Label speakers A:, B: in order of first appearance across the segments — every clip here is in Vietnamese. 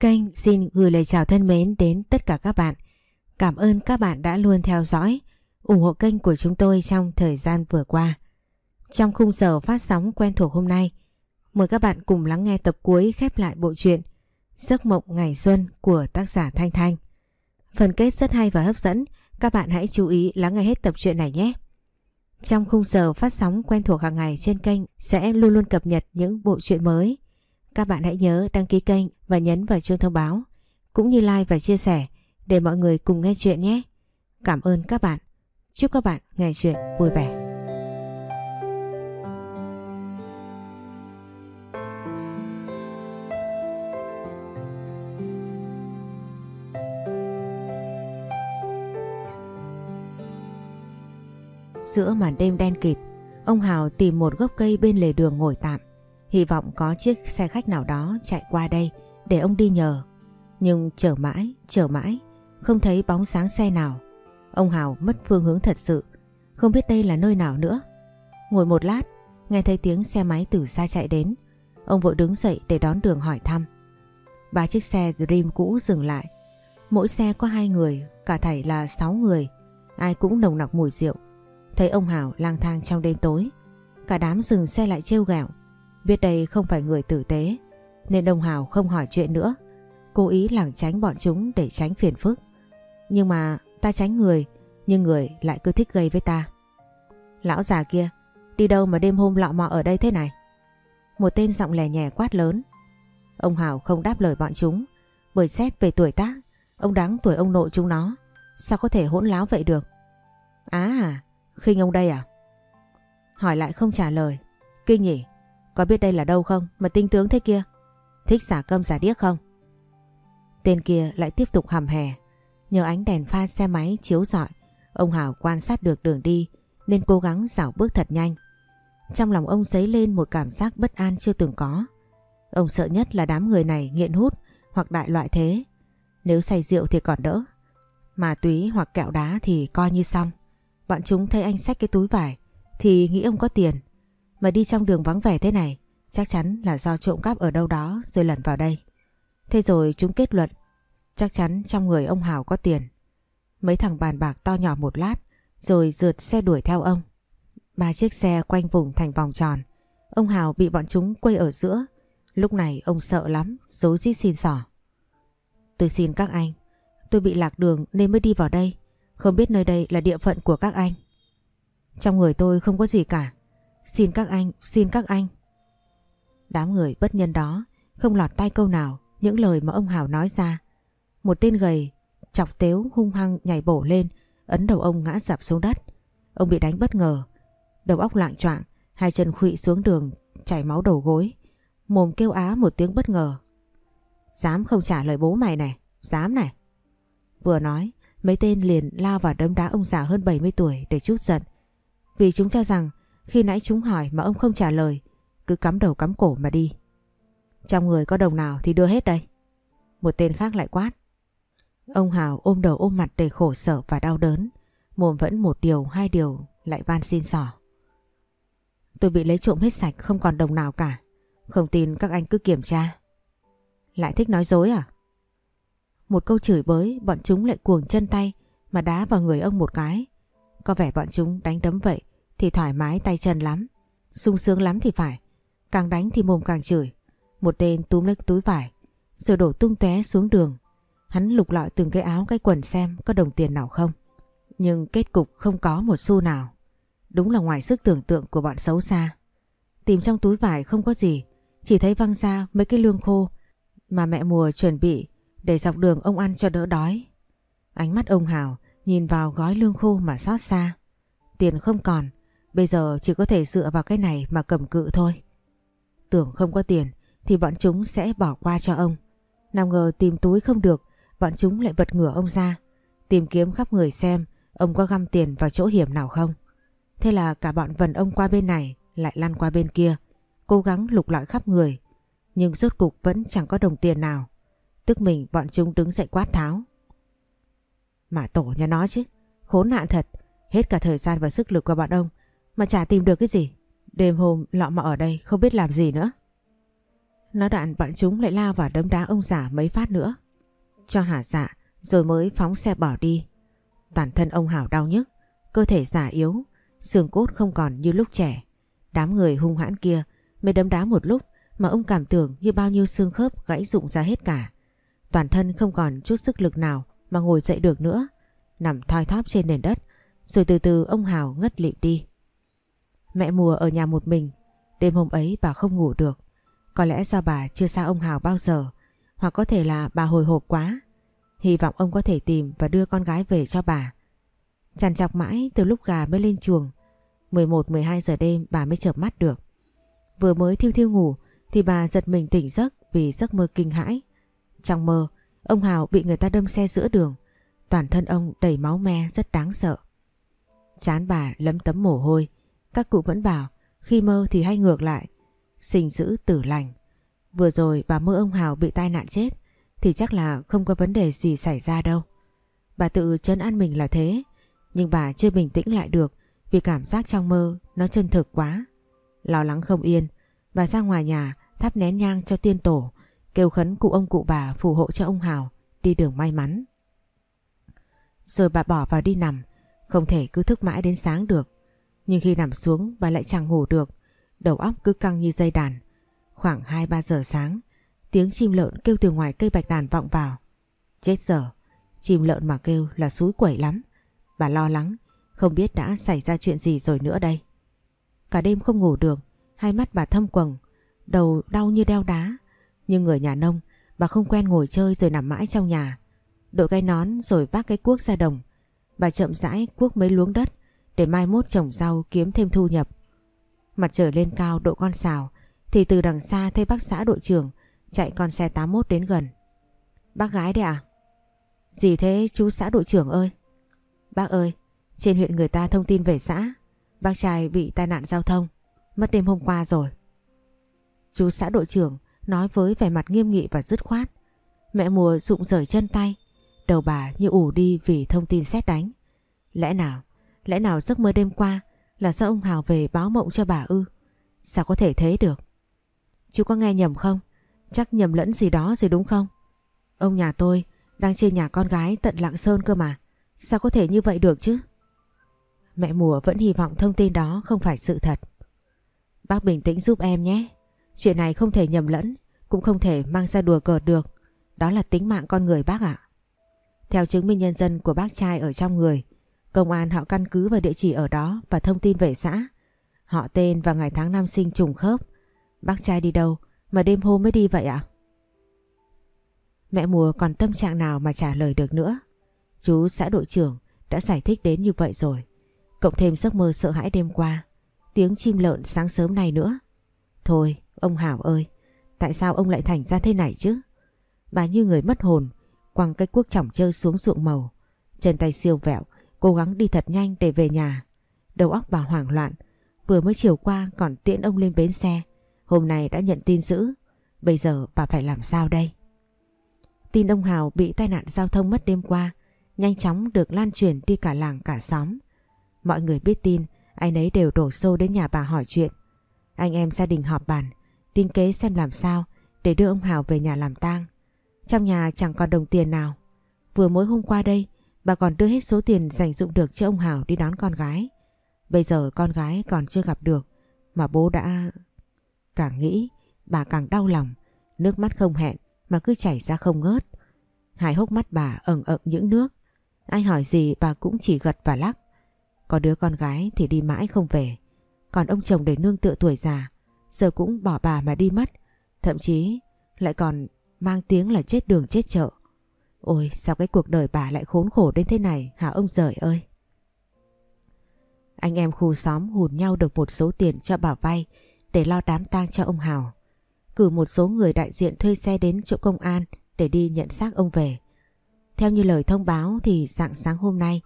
A: Kênh xin gửi lời chào thân mến đến tất cả các bạn. Cảm ơn các bạn đã luôn theo dõi, ủng hộ kênh của chúng tôi trong thời gian vừa qua. Trong khung giờ phát sóng quen thuộc hôm nay, mời các bạn cùng lắng nghe tập cuối khép lại bộ truyện Giấc mộng ngày xuân của tác giả Thanh Thanh. Phần kết rất hay và hấp dẫn, các bạn hãy chú ý lắng nghe hết tập truyện này nhé. Trong khung giờ phát sóng quen thuộc hàng ngày trên kênh sẽ luôn luôn cập nhật những bộ truyện mới. Các bạn hãy nhớ đăng ký kênh và nhấn vào chuông thông báo, cũng như like và chia sẻ để mọi người cùng nghe chuyện nhé. Cảm ơn các bạn. Chúc các bạn nghe chuyện vui vẻ. Giữa màn đêm đen kịt, ông Hào tìm một gốc cây bên lề đường ngồi tạm. Hy vọng có chiếc xe khách nào đó chạy qua đây để ông đi nhờ. Nhưng chờ mãi, chờ mãi, không thấy bóng sáng xe nào. Ông Hào mất phương hướng thật sự, không biết đây là nơi nào nữa. Ngồi một lát, nghe thấy tiếng xe máy từ xa chạy đến. Ông vội đứng dậy để đón đường hỏi thăm. Ba chiếc xe Dream cũ dừng lại. Mỗi xe có hai người, cả thảy là sáu người. Ai cũng nồng nặc mùi rượu. Thấy ông Hảo lang thang trong đêm tối. Cả đám dừng xe lại trêu ghẹo Biết đây không phải người tử tế, Nên đông hào không hỏi chuyện nữa. Cố ý lảng tránh bọn chúng để tránh phiền phức. Nhưng mà ta tránh người, Nhưng người lại cứ thích gây với ta. Lão già kia, Đi đâu mà đêm hôm lọ mọ ở đây thế này? Một tên giọng lè nhẹ quát lớn. Ông hào không đáp lời bọn chúng. Bởi xét về tuổi tác, Ông đáng tuổi ông nội chúng nó, Sao có thể hỗn láo vậy được? À khinh ông đây à? Hỏi lại không trả lời. Kinh nhỉ có biết đây là đâu không mà tinh tướng thế kia? Thích giả câm giả điếc không? Tên kia lại tiếp tục hầm hè. Nhờ ánh đèn pha xe máy chiếu rọi, ông Hảo quan sát được đường đi nên cố gắng dảo bước thật nhanh. Trong lòng ông dấy lên một cảm giác bất an chưa từng có. Ông sợ nhất là đám người này nghiện hút hoặc đại loại thế. Nếu say rượu thì còn đỡ. Mà túy hoặc kẹo đá thì coi như xong. Bọn chúng thấy anh xách cái túi vải thì nghĩ ông có tiền mà đi trong đường vắng vẻ thế này chắc chắn là do trộm cắp ở đâu đó rồi lẩn vào đây. Thế rồi chúng kết luận chắc chắn trong người ông Hào có tiền. Mấy thằng bàn bạc to nhỏ một lát rồi rượt xe đuổi theo ông. Ba chiếc xe quanh vùng thành vòng tròn. Ông Hào bị bọn chúng quây ở giữa. Lúc này ông sợ lắm, dối rít xin sỏ Tôi xin các anh, tôi bị lạc đường nên mới đi vào đây. Không biết nơi đây là địa phận của các anh. Trong người tôi không có gì cả. Xin các anh, xin các anh. Đám người bất nhân đó không lọt tay câu nào những lời mà ông Hảo nói ra. Một tên gầy, chọc tếu hung hăng nhảy bổ lên, ấn đầu ông ngã dạp xuống đất. Ông bị đánh bất ngờ, đầu óc lạng choạng, hai chân khuỵu xuống đường, chảy máu đầu gối. Mồm kêu á một tiếng bất ngờ. Dám không trả lời bố mày này, dám này. Vừa nói, mấy tên liền lao vào đấm đá ông già hơn 70 tuổi để chút giận. Vì chúng cho rằng khi nãy chúng hỏi mà ông không trả lời, cứ cắm đầu cắm cổ mà đi. Trong người có đồng nào thì đưa hết đây. Một tên khác lại quát. Ông Hào ôm đầu ôm mặt đầy khổ sở và đau đớn. Mồm vẫn một điều, hai điều lại van xin sỏ. Tôi bị lấy trộm hết sạch không còn đồng nào cả. Không tin các anh cứ kiểm tra. Lại thích nói dối à? Một câu chửi bới bọn chúng lại cuồng chân tay mà đá vào người ông một cái. Có vẻ bọn chúng đánh đấm vậy thì thoải mái tay chân lắm. sung sướng lắm thì phải. Càng đánh thì mồm càng chửi. Một tên túm lấy túi vải rồi đổ tung tóe xuống đường. Hắn lục lọi từng cái áo cái quần xem có đồng tiền nào không. Nhưng kết cục không có một xu nào. Đúng là ngoài sức tưởng tượng của bọn xấu xa. Tìm trong túi vải không có gì. Chỉ thấy văng ra mấy cái lương khô mà mẹ mùa chuẩn bị để dọc đường ông ăn cho đỡ đói. Ánh mắt ông Hào nhìn vào gói lương khô mà xót xa. Tiền không còn, Bây giờ chỉ có thể dựa vào cái này mà cầm cự thôi. Tưởng không có tiền thì bọn chúng sẽ bỏ qua cho ông. Nào ngờ tìm túi không được, bọn chúng lại vật ngửa ông ra. Tìm kiếm khắp người xem ông có găm tiền vào chỗ hiểm nào không. Thế là cả bọn vần ông qua bên này lại lăn qua bên kia. Cố gắng lục lọi khắp người. Nhưng rốt cục vẫn chẳng có đồng tiền nào. Tức mình bọn chúng đứng dậy quát tháo. Mà tổ nhà nó chứ. Khốn nạn thật. Hết cả thời gian và sức lực của bọn ông mà chả tìm được cái gì. Đêm hôm lọ mọ ở đây không biết làm gì nữa. nói đoạn bọn chúng lại lao vào đấm đá ông già mấy phát nữa. Cho hả dạ rồi mới phóng xe bỏ đi. Toàn thân ông Hảo đau nhức, cơ thể già yếu, xương cốt không còn như lúc trẻ. Đám người hung hãn kia mới đấm đá một lúc mà ông cảm tưởng như bao nhiêu xương khớp gãy rụng ra hết cả. Toàn thân không còn chút sức lực nào mà ngồi dậy được nữa, nằm thoi thóp trên nền đất, rồi từ từ ông Hào ngất lịm đi. Mẹ mùa ở nhà một mình, đêm hôm ấy bà không ngủ được. Có lẽ do bà chưa xa ông Hào bao giờ, hoặc có thể là bà hồi hộp quá. Hy vọng ông có thể tìm và đưa con gái về cho bà. Chằn chọc mãi từ lúc gà mới lên chuồng, 11-12 giờ đêm bà mới chợp mắt được. Vừa mới thiêu thiêu ngủ thì bà giật mình tỉnh giấc vì giấc mơ kinh hãi. Trong mơ, ông Hào bị người ta đâm xe giữa đường. Toàn thân ông đầy máu me rất đáng sợ. Chán bà lấm tấm mồ hôi. Các cụ vẫn bảo khi mơ thì hay ngược lại. Sinh giữ tử lành. Vừa rồi bà mơ ông Hào bị tai nạn chết thì chắc là không có vấn đề gì xảy ra đâu. Bà tự chấn an mình là thế. Nhưng bà chưa bình tĩnh lại được vì cảm giác trong mơ nó chân thực quá. Lo lắng không yên, bà ra ngoài nhà thắp nén nhang cho tiên tổ, kêu khấn cụ ông cụ bà phù hộ cho ông Hào đi đường may mắn. Rồi bà bỏ vào đi nằm, không thể cứ thức mãi đến sáng được. Nhưng khi nằm xuống bà lại chẳng ngủ được, đầu óc cứ căng như dây đàn. Khoảng 2-3 giờ sáng, tiếng chim lợn kêu từ ngoài cây bạch đàn vọng vào. Chết giờ, chim lợn mà kêu là suối quẩy lắm. Bà lo lắng, không biết đã xảy ra chuyện gì rồi nữa đây. Cả đêm không ngủ được, hai mắt bà thâm quầng, đầu đau như đeo đá. Nhưng người nhà nông, bà không quen ngồi chơi rồi nằm mãi trong nhà. Đội cái nón rồi vác cái cuốc ra đồng. Bà chậm rãi cuốc mấy luống đất để mai mốt trồng rau kiếm thêm thu nhập. Mặt trời lên cao độ con xào thì từ đằng xa thấy bác xã đội trưởng chạy con xe 81 đến gần. Bác gái đấy à? Gì thế chú xã đội trưởng ơi? Bác ơi, trên huyện người ta thông tin về xã, bác trai bị tai nạn giao thông, mất đêm hôm qua rồi. Chú xã đội trưởng nói với vẻ mặt nghiêm nghị và dứt khoát. Mẹ mùa rụng rời chân tay, đầu bà như ủ đi vì thông tin xét đánh. Lẽ nào, lẽ nào giấc mơ đêm qua là do ông Hào về báo mộng cho bà ư? Sao có thể thế được? Chú có nghe nhầm không? Chắc nhầm lẫn gì đó rồi đúng không? Ông nhà tôi đang trên nhà con gái tận Lạng Sơn cơ mà. Sao có thể như vậy được chứ? Mẹ mùa vẫn hy vọng thông tin đó không phải sự thật. Bác bình tĩnh giúp em nhé. Chuyện này không thể nhầm lẫn, cũng không thể mang ra đùa cợt được. Đó là tính mạng con người bác ạ. Theo chứng minh nhân dân của bác trai ở trong người, công an họ căn cứ vào địa chỉ ở đó và thông tin về xã. Họ tên và ngày tháng năm sinh trùng khớp. Bác trai đi đâu mà đêm hôm mới đi vậy ạ? Mẹ mùa còn tâm trạng nào mà trả lời được nữa. Chú xã đội trưởng đã giải thích đến như vậy rồi. Cộng thêm giấc mơ sợ hãi đêm qua, tiếng chim lợn sáng sớm này nữa. Thôi, ông Hảo ơi, tại sao ông lại thành ra thế này chứ? Bà như người mất hồn, quăng cái cuốc chỏng chơi xuống ruộng màu. Chân tay siêu vẹo, cố gắng đi thật nhanh để về nhà. Đầu óc bà hoảng loạn, vừa mới chiều qua còn tiễn ông lên bến xe. Hôm nay đã nhận tin dữ, bây giờ bà phải làm sao đây? Tin ông Hào bị tai nạn giao thông mất đêm qua, nhanh chóng được lan truyền đi cả làng cả xóm. Mọi người biết tin, ai nấy đều đổ xô đến nhà bà hỏi chuyện. Anh em gia đình họp bàn, tin kế xem làm sao để đưa ông Hào về nhà làm tang. Trong nhà chẳng còn đồng tiền nào. Vừa mới hôm qua đây, bà còn đưa hết số tiền dành dụng được cho ông Hào đi đón con gái. Bây giờ con gái còn chưa gặp được, mà bố đã... Càng nghĩ, bà càng đau lòng, nước mắt không hẹn mà cứ chảy ra không ngớt. Hai hốc mắt bà ẩn ẩn những nước. Ai hỏi gì bà cũng chỉ gật và lắc. Có đứa con gái thì đi mãi không về. Còn ông chồng để nương tựa tuổi già, giờ cũng bỏ bà mà đi mất. Thậm chí lại còn mang tiếng là chết đường chết chợ. Ôi sao cái cuộc đời bà lại khốn khổ đến thế này hả ông giời ơi. Anh em khu xóm hùn nhau được một số tiền cho bà vay để lo đám tang cho ông Hào. Cử một số người đại diện thuê xe đến chỗ công an để đi nhận xác ông về. Theo như lời thông báo thì dạng sáng hôm nay,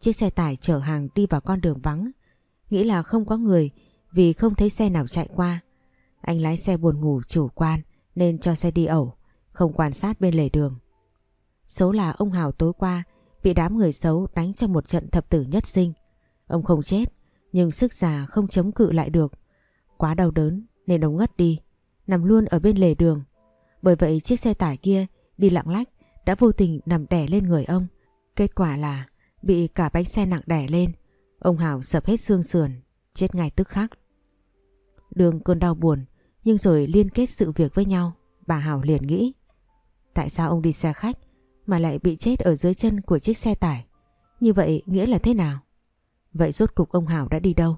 A: chiếc xe tải chở hàng đi vào con đường vắng. Nghĩ là không có người vì không thấy xe nào chạy qua. Anh lái xe buồn ngủ chủ quan nên cho xe đi ẩu, không quan sát bên lề đường. Số là ông Hào tối qua bị đám người xấu đánh trong một trận thập tử nhất sinh. Ông không chết nhưng sức già không chống cự lại được. Quá đau đớn nên ông ngất đi. nằm luôn ở bên lề đường. Bởi vậy chiếc xe tải kia đi lặng lách đã vô tình nằm đè lên người ông. Kết quả là bị cả bánh xe nặng đè lên. Ông Hảo sập hết xương sườn, chết ngay tức khắc. Đường cơn đau buồn, nhưng rồi liên kết sự việc với nhau, bà Hảo liền nghĩ. Tại sao ông đi xe khách mà lại bị chết ở dưới chân của chiếc xe tải? Như vậy nghĩa là thế nào? Vậy rốt cục ông Hảo đã đi đâu?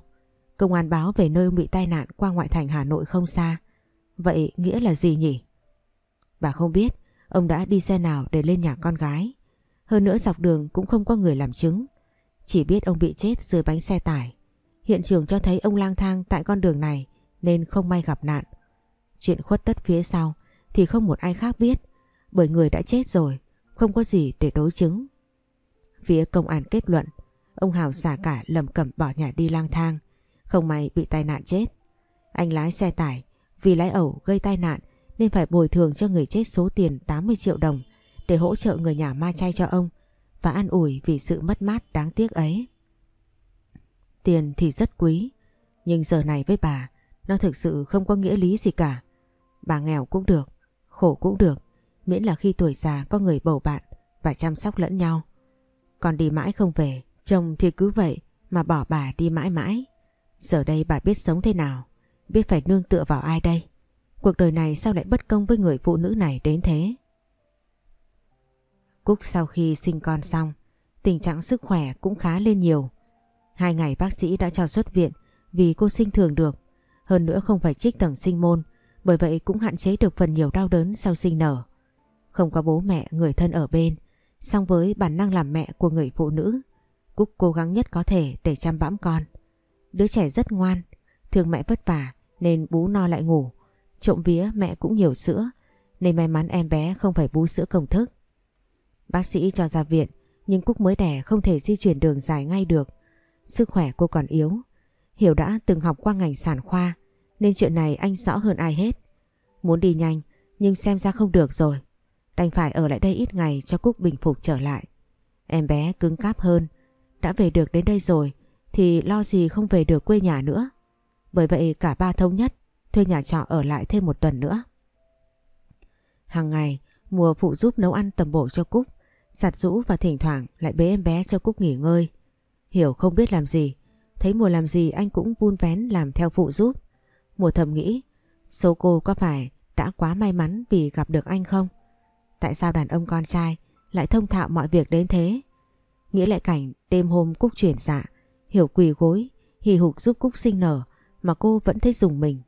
A: Công an báo về nơi ông bị tai nạn qua ngoại thành Hà Nội không xa. Vậy nghĩa là gì nhỉ? Bà không biết ông đã đi xe nào để lên nhà con gái. Hơn nữa dọc đường cũng không có người làm chứng. Chỉ biết ông bị chết dưới bánh xe tải. Hiện trường cho thấy ông lang thang tại con đường này nên không may gặp nạn. Chuyện khuất tất phía sau thì không một ai khác biết bởi người đã chết rồi, không có gì để đối chứng. Phía công an kết luận, ông Hào xả cả lầm cẩm bỏ nhà đi lang thang, không may bị tai nạn chết. Anh lái xe tải vì lái ẩu gây tai nạn nên phải bồi thường cho người chết số tiền 80 triệu đồng để hỗ trợ người nhà ma chay cho ông và an ủi vì sự mất mát đáng tiếc ấy. Tiền thì rất quý, nhưng giờ này với bà, nó thực sự không có nghĩa lý gì cả. Bà nghèo cũng được, khổ cũng được, miễn là khi tuổi già có người bầu bạn và chăm sóc lẫn nhau. Còn đi mãi không về, chồng thì cứ vậy mà bỏ bà đi mãi mãi. Giờ đây bà biết sống thế nào, biết phải nương tựa vào ai đây. Cuộc đời này sao lại bất công với người phụ nữ này đến thế? Cúc sau khi sinh con xong, tình trạng sức khỏe cũng khá lên nhiều. Hai ngày bác sĩ đã cho xuất viện vì cô sinh thường được. Hơn nữa không phải trích tầng sinh môn, bởi vậy cũng hạn chế được phần nhiều đau đớn sau sinh nở. Không có bố mẹ người thân ở bên, song với bản năng làm mẹ của người phụ nữ, Cúc cố gắng nhất có thể để chăm bẵm con. Đứa trẻ rất ngoan, thương mẹ vất vả nên bú no lại ngủ. Trộm vía mẹ cũng nhiều sữa, nên may mắn em bé không phải bú sữa công thức. Bác sĩ cho ra viện, nhưng Cúc mới đẻ không thể di chuyển đường dài ngay được. Sức khỏe cô còn yếu. Hiểu đã từng học qua ngành sản khoa, nên chuyện này anh rõ hơn ai hết. Muốn đi nhanh, nhưng xem ra không được rồi. Đành phải ở lại đây ít ngày cho Cúc bình phục trở lại. Em bé cứng cáp hơn, đã về được đến đây rồi thì lo gì không về được quê nhà nữa. Bởi vậy cả ba thống nhất thuê nhà trọ ở lại thêm một tuần nữa. Hàng ngày, mùa phụ giúp nấu ăn tầm bổ cho Cúc, giặt rũ và thỉnh thoảng lại bế em bé cho Cúc nghỉ ngơi. Hiểu không biết làm gì, thấy mùa làm gì anh cũng vun vén làm theo phụ giúp. Mùa thầm nghĩ, số cô có phải đã quá may mắn vì gặp được anh không? Tại sao đàn ông con trai lại thông thạo mọi việc đến thế? Nghĩ lại cảnh đêm hôm Cúc chuyển dạ, Hiểu quỳ gối, hì hục giúp Cúc sinh nở mà cô vẫn thấy dùng mình.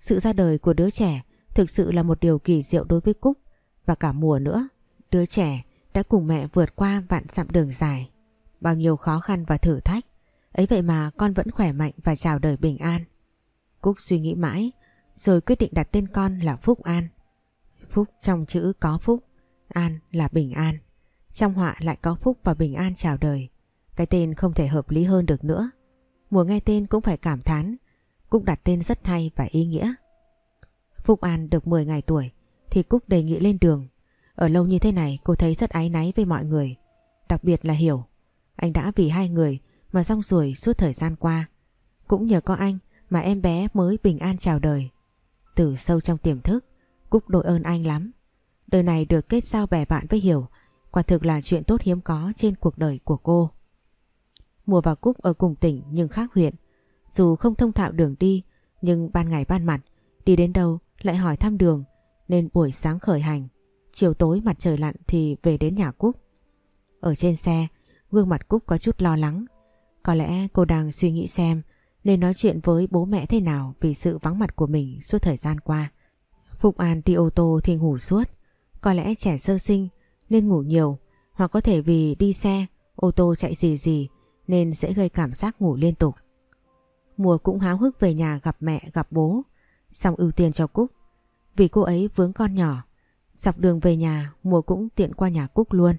A: Sự ra đời của đứa trẻ thực sự là một điều kỳ diệu đối với Cúc và cả mùa nữa. Đứa trẻ đã cùng mẹ vượt qua vạn dặm đường dài, bao nhiêu khó khăn và thử thách. Ấy vậy mà con vẫn khỏe mạnh và chào đời bình an. Cúc suy nghĩ mãi, rồi quyết định đặt tên con là Phúc An. Phúc trong chữ có phúc, An là bình an. Trong họa lại có phúc và bình an chào đời. Cái tên không thể hợp lý hơn được nữa. Mùa nghe tên cũng phải cảm thán. Cúc đặt tên rất hay và ý nghĩa. Phúc An được 10 ngày tuổi thì Cúc đề nghị lên đường. Ở lâu như thế này cô thấy rất ái náy với mọi người. Đặc biệt là Hiểu. Anh đã vì hai người mà rong ruổi suốt thời gian qua. Cũng nhờ có anh mà em bé mới bình an chào đời. Từ sâu trong tiềm thức, Cúc đội ơn anh lắm. Đời này được kết giao bè bạn với Hiểu, quả thực là chuyện tốt hiếm có trên cuộc đời của cô. Mùa và Cúc ở cùng tỉnh nhưng khác huyện. Dù không thông thạo đường đi, nhưng ban ngày ban mặt, đi đến đâu lại hỏi thăm đường, nên buổi sáng khởi hành. Chiều tối mặt trời lặn thì về đến nhà Cúc. Ở trên xe, gương mặt Cúc có chút lo lắng. Có lẽ cô đang suy nghĩ xem nên nói chuyện với bố mẹ thế nào vì sự vắng mặt của mình suốt thời gian qua. Phúc An đi ô tô thì ngủ suốt. Có lẽ trẻ sơ sinh nên ngủ nhiều hoặc có thể vì đi xe, ô tô chạy gì gì nên sẽ gây cảm giác ngủ liên tục. Mùa cũng háo hức về nhà gặp mẹ gặp bố, xong ưu tiên cho Cúc. Vì cô ấy vướng con nhỏ, dọc đường về nhà Mùa cũng tiện qua nhà Cúc luôn.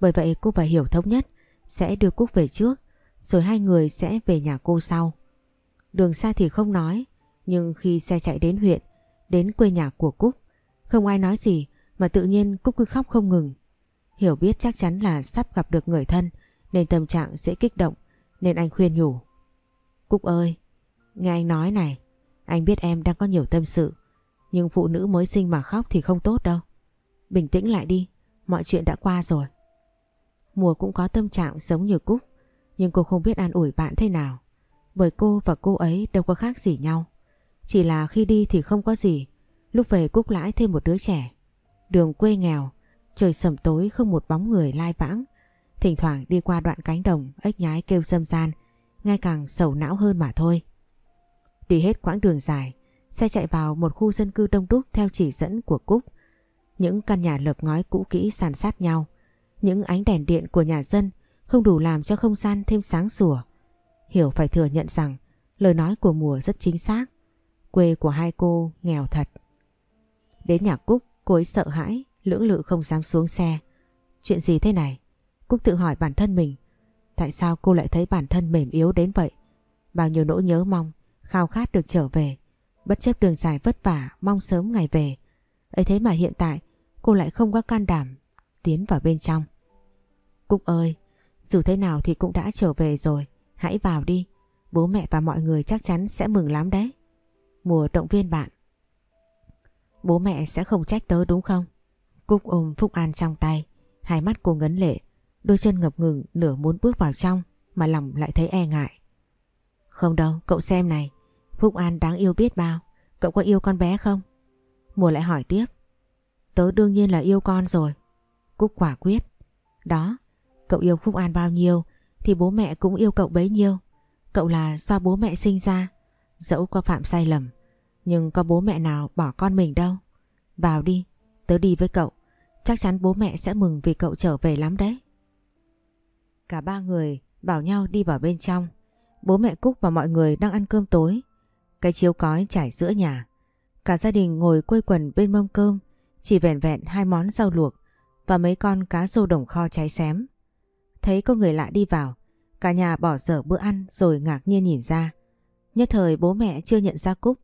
A: Bởi vậy cô và Hiểu thống nhất sẽ đưa Cúc về trước, rồi hai người sẽ về nhà cô sau. Đường xa thì không nói, nhưng khi xe chạy đến huyện, đến quê nhà của Cúc, không ai nói gì mà tự nhiên Cúc cứ khóc không ngừng. Hiểu biết chắc chắn là sắp gặp được người thân nên tâm trạng dễ kích động nên anh khuyên nhủ. Cúc ơi, nghe anh nói này, anh biết em đang có nhiều tâm sự Nhưng phụ nữ mới sinh mà khóc thì không tốt đâu. Bình tĩnh lại đi, mọi chuyện đã qua rồi. Mùa cũng có tâm trạng giống như Cúc, nhưng cô không biết an ủi bạn thế nào. Bởi cô và cô ấy đâu có khác gì nhau. Chỉ là khi đi thì không có gì, lúc về Cúc lãi thêm một đứa trẻ. Đường quê nghèo, trời sầm tối không một bóng người lai vãng. Thỉnh thoảng đi qua đoạn cánh đồng, ếch nhái kêu dâm gian, ngay càng sầu não hơn mà thôi. Đi hết quãng đường dài, xe chạy vào một khu dân cư đông đúc theo chỉ dẫn của Cúc. Những căn nhà lợp ngói cũ kỹ sàn sát nhau, những ánh đèn điện của nhà dân không đủ làm cho không gian thêm sáng sủa. Hiểu phải thừa nhận rằng lời nói của mùa rất chính xác. Quê của hai cô nghèo thật. Đến nhà Cúc, cô ấy sợ hãi, lưỡng lự không dám xuống xe. Chuyện gì thế này? Cúc tự hỏi bản thân mình. Tại sao cô lại thấy bản thân mềm yếu đến vậy? Bao nhiêu nỗi nhớ mong, khao khát được trở về. Bất chấp đường dài vất vả, mong sớm ngày về. ấy thế mà hiện tại cô lại không có can đảm tiến vào bên trong. Cúc ơi, dù thế nào thì cũng đã trở về rồi, hãy vào đi. Bố mẹ và mọi người chắc chắn sẽ mừng lắm đấy. Mùa động viên bạn. Bố mẹ sẽ không trách tớ đúng không? Cúc ôm Phúc An trong tay, hai mắt cô ngấn lệ, đôi chân ngập ngừng nửa muốn bước vào trong mà lòng lại thấy e ngại. Không đâu, cậu xem này, Phúc An đáng yêu biết bao, cậu có yêu con bé không? Mùa lại hỏi tiếp. Tớ đương nhiên là yêu con rồi. Cúc quả quyết. Đó, cậu yêu Phúc An bao nhiêu thì bố mẹ cũng yêu cậu bấy nhiêu. Cậu là do bố mẹ sinh ra, dẫu có phạm sai lầm, nhưng có bố mẹ nào bỏ con mình đâu. Vào đi, tớ đi với cậu, chắc chắn bố mẹ sẽ mừng vì cậu trở về lắm đấy. Cả ba người bảo nhau đi vào bên trong. Bố mẹ Cúc và mọi người đang ăn cơm tối. Cái chiếu cói trải giữa nhà. Cả gia đình ngồi quây quần bên mâm cơm, chỉ vẹn vẹn hai món rau luộc và mấy con cá rô đồng kho cháy xém. Thấy có người lạ đi vào, cả nhà bỏ dở bữa ăn rồi ngạc nhiên nhìn ra. Nhất thời bố mẹ chưa nhận ra Cúc,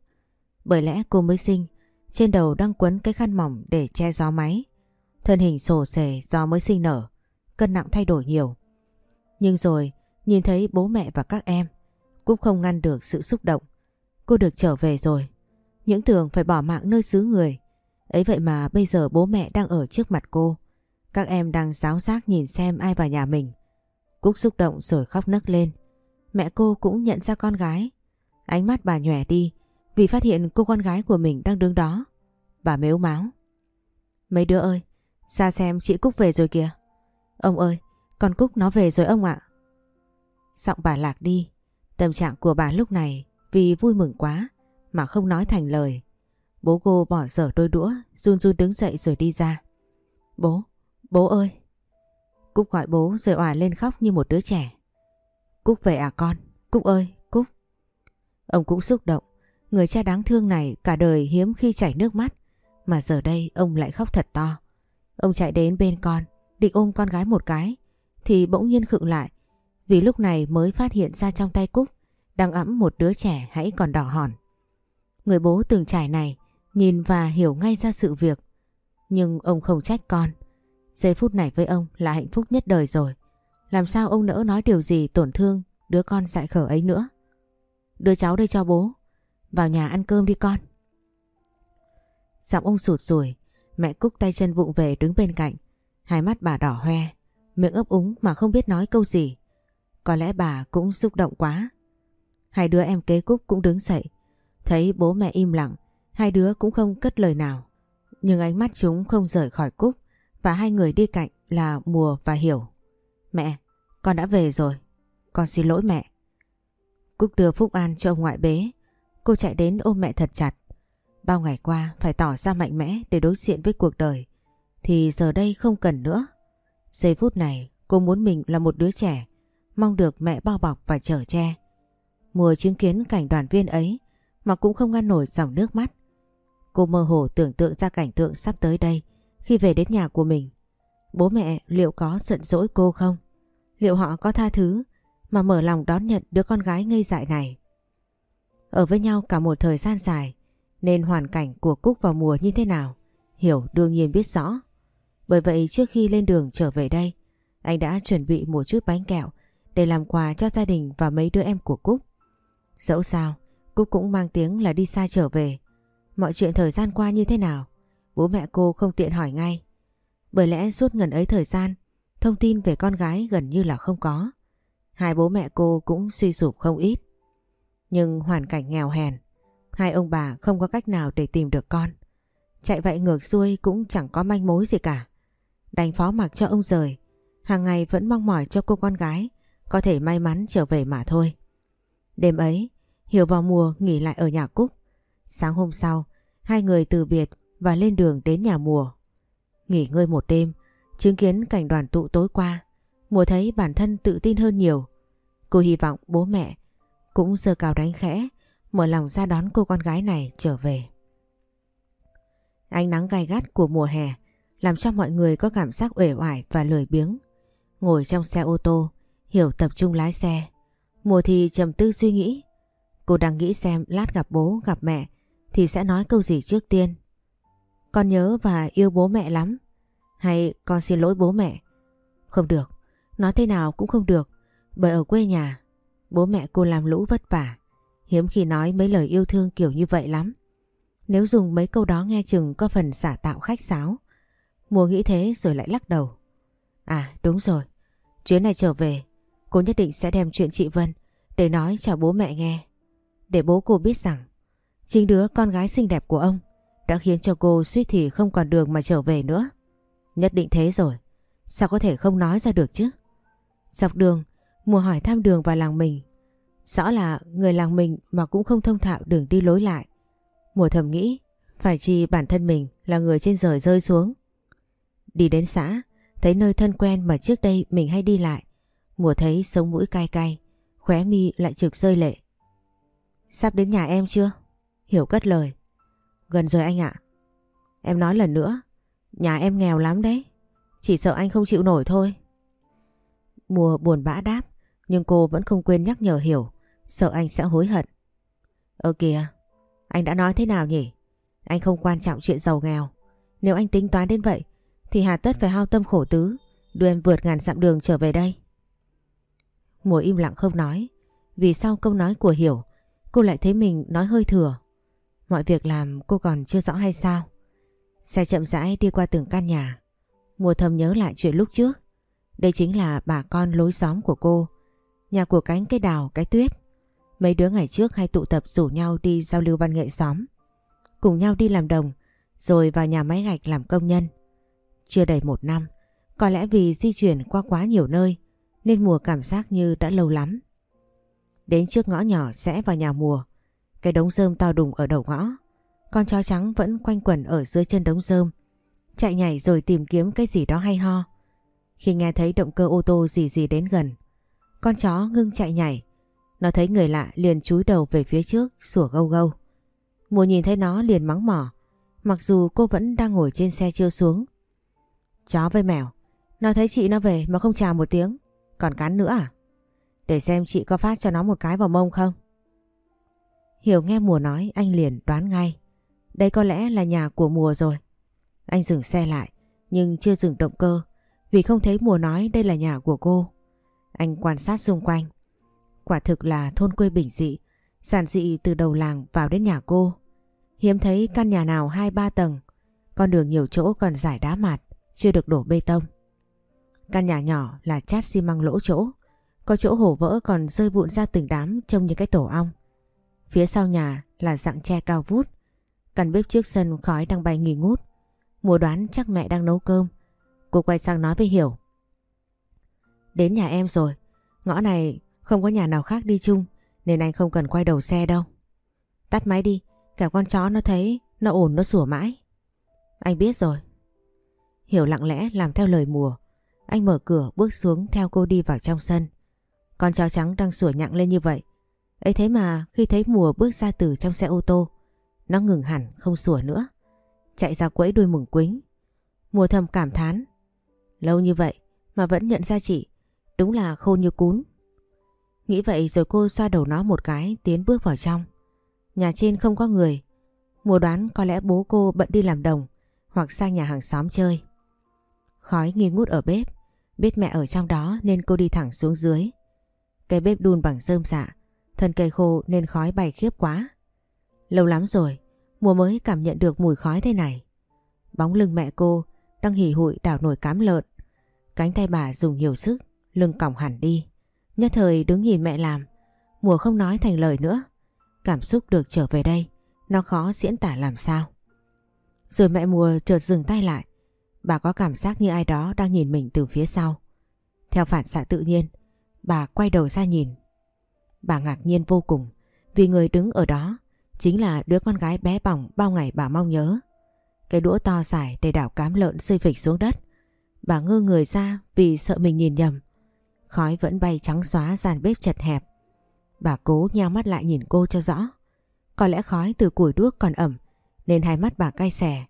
A: bởi lẽ cô mới sinh, trên đầu đang quấn cái khăn mỏng để che gió máy. Thân hình sổ sề do mới sinh nở, cân nặng thay đổi nhiều. Nhưng rồi, nhìn thấy bố mẹ và các em, Cúc không ngăn được sự xúc động. Cô được trở về rồi. Những tưởng phải bỏ mạng nơi xứ người. Ấy vậy mà bây giờ bố mẹ đang ở trước mặt cô. Các em đang giáo giác nhìn xem ai vào nhà mình. Cúc xúc động rồi khóc nấc lên. Mẹ cô cũng nhận ra con gái. Ánh mắt bà nhòe đi vì phát hiện cô con gái của mình đang đứng đó. Bà mếu máu. Mấy đứa ơi, ra xem chị Cúc về rồi kìa. Ông ơi, con Cúc nó về rồi ông ạ. Giọng bà lạc đi. Tâm trạng của bà lúc này vì vui mừng quá mà không nói thành lời. Bố cô bỏ dở đôi đũa, run run đứng dậy rồi đi ra. Bố, bố ơi. Cúc gọi bố rồi òa lên khóc như một đứa trẻ. Cúc về à con, Cúc ơi, Ông cũng xúc động, người cha đáng thương này cả đời hiếm khi chảy nước mắt, mà giờ đây ông lại khóc thật to. Ông chạy đến bên con, định ôm con gái một cái, thì bỗng nhiên khựng lại, vì lúc này mới phát hiện ra trong tay Cúc đang ẵm một đứa trẻ hãy còn đỏ hòn. Người bố từng trải này nhìn và hiểu ngay ra sự việc, nhưng ông không trách con. Giây phút này với ông là hạnh phúc nhất đời rồi. Làm sao ông nỡ nói điều gì tổn thương đứa con dại khở ấy nữa. Đưa cháu đây cho bố. Vào nhà ăn cơm đi con. Giọng ông sụt sùi, mẹ Cúc tay chân vụng về đứng bên cạnh. Hai mắt bà đỏ hoe, miệng ấp úng mà không biết nói câu gì. Có lẽ bà cũng xúc động quá. Hai đứa em kế Cúc cũng đứng dậy. Thấy bố mẹ im lặng, hai đứa cũng không cất lời nào. Nhưng ánh mắt chúng không rời khỏi Cúc và hai người đi cạnh là Mùa và Hiểu. Mẹ, con đã về rồi. Con xin lỗi mẹ. Cúc đưa Phúc An cho ông ngoại bế. Cô chạy đến ôm mẹ thật chặt. Bao ngày qua, phải tỏ ra mạnh mẽ để đối diện với cuộc đời. Thì giờ đây không cần nữa. Giây phút này, cô muốn mình là một đứa trẻ. Mong được mẹ bao bọc và chở che. Mùa chứng kiến cảnh đoàn viên ấy, mà cũng không ngăn nổi dòng nước mắt. Cô mơ hồ tưởng tượng ra cảnh tượng sắp tới đây, khi về đến nhà của mình. Bố mẹ liệu có giận dỗi cô không? Liệu họ có tha thứ mà mở lòng đón nhận đứa con gái ngây dại này? Ở với nhau cả một thời gian dài nên hoàn cảnh của Cúc vào mùa như thế nào Hiểu đương nhiên biết rõ. Bởi vậy trước khi lên đường trở về đây anh đã chuẩn bị một chút bánh kẹo để làm quà cho gia đình và mấy đứa em của Cúc. Dẫu sao Cúc cũng mang tiếng là đi xa trở về Mọi chuyện thời gian qua như thế nào? Bố mẹ cô không tiện hỏi ngay. Bởi lẽ suốt ngần ấy thời gian, thông tin về con gái gần như là không có. Hai bố mẹ cô cũng suy sụp không ít. Nhưng hoàn cảnh nghèo hèn, hai ông bà không có cách nào để tìm được con. Chạy vậy ngược xuôi cũng chẳng có manh mối gì cả. Đành phó mặc cho ông rời, hàng ngày vẫn mong mỏi cho cô con gái có thể may mắn trở về mà thôi. Đêm ấy, Hiểu vào mùa nghỉ lại ở nhà Cúc. Sáng hôm sau, hai người từ biệt và lên đường đến nhà mùa. Nghỉ ngơi một đêm, chứng kiến cảnh đoàn tụ tối qua, mùa thấy bản thân tự tin hơn nhiều. Cô hy vọng bố mẹ cũng sơ cao đánh khẽ, mở lòng ra đón cô con gái này trở về. Ánh nắng gai gắt của mùa hè làm cho mọi người có cảm giác uể oải và lười biếng. Ngồi trong xe ô tô, Hiểu tập trung lái xe. Mùa thì trầm tư suy nghĩ. Cô đang nghĩ xem lát gặp bố, gặp mẹ thì sẽ nói câu gì trước tiên. Con nhớ và yêu bố mẹ lắm. Hay con xin lỗi bố mẹ. Không được, nói thế nào cũng không được. Bởi ở quê nhà, bố mẹ cô làm lũ vất vả. Hiếm khi nói mấy lời yêu thương kiểu như vậy lắm. Nếu dùng mấy câu đó nghe chừng có phần xả tạo khách sáo. Mùa nghĩ thế rồi lại lắc đầu. À đúng rồi, chuyến này trở về, cô nhất định sẽ đem chuyện chị Vân để nói cho bố mẹ nghe. Để bố cô biết rằng chính đứa con gái xinh đẹp của ông đã khiến cho cô suýt thì không còn đường mà trở về nữa. Nhất định thế rồi, sao có thể không nói ra được chứ? Dọc đường, mùa hỏi thăm đường vào làng mình. Rõ là người làng mình mà cũng không thông thạo đường đi lối lại. Mùa thầm nghĩ, phải chi bản thân mình là người trên rời rơi xuống. Đi đến xã, thấy nơi thân quen mà trước đây mình hay đi lại. Mùa thấy sống mũi cay cay, khóe mi lại trực rơi lệ. Sắp đến nhà em chưa? Hiểu cất lời. Gần rồi anh ạ. Em nói lần nữa, nhà em nghèo lắm đấy. Chỉ sợ anh không chịu nổi thôi. Mùa buồn bã đáp, nhưng cô vẫn không quên nhắc nhở Hiểu, sợ anh sẽ hối hận. Ơ kìa, anh đã nói thế nào nhỉ? Anh không quan trọng chuyện giàu nghèo. Nếu anh tính toán đến vậy, thì hà tất phải hao tâm khổ tứ, đưa em vượt ngàn dặm đường trở về đây. Mùa im lặng không nói, vì sau câu nói của Hiểu, cô lại thấy mình nói hơi thừa. Mọi việc làm cô còn chưa rõ hay sao? Xe chậm rãi đi qua từng căn nhà. Mùa thầm nhớ lại chuyện lúc trước. Đây chính là bà con lối xóm của cô. Nhà của cánh cây đào, cái tuyết. Mấy đứa ngày trước hay tụ tập rủ nhau đi giao lưu văn nghệ xóm. Cùng nhau đi làm đồng, rồi vào nhà máy gạch làm công nhân. Chưa đầy một năm, có lẽ vì di chuyển qua quá nhiều nơi, nên mùa cảm giác như đã lâu lắm. Đến trước ngõ nhỏ sẽ vào nhà mùa, cái đống rơm to đùng ở đầu ngõ. Con chó trắng vẫn quanh quẩn ở dưới chân đống rơm. Chạy nhảy rồi tìm kiếm cái gì đó hay ho. Khi nghe thấy động cơ ô tô gì gì đến gần. Con chó ngưng chạy nhảy. Nó thấy người lạ liền chúi đầu về phía trước, sủa gâu gâu. Mùa nhìn thấy nó liền mắng mỏ. Mặc dù cô vẫn đang ngồi trên xe chưa xuống. Chó với mèo. Nó thấy chị nó về mà không chào một tiếng. Còn cắn nữa à? Để xem chị có phát cho nó một cái vào mông không? Hiểu nghe mùa nói, anh liền đoán ngay. Đây có lẽ là nhà của mùa rồi. Anh dừng xe lại, nhưng chưa dừng động cơ vì không thấy mùa nói đây là nhà của cô. Anh quan sát xung quanh. Quả thực là thôn quê bình dị, giản dị từ đầu làng vào đến nhà cô. Hiếm thấy căn nhà nào hai ba tầng, con đường nhiều chỗ còn giải đá mạt, chưa được đổ bê tông. Căn nhà nhỏ là chát xi măng lỗ chỗ, có chỗ hổ vỡ còn rơi vụn ra từng đám trông như cái tổ ong. Phía sau nhà là dạng tre cao vút. Căn bếp trước sân khói đang bay nghỉ ngút. Mùa đoán chắc mẹ đang nấu cơm. Cô quay sang nói với Hiểu. Đến nhà em rồi. Ngõ này không có nhà nào khác đi chung nên anh không cần quay đầu xe đâu. Tắt máy đi. Cả con chó nó thấy nó ồn nó sủa mãi. Anh biết rồi. Hiểu lặng lẽ làm theo lời mùa. Anh mở cửa bước xuống theo cô đi vào trong sân. Con chó trắng đang sủa nhặng lên như vậy ấy thế mà khi thấy mùa bước ra từ trong xe ô tô, nó ngừng hẳn không sủa nữa. Chạy ra quẫy đuôi mừng quính. Mùa thầm cảm thán. Lâu như vậy mà vẫn nhận ra chị, đúng là khôn như cún. Nghĩ vậy rồi cô xoa đầu nó một cái tiến bước vào trong. Nhà trên không có người. Mùa đoán có lẽ bố cô bận đi làm đồng hoặc sang nhà hàng xóm chơi. Khói nghi ngút ở bếp. Biết mẹ ở trong đó nên cô đi thẳng xuống dưới. Cái bếp đun bằng rơm dạ Thân cây khô nên khói bay khiếp quá. Lâu lắm rồi, Mùa mới cảm nhận được mùi khói thế này. Bóng lưng mẹ cô đang hì hụi đảo nổi cám lợn. Cánh tay bà dùng nhiều sức, lưng còng hẳn đi. Nhất thời đứng nhìn mẹ làm, mùa không nói thành lời nữa. Cảm xúc được trở về đây, nó khó diễn tả làm sao. Rồi mẹ mùa chợt dừng tay lại. Bà có cảm giác như ai đó đang nhìn mình từ phía sau. Theo phản xạ tự nhiên, bà quay đầu ra nhìn. Bà ngạc nhiên vô cùng vì người đứng ở đó chính là đứa con gái bé bỏng bao ngày bà mong nhớ. Cái đũa to dài để đảo cám lợn rơi phịch xuống đất. Bà ngơ người ra vì sợ mình nhìn nhầm. Khói vẫn bay trắng xóa dàn bếp chật hẹp. Bà cố nheo mắt lại nhìn cô cho rõ. Có lẽ khói từ củi đuốc còn ẩm nên hai mắt bà cay xẻ.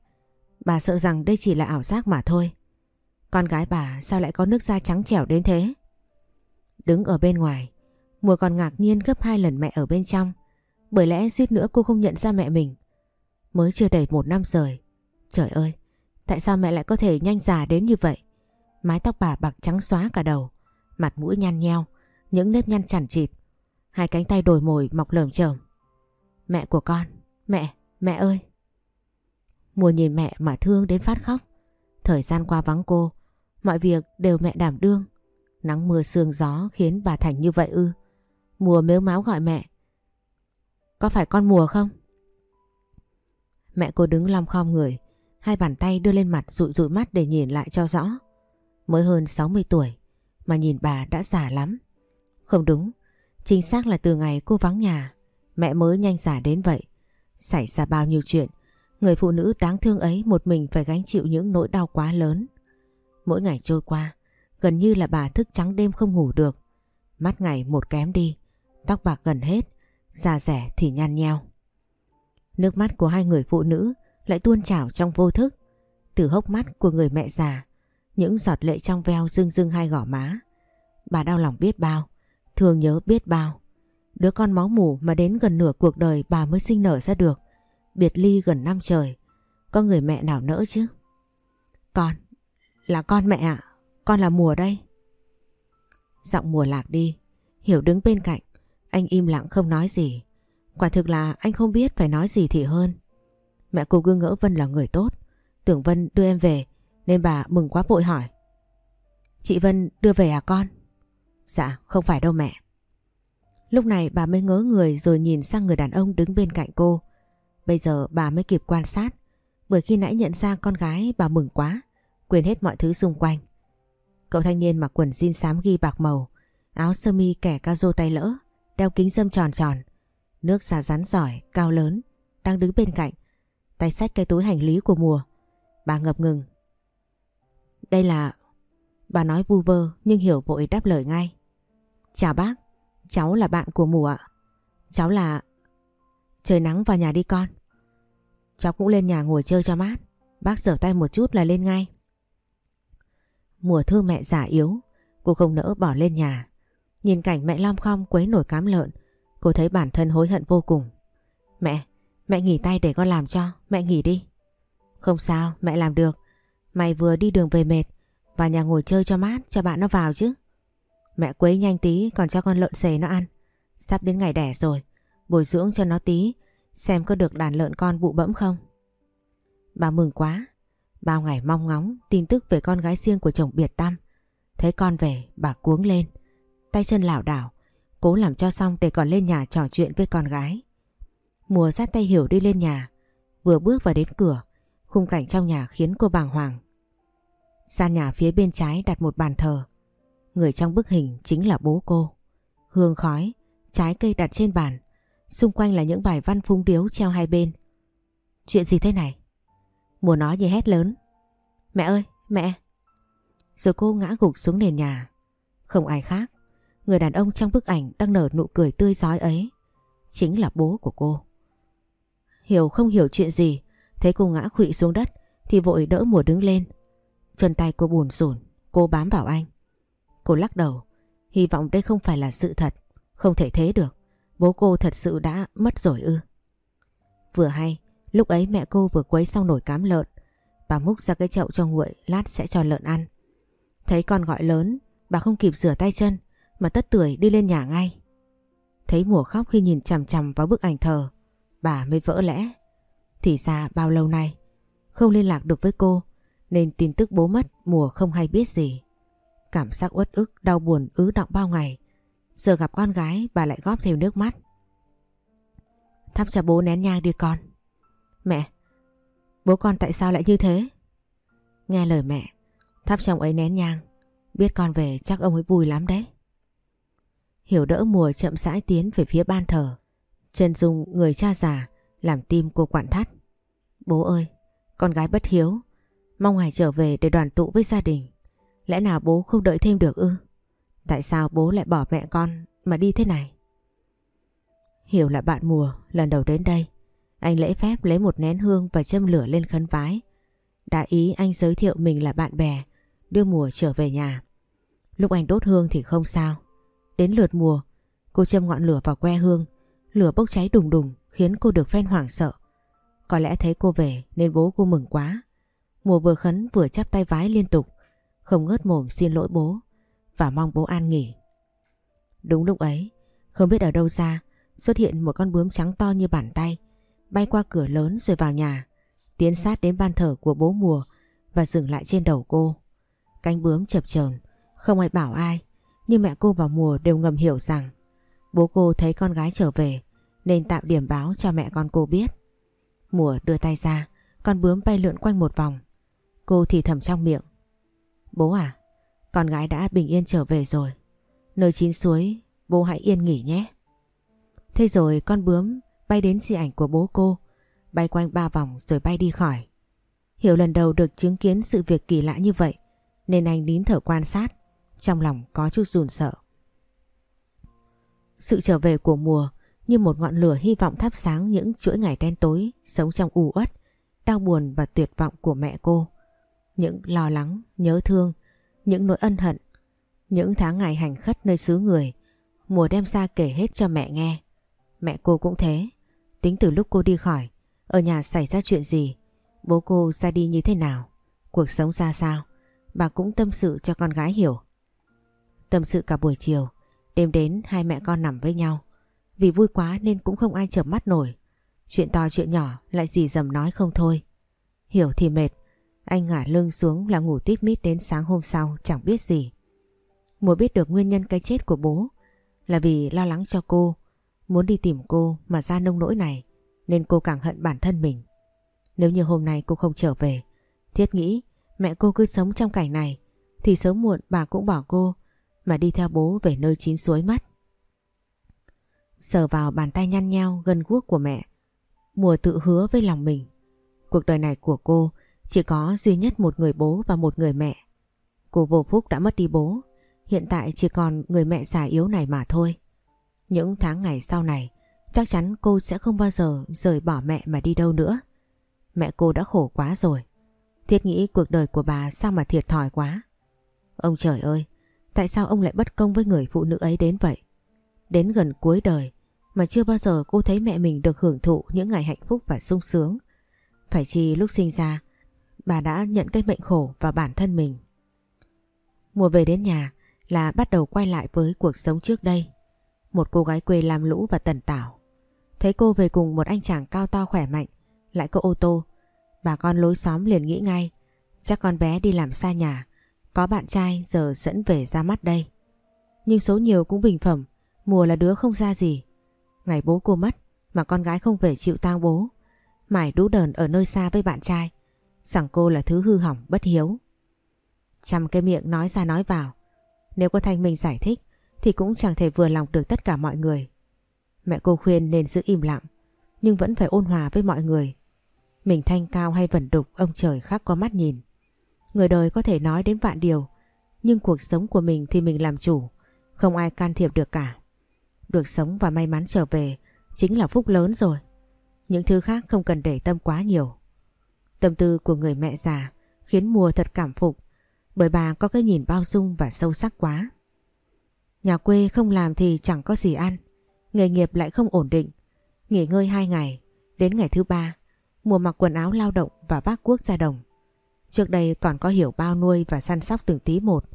A: Bà sợ rằng đây chỉ là ảo giác mà thôi. Con gái bà sao lại có nước da trắng trẻo đến thế? Đứng ở bên ngoài, mùa còn ngạc nhiên gấp hai lần mẹ ở bên trong. Bởi lẽ suýt nữa cô không nhận ra mẹ mình. Mới chưa đầy một năm rời. Trời ơi, tại sao mẹ lại có thể nhanh già đến như vậy? Mái tóc bà bạc trắng xóa cả đầu, mặt mũi nhăn nheo, những nếp nhăn chằn chịt. Hai cánh tay đồi mồi mọc lởm chởm. Mẹ của con, mẹ, mẹ ơi! Mùa nhìn mẹ mà thương đến phát khóc. Thời gian qua vắng cô, mọi việc đều mẹ đảm đương. Nắng mưa sương gió khiến bà Thành như vậy ư. Mùa mếu máu gọi mẹ. Có phải con mùa không? Mẹ cô đứng long khom người, hai bàn tay đưa lên mặt dụi dụi mắt để nhìn lại cho rõ. Mới hơn 60 tuổi, mà nhìn bà đã già lắm. Không đúng, chính xác là từ ngày cô vắng nhà, mẹ mới nhanh già đến vậy. Xảy ra bao nhiêu chuyện, người phụ nữ đáng thương ấy một mình phải gánh chịu những nỗi đau quá lớn. Mỗi ngày trôi qua, gần như là bà thức trắng đêm không ngủ được. Mắt ngày một kém đi, tóc bạc gần hết, da rẻ thì nhăn nheo. Nước mắt của hai người phụ nữ lại tuôn trào trong vô thức. Từ hốc mắt của người mẹ già, những giọt lệ trong veo rưng rưng hai gò má. Bà đau lòng biết bao, thương nhớ biết bao. Đứa con máu mủ mà đến gần nửa cuộc đời bà mới sinh nở ra được. Biệt ly gần năm trời. Có người mẹ nào nỡ chứ? Con, là con mẹ ạ, con là mùa đây. Giọng mùa lạc đi, Hiểu đứng bên cạnh, anh im lặng không nói gì. Quả thực là anh không biết phải nói gì thì hơn. Mẹ cô gương ngỡ Vân là người tốt. Tưởng Vân đưa em về nên bà mừng quá vội hỏi. Chị Vân đưa về à con? Dạ không phải đâu mẹ. Lúc này bà mới ngớ người rồi nhìn sang người đàn ông đứng bên cạnh cô. Bây giờ bà mới kịp quan sát bởi khi nãy nhận ra con gái bà mừng quá quên hết mọi thứ xung quanh. Cậu thanh niên mặc quần jean xám ghi bạc màu áo sơ mi kẻ ca rô tay lỡ đeo kính dâm tròn tròn nước xà rắn giỏi, cao lớn đang đứng bên cạnh tay xách cái túi hành lý của mùa. Bà ngập ngừng. Đây là bà nói vu vơ nhưng hiểu vội đáp lời ngay. Chào bác cháu là bạn của mùa ạ. Cháu là trời nắng vào nhà đi con. Cháu cũng lên nhà ngồi chơi cho mát. Bác rửa tay một chút là lên ngay. Mùa thương mẹ giả yếu cô không nỡ bỏ lên nhà. Nhìn cảnh mẹ lom khom quấy nổi cám lợn Cô thấy bản thân hối hận vô cùng. Mẹ, mẹ nghỉ tay để con làm cho, mẹ nghỉ đi. Không sao, mẹ làm được. Mày vừa đi đường về mệt, vào nhà ngồi chơi cho mát, cho bạn nó vào chứ. Mẹ quấy nhanh tí còn cho con lợn xề nó ăn. Sắp đến ngày đẻ rồi, bồi dưỡng cho nó tí, xem có được đàn lợn con bụ bẫm không. Bà mừng quá, bao ngày mong ngóng tin tức về con gái riêng của chồng biệt tâm. Thấy con về, bà cuống lên, tay chân lảo đảo, Cố làm cho xong để còn lên nhà trò chuyện với con gái. Mùa dắt tay Hiểu đi lên nhà. Vừa bước vào đến cửa, khung cảnh trong nhà khiến cô bàng hoàng. Gian nhà phía bên trái đặt một bàn thờ. Người trong bức hình chính là bố cô. Hương khói, trái cây đặt trên bàn. Xung quanh là những bài văn phung điếu treo hai bên. Chuyện gì thế này? Mùa nói như hét lớn. Mẹ ơi, mẹ! Rồi cô ngã gục xuống nền nhà. Không ai khác Người đàn ông trong bức ảnh đang nở nụ cười tươi giói ấy chính là bố của cô. Hiểu không hiểu chuyện gì, thấy cô ngã khụy xuống đất thì vội đỡ mùa đứng lên. Chân tay cô buồn rủn, cô bám vào anh. Cô lắc đầu, hy vọng đây không phải là sự thật, không thể thế được. Bố cô thật sự đã mất rồi ư. Vừa hay, lúc ấy mẹ cô vừa quấy xong nồi cám lợn. Bà múc ra cái chậu cho nguội, lát sẽ cho lợn ăn. Thấy con gọi lớn, bà không kịp rửa tay chân, mà tất tuổi đi lên nhà ngay. Thấy mùa khóc khi nhìn chằm chằm vào bức ảnh thờ, bà mới vỡ lẽ. Thì ra bao lâu nay không liên lạc được với cô nên tin tức bố mất mùa không hay biết gì. Cảm giác uất ức, đau buồn ứ động bao ngày. Giờ gặp con gái bà lại góp thêm nước mắt. Thắp cho bố nén nhang đi con. Mẹ, bố con tại sao lại như thế? Nghe lời mẹ, thắp chồng ấy nén nhang. Biết con về chắc ông ấy vui lắm đấy. Hiểu đỡ mùa chậm rãi tiến về phía ban thờ. Trần Dung người cha già làm tim cô quặn thắt. Bố ơi, con gái bất hiếu, mong ngài trở về để đoàn tụ với gia đình. Lẽ nào bố không đợi thêm được ư? Tại sao bố lại bỏ mẹ con mà đi thế này? Hiểu là bạn mùa lần đầu đến đây. Anh lễ phép lấy một nén hương và châm lửa lên khấn vái. Đại ý anh giới thiệu mình là bạn bè, đưa mùa trở về nhà. Lúc anh đốt hương thì không sao. Đến lượt mùa, cô châm ngọn lửa vào que hương. Lửa bốc cháy đùng đùng khiến cô được phen hoảng sợ. Có lẽ thấy cô về nên bố cô mừng quá. Mùa vừa khấn vừa chắp tay vái liên tục, không ngớt mồm xin lỗi bố và mong bố an nghỉ. Đúng lúc ấy, không biết ở đâu ra, xuất hiện một con bướm trắng to như bàn tay, bay qua cửa lớn rồi vào nhà, tiến sát đến ban thờ của bố mùa và dừng lại trên đầu cô. Cánh bướm chập chờn, không ai bảo ai, nhưng mẹ cô và mùa đều ngầm hiểu rằng bố cô thấy con gái trở về nên tạo điểm báo cho mẹ con cô biết. Mùa đưa tay ra, con bướm bay lượn quanh một vòng. Cô thì thầm trong miệng. Bố à, con gái đã bình yên trở về rồi. Nơi chín suối, bố hãy yên nghỉ nhé. Thế rồi con bướm bay đến di ảnh của bố cô, bay quanh ba vòng rồi bay đi khỏi. Hiểu lần đầu được chứng kiến sự việc kỳ lạ như vậy, nên anh nín thở quan sát, trong lòng có chút run sợ. Sự trở về của mùa như một ngọn lửa hy vọng thắp sáng những chuỗi ngày đen tối sống trong u uất, đau buồn và tuyệt vọng của mẹ cô. Những lo lắng, nhớ thương, những nỗi ân hận, những tháng ngày hành khất nơi xứ người, mùa đem ra kể hết cho mẹ nghe. Mẹ cô cũng thế, tính từ lúc cô đi khỏi, ở nhà xảy ra chuyện gì, bố cô ra đi như thế nào, cuộc sống ra sao, bà cũng tâm sự cho con gái hiểu. Tâm sự cả buổi chiều, đêm đến hai mẹ con nằm với nhau. Vì vui quá nên cũng không ai chợp mắt nổi. Chuyện to chuyện nhỏ lại gì dầm nói không thôi. Hiểu thì mệt, anh ngả lưng xuống là ngủ tít mít đến sáng hôm sau chẳng biết gì. Mùa biết được nguyên nhân cái chết của bố là vì lo lắng cho cô, muốn đi tìm cô mà ra nông nỗi này nên cô càng hận bản thân mình. Nếu như hôm nay cô không trở về, thiết nghĩ mẹ cô cứ sống trong cảnh này thì sớm muộn bà cũng bỏ cô mà đi theo bố về nơi chín suối mất. Sờ vào bàn tay nhăn nheo gần guốc của mẹ, mùa tự hứa với lòng mình. Cuộc đời này của cô chỉ có duy nhất một người bố và một người mẹ. Cô vô phúc đã mất đi bố, hiện tại chỉ còn người mẹ già yếu này mà thôi. Những tháng ngày sau này, chắc chắn cô sẽ không bao giờ rời bỏ mẹ mà đi đâu nữa. Mẹ cô đã khổ quá rồi. Thiết nghĩ cuộc đời của bà sao mà thiệt thòi quá. Ông trời ơi, tại sao ông lại bất công với người phụ nữ ấy đến vậy? Đến gần cuối đời mà chưa bao giờ cô thấy mẹ mình được hưởng thụ những ngày hạnh phúc và sung sướng. Phải chi lúc sinh ra bà đã nhận cái mệnh khổ vào bản thân mình. Mùa về đến nhà là bắt đầu quay lại với cuộc sống trước đây. Một cô gái quê làm lũ và tần tảo. Thấy cô về cùng một anh chàng cao to khỏe mạnh, lại có ô tô. Bà con lối xóm liền nghĩ ngay, chắc con bé đi làm xa nhà, có bạn trai giờ dẫn về ra mắt đây. Nhưng số nhiều cũng bình phẩm, mùa là đứa không ra gì. Ngày bố cô mất mà con gái không về chịu tang bố. Mải đú đờn ở nơi xa với bạn trai rằng cô là thứ hư hỏng bất hiếu. Chăm cái miệng nói ra nói vào. Nếu có Thanh Minh giải thích thì cũng chẳng thể vừa lòng được tất cả mọi người. Mẹ cô khuyên nên giữ im lặng nhưng vẫn phải ôn hòa với mọi người. Mình thanh cao hay vẩn đục ông trời khác có mắt nhìn. Người đời có thể nói đến vạn điều nhưng cuộc sống của mình thì mình làm chủ không ai can thiệp được cả. Được sống và may mắn trở về chính là phúc lớn rồi. Những thứ khác không cần để tâm quá nhiều. Tâm tư của người mẹ già khiến mùa thật cảm phục bởi bà có cái nhìn bao dung và sâu sắc quá. Nhà quê không làm thì chẳng có gì ăn, nghề nghiệp lại không ổn định. Nghỉ ngơi hai ngày, đến ngày thứ ba, mùa mặc quần áo lao động và vác cuốc ra đồng. Trước đây còn có hiểu bao nuôi và săn sóc từng tí một,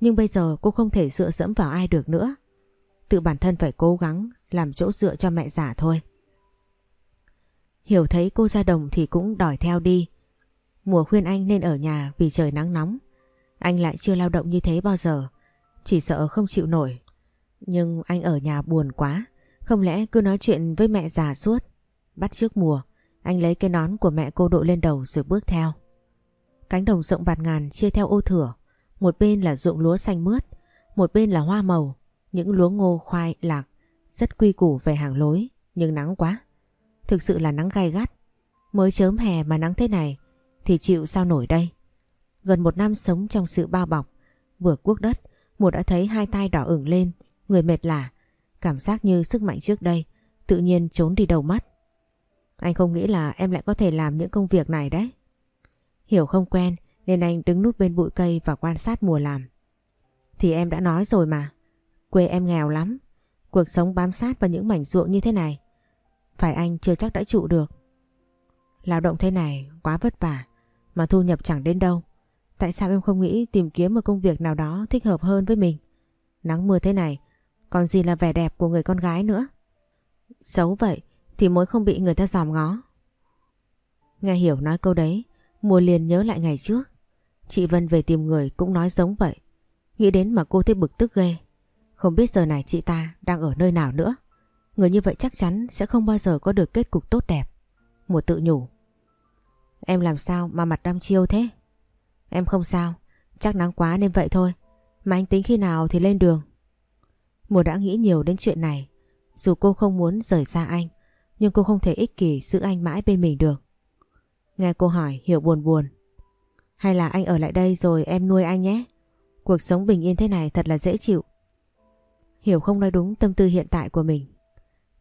A: nhưng bây giờ cô không thể dựa dẫm vào ai được nữa. Tự bản thân phải cố gắng làm chỗ dựa cho mẹ già thôi. Hiểu thấy cô ra đồng thì cũng đòi theo đi. Mùa khuyên anh nên ở nhà vì trời nắng nóng. Anh lại chưa lao động như thế bao giờ. Chỉ sợ không chịu nổi. Nhưng anh ở nhà buồn quá. Không lẽ cứ nói chuyện với mẹ già suốt. Bắt trước mùa, anh lấy cái nón của mẹ cô đội lên đầu rồi bước theo. Cánh đồng rộng bạt ngàn chia theo ô thửa. Một bên là ruộng lúa xanh mướt, một bên là hoa màu, những lúa ngô khoai lạc, rất quy củ về hàng lối, nhưng nắng quá. Thực sự là nắng gai gắt. Mới chớm hè mà nắng thế này thì chịu sao nổi đây. Gần một năm sống trong sự bao bọc, vừa cuốc đất, mùa đã thấy hai tay đỏ ửng lên, người mệt lả, cảm giác như sức mạnh trước đây, tự nhiên trốn đi đầu mắt. Anh không nghĩ là em lại có thể làm những công việc này đấy. Hiểu không quen nên anh đứng núp bên bụi cây và quan sát mùa làm. Thì em đã nói rồi mà, quê em nghèo lắm, cuộc sống bám sát vào những mảnh ruộng như thế này. Phải anh chưa chắc đã trụ được. Lao động thế này quá vất vả, mà thu nhập chẳng đến đâu. Tại sao em không nghĩ tìm kiếm một công việc nào đó thích hợp hơn với mình? Nắng mưa thế này, còn gì là vẻ đẹp của người con gái nữa? Xấu vậy thì mới không bị người ta giòm ngó. Nghe Hiểu nói câu đấy, Mùa liền nhớ lại ngày trước. Chị Vân về tìm người cũng nói giống vậy. Nghĩ đến mà cô thấy bực tức ghê. Không biết giờ này chị ta đang ở nơi nào nữa. Người như vậy chắc chắn sẽ không bao giờ có được kết cục tốt đẹp. Mùa tự nhủ. Em làm sao mà mặt đăm chiêu thế? Em không sao, chắc nắng quá nên vậy thôi. Mà anh tính khi nào thì lên đường. Mùa đã nghĩ nhiều đến chuyện này. Dù cô không muốn rời xa anh, nhưng cô không thể ích kỷ giữ anh mãi bên mình được. Nghe cô hỏi Hiểu buồn buồn. Hay là anh ở lại đây rồi em nuôi anh nhé. Cuộc sống bình yên thế này thật là dễ chịu. Hiểu không nói đúng tâm tư hiện tại của mình.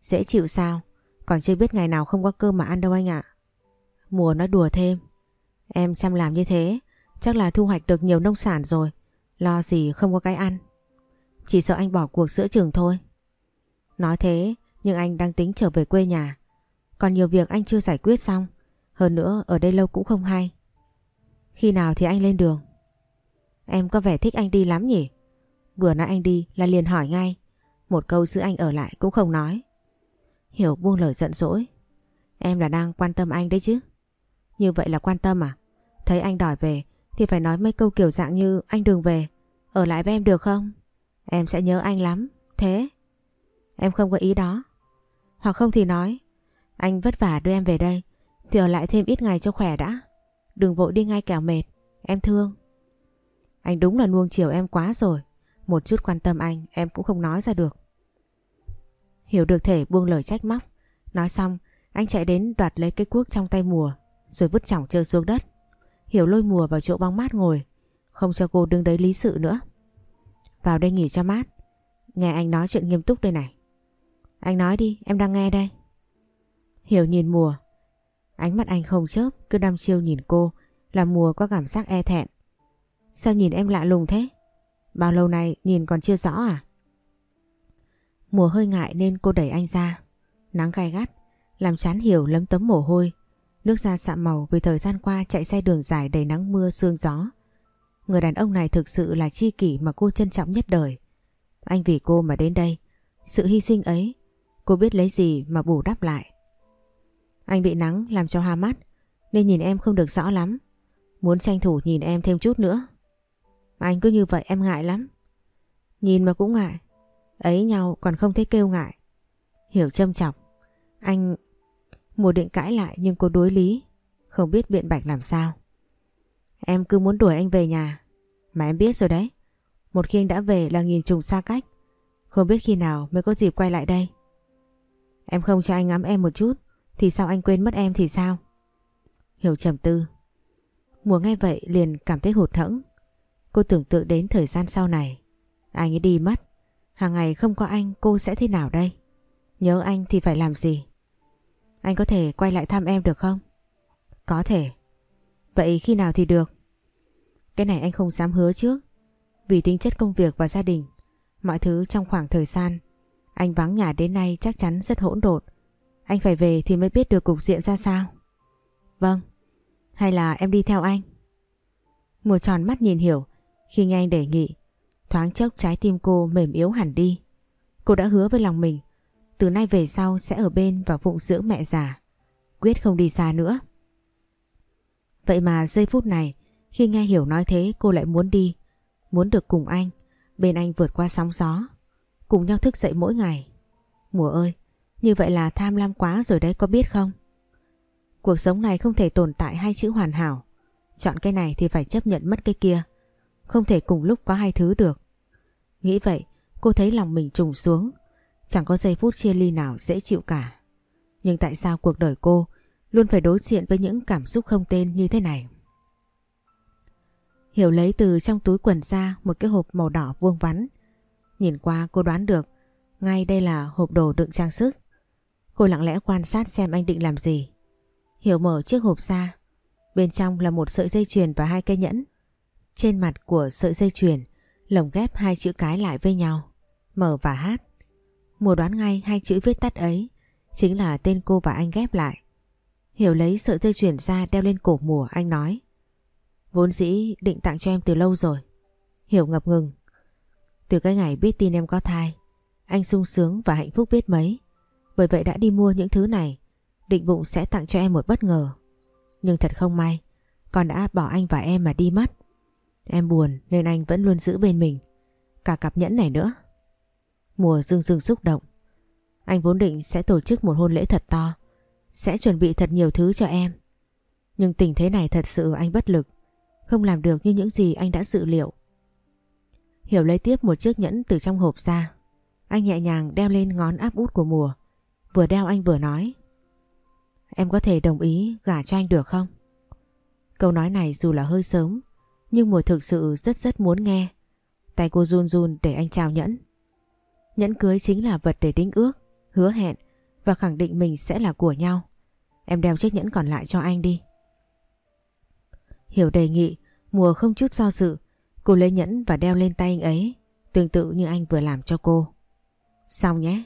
A: Dễ chịu sao? Còn chưa biết ngày nào không có cơm mà ăn đâu anh ạ. Mùa nói đùa thêm. Em chăm làm như thế, chắc là thu hoạch được nhiều nông sản rồi. Lo gì không có cái ăn. Chỉ sợ anh bỏ cuộc giữa trường thôi. Nói thế, nhưng anh đang tính trở về quê nhà. Còn nhiều việc anh chưa giải quyết xong. Hơn nữa, ở đây lâu cũng không hay. Khi nào thì anh lên đường? Em có vẻ thích anh đi lắm nhỉ? Vừa nói anh đi là liền hỏi ngay. Một câu giữ anh ở lại cũng không nói. Hiểu buông lời giận dỗi. Em là đang quan tâm anh đấy chứ. Như vậy là quan tâm à? Thấy anh đòi về thì phải nói mấy câu kiểu dạng như anh đừng về. Ở lại với em được không? Em sẽ nhớ anh lắm. Thế? Em không có ý đó. Hoặc không thì nói. Anh vất vả đưa em về đây. Thì ở lại thêm ít ngày cho khỏe đã. Đừng vội đi ngay kẻo mệt. Em thương. Anh đúng là nuông chiều em quá rồi. Một chút quan tâm anh, em cũng không nói ra được. Hiểu được thể buông lời trách móc. Nói xong, anh chạy đến đoạt lấy cái cuốc trong tay mùa, rồi vứt chỏng chơi xuống đất. Hiểu lôi mùa vào chỗ bóng mát ngồi, không cho cô đứng đấy lý sự nữa. Vào đây nghỉ cho mát. Nghe anh nói chuyện nghiêm túc đây này. Anh nói đi, em đang nghe đây. Hiểu nhìn mùa Ánh mắt anh không chớp cứ đăm chiêu nhìn cô làm mùa có cảm giác e thẹn. Sao nhìn em lạ lùng thế? Bao lâu nay nhìn còn chưa rõ à? Mùa hơi ngại nên cô đẩy anh ra. Nắng gai gắt, làm chán hiểu lấm tấm mồ hôi. Nước da sạm màu vì thời gian qua chạy xe đường dài đầy nắng mưa sương gió. Người đàn ông này thực sự là chi kỷ mà cô trân trọng nhất đời. Anh vì cô mà đến đây. Sự hy sinh ấy, cô biết lấy gì mà bù đắp lại. Anh bị nắng, làm cho hoa mắt, nên nhìn em không được rõ lắm. Muốn tranh thủ nhìn em thêm chút nữa. Anh cứ như vậy em ngại lắm. Nhìn mà cũng ngại. Ấy nhau còn không thấy kêu ngại. Hiểu châm chọc. Anh... Mùa định cãi lại nhưng cô đối lý. Không biết biện bạch làm sao. Em cứ muốn đuổi anh về nhà. Mà em biết rồi đấy. Một khi anh đã về là nghìn trùng xa cách. Không biết khi nào mới có dịp quay lại đây. Em không cho anh ngắm em một chút. Thì sao anh quên mất em thì sao? Hiểu trầm tư. Mùa nghe vậy liền cảm thấy hụt hẫng. Cô tưởng tượng đến thời gian sau này. Anh ấy đi mất. Hàng ngày không có anh cô sẽ thế nào đây? Nhớ anh thì phải làm gì? Anh có thể quay lại thăm em được không? Có thể. Vậy khi nào thì được? Cái này anh không dám hứa trước. Vì tính chất công việc và gia đình, mọi thứ trong khoảng thời gian anh vắng nhà đến nay chắc chắn rất hỗn độn. Anh phải về thì mới biết được cục diện ra sao. Vâng. Hay là em đi theo anh? Mùa tròn mắt nhìn hiểu khi nghe anh đề nghị. Thoáng chốc trái tim cô mềm yếu hẳn đi. Cô đã hứa với lòng mình từ nay về sau sẽ ở bên và phụng dưỡng mẹ già. quyết không đi xa nữa. Vậy mà giây phút này khi nghe Hiểu nói thế cô lại muốn đi, muốn được cùng anh, bên anh vượt qua sóng gió, cùng nhau thức dậy mỗi ngày. Mùa ơi, như vậy là tham lam quá rồi đấy có biết không? Cuộc sống này không thể tồn tại hai chữ hoàn hảo. Chọn cái này thì phải chấp nhận mất cái kia. Không thể cùng lúc có hai thứ được. Nghĩ vậy, cô thấy lòng mình trùng xuống. Chẳng có giây phút chia ly nào dễ chịu cả. Nhưng tại sao cuộc đời cô luôn phải đối diện với những cảm xúc không tên như thế này? Hiểu lấy từ trong túi quần ra một cái hộp màu đỏ vuông vắn. Nhìn qua cô đoán được ngay đây là hộp đồ đựng trang sức. Cô lặng lẽ quan sát xem anh định làm gì. Hiểu mở chiếc hộp ra. Bên trong là một sợi dây chuyền và hai cây nhẫn. Trên mặt của sợi dây chuyền lồng ghép hai chữ cái lại với nhau. M và H. Mùa đoán ngay hai chữ viết tắt ấy chính là tên cô và anh ghép lại. Hiểu lấy sợi dây chuyền ra đeo lên cổ mùa anh nói. Vốn dĩ định tặng cho em từ lâu rồi. Hiểu ngập ngừng. Từ cái ngày biết tin em có thai, anh sung sướng và hạnh phúc biết mấy. Bởi vậy đã đi mua những thứ này, định bụng sẽ tặng cho em một bất ngờ. Nhưng thật không may, con đã bỏ anh và em mà đi mất. Em buồn nên anh vẫn luôn giữ bên mình. Cả cặp nhẫn này nữa. Mùa dương dương xúc động. Anh vốn định sẽ tổ chức một hôn lễ thật to. Sẽ chuẩn bị thật nhiều thứ cho em. Nhưng tình thế này thật sự anh bất lực. Không làm được như những gì anh đã dự liệu. Hiểu lấy tiếp một chiếc nhẫn từ trong hộp ra. Anh nhẹ nhàng đeo lên ngón áp út của mùa. Vừa đeo anh vừa nói. Em có thể đồng ý gả cho anh được không? Câu nói này dù là hơi sớm nhưng mùa thực sự rất rất muốn nghe. Tay cô run run để anh trao nhẫn. Nhẫn cưới chính là vật để đính ước, hứa hẹn và khẳng định mình sẽ là của nhau. Em đeo chiếc nhẫn còn lại cho anh đi. Hiểu đề nghị, mùa không chút do dự, cô lấy nhẫn và đeo lên tay anh ấy, tương tự như anh vừa làm cho cô. Xong nhé,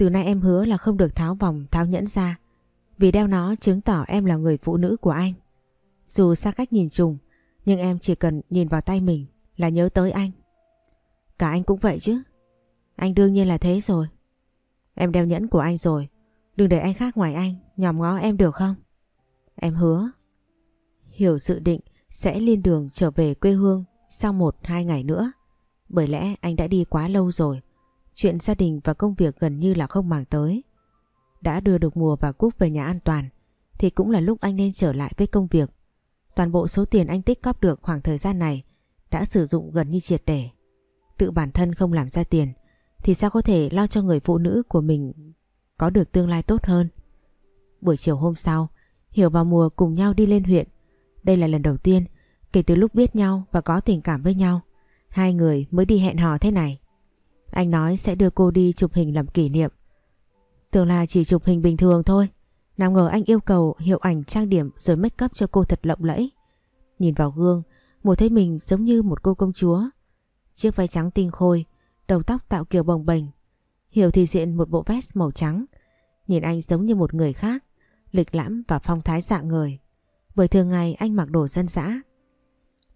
A: từ nay em hứa là không được tháo vòng tháo nhẫn ra, vì đeo nó chứng tỏ em là người phụ nữ của anh. Dù xa cách nhìn trùng, nhưng em chỉ cần nhìn vào tay mình là nhớ tới anh. Cả anh cũng vậy chứ. Anh đương nhiên là thế rồi. Em đeo nhẫn của anh rồi. Đừng để anh khác ngoài anh nhòm ngó em được không? Em hứa. Hiểu dự định sẽ lên đường trở về quê hương sau một hai ngày nữa. Bởi lẽ anh đã đi quá lâu rồi. Chuyện gia đình và công việc gần như là không màng tới. Đã đưa được mùa và Cúc về nhà an toàn thì cũng là lúc anh nên trở lại với công việc. Toàn bộ số tiền anh tích cóp được khoảng thời gian này đã sử dụng gần như triệt để. Tự bản thân không làm ra tiền thì sao có thể lo cho người phụ nữ của mình có được tương lai tốt hơn. Buổi chiều hôm sau, Hiểu và Mùa cùng nhau đi lên huyện. Đây là lần đầu tiên kể từ lúc biết nhau và có tình cảm với nhau. Hai người mới đi hẹn hò thế này. Anh nói sẽ đưa cô đi chụp hình làm kỷ niệm. Tưởng là chỉ chụp hình bình thường thôi. Nào ngờ anh yêu cầu hiệu ảnh trang điểm rồi make up cho cô thật lộng lẫy. Nhìn vào gương, mùa thấy mình giống như một cô công chúa. Chiếc váy trắng tinh khôi, đầu tóc tạo kiểu bồng bềnh. Hiểu thì diện một bộ vest màu trắng. Nhìn anh giống như một người khác, lịch lãm và phong thái dạng người. Bởi thường ngày anh mặc đồ dân dã.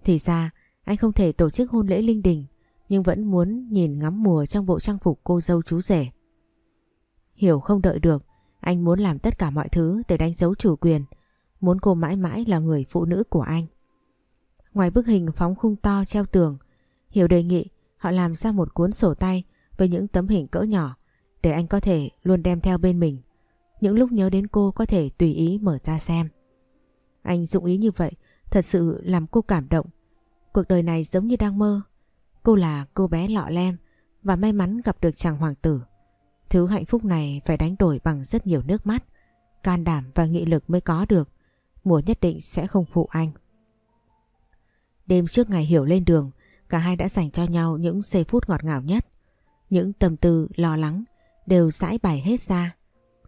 A: Thì ra, anh không thể tổ chức hôn lễ linh đình, nhưng vẫn muốn nhìn ngắm mùa trong bộ trang phục cô dâu chú rể. Hiểu không đợi được, anh muốn làm tất cả mọi thứ để đánh dấu chủ quyền, muốn cô mãi mãi là người phụ nữ của anh. Ngoài bức hình phóng khung to treo tường, Hiểu đề nghị họ làm ra một cuốn sổ tay với những tấm hình cỡ nhỏ để anh có thể luôn đem theo bên mình. Những lúc nhớ đến cô có thể tùy ý mở ra xem. Anh dụng ý như vậy thật sự làm cô cảm động. Cuộc đời này giống như đang mơ. Cô là cô bé lọ lem và may mắn gặp được chàng hoàng tử. Thứ hạnh phúc này phải đánh đổi bằng rất nhiều nước mắt, can đảm và nghị lực mới có được. Mùa nhất định sẽ không phụ anh. Đêm trước ngày hiểu lên đường, cả hai đã dành cho nhau những giây phút ngọt ngào nhất. Những tâm tư, lo lắng đều giải bày hết ra.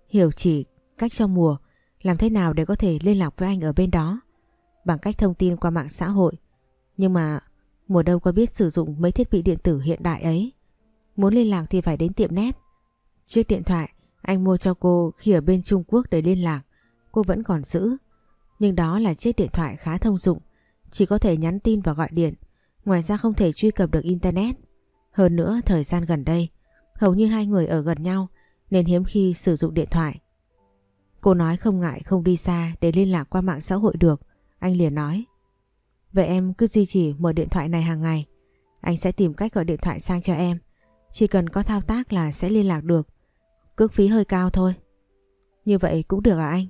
A: Hiểu chỉ cách cho mùa làm thế nào để có thể liên lạc với anh ở bên đó bằng cách thông tin qua mạng xã hội. Nhưng mà mùa đâu có biết sử dụng mấy thiết bị điện tử hiện đại ấy. Muốn liên lạc thì phải đến tiệm nét. Chiếc điện thoại anh mua cho cô khi ở bên Trung Quốc để liên lạc, cô vẫn còn giữ. Nhưng đó là chiếc điện thoại khá thông dụng, chỉ có thể nhắn tin và gọi điện, ngoài ra không thể truy cập được Internet. Hơn nữa thời gian gần đây, hầu như hai người ở gần nhau nên hiếm khi sử dụng điện thoại. Cô nói không ngại không đi xa để liên lạc qua mạng xã hội được. Anh liền nói. Vậy em cứ duy trì mở điện thoại này hàng ngày. Anh sẽ tìm cách gọi điện thoại sang cho em. Chỉ cần có thao tác là sẽ liên lạc được. Cước phí hơi cao thôi. Như vậy cũng được à anh?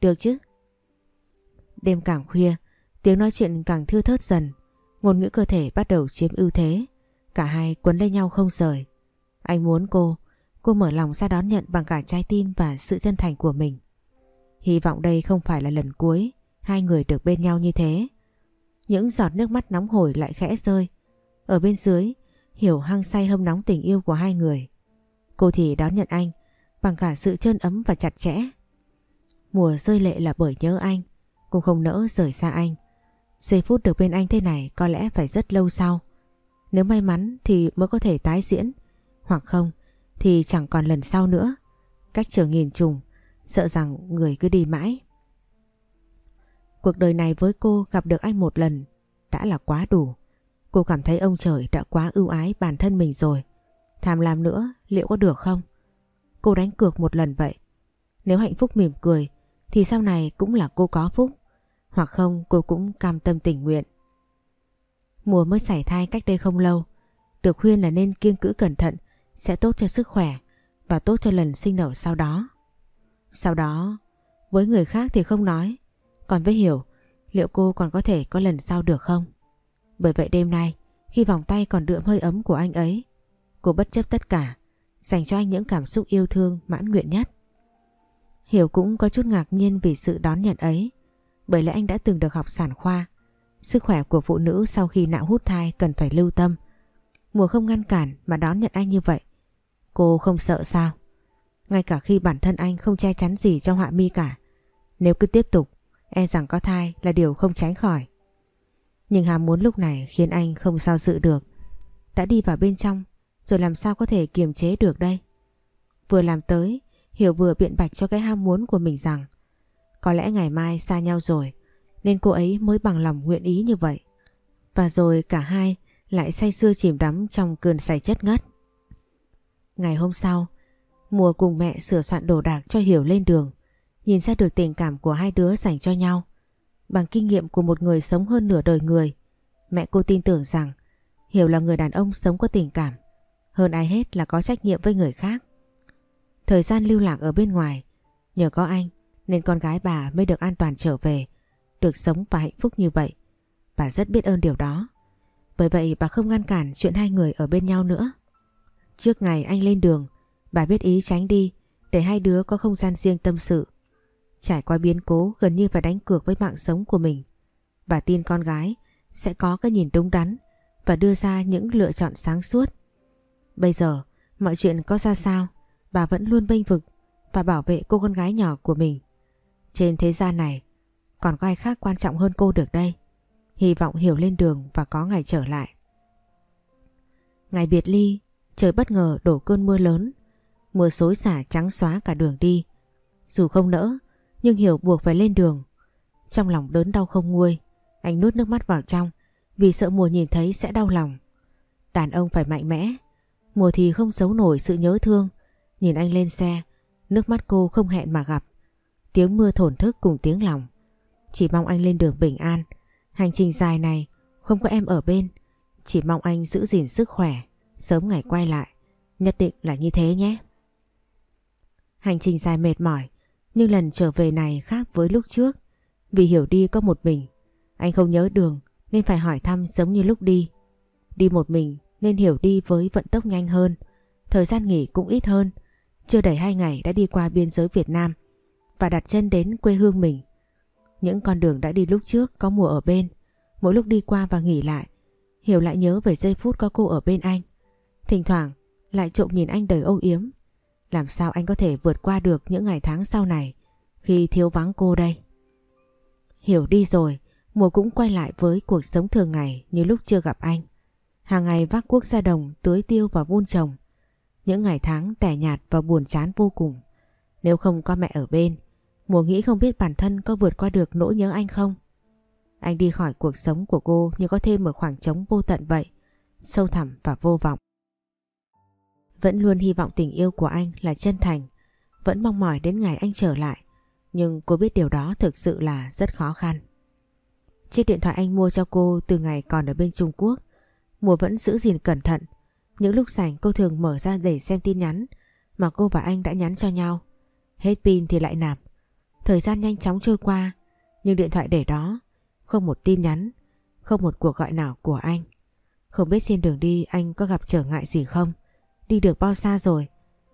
A: Được chứ? Đêm càng khuya, tiếng nói chuyện càng thưa thớt dần. Ngôn ngữ cơ thể bắt đầu chiếm ưu thế. Cả hai quấn lấy nhau không rời. Anh muốn cô, cô mở lòng ra đón nhận bằng cả trái tim và sự chân thành của mình. Hy vọng đây không phải là lần cuối hai người được bên nhau như thế. Những giọt nước mắt nóng hổi lại khẽ rơi. Ở bên dưới, Hiểu hăng say hâm nóng tình yêu của hai người. Cô thì đón nhận anh bằng cả sự trơn ấm và chặt chẽ. Mùa rơi lệ là bởi nhớ anh, cô không nỡ rời xa anh. Giây phút được bên anh thế này có lẽ phải rất lâu sau. Nếu may mắn thì mới có thể tái diễn, hoặc không thì chẳng còn lần sau nữa. Cách chờ nghìn trùng, sợ rằng người cứ đi mãi. Cuộc đời này với cô gặp được anh một lần đã là quá đủ. Cô cảm thấy ông trời đã quá ưu ái bản thân mình rồi. Tham lam nữa liệu có được không? Cô đánh cược một lần vậy. Nếu hạnh phúc mỉm cười thì sau này cũng là cô có phúc. Hoặc không cô cũng cam tâm tình nguyện. Mùa mới xảy thai cách đây không lâu. Được khuyên là nên kiêng cữ cẩn thận sẽ tốt cho sức khỏe và tốt cho lần sinh nở sau đó. Sau đó, với người khác thì không nói. Còn với Hiểu, liệu cô còn có thể có lần sau được không? Bởi vậy đêm nay, khi vòng tay còn đượm hơi ấm của anh ấy, cô bất chấp tất cả, dành cho anh những cảm xúc yêu thương mãn nguyện nhất. Hiểu cũng có chút ngạc nhiên vì sự đón nhận ấy, bởi lẽ anh đã từng được học sản khoa. Sức khỏe của phụ nữ sau khi nạo hút thai cần phải lưu tâm. Mùa không ngăn cản mà đón nhận anh như vậy. Cô không sợ sao? Ngay cả khi bản thân anh không che chắn gì cho họa mi cả. Nếu cứ tiếp tục, e rằng có thai là điều không tránh khỏi. Nhưng ham muốn lúc này khiến anh không sao dự được. Đã đi vào bên trong, rồi làm sao có thể kiềm chế được đây? Vừa làm tới, Hiểu vừa biện bạch cho cái ham muốn của mình rằng có lẽ ngày mai xa nhau rồi, nên cô ấy mới bằng lòng nguyện ý như vậy. Và rồi cả hai lại say sưa chìm đắm trong cơn say chất ngất. Ngày hôm sau, Mùa cùng mẹ sửa soạn đồ đạc cho Hiểu lên đường, nhìn ra được tình cảm của hai đứa dành cho nhau. Bằng kinh nghiệm của một người sống hơn nửa đời người, mẹ cô tin tưởng rằng Hiểu là người đàn ông sống có tình cảm, hơn ai hết là có trách nhiệm với người khác. Thời gian lưu lạc ở bên ngoài, nhờ có anh nên con gái bà mới được an toàn trở về, được sống và hạnh phúc như vậy. Bà rất biết ơn điều đó. Bởi vậy bà không ngăn cản chuyện hai người ở bên nhau nữa. Trước ngày anh lên đường, bà biết ý tránh đi để hai đứa có không gian riêng tâm sự. Trải qua biến cố gần như phải đánh cược với mạng sống của mình. Bà tin con gái sẽ có cái nhìn đúng đắn và đưa ra những lựa chọn sáng suốt. Bây giờ, mọi chuyện có ra sao, bà vẫn luôn bênh vực và bảo vệ cô con gái nhỏ của mình. Trên thế gian này, còn có ai khác quan trọng hơn cô được đây. Hy vọng hiểu lên đường và có ngày trở lại. Ngày biệt ly, trời bất ngờ đổ cơn mưa lớn. Mưa xối xả trắng xóa cả đường đi. Dù không nỡ, nhưng Hiểu buộc phải lên đường. Trong lòng đớn đau không nguôi, anh nuốt nước mắt vào trong vì sợ mùa nhìn thấy sẽ đau lòng. Đàn ông phải mạnh mẽ, mùa thì không giấu nổi sự nhớ thương. Nhìn anh lên xe, nước mắt cô không hẹn mà gặp. Tiếng mưa thổn thức cùng tiếng lòng. Chỉ mong anh lên đường bình an. Hành trình dài này không có em ở bên. Chỉ mong anh giữ gìn sức khỏe, sớm ngày quay lại. Nhất định là như thế nhé. Hành trình dài mệt mỏi, nhưng lần trở về này khác với lúc trước. Vì hiểu đi có một mình. Anh không nhớ đường nên phải hỏi thăm giống như lúc đi. Đi một mình nên hiểu đi với vận tốc nhanh hơn. Thời gian nghỉ cũng ít hơn. Chưa đầy hai ngày đã đi qua biên giới Việt Nam và đặt chân đến quê hương mình. Những con đường đã đi lúc trước có mùa ở bên. Mỗi lúc đi qua và nghỉ lại, Hiểu lại nhớ về giây phút có cô ở bên anh. Thỉnh thoảng lại trộm nhìn anh đầy âu yếm. Làm sao anh có thể vượt qua được những ngày tháng sau này khi thiếu vắng cô đây? Hiểu đi rồi, mùa cũng quay lại với cuộc sống thường ngày như lúc chưa gặp anh. Hàng ngày vác cuốc ra đồng tưới tiêu và vun trồng. Những ngày tháng tẻ nhạt và buồn chán vô cùng. Nếu không có mẹ ở bên, Mùa nghĩ không biết bản thân có vượt qua được nỗi nhớ anh không? Anh đi khỏi cuộc sống của cô như có thêm một khoảng trống vô tận vậy, sâu thẳm và vô vọng. Vẫn luôn hy vọng tình yêu của anh là chân thành, vẫn mong mỏi đến ngày anh trở lại, Nhưng cô biết điều đó thực sự là rất khó khăn. Chiếc điện thoại anh mua cho cô từ ngày còn ở bên Trung Quốc. Mùa vẫn giữ gìn cẩn thận. Những lúc rảnh cô thường mở ra để xem tin nhắn mà cô và anh đã nhắn cho nhau. Hết pin thì lại nạp. Thời gian nhanh chóng trôi qua nhưng điện thoại để đó không một tin nhắn, không một cuộc gọi nào của anh. Không biết trên đường đi anh có gặp trở ngại gì không? Đi được bao xa rồi?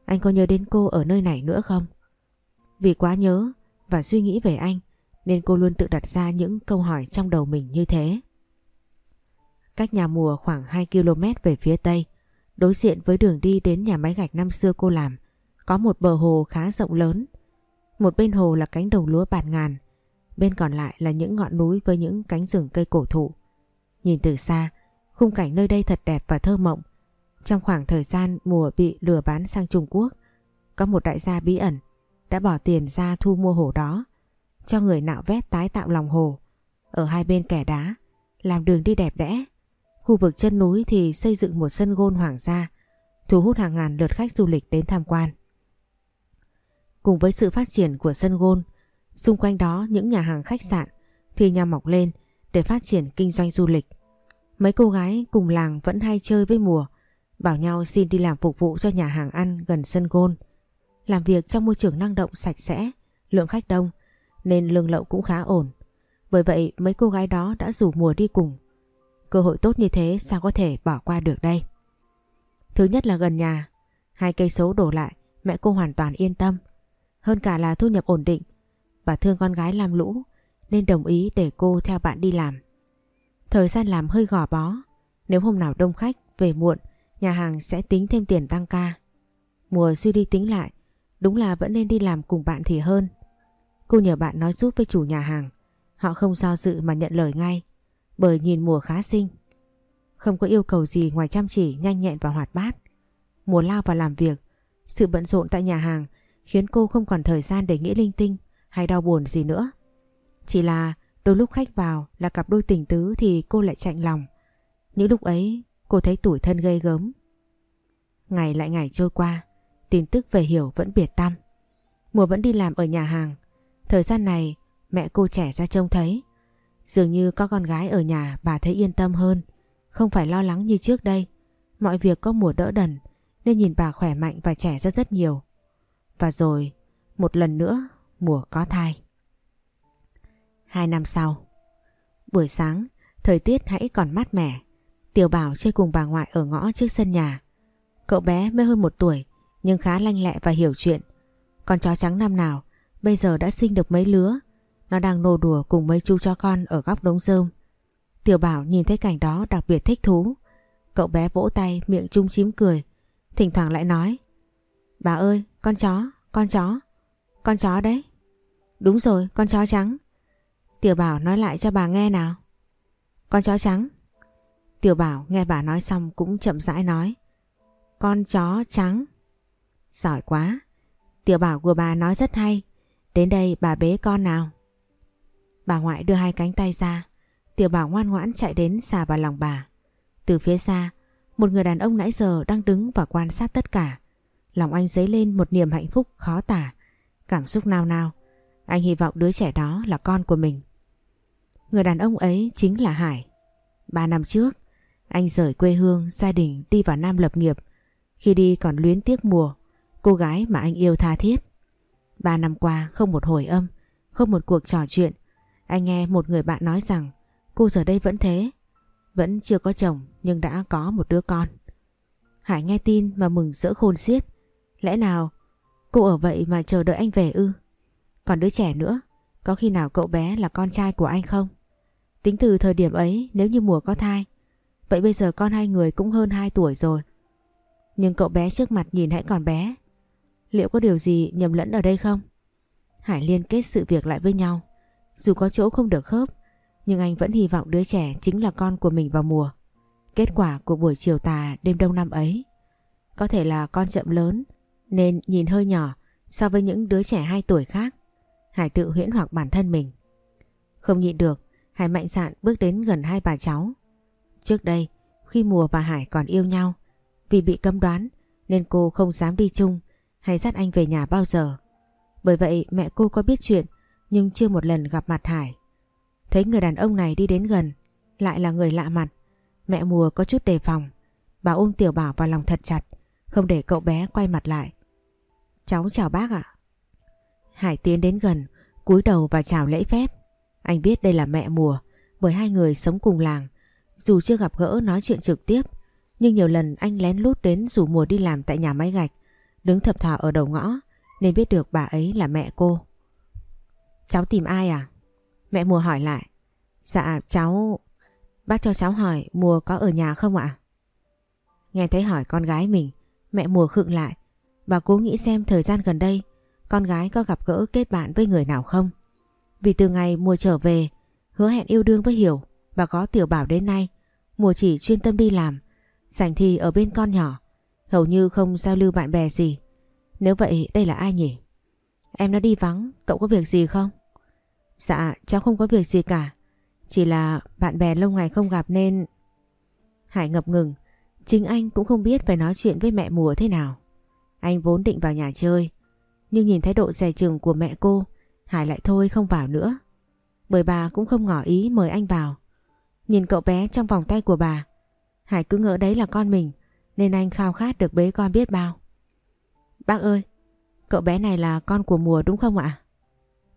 A: Anh có nhớ đến cô ở nơi này nữa không? Vì quá nhớ và suy nghĩ về anh nên cô luôn tự đặt ra những câu hỏi trong đầu mình như thế. Cách nhà mùa khoảng 2 km về phía tây, đối diện với đường đi đến nhà máy gạch năm xưa cô làm, có một bờ hồ khá rộng lớn. Một bên hồ là cánh đồng lúa bạt ngàn, bên còn lại là những ngọn núi với những cánh rừng cây cổ thụ. Nhìn từ xa, khung cảnh nơi đây thật đẹp và thơ mộng. Trong khoảng thời gian mùa bị lừa bán sang Trung Quốc, có một đại gia bí ẩn đã bỏ tiền ra thu mua hồ đó, cho người nạo vét tái tạo lòng hồ. Ở hai bên kẻ đá, làm đường đi đẹp đẽ. Khu vực chân núi thì xây dựng một sân gôn hoàng gia, thu hút hàng ngàn lượt khách du lịch đến tham quan. Cùng với sự phát triển của sân gôn, xung quanh đó những nhà hàng khách sạn thì nhà mọc lên để phát triển kinh doanh du lịch. Mấy cô gái cùng làng vẫn hay chơi với mùa, bảo nhau xin đi làm phục vụ cho nhà hàng ăn gần sân gôn. Làm việc trong môi trường năng động sạch sẽ, lượng khách đông nên lương lậu cũng khá ổn. Bởi vậy mấy cô gái đó đã rủ mùa đi cùng. Cơ hội tốt như thế sao có thể bỏ qua được đây? Thứ nhất là gần nhà, hai cây số đổ lại mẹ cô hoàn toàn yên tâm. Hơn cả là thu nhập ổn định và thương con gái làm lũ nên đồng ý để cô theo bạn đi làm. Thời gian làm hơi gò bó, nếu hôm nào đông khách về muộn, nhà hàng sẽ tính thêm tiền tăng ca. Mùa suy đi tính lại, đúng là vẫn nên đi làm cùng bạn thì hơn. Cô nhờ bạn nói giúp với chủ nhà hàng, họ không do dự mà nhận lời ngay, bởi nhìn mùa khá xinh. Không có yêu cầu gì ngoài chăm chỉ, nhanh nhẹn và hoạt bát. Mùa lao vào làm việc, sự bận rộn tại nhà hàng khiến cô không còn thời gian để nghĩ linh tinh hay đau buồn gì nữa. Chỉ là đôi lúc khách vào là cặp đôi tình tứ thì cô lại chạnh lòng. Những lúc ấy cô thấy tủi thân gây gớm. Ngày lại ngày trôi qua, tin tức về Hiểu vẫn biệt tâm. Mùa vẫn đi làm ở nhà hàng. Thời gian này mẹ cô trẻ ra trông thấy. Dường như có con gái ở nhà bà thấy yên tâm hơn. Không phải lo lắng như trước đây. Mọi việc có mùa đỡ đần nên nhìn bà khỏe mạnh và trẻ rất rất nhiều. Và rồi, một lần nữa mùa có thai. Hai năm sau, buổi sáng, thời tiết hãy còn mát mẻ. Tiểu Bảo chơi cùng bà ngoại ở ngõ trước sân nhà. Cậu bé mới hơn một tuổi, nhưng khá lanh lẹ và hiểu chuyện. Con chó trắng năm nào, bây giờ đã sinh được mấy lứa. Nó đang nô đùa cùng mấy chú chó con ở góc đống rơm. Tiểu Bảo nhìn thấy cảnh đó đặc biệt thích thú. Cậu bé vỗ tay miệng chung chím cười, thỉnh thoảng lại nói Bà ơi, con chó, con chó, con chó đấy. Đúng rồi, con chó trắng. Tiểu Bảo nói lại cho bà nghe nào. Con chó trắng. Tiểu Bảo nghe bà nói xong cũng chậm rãi nói. Con chó trắng. Giỏi quá. Tiểu Bảo của bà nói rất hay. Đến đây bà bế con nào. Bà ngoại đưa hai cánh tay ra. Tiểu Bảo ngoan ngoãn chạy đến xà vào lòng bà. Từ phía xa, một người đàn ông nãy giờ đang đứng và quan sát tất cả. Lòng anh dấy lên một niềm hạnh phúc khó tả. Cảm xúc nao nao. Anh hy vọng đứa trẻ đó là con của mình. Người đàn ông ấy chính là Hải. Ba năm trước, anh rời quê hương, gia đình đi vào Nam lập nghiệp. Khi đi còn luyến tiếc mùa, cô gái mà anh yêu tha thiết. Ba năm qua không một hồi âm, không một cuộc trò chuyện. Anh nghe một người bạn nói rằng cô giờ đây vẫn thế. Vẫn chưa có chồng nhưng đã có một đứa con. Hải nghe tin mà mừng rỡ khôn xiết. Lẽ nào cô ở vậy mà chờ đợi anh về ư? Còn đứa trẻ nữa, có khi nào cậu bé là con trai của anh không? Tính từ thời điểm ấy nếu như mùa có thai, vậy bây giờ con hai người cũng hơn 2 tuổi rồi. Nhưng cậu bé trước mặt nhìn hãy còn bé. Liệu có điều gì nhầm lẫn ở đây không? Hải liên kết sự việc lại với nhau. Dù có chỗ không được khớp, nhưng anh vẫn hy vọng đứa trẻ chính là con của mình vào mùa. Kết quả của buổi chiều tà đêm đông năm ấy. Có thể là con chậm lớn nên nhìn hơi nhỏ so với những đứa trẻ 2 tuổi khác. Hải tự huyễn hoặc bản thân mình. Không nhịn được, Hải mạnh dạn bước đến gần hai bà cháu. Trước đây, khi Mùa và Hải còn yêu nhau, vì bị cấm đoán nên cô không dám đi chung hay dắt anh về nhà bao giờ. Bởi vậy mẹ cô có biết chuyện nhưng chưa một lần gặp mặt Hải. Thấy người đàn ông này đi đến gần, lại là người lạ mặt. Mẹ mùa có chút đề phòng. Bà ôm Tiểu Bảo vào lòng thật chặt, không để cậu bé quay mặt lại. Cháu chào bác ạ. Hải tiến đến gần, cúi đầu và chào lễ phép. Anh biết đây là mẹ mùa, bởi hai người sống cùng làng. Dù chưa gặp gỡ nói chuyện trực tiếp, nhưng nhiều lần anh lén lút đến rủ mùa đi làm tại nhà máy gạch, đứng thập thò ở đầu ngõ, nên biết được bà ấy là mẹ cô. Cháu tìm ai à? Mẹ mùa hỏi lại. Dạ cháu... Bác cho cháu hỏi mùa có ở nhà không ạ? Nghe thấy hỏi con gái mình, mẹ mùa khựng lại. Bà cố nghĩ xem thời gian gần đây con gái có gặp gỡ kết bạn với người nào không. Vì từ ngày mùa trở về, hứa hẹn yêu đương với Hiểu và có tiểu bảo đến nay, mùa chỉ chuyên tâm đi làm, dành thì ở bên con nhỏ, hầu như không giao lưu bạn bè gì. Nếu vậy đây là ai nhỉ? Em nó đi vắng, cậu có việc gì không? Dạ, cháu không có việc gì cả. Chỉ là bạn bè lâu ngày không gặp nên... Hải ngập ngừng, chính anh cũng không biết phải nói chuyện với mẹ mùa thế nào. Anh vốn định vào nhà chơi, nhưng nhìn thái độ dè chừng của mẹ cô, Hải lại thôi không vào nữa. Bởi bà cũng không ngỏ ý mời anh vào. Nhìn cậu bé trong vòng tay của bà, Hải cứ ngỡ đấy là con mình, nên anh khao khát được bế con biết bao. Bác ơi, cậu bé này là con của mùa đúng không ạ?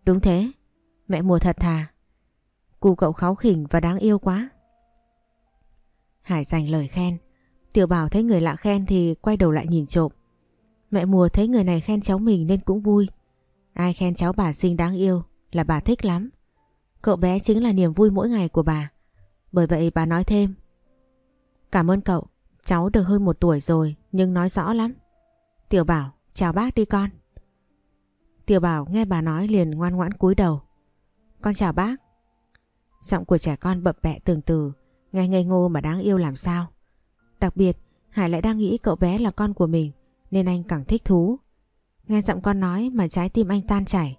A: Đúng thế, mẹ mùa thật thà. Cụ cậu kháu khỉnh và đáng yêu quá. Hải dành lời khen. Tiểu bảo thấy người lạ khen thì quay đầu lại nhìn trộm. Mẹ mùa thấy người này khen cháu mình nên cũng vui. Ai khen cháu bà xinh đáng yêu là bà thích lắm. Cậu bé chính là niềm vui mỗi ngày của bà. Bởi vậy bà nói thêm. Cảm ơn cậu, cháu được hơn một tuổi rồi nhưng nói rõ lắm. Tiểu bảo, chào bác đi con. Tiểu bảo nghe bà nói liền ngoan ngoãn cúi đầu. Con chào bác. Giọng của trẻ con bập bẹ từng từ, nghe ngây ngô mà đáng yêu làm sao. Đặc biệt, Hải lại đang nghĩ cậu bé là con của mình nên anh càng thích thú. Nghe giọng con nói mà trái tim anh tan chảy.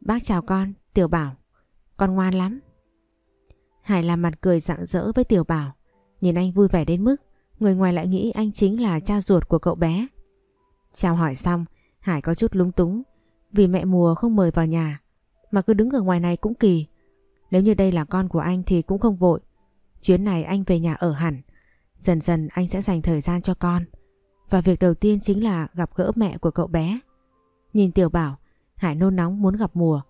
A: Bác chào con, Tiểu Bảo. Con ngoan lắm. Hải làm mặt cười rạng rỡ với Tiểu Bảo. Nhìn anh vui vẻ đến mức người ngoài lại nghĩ anh chính là cha ruột của cậu bé. Chào hỏi xong, Hải có chút lúng túng vì mẹ mùa không mời vào nhà mà cứ đứng ở ngoài này cũng kỳ. Nếu như đây là con của anh thì cũng không vội. Chuyến này anh về nhà ở hẳn. Dần dần anh sẽ dành thời gian cho con. Và việc đầu tiên chính là gặp gỡ mẹ của cậu bé. Nhìn Tiểu Bảo, Hải nôn nóng muốn gặp mùa.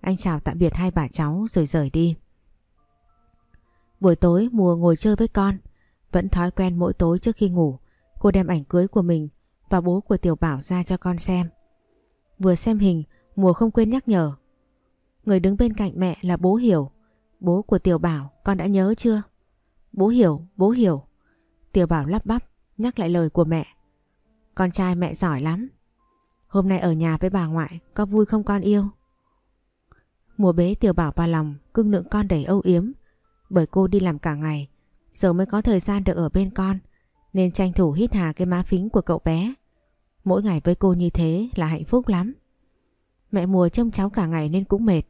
A: Anh chào tạm biệt hai bà cháu rồi rời đi. Buổi tối mùa ngồi chơi với con. Vẫn thói quen mỗi tối trước khi ngủ. Cô đem ảnh cưới của mình và bố của Tiểu Bảo ra cho con xem. Vừa xem hình, mùa không quên nhắc nhở. Người đứng bên cạnh mẹ là bố Hiểu. Bố của Tiểu Bảo, con đã nhớ chưa? Bố Hiểu, bố Hiểu. Tiểu Bảo lắp bắp, nhắc lại lời của mẹ. Con trai mẹ giỏi lắm. Hôm nay ở nhà với bà ngoại, có vui không con yêu? Mùa bế Tiểu Bảo vào lòng, cưng nựng con đầy âu yếm. Bởi cô đi làm cả ngày, giờ mới có thời gian được ở bên con, nên tranh thủ hít hà cái má phính của cậu bé. Mỗi ngày với cô như thế là hạnh phúc lắm. Mẹ mùa trông cháu cả ngày nên cũng mệt.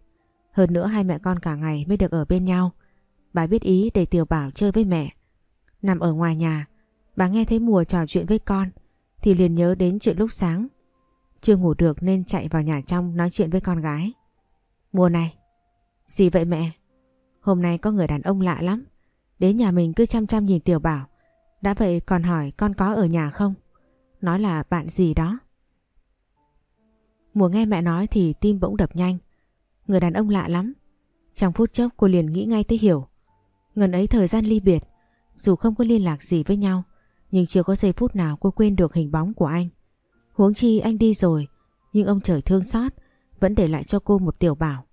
A: Hơn nữa hai mẹ con cả ngày mới được ở bên nhau. Bà biết ý để Tiểu Bảo chơi với mẹ. Nằm ở ngoài nhà, bà nghe thấy mùa trò chuyện với con thì liền nhớ đến chuyện lúc sáng. Chưa ngủ được nên chạy vào nhà trong nói chuyện với con gái. Mùa này, gì vậy mẹ? Hôm nay có người đàn ông lạ lắm. Đến nhà mình cứ chăm chăm nhìn Tiểu Bảo. Đã vậy còn hỏi con có ở nhà không? Nói là bạn gì đó. Mùa nghe mẹ nói thì tim bỗng đập nhanh. Người đàn ông lạ lắm. Trong phút chốc cô liền nghĩ ngay tới Hiểu. Ngần ấy thời gian ly biệt, dù không có liên lạc gì với nhau, nhưng chưa có giây phút nào cô quên được hình bóng của anh. Huống chi anh đi rồi, nhưng ông trời thương xót, vẫn để lại cho cô một tiểu bảo.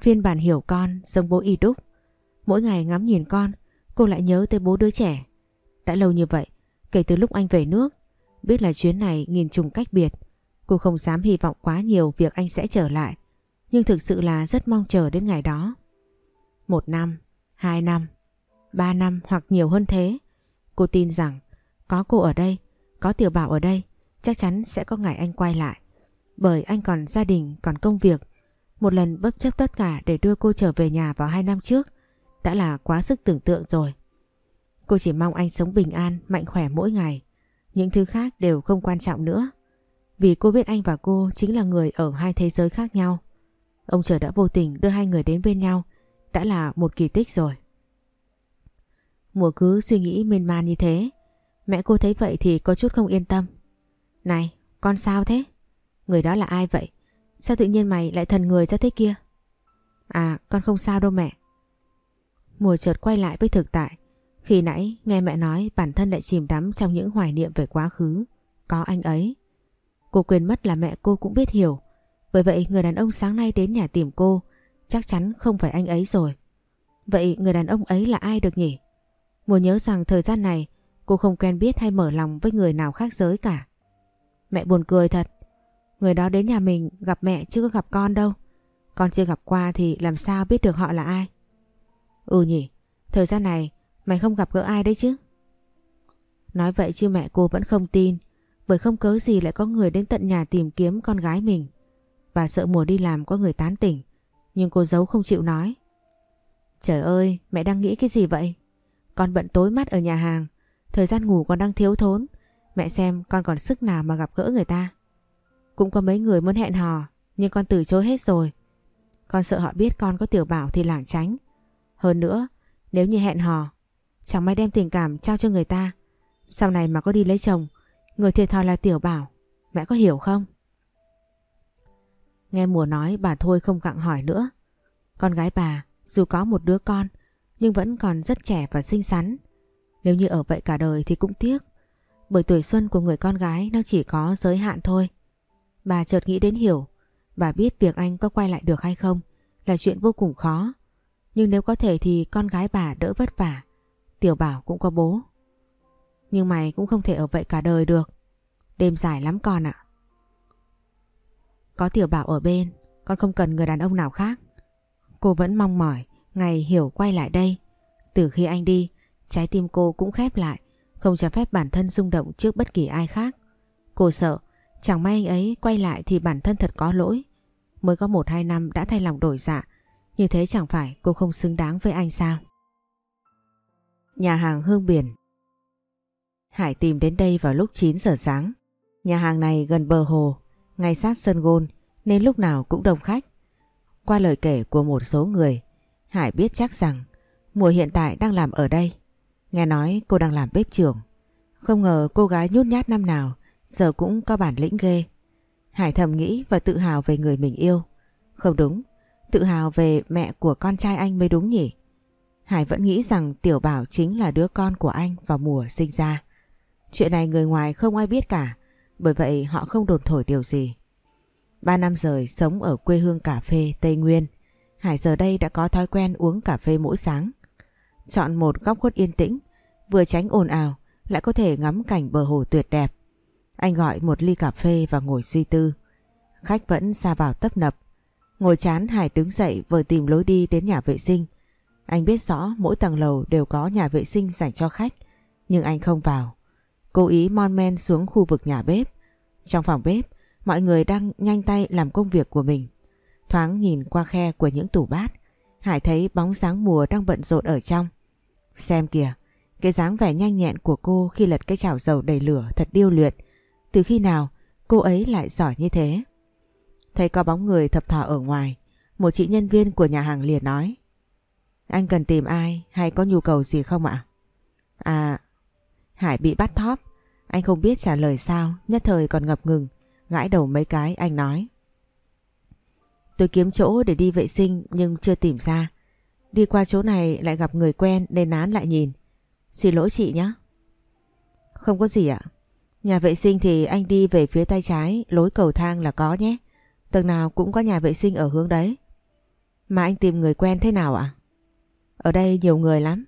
A: Phiên bản hiểu con, giống bố y đúc. Mỗi ngày ngắm nhìn con, cô lại nhớ tới bố đứa trẻ. Đã lâu như vậy, kể từ lúc anh về nước, biết là chuyến này nghìn trùng cách biệt, cô không dám hy vọng quá nhiều việc anh sẽ trở lại. Nhưng thực sự là rất mong chờ đến ngày đó. Một năm, hai năm, ba năm hoặc nhiều hơn thế. Cô tin rằng có cô ở đây, có Tiểu Bảo ở đây, chắc chắn sẽ có ngày anh quay lại. Bởi anh còn gia đình, còn công việc. Một lần bất chấp tất cả để đưa cô trở về nhà vào hai năm trước đã là quá sức tưởng tượng rồi. Cô chỉ mong anh sống bình an, mạnh khỏe mỗi ngày. Những thứ khác đều không quan trọng nữa. Vì cô biết anh và cô chính là người ở hai thế giới khác nhau. Ông trời đã vô tình đưa hai người đến bên nhau đã là một kỳ tích rồi. Mùa cứ suy nghĩ miên man như thế. Mẹ cô thấy vậy thì có chút không yên tâm. Này, con sao thế? Người đó là ai vậy? Sao tự nhiên mày lại thần người ra thế kia? À, con không sao đâu mẹ. Mùa chợt quay lại với thực tại. Khi nãy nghe mẹ nói bản thân lại chìm đắm trong những hoài niệm về quá khứ. Có anh ấy. Cô quên mất là mẹ cô cũng biết hiểu. Bởi vậy người đàn ông sáng nay đến nhà tìm cô chắc chắn không phải anh ấy rồi. Vậy người đàn ông ấy là ai được nhỉ? Mùa nhớ rằng thời gian này cô không quen biết hay mở lòng với người nào khác giới cả. Mẹ buồn cười thật. Người đó đến nhà mình gặp mẹ chứ có gặp con đâu. Con chưa gặp qua thì làm sao biết được họ là ai? Ừ nhỉ, thời gian này mày không gặp gỡ ai đấy chứ? Nói vậy chứ mẹ cô vẫn không tin bởi không cớ gì lại có người đến tận nhà tìm kiếm con gái mình và sợ mùa đi làm có người tán tỉnh nhưng cô giấu không chịu nói. Trời ơi, mẹ đang nghĩ cái gì vậy? Con bận tối mắt ở nhà hàng, thời gian ngủ còn đang thiếu thốn. Mẹ xem con còn sức nào mà gặp gỡ người ta. Cũng có mấy người muốn hẹn hò, nhưng con từ chối hết rồi. Con sợ họ biết con có tiểu bảo thì lảng tránh. Hơn nữa, nếu như hẹn hò, chẳng may đem tình cảm trao cho người ta. Sau này mà có đi lấy chồng, người thiệt thòi là tiểu bảo. Mẹ có hiểu không? Nghe mùa nói bà thôi không gặng hỏi nữa. Con gái bà dù có một đứa con nhưng vẫn còn rất trẻ và xinh xắn. Nếu như ở vậy cả đời thì cũng tiếc. Bởi tuổi xuân của người con gái nó chỉ có giới hạn thôi. Bà chợt nghĩ đến Hiểu. Bà biết việc anh có quay lại được hay không là chuyện vô cùng khó. Nhưng nếu có thể thì con gái bà đỡ vất vả. Tiểu Bảo cũng có bố. Nhưng mày cũng không thể ở vậy cả đời được. Đêm dài lắm con ạ. Có Tiểu Bảo ở bên, con không cần người đàn ông nào khác. Cô vẫn mong mỏi ngày Hiểu quay lại đây. Từ khi anh đi, trái tim cô cũng khép lại, không cho phép bản thân rung động trước bất kỳ ai khác. Cô sợ, chẳng may anh ấy quay lại thì bản thân thật có lỗi. Mới có một hai năm đã thay lòng đổi dạ, như thế chẳng phải cô không xứng đáng với anh sao? Nhà hàng Hương Biển Hải tìm đến đây vào lúc 9 giờ sáng. Nhà hàng này gần bờ hồ, ngay sát sân gôn nên lúc nào cũng đông khách. Qua lời kể của một số người, Hải biết chắc rằng mùa hiện tại đang làm ở đây. Nghe nói cô đang làm bếp trưởng. Không ngờ cô gái nhút nhát năm nào giờ cũng có bản lĩnh ghê. Hải thầm nghĩ và tự hào về người mình yêu. Không đúng, tự hào về mẹ của con trai anh mới đúng nhỉ. Hải vẫn nghĩ rằng Tiểu Bảo chính là đứa con của anh vào mùa sinh ra. Chuyện này người ngoài không ai biết cả, bởi vậy họ không đồn thổi điều gì. Ba năm rời sống ở quê hương cà phê Tây Nguyên, Hải giờ đây đã có thói quen uống cà phê mỗi sáng. Chọn một góc khuất yên tĩnh, vừa tránh ồn ào, lại có thể ngắm cảnh bờ hồ tuyệt đẹp. Anh gọi một ly cà phê và ngồi suy tư. Khách vẫn xa vào tấp nập. Ngồi chán Hải đứng dậy vừa tìm lối đi đến nhà vệ sinh. Anh biết rõ mỗi tầng lầu đều có nhà vệ sinh dành cho khách, nhưng anh không vào. Cố ý mon men xuống khu vực nhà bếp. Trong phòng bếp, mọi người đang nhanh tay làm công việc của mình. Thoáng nhìn qua khe của những tủ bát, Hải thấy bóng sáng mùa đang bận rộn ở trong. Xem kìa, cái dáng vẻ nhanh nhẹn của cô khi lật cái chảo dầu đầy lửa thật điêu luyện. Từ khi nào cô ấy lại giỏi như thế? Thấy có bóng người thập thò ở ngoài, một chị nhân viên của nhà hàng liền nói. Anh cần tìm ai hay có nhu cầu gì không ạ? À, Hải bị bắt thóp. Anh không biết trả lời sao, nhất thời còn ngập ngừng, gãi đầu mấy cái anh nói. Tôi kiếm chỗ để đi vệ sinh nhưng chưa tìm ra. Đi qua chỗ này lại gặp người quen nên nán lại nhìn. Xin lỗi chị nhé. Không có gì ạ. Nhà vệ sinh thì anh đi về phía tay trái, lối cầu thang là có nhé. Tầng nào cũng có nhà vệ sinh ở hướng đấy. Mà anh tìm người quen thế nào ạ? Ở đây nhiều người lắm.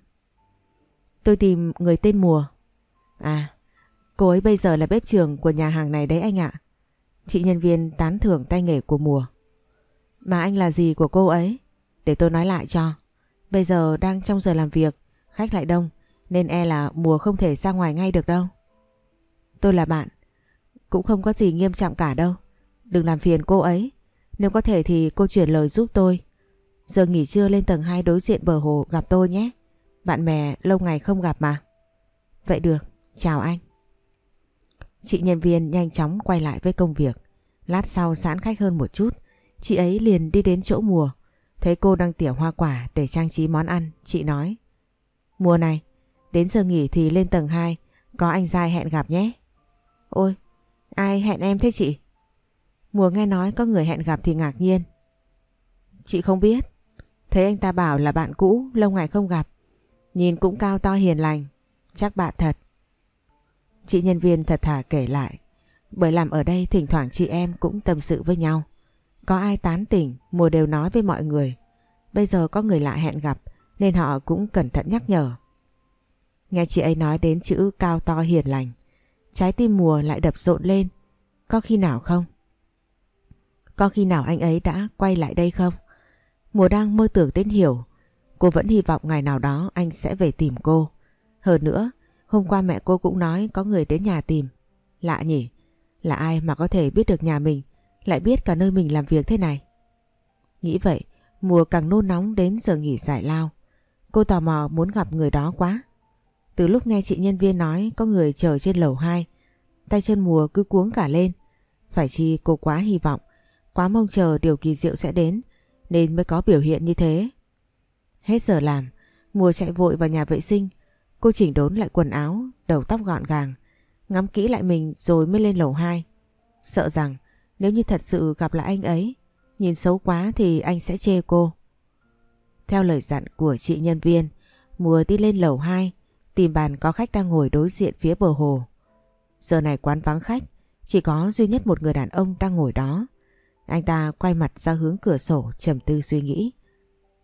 A: Tôi tìm người tên Mùa. À, cô ấy bây giờ là bếp trưởng của nhà hàng này đấy anh ạ. Chị nhân viên tán thưởng tay nghề của Mùa. Mà anh là gì của cô ấy? Để tôi nói lại cho. Bây giờ đang trong giờ làm việc, khách lại đông, nên e là Mùa không thể ra ngoài ngay được đâu. Tôi là bạn, cũng không có gì nghiêm trọng cả đâu. Đừng làm phiền cô ấy. Nếu có thể thì cô chuyển lời giúp tôi. Giờ nghỉ trưa lên tầng 2 đối diện bờ hồ gặp tôi nhé. Bạn bè lâu ngày không gặp mà. Vậy được, chào anh. Chị nhân viên nhanh chóng quay lại với công việc. Lát sau sẵn khách hơn một chút, chị ấy liền đi đến chỗ mùa. Thấy cô đang tỉa hoa quả để trang trí món ăn, chị nói. Mùa này, đến giờ nghỉ thì lên tầng 2, có anh Giai hẹn gặp nhé. Ôi, ai hẹn em thế chị? Mùa nghe nói có người hẹn gặp thì ngạc nhiên. Chị không biết. Thấy anh ta bảo là bạn cũ, lâu ngày không gặp. Nhìn cũng cao to hiền lành. Chắc bạn thật. Chị nhân viên thật thà kể lại. Bởi làm ở đây thỉnh thoảng chị em cũng tâm sự với nhau. Có ai tán tỉnh, mùa đều nói với mọi người. Bây giờ có người lạ hẹn gặp nên họ cũng cẩn thận nhắc nhở. Nghe chị ấy nói đến chữ cao to hiền lành. Trái tim mùa lại đập rộn lên. Có khi nào không? Có khi nào anh ấy đã quay lại đây không? Mùa đang mơ tưởng đến hiểu. Cô vẫn hy vọng ngày nào đó anh sẽ về tìm cô. Hơn nữa, hôm qua mẹ cô cũng nói có người đến nhà tìm. Lạ nhỉ? Là ai mà có thể biết được nhà mình, lại biết cả nơi mình làm việc thế này? Nghĩ vậy, mùa càng nôn nóng đến giờ nghỉ giải lao. Cô tò mò muốn gặp người đó quá. Từ lúc nghe chị nhân viên nói có người chờ trên lầu 2, tay chân mùa cứ cuống cả lên. Phải chi cô quá hy vọng, quá mong chờ điều kỳ diệu sẽ đến, nên mới có biểu hiện như thế. Hết giờ làm, mùa chạy vội vào nhà vệ sinh, cô chỉnh đốn lại quần áo, đầu tóc gọn gàng, ngắm kỹ lại mình rồi mới lên lầu 2. Sợ rằng nếu như thật sự gặp lại anh ấy, nhìn xấu quá thì anh sẽ chê cô. Theo lời dặn của chị nhân viên, mùa đi lên lầu 2, tìm bàn có khách đang ngồi đối diện phía bờ hồ. Giờ này quán vắng khách, chỉ có duy nhất một người đàn ông đang ngồi đó. Anh ta quay mặt ra hướng cửa sổ trầm tư suy nghĩ.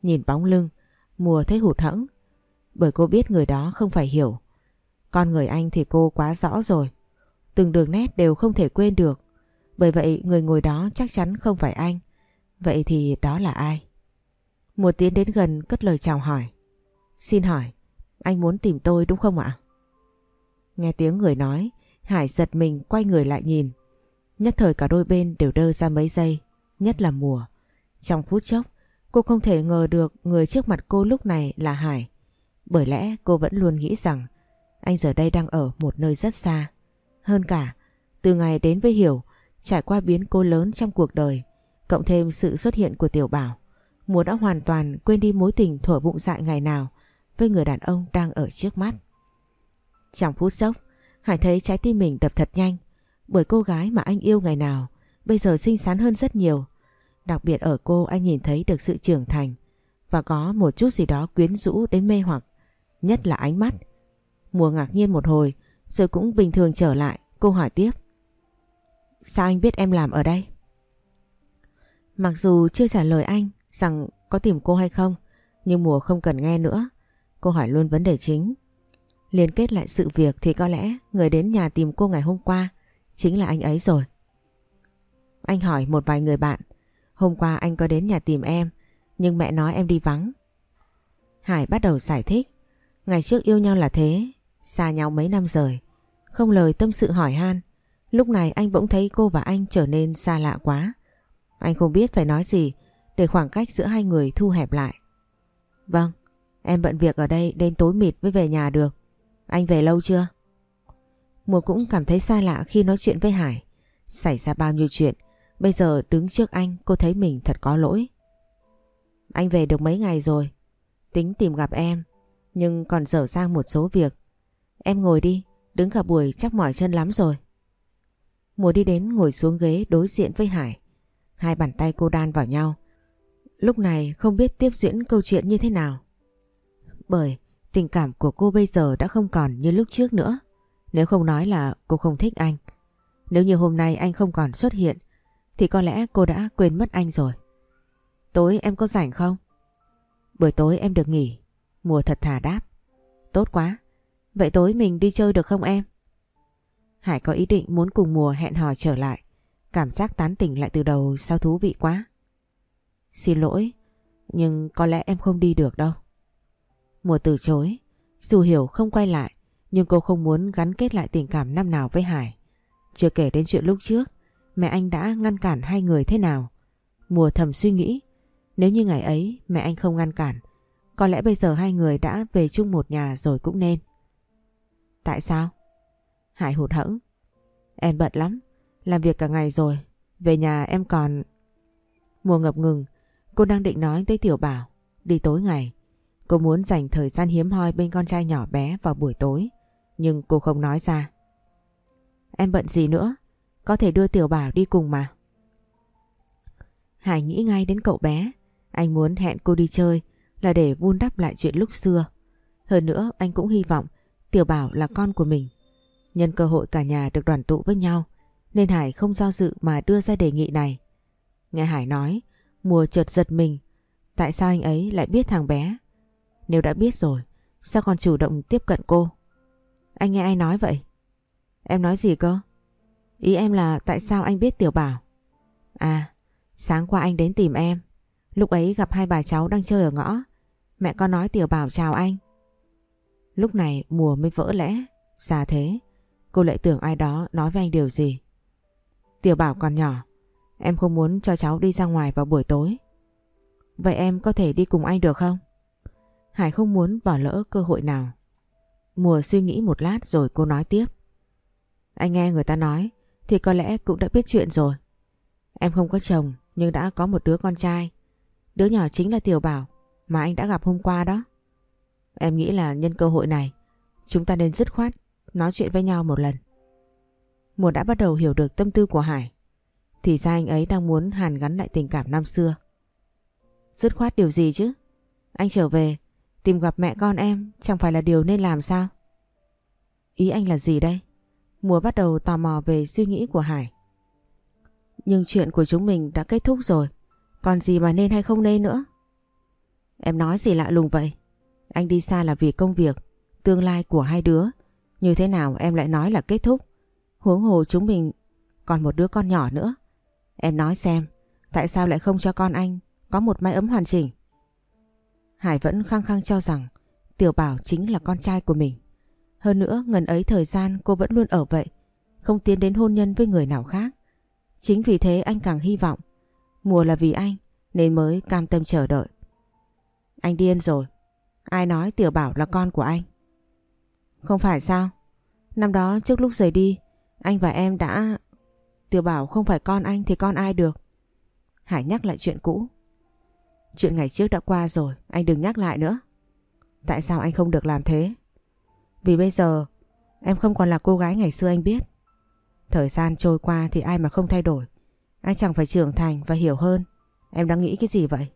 A: Nhìn bóng lưng, mùa thấy hụt hẫng. Bởi cô biết người đó không phải hiểu. Con người anh thì cô quá rõ rồi. Từng đường nét đều không thể quên được. Bởi vậy người ngồi đó chắc chắn không phải anh. Vậy thì đó là ai? Mùa tiến đến gần cất lời chào hỏi. Xin hỏi, anh muốn tìm tôi đúng không ạ? Nghe tiếng người nói, Hải giật mình quay người lại nhìn. Nhất thời cả đôi bên đều đơ ra mấy giây, nhất là mùa. Trong phút chốc, cô không thể ngờ được người trước mặt cô lúc này là Hải. Bởi lẽ cô vẫn luôn nghĩ rằng anh giờ đây đang ở một nơi rất xa. Hơn cả, từ ngày đến với Hiểu, trải qua biến cố lớn trong cuộc đời, cộng thêm sự xuất hiện của Tiểu Bảo, Mùa đã hoàn toàn quên đi mối tình thuở bụng dại ngày nào với người đàn ông đang ở trước mắt. Trong phút sốc, Hải thấy trái tim mình đập thật nhanh bởi cô gái mà anh yêu ngày nào bây giờ xinh xắn hơn rất nhiều. Đặc biệt ở cô anh nhìn thấy được sự trưởng thành và có một chút gì đó quyến rũ đến mê hoặc, nhất là ánh mắt. Mùa ngạc nhiên một hồi rồi cũng bình thường trở lại, cô hỏi tiếp. Sao anh biết em làm ở đây? Mặc dù chưa trả lời anh rằng có tìm cô hay không, nhưng mùa không cần nghe nữa. Cô hỏi luôn vấn đề chính. Liên kết lại sự việc thì có lẽ người đến nhà tìm cô ngày hôm qua chính là anh ấy rồi. Anh hỏi một vài người bạn, hôm qua anh có đến nhà tìm em, nhưng mẹ nói em đi vắng. Hải bắt đầu giải thích, ngày trước yêu nhau là thế, xa nhau mấy năm rồi, không lời tâm sự hỏi han. Lúc này anh bỗng thấy cô và anh trở nên xa lạ quá. Anh không biết phải nói gì để khoảng cách giữa hai người thu hẹp lại. Vâng, em bận việc ở đây đến tối mịt mới về nhà được. Anh về lâu chưa? Mùa cũng cảm thấy xa lạ khi nói chuyện với Hải. Xảy ra bao nhiêu chuyện, bây giờ đứng trước anh cô thấy mình thật có lỗi. Anh về được mấy ngày rồi, tính tìm gặp em, nhưng còn dở sang một số việc. Em ngồi đi, đứng cả buổi chắc mỏi chân lắm rồi. Mùa đi đến ngồi xuống ghế đối diện với Hải. Hai bàn tay cô đan vào nhau. Lúc này không biết tiếp diễn câu chuyện như thế nào. Bởi tình cảm của cô bây giờ đã không còn như lúc trước nữa. Nếu không nói là cô không thích anh. Nếu như hôm nay anh không còn xuất hiện thì có lẽ cô đã quên mất anh rồi. Tối em có rảnh không? Buổi tối em được nghỉ. Mùa thật thà đáp. Tốt quá. Vậy tối mình đi chơi được không em? Hải có ý định muốn cùng mùa hẹn hò trở lại. Cảm giác tán tỉnh lại từ đầu sao thú vị quá. Xin lỗi, nhưng có lẽ em không đi được đâu. Mùa từ chối, dù hiểu không quay lại, nhưng cô không muốn gắn kết lại tình cảm năm nào với Hải. Chưa kể đến chuyện lúc trước, mẹ anh đã ngăn cản hai người thế nào. Mùa thầm suy nghĩ, nếu như ngày ấy mẹ anh không ngăn cản, có lẽ bây giờ hai người đã về chung một nhà rồi cũng nên. Tại sao? Hải hụt hẫng.
B: Em bận lắm, làm việc cả ngày rồi, về nhà em còn... Mùa ngập ngừng, cô đang định nói tới Tiểu Bảo, đi tối ngày. Cô muốn dành thời gian hiếm hoi bên con trai nhỏ bé vào buổi tối, nhưng cô không nói ra. Em bận gì nữa, có thể đưa Tiểu Bảo đi cùng mà. Hải nghĩ ngay đến cậu bé, anh muốn hẹn cô đi chơi là để vun đắp lại chuyện lúc xưa. Hơn nữa anh cũng hy vọng Tiểu Bảo là con của mình. Nhân cơ hội cả nhà được đoàn tụ với nhau nên Hải không do dự mà đưa ra đề nghị này. Nghe Hải nói, mùa chợt giật mình. Tại sao anh ấy lại biết thằng bé? Nếu đã biết rồi, sao còn chủ động tiếp cận cô? Anh nghe ai nói vậy? Em nói gì cơ? Ý em là tại sao anh biết Tiểu Bảo? À, sáng qua anh đến tìm em. Lúc ấy gặp hai bà cháu đang chơi ở ngõ. Mẹ con nói Tiểu Bảo chào anh. Lúc này mùa mới vỡ lẽ. Xa thế, cô lại tưởng ai đó nói với anh điều gì. Tiểu Bảo còn nhỏ, em không muốn cho cháu đi ra ngoài vào buổi tối. Vậy em có thể đi cùng anh được không? Hải không muốn bỏ lỡ cơ hội nào. Mùa suy nghĩ một lát rồi cô nói tiếp. Anh nghe người ta nói thì có lẽ cũng đã biết chuyện rồi. Em không có chồng nhưng đã có một đứa con trai. Đứa nhỏ chính là Tiểu Bảo mà anh đã gặp hôm qua đó. Em nghĩ là nhân cơ hội này chúng ta nên dứt khoát nói chuyện với nhau một lần. Mùa đã bắt đầu hiểu được tâm tư của Hải. Thì ra anh ấy đang muốn hàn gắn lại tình cảm năm xưa. Dứt khoát điều gì chứ? Anh trở về, tìm gặp mẹ con em chẳng phải là điều nên làm sao? Ý anh là gì đây? Mùa bắt đầu tò mò về suy nghĩ của Hải. Nhưng chuyện của chúng mình đã kết thúc rồi. Còn gì mà nên hay không nên nữa? Em nói gì lạ lùng vậy? Anh đi xa là vì công việc, tương lai của hai đứa. Như thế nào em lại nói là kết thúc? Huống hồ chúng mình còn một đứa con nhỏ nữa. Em nói xem, tại sao lại không cho con anh có một mái ấm hoàn chỉnh? Hải vẫn khăng khăng cho rằng Tiểu Bảo chính là con trai của mình. Hơn nữa, ngần ấy thời gian cô vẫn luôn ở vậy, không tiến đến hôn nhân với người nào khác. Chính vì thế anh càng hy vọng Mùa là vì anh Nên mới cam tâm chờ đợi. Anh điên rồi Ai nói Tiểu Bảo là con của anh? Không phải sao? Năm đó trước lúc rời đi Anh và em đã Tiểu Bảo không phải con anh thì con ai được? Hải nhắc lại chuyện cũ. Chuyện ngày trước đã qua rồi, Anh đừng nhắc lại nữa Tại sao anh không được làm thế Vì bây giờ, Em không còn là cô gái ngày xưa anh biết Thời gian trôi qua thì ai mà không thay đổi Ai chẳng phải trưởng thành và hiểu hơn Em đang nghĩ cái gì vậy?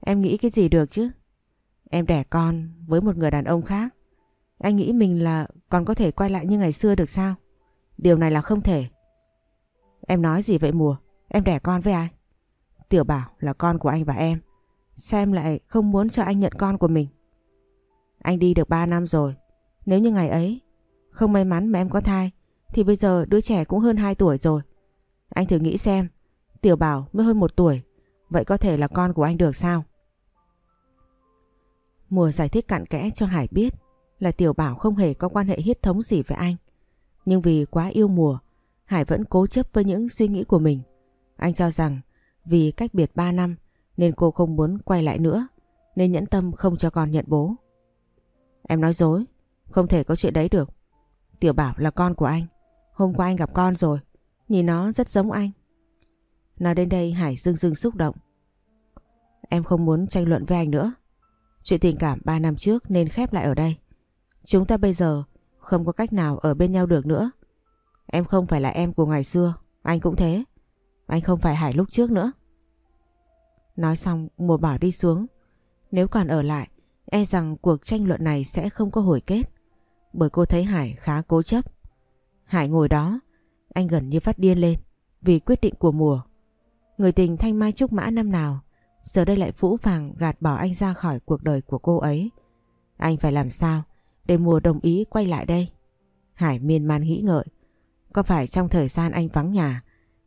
B: Em nghĩ cái gì được chứ? Em đẻ con với một người đàn ông khác Anh nghĩ mình là còn có thể quay lại như ngày xưa được sao? Điều này là không thể Em nói gì vậy mùa? Em đẻ con với ai? Tiểu Bảo là con của anh và em Sao em lại không muốn cho anh nhận con của mình? Anh đi được 3 năm rồi Nếu như ngày ấy Không may mắn mà em có thai thì bây giờ đứa trẻ cũng hơn 2 tuổi rồi. Anh thử nghĩ xem, Tiểu Bảo mới hơn 1 tuổi, vậy có thể là con của anh được sao? Mùa giải thích cặn kẽ cho Hải biết là Tiểu Bảo không hề có quan hệ huyết thống gì với anh. Nhưng vì quá yêu mùa, Hải vẫn cố chấp với những suy nghĩ của mình. Anh cho rằng vì cách biệt 3 năm nên cô không muốn quay lại nữa, nên nhẫn tâm không cho con nhận bố. Em nói dối, không thể có chuyện đấy được. Tiểu Bảo là con của anh, Hôm qua anh gặp con rồi, nhìn nó rất giống anh. Nói đến đây Hải dưng dưng xúc động. Em không muốn tranh luận với anh nữa. Chuyện tình cảm 3 năm trước nên khép lại ở đây. Chúng ta bây giờ không có cách nào ở bên nhau được nữa. Em không phải là em của ngày xưa, anh cũng thế. Anh không phải Hải lúc trước nữa. Nói xong mùa bảo đi xuống. Nếu còn ở lại, e rằng cuộc tranh luận này sẽ không có hồi kết. Bởi cô thấy Hải khá cố chấp. Hải ngồi đó, anh gần như phát điên lên vì quyết định của mùa. Người tình thanh mai trúc mã năm nào, giờ đây lại phũ phàng gạt bỏ anh ra khỏi cuộc đời của cô ấy. Anh phải làm sao để mùa đồng ý quay lại đây? Hải miên man nghĩ ngợi. Có phải trong thời gian anh vắng nhà,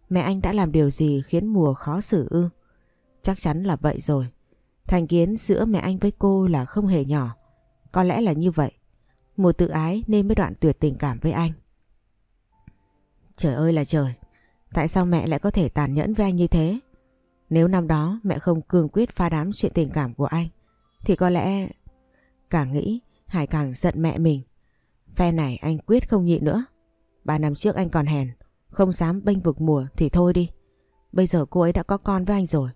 B: mẹ anh đã làm điều gì khiến mùa khó xử ư? Chắc chắn là vậy rồi. Thành kiến giữa mẹ anh với cô là không hề nhỏ. Có lẽ là như vậy. Mùa tự ái nên mới đoạn tuyệt tình cảm với anh. Trời ơi là trời, tại sao mẹ lại có thể tàn nhẫn với anh như thế? Nếu năm đó mẹ không cương quyết pha đám chuyện tình cảm của anh, thì có lẽ... Càng nghĩ, Hải càng giận mẹ mình. Phe này anh quyết không nhịn nữa.
A: Ba năm trước anh còn hèn, không dám bênh vực mùa thì thôi đi. Bây giờ cô ấy đã có con với anh rồi.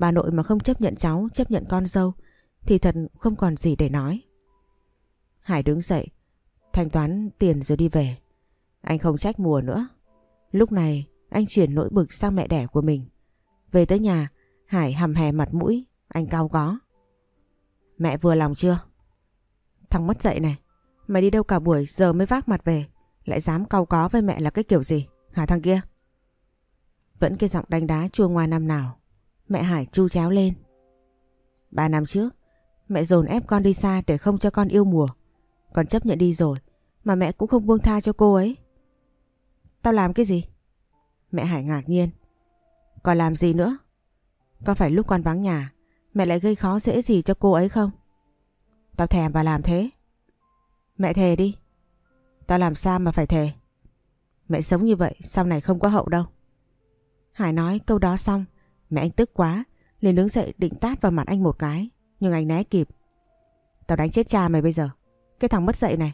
A: Bà nội mà không chấp nhận cháu, chấp nhận con dâu thì thật không còn gì để nói. Hải đứng dậy, thanh toán tiền rồi đi về. Anh không trách mùa nữa. Lúc này anh chuyển nỗi bực sang mẹ đẻ của mình. Về tới nhà, Hải hầm hè mặt mũi, anh cao có. Mẹ vừa lòng chưa? Thằng mất dậy này, mày đi đâu cả buổi giờ mới vác mặt về, lại dám cau có với mẹ là cái kiểu gì, hả thằng kia? Vẫn cái giọng đánh đá chua ngoa năm nào, mẹ Hải chu cháo lên. Ba năm trước, mẹ dồn ép con đi xa để không cho con yêu mùa. Con chấp nhận đi rồi, mà mẹ cũng không buông tha cho cô ấy. Tao làm cái gì? Mẹ Hải ngạc nhiên. Còn làm gì nữa? Có phải lúc con vắng nhà, mẹ lại gây khó dễ gì cho cô ấy không? Tao thèm và làm thế. Mẹ thề đi. Tao làm sao mà phải thề? Mẹ sống như vậy sau này không có hậu đâu. Hải nói câu đó xong, mẹ anh tức quá, liền đứng dậy định tát vào mặt anh một cái, nhưng anh né kịp. Tao đánh chết cha mày bây giờ. Cái thằng mất dậy này,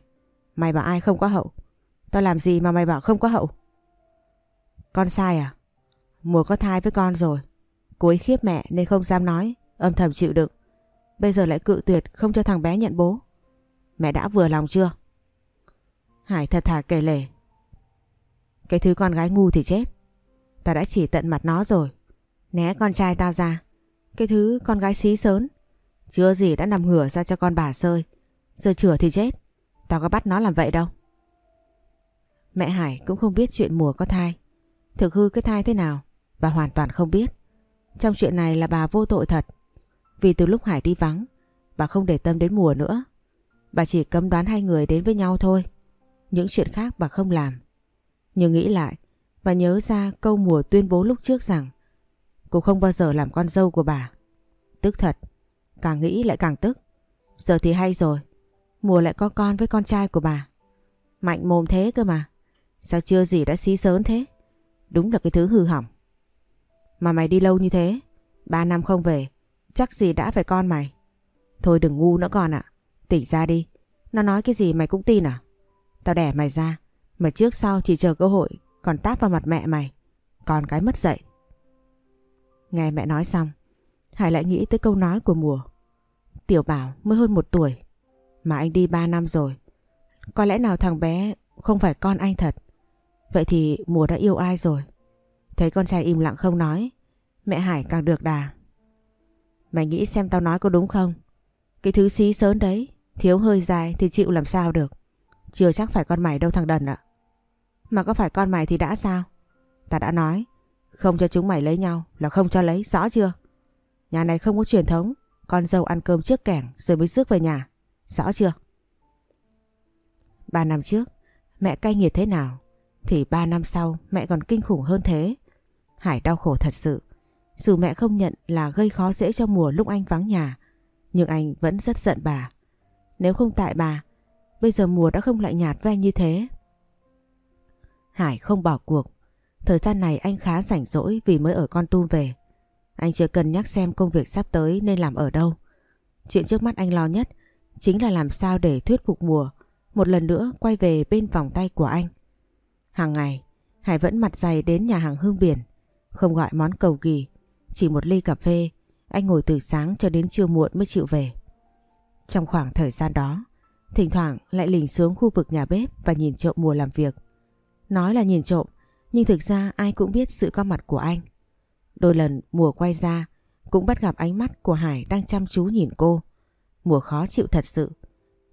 A: mày bảo ai không có hậu? Tao làm gì mà mày bảo không có hậu? Con sai à? Mùa có thai với con rồi. Cô ấy khiếp mẹ nên không dám nói, âm thầm chịu đựng. Bây giờ lại cự tuyệt không cho thằng bé nhận bố. Mẹ đã vừa lòng chưa? Hải thật thà kể lể. Cái thứ con gái ngu thì chết. ta đã chỉ tận mặt nó rồi. Né con trai tao ra. Cái thứ con gái xí sớn. Chưa gì đã nằm ngửa ra cho con bà sơi. Giờ chửa thì chết. Tao có bắt nó làm vậy đâu. Mẹ Hải cũng không biết chuyện mùa có thai. Thực hư cái thai thế nào Bà hoàn toàn không biết Trong chuyện này là bà vô tội thật Vì từ lúc Hải đi vắng Bà không để tâm đến mùa nữa Bà chỉ cấm đoán hai người đến với nhau thôi Những chuyện khác bà không làm Nhưng nghĩ lại, Bà nhớ ra câu mùa tuyên bố lúc trước rằng Cô không bao giờ làm con dâu của bà Tức thật Càng nghĩ lại càng tức Giờ thì hay rồi Mùa lại có con với con trai của bà Mạnh mồm thế cơ mà Sao chưa gì đã xí sớn thế Đúng là cái thứ hư hỏng. Mà mày đi lâu như thế, ba năm không về, chắc gì đã phải con mày. Thôi đừng ngu nữa con ạ, tỉnh ra đi. Nó nói cái gì mày cũng tin à? Tao đẻ mày ra, mà trước sau chỉ chờ cơ hội, còn tát vào mặt mẹ mày. Còn cái mất dạy. Nghe mẹ nói xong, Hải lại nghĩ tới câu nói của mùa. Tiểu Bảo mới hơn một tuổi, mà anh đi ba năm rồi. Có lẽ nào thằng bé không phải con anh thật. Vậy thì mùa đã yêu ai rồi? Thấy con trai im lặng không nói, mẹ Hải càng được đà. Mày nghĩ xem tao nói có đúng không? Cái thứ xí sớn đấy, thiếu hơi dài thì chịu làm sao được. Chưa chắc phải con mày đâu thằng đần ạ. Mà có phải con mày thì đã sao? Ta đã nói, không cho chúng mày lấy nhau là không cho lấy, rõ chưa? Nhà này không có truyền thống, con dâu ăn cơm trước kẻng rồi mới rước về nhà, rõ chưa? Ba năm trước, mẹ cay nghiệt thế nào thì ba năm sau mẹ còn kinh khủng hơn thế. Hải đau khổ thật sự. Dù mẹ không nhận là gây khó dễ cho mùa lúc anh vắng nhà, nhưng anh vẫn rất giận bà. Nếu không tại bà, bây giờ mùa đã không lạnh nhạt với anh như thế. Hải không bỏ cuộc. Thời gian này anh khá rảnh rỗi vì mới ở con tum về. Anh chưa cân nhắc xem công việc sắp tới nên làm ở đâu. Chuyện trước mắt anh lo nhất chính là làm sao để thuyết phục mùa một lần nữa quay về bên vòng tay của anh. Hàng ngày, Hải vẫn mặt dày đến nhà hàng hương biển, không gọi món cầu kỳ, chỉ một ly cà phê, anh ngồi từ sáng cho đến trưa muộn mới chịu về. Trong khoảng thời gian đó, thỉnh thoảng lại lình xuống khu vực nhà bếp và nhìn trộm mùa làm việc. Nói là nhìn trộm, nhưng thực ra ai cũng biết sự có mặt của anh. Đôi lần mùa quay ra, cũng bắt gặp ánh mắt của Hải đang chăm chú nhìn cô. Mùa khó chịu thật sự.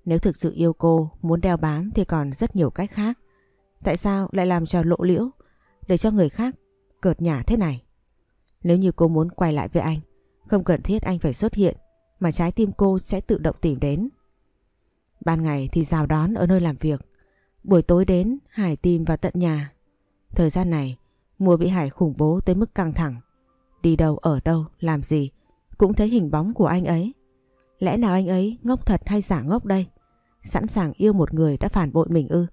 A: Nếu thực sự yêu cô, muốn đeo bám thì còn rất nhiều cách khác. Tại sao lại làm trò lộ liễu để cho người khác cợt nhả thế này? Nếu như cô muốn quay lại với anh, không cần thiết anh phải xuất hiện mà trái tim cô sẽ tự động tìm đến. Ban ngày thì rào đón ở nơi làm việc. Buổi tối đến Hải tìm vào tận nhà. Thời gian này mùa bị Hải khủng bố tới mức căng thẳng. Đi đâu ở đâu làm gì cũng thấy hình bóng của anh ấy. Lẽ nào anh ấy ngốc thật hay giả ngốc đây? Sẵn sàng yêu một người đã phản bội mình ư?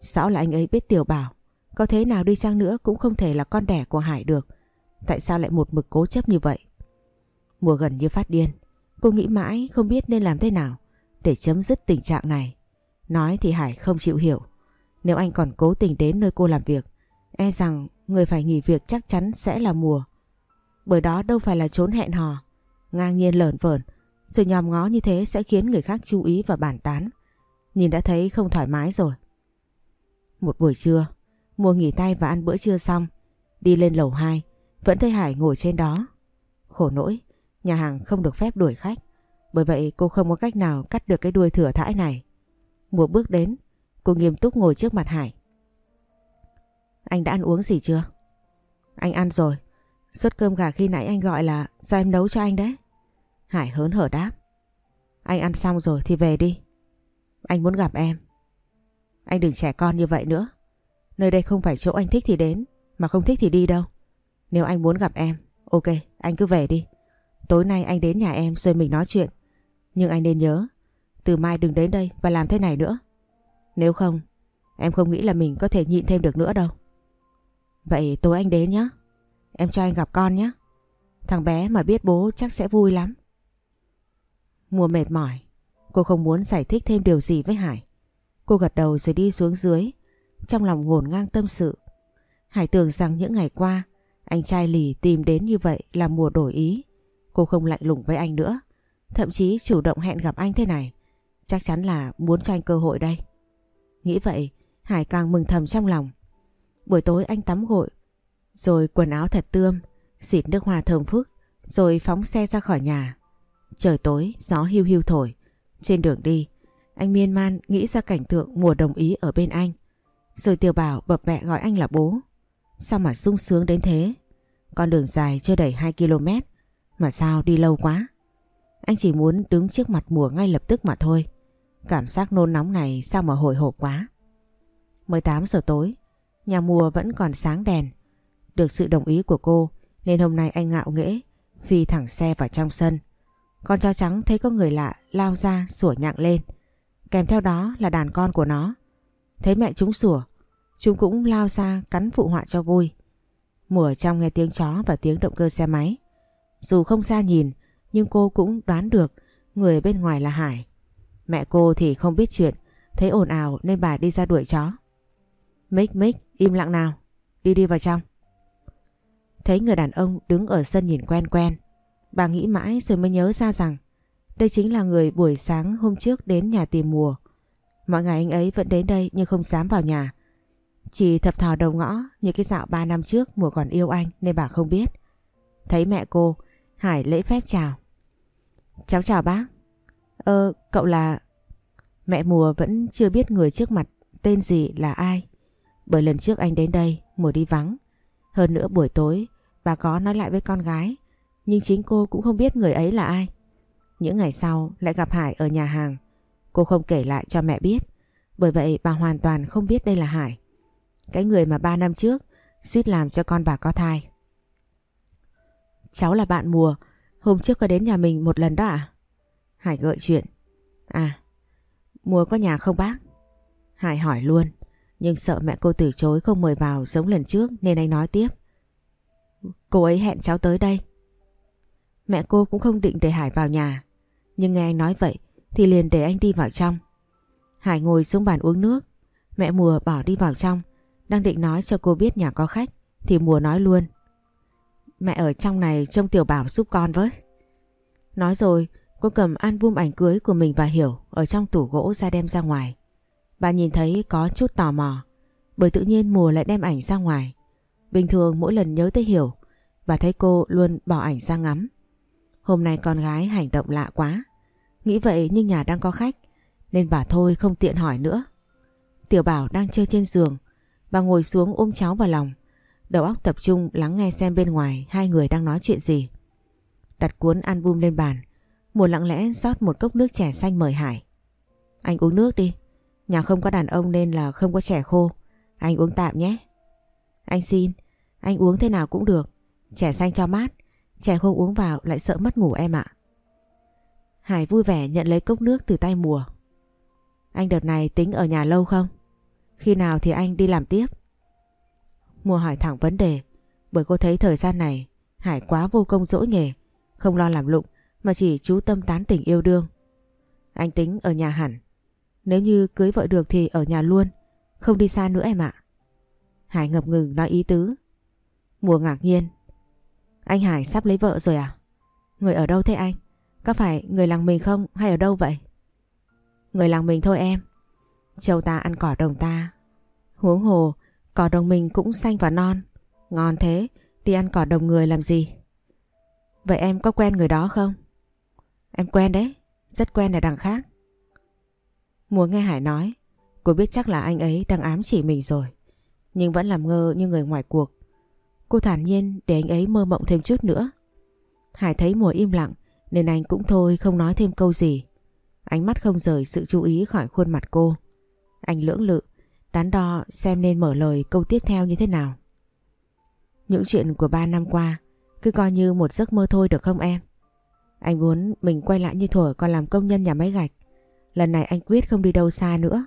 A: Rõ là anh ấy biết Tiểu Bảo Có thế nào đi chăng nữa cũng không thể là con đẻ của Hải được Tại sao lại một mực cố chấp như vậy Mùa gần như phát điên Cô nghĩ mãi không biết nên làm thế nào Để chấm dứt tình trạng này Nói thì Hải không chịu hiểu Nếu anh còn cố tình đến nơi cô làm việc, e rằng người phải nghỉ việc chắc chắn sẽ là mùa. Bởi đó đâu phải là trốn hẹn hò, ngang nhiên lởn vởn, rồi nhòm ngó như thế sẽ khiến người khác chú ý và bàn tán. Nhìn đã thấy không thoải mái rồi. Một buổi trưa, mua nghỉ tay và ăn bữa trưa xong, đi lên lầu 2, vẫn thấy Hải ngồi trên đó. Khổ nỗi, nhà hàng không được phép đuổi khách, bởi vậy cô không có cách nào cắt được cái đuôi thừa thãi này. Mùa bước đến, cô nghiêm túc ngồi trước mặt Hải. Anh đã ăn uống gì chưa? Anh ăn rồi. Suất cơm gà khi nãy anh gọi là do em nấu cho anh đấy. Hải hớn hở đáp. Anh ăn xong rồi thì về đi. Anh muốn gặp em. Anh đừng trẻ con như vậy nữa. Nơi đây không phải chỗ anh thích thì đến, mà không thích thì đi đâu. Nếu anh muốn gặp em, ok, anh cứ về đi. Tối nay anh đến nhà em rồi mình nói chuyện. Nhưng anh nên nhớ, từ mai đừng đến đây và làm thế này nữa. Nếu không, em không nghĩ là mình có thể nhịn thêm được nữa đâu. Vậy tối anh đến nhé. Em cho anh gặp con nhé. Thằng bé mà biết bố chắc sẽ vui lắm. Mùa mệt mỏi, cô không muốn giải thích thêm điều gì với Hải. Cô gật đầu rồi đi xuống dưới, trong lòng ngổn ngang tâm sự. Hải tưởng rằng những ngày qua, anh trai lì tìm đến như vậy là mùa đổi ý. Cô không lạnh lùng với anh nữa, thậm chí chủ động hẹn gặp anh thế này. Chắc chắn là muốn cho anh cơ hội đây. Nghĩ vậy, Hải càng mừng thầm trong lòng. Buổi tối anh tắm gội, rồi quần áo thật tươm, xịt nước hoa thơm phức, rồi phóng xe ra khỏi nhà. Trời tối, gió hiu hiu thổi. Trên đường đi, anh miên man nghĩ ra cảnh tượng mùa đồng ý ở bên anh. Rồi Tiểu Bảo bập mẹ gọi anh là bố. Sao mà sung sướng đến thế? Con đường dài chưa đầy 2 km, mà sao đi lâu quá? Anh chỉ muốn đứng trước mặt mùa ngay lập tức mà thôi. Cảm giác nôn nóng này sao mà hồi hộp quá. 18 giờ tối, nhà mùa vẫn còn sáng đèn. Được sự đồng ý của cô nên hôm nay anh ngạo nghễ phi thẳng xe vào trong sân. Con chó trắng thấy có người lạ lao ra sủa nhặng lên. Kèm theo đó là đàn con của nó. Thấy mẹ chúng sủa, chúng cũng lao ra cắn phụ họa cho vui. Mùa trong nghe tiếng chó và tiếng động cơ xe máy. Dù không xa nhìn, nhưng cô cũng đoán được người bên ngoài là Hải. Mẹ cô thì không biết chuyện, thấy ồn ào nên bà đi ra đuổi chó. Mích mích, im lặng nào, đi đi vào trong. Thấy người đàn ông đứng ở sân nhìn quen quen, bà nghĩ mãi rồi mới nhớ ra rằng đây chính là người buổi sáng hôm trước đến nhà tìm mùa. Mọi ngày anh ấy vẫn đến đây nhưng không dám vào nhà. Chỉ thập thò đầu ngõ như cái dạo 3 năm trước mùa còn yêu anh nên bà không biết. Thấy mẹ cô, Hải lễ phép chào. Cháu chào bác. Ơ, cậu là... Mẹ mùa vẫn chưa biết người trước mặt tên gì là ai. Bởi lần trước anh đến đây, mùa đi vắng. Hơn nữa buổi tối, bà có nói lại với con gái. Nhưng chính cô cũng không biết người ấy là ai. Những ngày sau lại gặp Hải ở nhà hàng. Cô không kể lại cho mẹ biết. Bởi vậy bà hoàn toàn không biết đây là Hải. Cái người mà ba năm trước suýt làm cho con bà có thai. Cháu là bạn mùa, hôm trước có đến nhà mình một lần đó à? Hải gợi chuyện. À, mùa có nhà không bác? Hải hỏi luôn, nhưng sợ mẹ cô từ chối không mời vào giống lần trước nên anh nói tiếp. Cô ấy hẹn cháu tới đây. Mẹ cô cũng không định để Hải vào nhà, nhưng nghe anh nói vậy thì liền để anh đi vào trong. Hải ngồi xuống bàn uống nước, mẹ mùa bỏ đi vào trong, đang định nói cho cô biết nhà có khách thì mùa nói luôn. Mẹ ở trong này trông Tiểu Bảo giúp con với. Nói rồi cô cầm album ảnh cưới của mình và Hiểu ở trong tủ gỗ ra đem ra ngoài. Bà nhìn thấy có chút tò mò, bởi tự nhiên mùa lại đem ảnh ra ngoài. Bình thường mỗi lần nhớ tới Hiểu, bà thấy cô luôn bỏ ảnh ra ngắm. Hôm nay con gái hành động lạ quá. Nghĩ vậy nhưng nhà đang có khách, nên bà thôi không tiện hỏi nữa. Tiểu Bảo đang chơi trên giường, Bà ngồi xuống ôm cháu vào lòng Đầu óc tập trung lắng nghe xem bên ngoài Hai người đang nói chuyện gì Đặt cuốn album lên bàn, Mùa lặng lẽ rót một cốc nước trẻ xanh mời Hải Anh uống nước đi Nhà không có đàn ông nên là không có trẻ khô. Anh uống tạm nhé. Anh xin. Anh uống thế nào cũng được. Trẻ xanh cho mát. Trẻ khô uống vào lại sợ mất ngủ em ạ. Hải vui vẻ nhận lấy cốc nước từ tay mùa. Anh đợt này tính ở nhà lâu không? Khi nào thì anh đi làm tiếp? Mùa hỏi thẳng vấn đề. Bởi cô thấy thời gian này, Hải quá vô công dỗi nghề, không lo làm lụng, mà chỉ chú tâm tán tỉnh yêu đương. Anh tính ở nhà hẳn nếu như cưới vợ được thì ở nhà luôn không đi xa nữa em ạ. Hải ngập ngừng nói ý tứ. Mùa ngạc nhiên. Anh Hải sắp lấy vợ rồi à? Người ở đâu thế anh? Có phải người làng mình không hay ở đâu vậy? Người làng mình thôi em. Châu ta ăn cỏ đồng ta. Huống hồ, cỏ đồng mình cũng xanh và non. Ngon thế, đi ăn cỏ đồng người làm gì? Vậy em có quen người đó không? Em quen đấy, rất quen ở đằng khác. Mùa nghe Hải nói, cô biết chắc là anh ấy đang ám chỉ mình rồi. Nhưng vẫn làm ngơ như người ngoài cuộc. Cô thản nhiên để anh ấy mơ mộng thêm chút nữa. Hải thấy mùa im lặng nên anh cũng thôi không nói thêm câu gì. Ánh mắt không rời sự chú ý khỏi khuôn mặt cô. Anh lưỡng lự, đắn đo xem nên mở lời câu tiếp theo như thế nào. Những chuyện của ba năm qua cứ coi như một giấc mơ thôi được không em? Anh muốn mình quay lại như thuở còn làm công nhân nhà máy gạch. Lần này anh quyết không đi đâu xa nữa.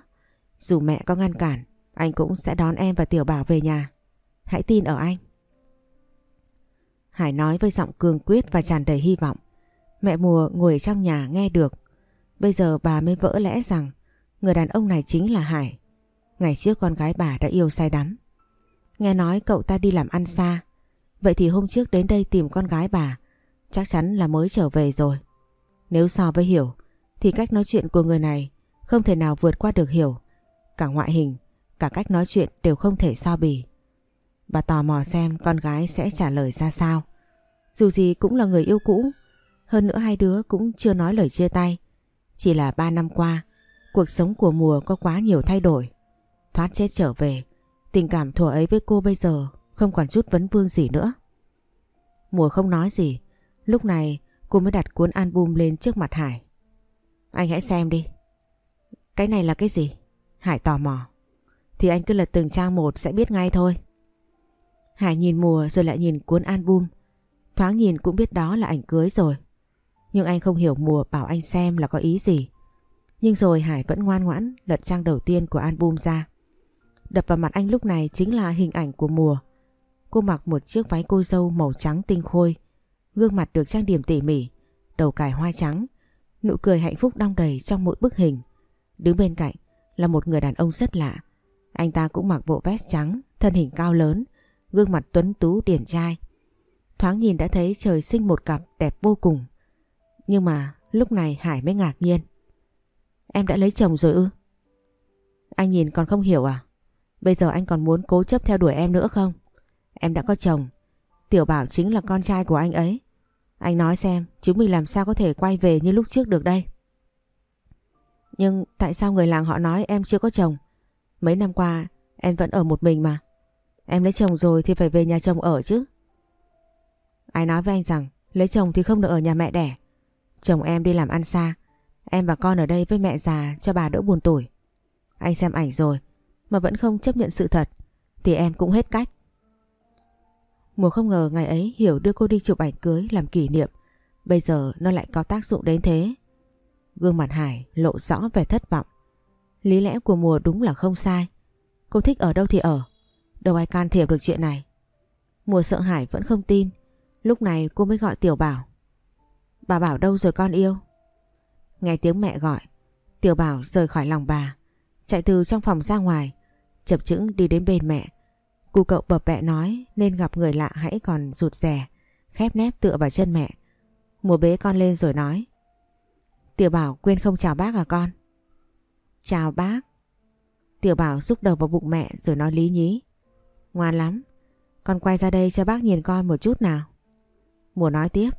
A: Dù mẹ có ngăn cản, anh cũng sẽ đón em và Tiểu Bảo về nhà. Hãy tin ở anh. Hải nói với giọng cường quyết và tràn đầy hy vọng. Mẹ mùa ngồi trong nhà nghe được. Bây giờ bà mới vỡ lẽ rằng người đàn ông này chính là Hải. Ngày trước con gái bà đã yêu say đắm. Nghe nói cậu ta đi làm ăn xa. Vậy thì hôm trước đến đây tìm con gái bà chắc chắn là mới trở về rồi. Nếu so với Hiểu thì cách nói chuyện của người này không thể nào vượt qua được Hiểu. Cả ngoại hình, cả cách nói chuyện đều không thể so bì. Bà tò mò xem con gái sẽ trả lời ra sao. Dù gì cũng là người yêu cũ, hơn nữa hai đứa cũng chưa nói lời chia tay. Chỉ là ba năm qua, cuộc sống của mùa có quá nhiều thay đổi. Thoát chết trở về, tình cảm thuở ấy với cô bây giờ không còn chút vấn vương gì nữa. Mùa không nói gì, lúc này cô mới đặt cuốn album lên trước mặt Hải. Anh hãy xem đi. Cái này là cái gì? Hải tò mò. Thì anh cứ lật từng trang một sẽ biết ngay thôi. Hải nhìn mùa rồi lại nhìn cuốn album. Thoáng nhìn cũng biết đó là ảnh cưới rồi. Nhưng anh không hiểu mùa bảo anh xem là có ý gì. Nhưng rồi Hải vẫn ngoan ngoãn lật trang đầu tiên của album ra. Đập vào mặt anh lúc này chính là hình ảnh của mùa. Cô mặc một chiếc váy cô dâu màu trắng tinh khôi. Gương mặt được trang điểm tỉ mỉ, đầu cài hoa trắng. Nụ cười hạnh phúc đong đầy trong mỗi bức hình. Đứng bên cạnh là một người đàn ông rất lạ. Anh ta cũng mặc bộ vest trắng, thân hình cao lớn, gương mặt tuấn tú điển trai. Thoáng nhìn đã thấy trời sinh một cặp đẹp vô cùng. Nhưng mà lúc này Hải mới ngạc nhiên. Em đã lấy chồng rồi ư? Anh nhìn còn không hiểu à? Bây giờ anh còn muốn cố chấp theo đuổi em nữa không? Em đã có chồng. Tiểu Bảo chính là con trai của anh ấy. Anh nói xem, chúng mình làm sao có thể quay về như lúc trước được đây? Nhưng tại sao người làng họ nói em chưa có chồng? Mấy năm qua, em vẫn ở một mình mà. Em lấy chồng rồi thì phải về nhà chồng ở chứ. Ai nói với anh rằng, lấy chồng thì không được ở nhà mẹ đẻ. Chồng em đi làm ăn xa. Em và con ở đây với mẹ già cho bà đỡ buồn tuổi. Anh xem ảnh rồi, mà vẫn không chấp nhận sự thật, thì em cũng hết cách. Mùa không ngờ ngày ấy Hiểu đưa cô đi chụp ảnh cưới làm kỷ niệm. Bây giờ nó lại có tác dụng đến thế. Gương mặt Hải lộ rõ vẻ thất vọng. Lý lẽ của mùa đúng là không sai. Cô thích ở đâu thì ở. Đâu ai can thiệp được chuyện này. Mùa sợ Hải vẫn không tin. Lúc này cô mới gọi Tiểu Bảo. Bà Bảo đâu rồi con yêu? Nghe tiếng mẹ gọi. Tiểu Bảo rời khỏi lòng bà. Chạy từ trong phòng ra ngoài. Chập chững đi đến bên mẹ. Cụ cậu bập bẹ nói nên gặp người lạ hãy còn rụt rè. Khép nép tựa vào chân mẹ. Mùa bế con lên rồi nói. Tiểu Bảo quên không chào bác à con? Chào bác. Tiểu Bảo xúc đầu vào bụng mẹ rồi nói lý nhí. Ngoan lắm. Con quay ra đây cho bác nhìn con một chút nào. Mùa nói tiếp.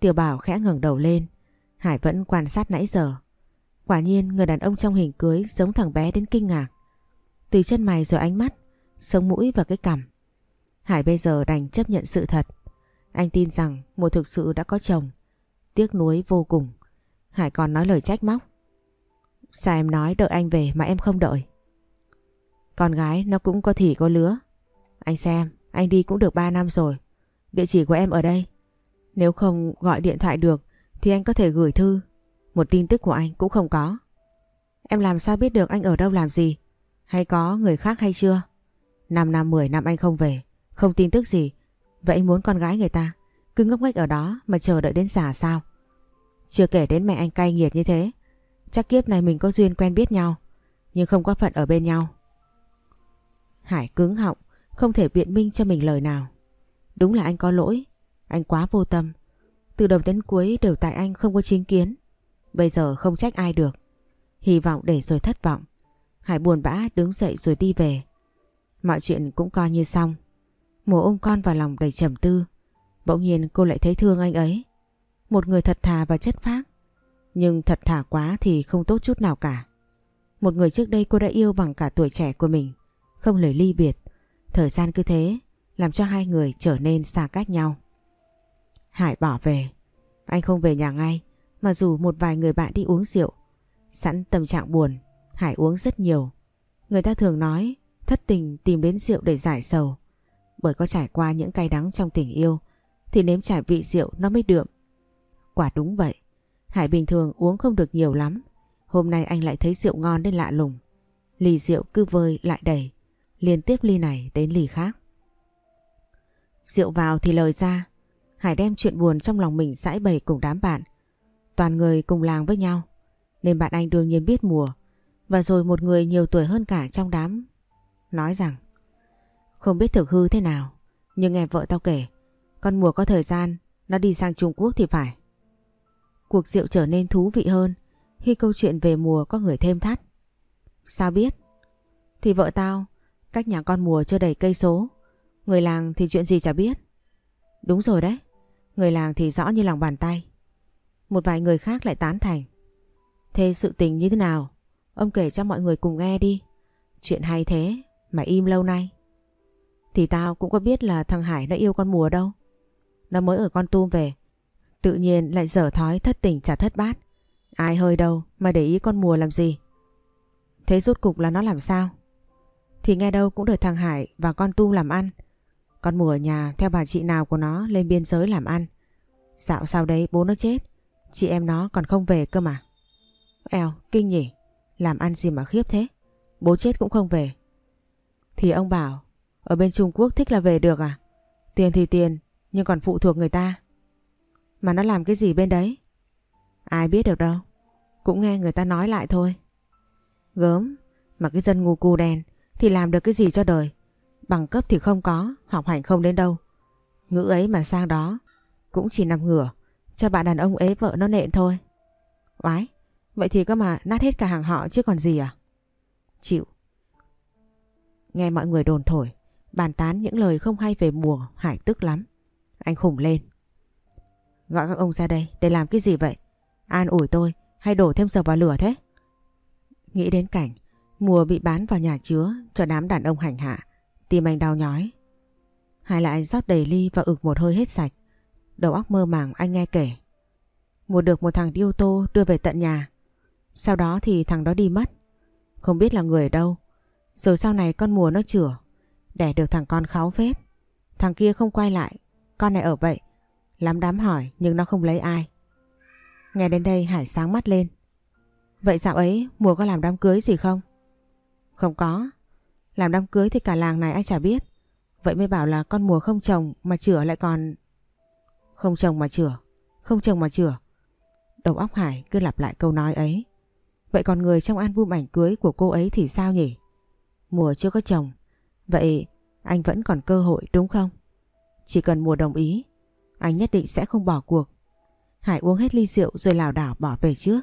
A: Tiểu Bảo khẽ ngẩng đầu lên. Hải vẫn quan sát nãy giờ. Quả nhiên người đàn ông trong hình cưới giống thằng bé đến kinh ngạc. Từ chân mày rồi ánh mắt, sống mũi và cái cằm. Hải bây giờ đành chấp nhận sự thật. Anh tin rằng mùa thực sự đã có chồng. Tiếc nuối vô cùng. Hải còn nói lời trách móc. Sao em nói đợi anh về mà em không đợi? Con gái nó cũng có thì có lứa. Anh xem, anh đi cũng được 3 năm rồi. Địa chỉ của em ở đây. Nếu không gọi điện thoại được thì anh có thể gửi thư. Một tin tức của anh cũng không có. Em làm sao biết được anh ở đâu làm gì? Hay có người khác hay chưa? 5 năm 10 năm anh không về, không tin tức gì. Vậy anh muốn con gái người ta cứ ngốc nghếch ở đó mà chờ đợi đến già sao? Chưa kể đến mẹ anh cay nghiệt như thế. Chắc kiếp này mình có duyên quen biết nhau, nhưng không có phận ở bên nhau. Hải cứng họng, không thể biện minh cho mình lời nào. Đúng là anh có lỗi, anh quá vô tâm. Từ đầu đến cuối đều tại anh không có chính kiến. Bây giờ không trách ai được. Hy vọng để rồi thất vọng. Hải buồn bã đứng dậy rồi đi về. Mọi chuyện cũng coi như xong. Mùa ôm con vào lòng đầy trầm tư. Bỗng nhiên cô lại thấy thương anh ấy. Một người thật thà và chất phác. Nhưng thật thà quá thì không tốt chút nào cả. Một người trước đây cô đã yêu bằng cả tuổi trẻ của mình. Không lời ly biệt. Thời gian cứ thế làm cho hai người trở nên xa cách nhau. Hải bỏ về. Anh không về nhà ngay mà dù một vài người bạn đi uống rượu. Sẵn tâm trạng buồn, Hải uống rất nhiều. Người ta thường nói thất tình tìm đến rượu để giải sầu. Bởi có trải qua những cay đắng trong tình yêu, thì nếm trải vị rượu nó mới đượm. Quả đúng vậy. Hải bình thường uống không được nhiều lắm. Hôm nay anh lại thấy rượu ngon đến lạ lùng. Ly rượu cứ vơi lại đầy. Liên tiếp ly này đến ly khác. Rượu vào thì lời ra. Hải đem chuyện buồn trong lòng mình giải bày cùng đám bạn. Toàn người cùng làng với nhau. Nên bạn anh đương nhiên biết mùa. Và rồi một người nhiều tuổi hơn cả trong đám. Nói rằng. Không biết thực hư thế nào. Nhưng nghe vợ tao kể. Con mùa có thời gian. Nó đi sang Trung Quốc thì phải. Cuộc rượu trở nên thú vị hơn. Khi câu chuyện về mùa có người thêm thắt. Sao biết? Thì vợ tao. Cách nhà con mùa chưa đầy cây số. Người làng thì chuyện gì chả biết. Đúng rồi đấy. Người làng thì rõ như lòng bàn tay. Một vài người khác lại tán thành. Thế sự tình như thế nào? Ông kể cho mọi người cùng nghe đi. Chuyện hay thế mà im lâu nay. Thì tao cũng có biết là thằng Hải nó yêu con mùa đâu. Nó mới ở con tum về. Tự nhiên lại dở thói thất tình trả thất bát. Ai hơi đâu mà để ý con mùa làm gì. Thế rốt cục là nó làm sao? Thì nghe đâu cũng được thằng Hải và con tum làm ăn. Con mùa ở nhà theo bà chị nào của nó lên biên giới làm ăn. Dạo sau đấy bố nó chết. Chị em nó còn không về cơ mà. Eo, kinh nhỉ. Làm ăn gì mà khiếp thế. Bố chết cũng không về. Thì ông bảo, ở bên Trung Quốc thích là về được à? Tiền thì tiền, nhưng còn phụ thuộc người ta. Mà nó làm cái gì bên đấy? Ai biết được đâu. Cũng nghe người ta nói lại thôi. Gớm, mà cái dân ngu cu đen thì làm được cái gì cho đời. Bằng cấp thì không có, học hành không đến đâu. Ngữ ấy mà sang đó, cũng chỉ nằm ngửa, cho bạn đàn ông ế vợ nó nện thôi. Oái, vậy thì cơ mà nát hết cả hàng họ chứ còn gì à? Chịu. Nghe mọi người đồn thổi, bàn tán những lời không hay về mùa, Hải tức lắm. Anh khủng lên. Gọi các ông ra đây để làm cái gì vậy? An ủi tôi hay đổ thêm dầu vào lửa thế? Nghĩ đến cảnh mùa bị bán vào nhà chứa cho đám đàn ông hành hạ Tim anh đau nhói. Hải lại rót đầy ly và ực một hơi hết sạch. Đầu óc mơ màng anh nghe kể. mùa được một thằng đi ô tô đưa về tận nhà. Sau đó thì thằng đó đi mất. Không biết là người ở đâu. Rồi sau này con mùa nó chửa. Đẻ được thằng con kháu phết. Thằng kia không quay lại. Con này ở vậy. Lắm đám hỏi nhưng nó không lấy ai. Nghe đến đây Hải sáng mắt lên. Vậy dạo ấy mùa có làm đám cưới gì không? Không có. Làm đám cưới thì cả làng này ai chả biết. Vậy mới bảo là con mùa không chồng mà chửa lại còn... Không chồng mà chửa, không chồng mà chửa. Đầu óc Hải cứ lặp lại câu nói ấy. Vậy còn người trong an album ảnh cưới của cô ấy thì sao nhỉ? Mùa chưa có chồng. Vậy anh vẫn còn cơ hội đúng không? Chỉ cần mùa đồng ý, anh nhất định sẽ không bỏ cuộc. Hải uống hết ly rượu rồi lảo đảo bỏ về trước.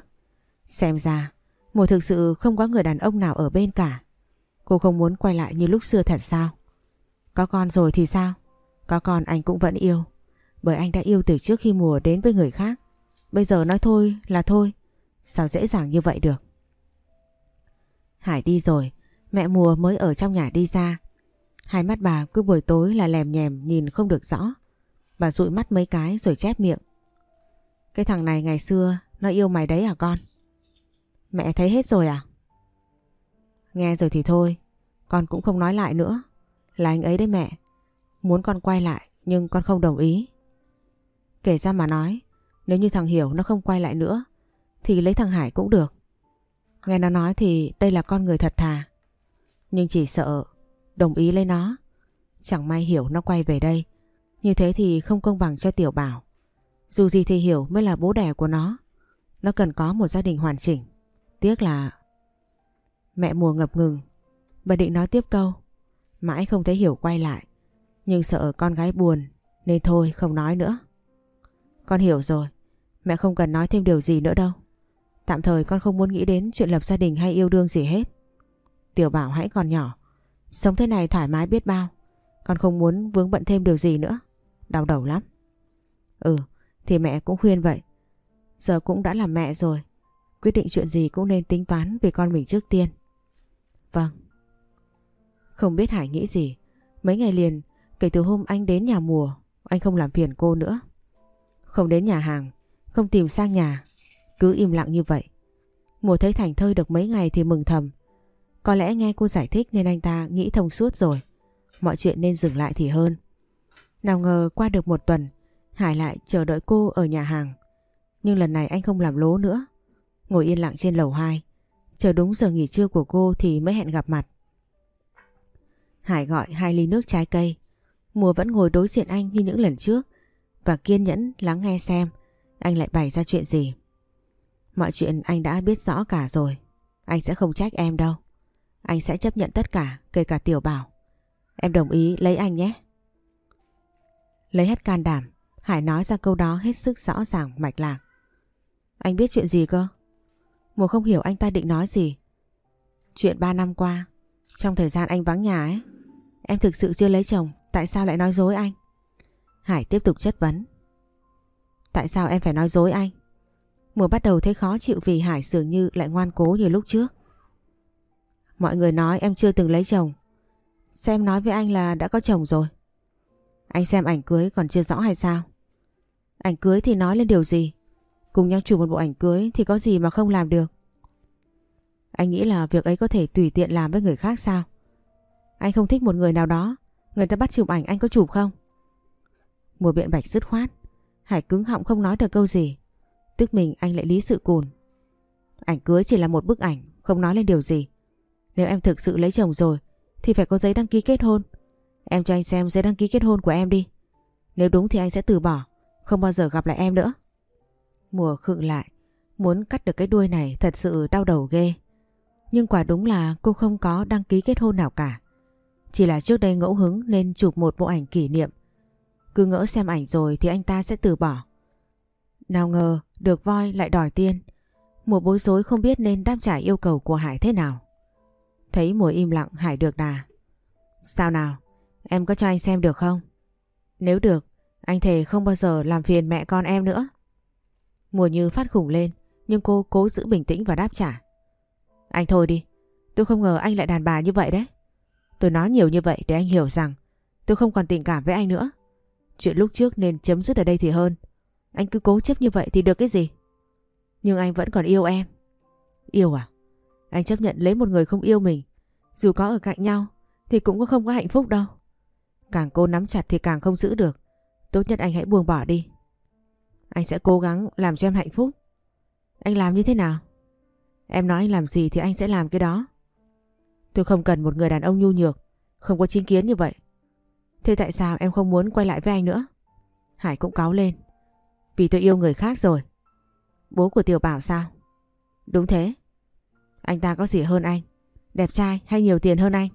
A: Xem ra, mùa thực sự không có người đàn ông nào ở bên cả. Cô không muốn quay lại như lúc xưa thật sao? Có con rồi thì sao? Có con anh cũng vẫn yêu. Bởi anh đã yêu từ trước khi mùa đến với người khác. Bây giờ nói thôi là thôi. Sao dễ dàng như vậy được? Hải đi rồi. Mẹ mùa mới ở trong nhà đi ra. Hai mắt bà cứ buổi tối là lèm nhèm nhìn không được rõ. Bà dụi mắt mấy cái rồi chép miệng. Cái thằng này ngày xưa nó yêu mày đấy à con? Mẹ thấy hết rồi à? Nghe rồi thì thôi, con cũng không nói lại nữa. Là anh ấy đấy mẹ. Muốn con quay lại nhưng con không đồng ý. Kể ra mà nói, nếu như thằng Hiểu nó không quay lại nữa thì lấy thằng Hải cũng được. Nghe nó nói thì đây là con người thật thà. Nhưng chỉ sợ, đồng ý lấy nó. Chẳng may Hiểu nó quay về đây. Như thế thì không công bằng cho Tiểu Bảo. Dù gì thì Hiểu mới là bố đẻ của nó. Nó cần có một gia đình hoàn chỉnh. Tiếc là Mẹ mùa ngập ngừng. Bà định nói tiếp câu. Mãi không thấy Hiểu quay lại. Nhưng sợ con gái buồn, nên thôi không nói nữa. Con hiểu rồi. Mẹ không cần nói thêm điều gì nữa đâu. Tạm thời con không muốn nghĩ đến chuyện lập gia đình hay yêu đương gì hết. Tiểu bảo hãy còn nhỏ. Sống thế này thoải mái biết bao. Con không muốn vướng bận thêm điều gì nữa. Đau đầu lắm. Ừ, thì mẹ cũng khuyên vậy. Giờ cũng đã là mẹ rồi. Quyết định chuyện gì cũng nên tính toán về con mình trước tiên. Vâng. Không biết Hải nghĩ gì. Mấy ngày liền, kể từ hôm anh đến nhà mùa, anh không làm phiền cô nữa. Không đến nhà hàng, không tìm sang nhà, cứ im lặng như vậy. Mùa thấy Thành thơi được mấy ngày thì mừng thầm. Có lẽ nghe cô giải thích nên anh ta nghĩ thông suốt rồi. Mọi chuyện nên dừng lại thì hơn. Nào ngờ qua được một tuần, Hải lại chờ đợi cô ở nhà hàng. Nhưng lần này anh không làm lố nữa. Ngồi yên lặng trên lầu 2. Chờ đúng giờ nghỉ trưa của cô thì mới hẹn gặp mặt. Hải gọi hai ly nước trái cây. Mùa vẫn ngồi đối diện anh như những lần trước và kiên nhẫn lắng nghe xem anh lại bày ra chuyện gì. Mọi chuyện anh đã biết rõ cả rồi. Anh sẽ không trách em đâu. Anh sẽ chấp nhận tất cả, kể cả tiểu bảo. Em đồng ý lấy anh nhé. Lấy hết can đảm, Hải nói ra câu đó hết sức rõ ràng mạch lạc. Anh biết chuyện gì cơ? Mùa không hiểu anh ta định nói gì. Chuyện 3 năm qua, trong thời gian anh vắng nhà ấy, em thực sự chưa lấy chồng, tại sao lại nói dối anh? Hải tiếp tục chất vấn. Tại sao em phải nói dối anh? Mùa bắt đầu thấy khó chịu vì Hải dường như lại ngoan cố như lúc trước. Mọi người nói em chưa từng lấy chồng. Xem nói với anh là đã có chồng rồi. Anh xem ảnh cưới còn chưa rõ hay sao? Ảnh cưới thì nói lên điều gì? Cùng nhau chụp một bộ ảnh cưới thì có gì mà không làm được? Anh nghĩ là việc ấy có thể tùy tiện làm với người khác sao? Anh không thích một người nào đó, người ta bắt chụp ảnh anh có chụp không? Mùa biện bạch dứt khoát, Hải cứng họng không nói được câu gì. Tức mình anh lại lý sự cùn. Ảnh cưới chỉ là một bức ảnh, không nói lên điều gì. Nếu em thực sự lấy chồng rồi, thì phải có giấy đăng ký kết hôn. Em cho anh xem giấy đăng ký kết hôn của em đi. Nếu đúng thì anh sẽ từ bỏ, không bao giờ gặp lại em nữa. Mùa khựng lại, muốn cắt được cái đuôi này thật sự đau đầu ghê. Nhưng quả đúng là cô không có đăng ký kết hôn nào cả. Chỉ là trước đây ngẫu hứng nên chụp một bộ ảnh kỷ niệm. Cứ ngỡ xem ảnh rồi thì anh ta sẽ từ bỏ. Nào ngờ được voi lại đòi tiền. Mùa bối rối không biết nên đáp trả yêu cầu của Hải thế nào. Thấy mùa im lặng Hải được đà. Sao nào? Em có cho anh xem được không? Nếu được, anh thề không bao giờ làm phiền mẹ con em nữa. Mùa như phát khủng lên, nhưng cô cố giữ bình tĩnh và đáp trả. Anh thôi đi, tôi không ngờ anh lại đàn bà như vậy đấy. Tôi nói nhiều như vậy để anh hiểu rằng tôi không còn tình cảm với anh nữa. Chuyện lúc trước nên chấm dứt ở đây thì hơn. Anh cứ cố chấp như vậy thì được cái gì? Nhưng anh vẫn còn yêu em. Yêu à? Anh chấp nhận lấy một người không yêu mình. Dù có ở cạnh nhau thì cũng không có hạnh phúc đâu. Càng cô nắm chặt thì càng không giữ được. Tốt nhất anh hãy buông bỏ đi. Anh sẽ cố gắng làm cho em hạnh phúc. Anh làm như thế nào? Em nói anh làm gì thì anh sẽ làm cái đó. Tôi không cần một người đàn ông nhu nhược, không có chính kiến như vậy. Thế tại sao em không muốn quay lại với anh nữa? Hải cũng cáo lên. Vì tôi yêu người khác rồi. Bố của Tiểu Bảo sao? Đúng thế. Anh ta có gì hơn anh? Đẹp trai hay nhiều tiền hơn anh?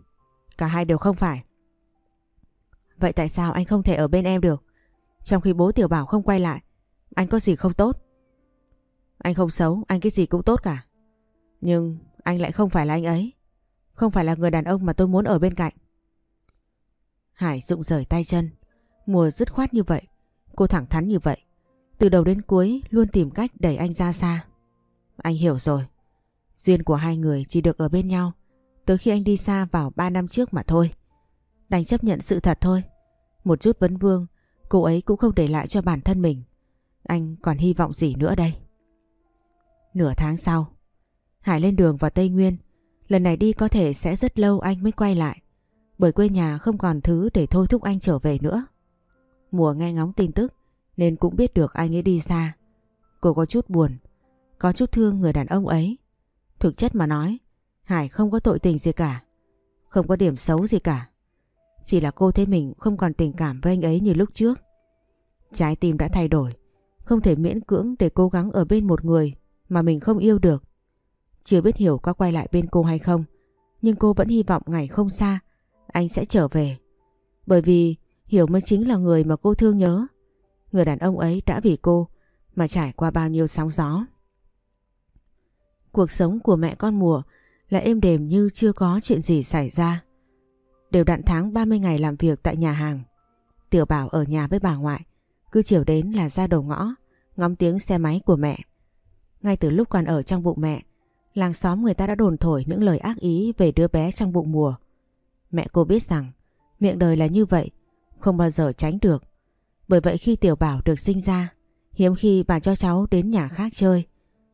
A: Cả hai đều không phải. Vậy tại sao anh không thể ở bên em được? Trong khi bố Tiểu Bảo không quay lại, anh có gì không tốt? Anh không xấu, anh cái gì cũng tốt cả. Nhưng anh lại không phải là anh ấy. Không phải là người đàn ông mà tôi muốn ở bên cạnh. Hải rụng rời tay chân. Mùa dứt khoát như vậy. Cô thẳng thắn như vậy. Từ đầu đến cuối luôn tìm cách đẩy anh ra xa. Anh hiểu rồi. Duyên của hai người chỉ được ở bên nhau tới khi anh đi xa vào 3 năm trước mà thôi. Đành chấp nhận sự thật thôi. Một chút vấn vương, cô ấy cũng không để lại cho bản thân mình. Anh còn hy vọng gì nữa đây? Nửa tháng sau, Hải lên đường vào Tây Nguyên. Lần này đi có thể sẽ rất lâu anh mới quay lại. Bởi quê nhà không còn thứ để thôi thúc anh trở về nữa. Mùa nghe ngóng tin tức nên cũng biết được anh ấy đi xa. Cô có chút buồn, có chút thương người đàn ông ấy. Thực chất mà nói, Hải không có tội tình gì cả, không có điểm xấu gì cả. Chỉ là cô thấy mình không còn tình cảm với anh ấy như lúc trước. Trái tim đã thay đổi, không thể miễn cưỡng để cố gắng ở bên một người mà mình không yêu được. Chưa biết Hiểu có quay lại bên cô hay không, nhưng cô vẫn hy vọng ngày không xa anh sẽ trở về. Bởi vì Hiểu mới chính là người mà cô thương nhớ. Người đàn ông ấy đã vì cô mà trải qua bao nhiêu sóng gió. Cuộc sống của mẹ con mùa là êm đềm như chưa có chuyện gì xảy ra. Đều đặn tháng 30 ngày làm việc tại nhà hàng. Tiểu Bảo ở nhà với bà ngoại, cứ chiều đến là ra đầu ngõ, ngóng tiếng xe máy của mẹ. Ngay từ lúc còn ở trong bụng mẹ, làng xóm người ta đã đồn thổi những lời ác ý về đứa bé trong bụng mùa. Mẹ cô biết rằng miệng đời là như vậy, không bao giờ tránh được. Bởi vậy khi Tiểu Bảo được sinh ra, hiếm khi bà cho cháu đến nhà khác chơi.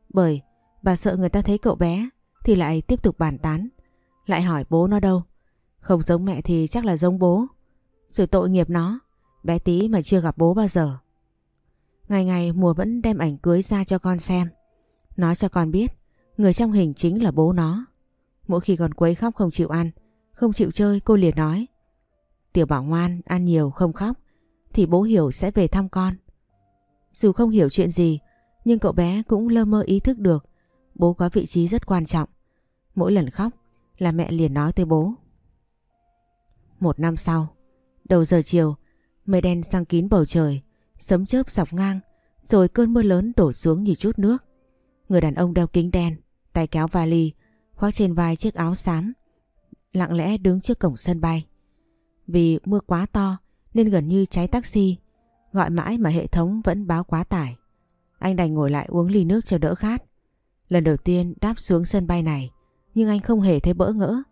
A: Bởi bà sợ người ta thấy cậu bé thì lại tiếp tục bàn tán. Lại hỏi bố nó đâu. Không giống mẹ thì chắc là giống bố. Rồi tội nghiệp nó, bé tí mà chưa gặp bố bao giờ. Ngày ngày mùa vẫn đem ảnh cưới ra cho con xem. Nói cho con biết, người trong hình chính là bố nó. Mỗi khi con quấy khóc không chịu ăn, không chịu chơi cô liền nói. Tiểu bảo ngoan, ăn nhiều không khóc, thì bố hiểu sẽ về thăm con. Dù không hiểu chuyện gì, nhưng cậu bé cũng lơ mơ ý thức được bố có vị trí rất quan trọng. Mỗi lần khóc là mẹ liền nói tới bố. Một năm sau, đầu giờ chiều, mây đen sang kín bầu trời, sấm chớp dọc ngang, rồi cơn mưa lớn đổ xuống như chút nước. Người đàn ông đeo kính đen, tay kéo vali, khoác trên vai chiếc áo xám, lặng lẽ đứng trước cổng sân bay. Vì mưa quá to nên gần như cháy taxi, gọi mãi mà hệ thống vẫn báo quá tải. Anh đành ngồi lại uống ly nước cho đỡ khát. Lần đầu tiên đáp xuống sân bay này, nhưng anh không hề thấy bỡ ngỡ,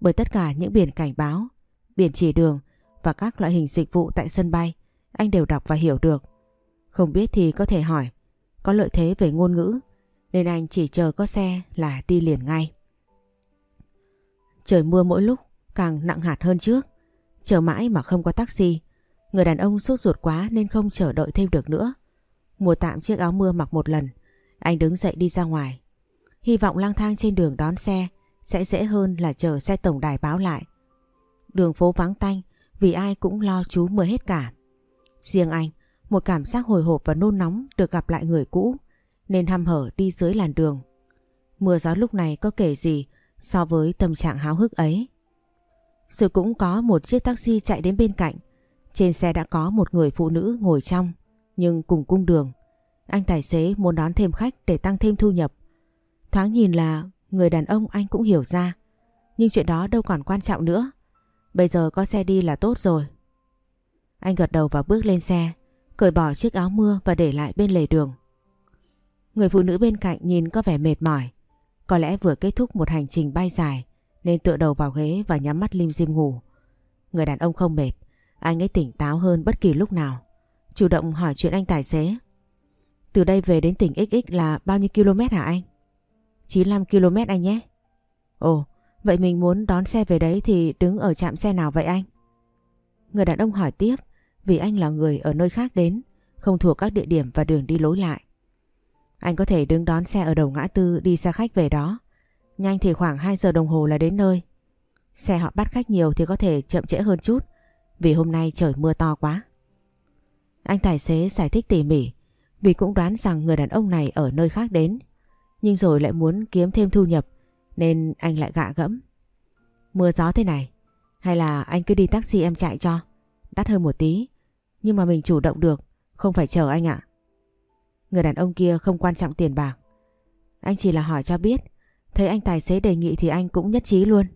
A: bởi tất cả những biển cảnh báo, biển chỉ đường và các loại hình dịch vụ tại sân bay anh đều đọc và hiểu được. Không biết thì có thể hỏi, có lợi thế về ngôn ngữ nên anh chỉ chờ có xe là đi liền ngay. Trời mưa mỗi lúc càng nặng hạt hơn trước, chờ mãi mà không có taxi. Người đàn ông sốt ruột quá nên không chờ đợi thêm được nữa. Mua tạm chiếc áo mưa mặc một lần, anh đứng dậy đi ra ngoài. Hy vọng lang thang trên đường đón xe sẽ dễ hơn là chờ xe tổng đài báo lại. Đường phố vắng tanh vì ai cũng lo chú mưa hết cả. Riêng anh, một cảm giác hồi hộp và nôn nóng được gặp lại người cũ nên hăm hở đi dưới làn đường. Mưa gió lúc này có kể gì so với tâm trạng háo hức ấy. Rồi cũng có một chiếc taxi chạy đến bên cạnh. Trên xe đã có một người phụ nữ ngồi trong nhưng cùng cung đường. Anh tài xế muốn đón thêm khách để tăng thêm thu nhập. Thoáng nhìn là người đàn ông anh cũng hiểu ra. Nhưng chuyện đó đâu còn quan trọng nữa. Bây giờ có xe đi là tốt rồi. Anh gật đầu và bước lên xe, cởi bỏ chiếc áo mưa và để lại bên lề đường. Người phụ nữ bên cạnh nhìn có vẻ mệt mỏi. Có lẽ vừa kết thúc một hành trình bay dài nên tựa đầu vào ghế và nhắm mắt lim dim ngủ. Người đàn ông không mệt, anh ấy tỉnh táo hơn bất kỳ lúc nào. Chủ động hỏi chuyện anh tài xế. Từ đây về đến tỉnh XX là bao nhiêu km hả anh? 95 km anh nhé. Ồ, vậy mình muốn đón xe về đấy thì đứng ở trạm xe nào vậy anh? Người đàn ông hỏi tiếp vì anh là người ở nơi khác đến, không thuộc các địa điểm và đường đi lối lại. Anh có thể đứng đón xe ở đầu ngã tư đi xe khách về đó. Nhanh thì khoảng 2 giờ đồng hồ là đến nơi. Xe họ bắt khách nhiều thì có thể chậm trễ hơn chút vì hôm nay trời mưa to quá. Anh tài xế giải thích tỉ mỉ vì cũng đoán rằng người đàn ông này ở nơi khác đến nhưng rồi lại muốn kiếm thêm thu nhập, nên anh lại gạ gẫm. Mưa gió thế này, hay là anh cứ đi taxi em chạy cho, đắt hơn một tí nhưng mà mình chủ động được, không phải chờ anh ạ. Người đàn ông kia không quan trọng tiền bạc anh chỉ là hỏi cho biết, thấy anh tài xế đề nghị thì anh cũng nhất trí luôn.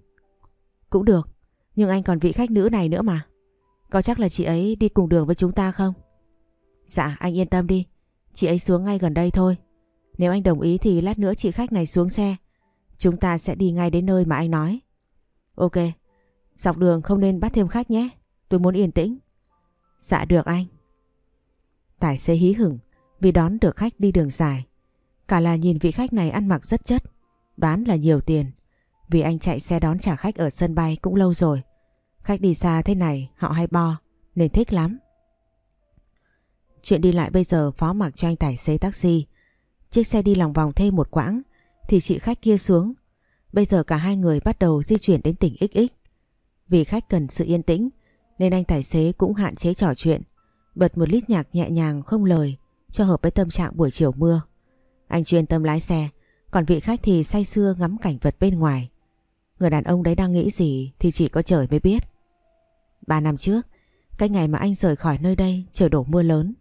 A: Cũng được, nhưng anh còn vị khách nữ này nữa mà. Có chắc là chị ấy đi cùng đường với chúng ta không? Dạ anh yên tâm đi Chị ấy xuống ngay gần đây thôi nếu anh đồng ý thì lát nữa chị khách này xuống xe. Chúng ta sẽ đi ngay đến nơi mà anh nói. Ok, Dọc đường không nên bắt thêm khách nhé. Tôi muốn yên tĩnh. Dạ được anh. Tài xế hí hửng vì đón được khách đi đường dài. Cả là nhìn vị khách này ăn mặc rất chất, Đoán là nhiều tiền. Vì anh chạy xe đón trả khách ở sân bay cũng lâu rồi. Khách đi xa thế này, họ hay bo, Nên thích lắm. Chuyện đi lại bây giờ phó mặc cho anh tài xế taxi. Chiếc xe đi lòng vòng thêm một quãng thì chị khách kia xuống. Bây giờ cả hai người bắt đầu di chuyển đến tỉnh XX. Vì khách cần sự yên tĩnh nên anh tài xế cũng hạn chế trò chuyện. Bật một lít nhạc nhẹ nhàng không lời cho hợp với tâm trạng buổi chiều mưa. Anh chuyên tâm lái xe còn vị khách thì say sưa ngắm cảnh vật bên ngoài. Người đàn ông đấy đang nghĩ gì thì chỉ có trời mới biết. Ba năm trước, cái ngày mà anh rời khỏi nơi đây trời đổ mưa lớn.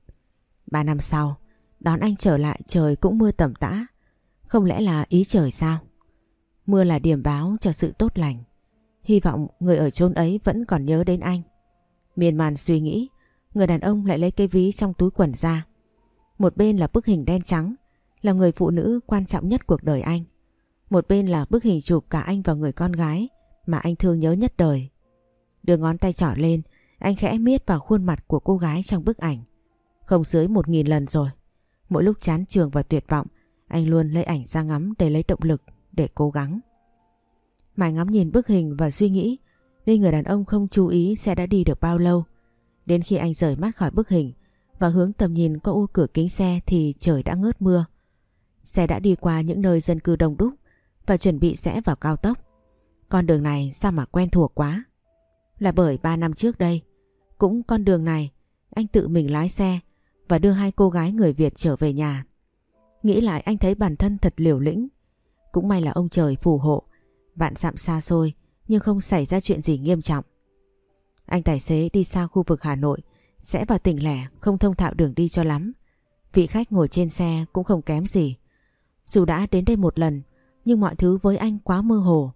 A: Ba năm sau, đón anh trở lại trời cũng mưa tầm tã. Không lẽ là ý trời sao? Mưa là điểm báo cho sự tốt lành. Hy vọng người ở chốn ấy vẫn còn nhớ đến anh. Miên man suy nghĩ, người đàn ông lại lấy cây ví trong túi quần ra. Một bên là bức hình đen trắng, là người phụ nữ quan trọng nhất cuộc đời anh. Một bên là bức hình chụp cả anh và người con gái mà anh thương nhớ nhất đời. Đưa ngón tay trỏ lên, anh khẽ miết vào khuôn mặt của cô gái trong bức ảnh. Không dưới một nghìn lần rồi. Mỗi lúc chán trường và tuyệt vọng, anh luôn lấy ảnh ra ngắm để lấy động lực, để cố gắng. Mãi ngắm nhìn bức hình và suy nghĩ, nên người đàn ông không chú ý xe đã đi được bao lâu. Đến khi anh rời mắt khỏi bức hình và hướng tầm nhìn qua ô cửa kính xe thì trời đã ngớt mưa. Xe đã đi qua những nơi dân cư đông đúc và chuẩn bị sẽ vào cao tốc. Con đường này sao mà quen thuộc quá. Là bởi 3 năm trước đây, cũng con đường này anh tự mình lái xe và đưa hai cô gái người Việt trở về nhà. Nghĩ lại anh thấy bản thân thật liều lĩnh. Cũng may là ông trời phù hộ, vạn dặm xa xôi nhưng không xảy ra chuyện gì nghiêm trọng. Anh tài xế đi xa khu vực Hà Nội, sẽ vào tỉnh lẻ không thông thạo đường đi cho lắm. Vị khách ngồi trên xe cũng không kém gì. Dù đã đến đây một lần, nhưng mọi thứ với anh quá mơ hồ.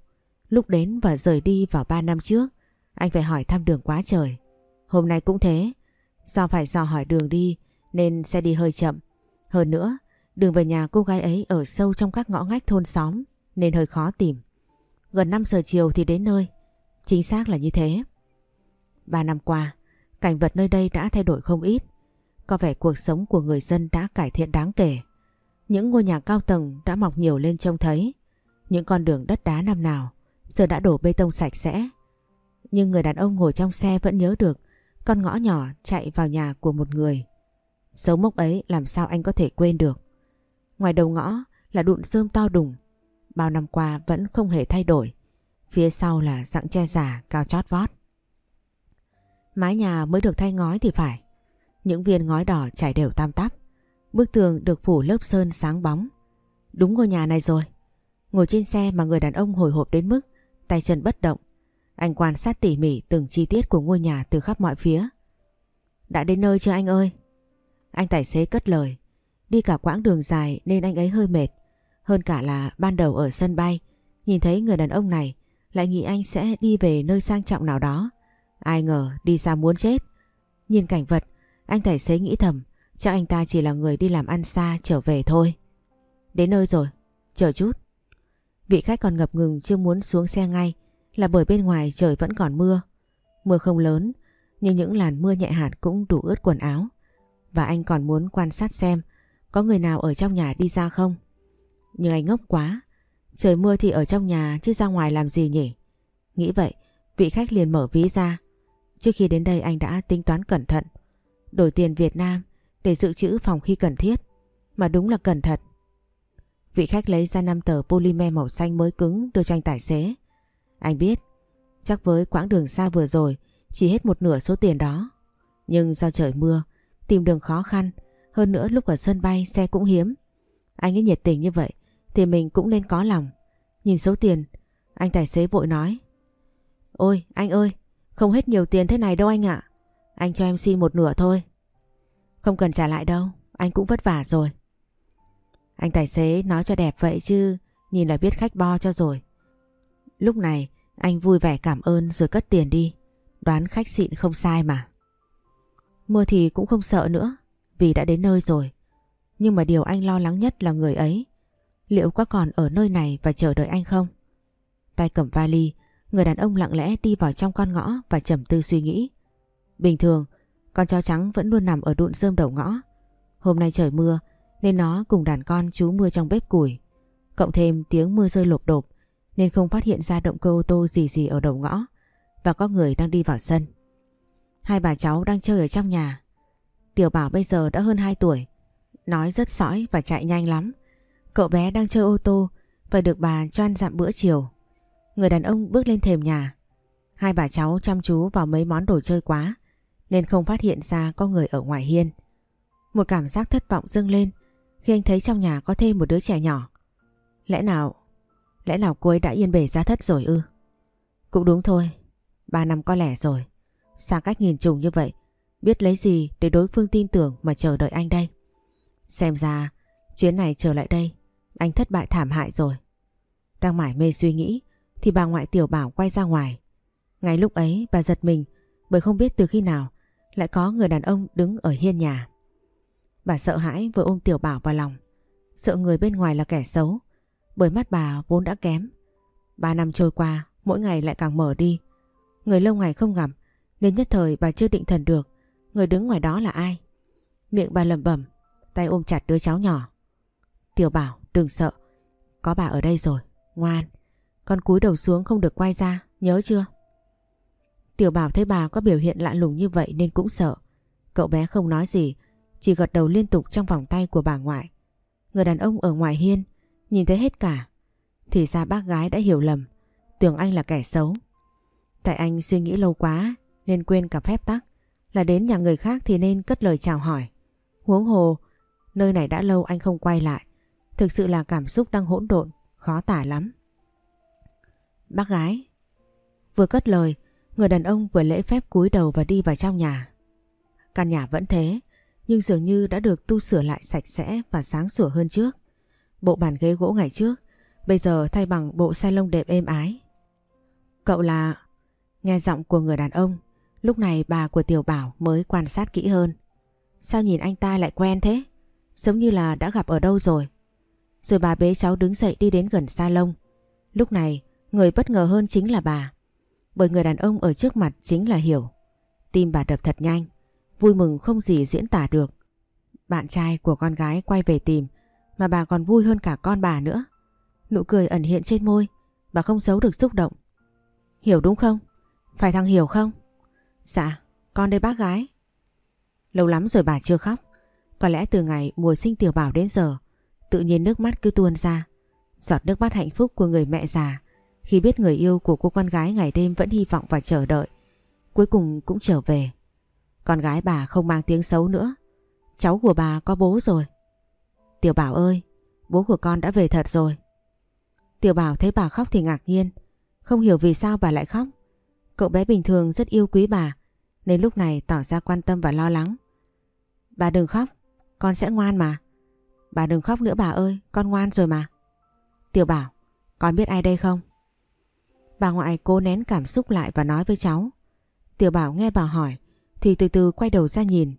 A: Lúc đến và rời đi vào 3 năm trước, anh phải hỏi thăm đường quá trời. Hôm nay cũng thế, do phải dò hỏi đường đi nên xe đi hơi chậm. Hơn nữa, đường về nhà cô gái ấy ở sâu trong các ngõ ngách thôn xóm nên hơi khó tìm. Gần 5 giờ chiều thì đến nơi, chính xác là như thế. 3 năm qua, cảnh vật nơi đây đã thay đổi không ít. Có vẻ cuộc sống của người dân đã cải thiện đáng kể. Những ngôi nhà cao tầng đã mọc nhiều lên trông thấy. Những con đường đất đá năm nào giờ đã đổ bê tông sạch sẽ. Nhưng người đàn ông ngồi trong xe vẫn nhớ được con ngõ nhỏ chạy vào nhà của một người. Dấu mốc ấy làm sao anh có thể quên được. Ngoài đầu ngõ là đụn sơm to đùng. Bao năm qua vẫn không hề thay đổi. Phía sau là dạng che giả cao chót vót. Mái nhà mới được thay ngói thì phải. Những viên ngói đỏ chảy đều tam tắp. Bức tường được phủ lớp sơn sáng bóng. Đúng ngôi nhà này rồi. Ngồi trên xe mà người đàn ông hồi hộp đến mức tay chân bất động. Anh quan sát tỉ mỉ từng chi tiết của ngôi nhà từ khắp mọi phía. Đã đến nơi chưa anh ơi? Anh tài xế cất lời. Đi cả quãng đường dài nên anh ấy hơi mệt. Hơn cả là ban đầu ở sân bay, nhìn thấy người đàn ông này lại nghĩ anh sẽ đi về nơi sang trọng nào đó. Ai ngờ đi xa muốn chết. Nhìn cảnh vật, anh tài xế nghĩ thầm, chắc anh ta chỉ là người đi làm ăn xa trở về thôi. Đến nơi rồi, chờ chút. Vị khách còn ngập ngừng chưa muốn xuống xe ngay là bởi bên ngoài trời vẫn còn mưa. Mưa không lớn, nhưng những làn mưa nhẹ hạt cũng đủ ướt quần áo. Và anh còn muốn quan sát xem có người nào ở trong nhà đi ra không. Nhưng anh ngốc quá, trời mưa thì ở trong nhà chứ ra ngoài làm gì nhỉ? Nghĩ vậy, vị khách liền mở ví ra. Trước khi đến đây anh đã tính toán cẩn thận. Đổi tiền Việt Nam để dự trữ phòng khi cần thiết. Mà đúng là cẩn thận. Vị khách lấy ra 5 tờ polymer màu xanh mới cứng đưa cho anh tài xế. Anh biết, chắc với quãng đường xa vừa rồi chỉ hết một nửa số tiền đó. Nhưng do trời mưa, tìm đường khó khăn, hơn nữa lúc ở sân bay xe cũng hiếm. Anh ấy nhiệt tình như vậy thì mình cũng nên có lòng. Nhìn số tiền, anh tài xế vội nói. Ôi anh ơi, không hết nhiều tiền thế này đâu anh ạ. Anh cho em xin một nửa thôi. Không cần trả lại đâu, anh cũng vất vả rồi. Anh tài xế nói cho đẹp vậy chứ, nhìn là biết khách bo cho rồi. Lúc này anh vui vẻ cảm ơn rồi cất tiền đi. Đoán khách xịn không sai mà. Mưa thì cũng không sợ nữa vì đã đến nơi rồi. Nhưng mà điều anh lo lắng nhất là người ấy. Liệu có còn ở nơi này và chờ đợi anh không? Tay cầm vali, người đàn ông lặng lẽ đi vào trong con ngõ và trầm tư suy nghĩ. Bình thường, con chó trắng vẫn luôn nằm ở đụn rơm đầu ngõ. Hôm nay trời mưa nên nó cùng đàn con chú mưa trong bếp củi. Cộng thêm tiếng mưa rơi lộp đột nên không phát hiện ra động cơ ô tô gì gì ở đầu ngõ và có người đang đi vào sân. Hai bà cháu đang chơi ở trong nhà. Tiểu Bảo bây giờ đã hơn 2 tuổi, nói rất sõi và chạy nhanh lắm. Cậu bé đang chơi ô tô và được bà cho ăn dặm bữa chiều. Người đàn ông bước lên thềm nhà. Hai bà cháu chăm chú vào mấy món đồ chơi quá nên không phát hiện ra có người ở ngoài hiên. Một cảm giác thất vọng dâng lên khi anh thấy trong nhà có thêm một đứa trẻ nhỏ. Lẽ nào Lẽ nào cô ấy đã yên bề ra thất rồi ư? Cũng đúng thôi, ba năm có lẻ rồi. Xa cách nhìn trùng như vậy, biết lấy gì để đối phương tin tưởng mà chờ đợi anh đây. Xem ra, chuyến này trở lại đây, anh thất bại thảm hại rồi. Đang mải mê suy nghĩ, thì bà ngoại tiểu bảo quay ra ngoài. Ngay lúc ấy bà giật mình bởi không biết từ khi nào lại có người đàn ông đứng ở hiên nhà. Bà sợ hãi vừa ôm tiểu bảo vào lòng, sợ người bên ngoài là kẻ xấu, bởi mắt bà vốn đã kém. Ba năm trôi qua, mỗi ngày lại càng mở đi. Người lâu ngày không gặp, nên nhất thời bà chưa định thần được người đứng ngoài đó là ai. Miệng bà lẩm bẩm, tay ôm chặt đứa cháu nhỏ. Tiểu bảo, đừng sợ, có bà ở đây rồi, ngoan. Con cúi đầu xuống không được quay ra, nhớ chưa? Tiểu bảo thấy bà có biểu hiện lạ lùng như vậy nên cũng sợ. Cậu bé không nói gì, chỉ gật đầu liên tục trong vòng tay của bà ngoại. Người đàn ông ở ngoài hiên nhìn thấy hết cả. Thì ra bác gái đã hiểu lầm, tưởng anh là kẻ xấu. Tại anh suy nghĩ lâu quá nên quên cả phép tắc. Là đến nhà người khác thì nên cất lời chào hỏi. Huống hồ, nơi này đã lâu anh không quay lại. Thực sự là cảm xúc đang hỗn độn, khó tả lắm. Bác gái Vừa cất lời, người đàn ông vừa lễ phép cúi đầu và đi vào trong nhà. Căn nhà vẫn thế, nhưng dường như đã được tu sửa lại sạch sẽ và sáng sủa hơn trước. Bộ bàn ghế gỗ ngày trước, bây giờ thay bằng bộ salon đẹp êm ái. Cậu là... Nghe giọng của người đàn ông, lúc này bà của Tiểu Bảo mới quan sát kỹ hơn. Sao nhìn anh ta lại quen thế? Giống như là đã gặp ở đâu rồi. Rồi bà bế cháu đứng dậy đi đến gần salon. Lúc này, người bất ngờ hơn chính là bà. Bởi người đàn ông ở trước mặt chính là Hiểu. Tim bà đập thật nhanh, vui mừng không gì diễn tả được. Bạn trai của con gái quay về tìm, mà bà còn vui hơn cả con bà nữa. Nụ cười ẩn hiện trên môi, bà không giấu được xúc động. Hiểu đúng không? Phải thằng Hiểu không? Dạ, con đây bác gái. Lâu lắm rồi bà chưa khóc. Có lẽ từ ngày mùa sinh tiểu bảo đến giờ, tự nhiên nước mắt cứ tuôn ra. Giọt nước mắt hạnh phúc của người mẹ già khi biết người yêu của cô con gái ngày đêm vẫn hy vọng và chờ đợi. Cuối cùng cũng trở về. Con gái bà không mang tiếng xấu nữa. Cháu của bà có bố rồi. Tiểu Bảo ơi, bố của con đã về thật rồi. Tiểu Bảo thấy bà khóc thì ngạc nhiên. Không hiểu vì sao bà lại khóc. Cậu bé bình thường rất yêu quý bà nên lúc này tỏ ra quan tâm và lo lắng. Bà đừng khóc, con sẽ ngoan mà. Bà đừng khóc nữa bà ơi, con ngoan rồi mà. Tiểu Bảo, con biết ai đây không? Bà ngoại cố nén cảm xúc lại và nói với cháu. Tiểu Bảo nghe bà hỏi thì từ từ quay đầu ra nhìn.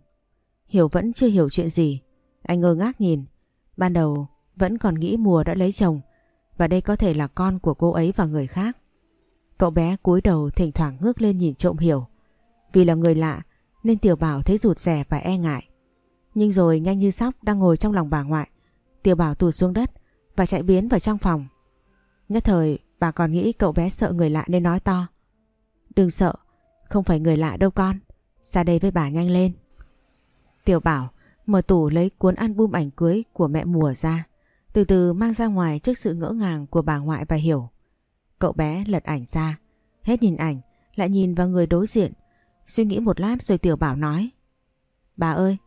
A: Hiểu vẫn chưa hiểu chuyện gì. Anh ngơ ngác nhìn. Ban đầu vẫn còn nghĩ mùa đã lấy chồng và đây có thể là con của cô ấy và người khác. Cậu bé cúi đầu thỉnh thoảng ngước lên nhìn trộm hiểu. Vì là người lạ nên Tiểu Bảo thấy rụt rè và e ngại. Nhưng rồi nhanh như sóc đang ngồi trong lòng bà ngoại. Tiểu Bảo tụt xuống đất và chạy biến vào trong phòng. Nhất thời bà còn nghĩ cậu bé sợ người lạ nên nói to. Đừng sợ, không phải người lạ đâu con. Ra đây với bà nhanh lên. Tiểu Bảo mở tủ lấy cuốn album ảnh cưới của mẹ mùa ra. Từ từ mang ra ngoài trước sự ngỡ ngàng của bà ngoại và hiểu. Cậu bé lật ảnh ra, hết nhìn ảnh, lại nhìn vào người đối diện. Suy nghĩ một lát rồi Tiểu Bảo nói. Bà ơi,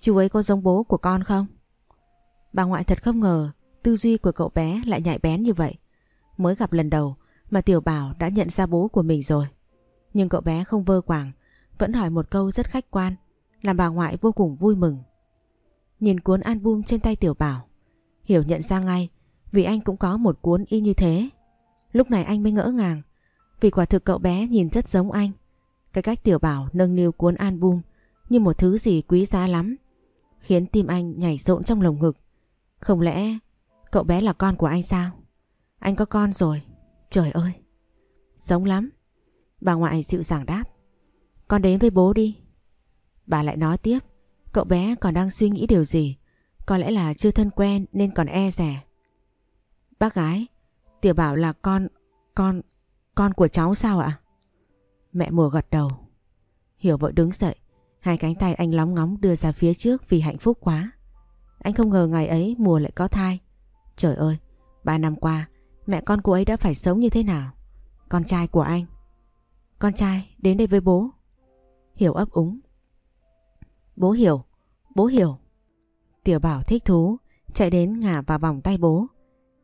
A: chú ấy có giống bố của con không? Bà ngoại thật không ngờ tư duy của cậu bé lại nhạy bén như vậy. Mới gặp lần đầu mà Tiểu Bảo đã nhận ra bố của mình rồi. Nhưng cậu bé không vơ quảng, vẫn hỏi một câu rất khách quan, làm bà ngoại vô cùng vui mừng. Nhìn cuốn album trên tay Tiểu Bảo, Hiểu nhận ra ngay vì anh cũng có một cuốn y như thế. Lúc này anh mới ngỡ ngàng vì quả thực cậu bé nhìn rất giống anh. Cái cách Tiểu Bảo nâng niu cuốn album như một thứ gì quý giá lắm khiến tim anh nhảy rộn trong lồng ngực. Không lẽ cậu bé là con của anh sao? Anh có con rồi. Trời ơi! Giống lắm. Bà ngoại dịu dàng đáp. Con đến với bố đi. Bà lại nói tiếp. Cậu bé còn đang suy nghĩ điều gì? Có lẽ là chưa thân quen nên còn e rẻ. Bác gái, Tiểu Bảo là con, con, con của cháu sao ạ? Mẹ mùa gật đầu. Hiểu vội đứng dậy, hai cánh tay anh lóng ngóng đưa ra phía trước vì hạnh phúc quá. Anh không ngờ ngày ấy mùa lại có thai. Trời ơi, ba năm qua mẹ con cô ấy đã phải sống như thế nào? Con trai của anh. Con trai đến đây với bố. Hiểu ấp úng. Bố hiểu, bố hiểu. Tiểu bảo thích thú, chạy đến ngả vào vòng tay bố.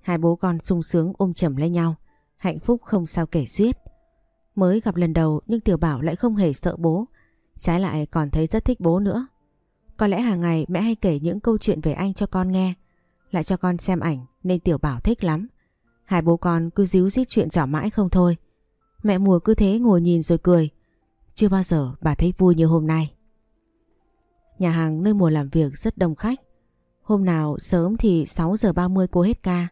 A: Hai bố con sung sướng ôm chầm lấy nhau, hạnh phúc không sao kể xiết. Mới gặp lần đầu nhưng Tiểu Bảo lại không hề sợ bố. Trái lại còn thấy rất thích bố nữa. Có lẽ hàng ngày mẹ hay kể những câu chuyện về anh cho con nghe. Lại cho con xem ảnh nên Tiểu Bảo thích lắm. Hai bố con cứ díu dít chuyện trò mãi không thôi. Mẹ mùa cứ thế ngồi nhìn rồi cười. Chưa bao giờ bà thấy vui như hôm nay. Nhà hàng nơi mùa làm việc rất đông khách. Hôm nào sớm thì 6 giờ 30 cô hết ca,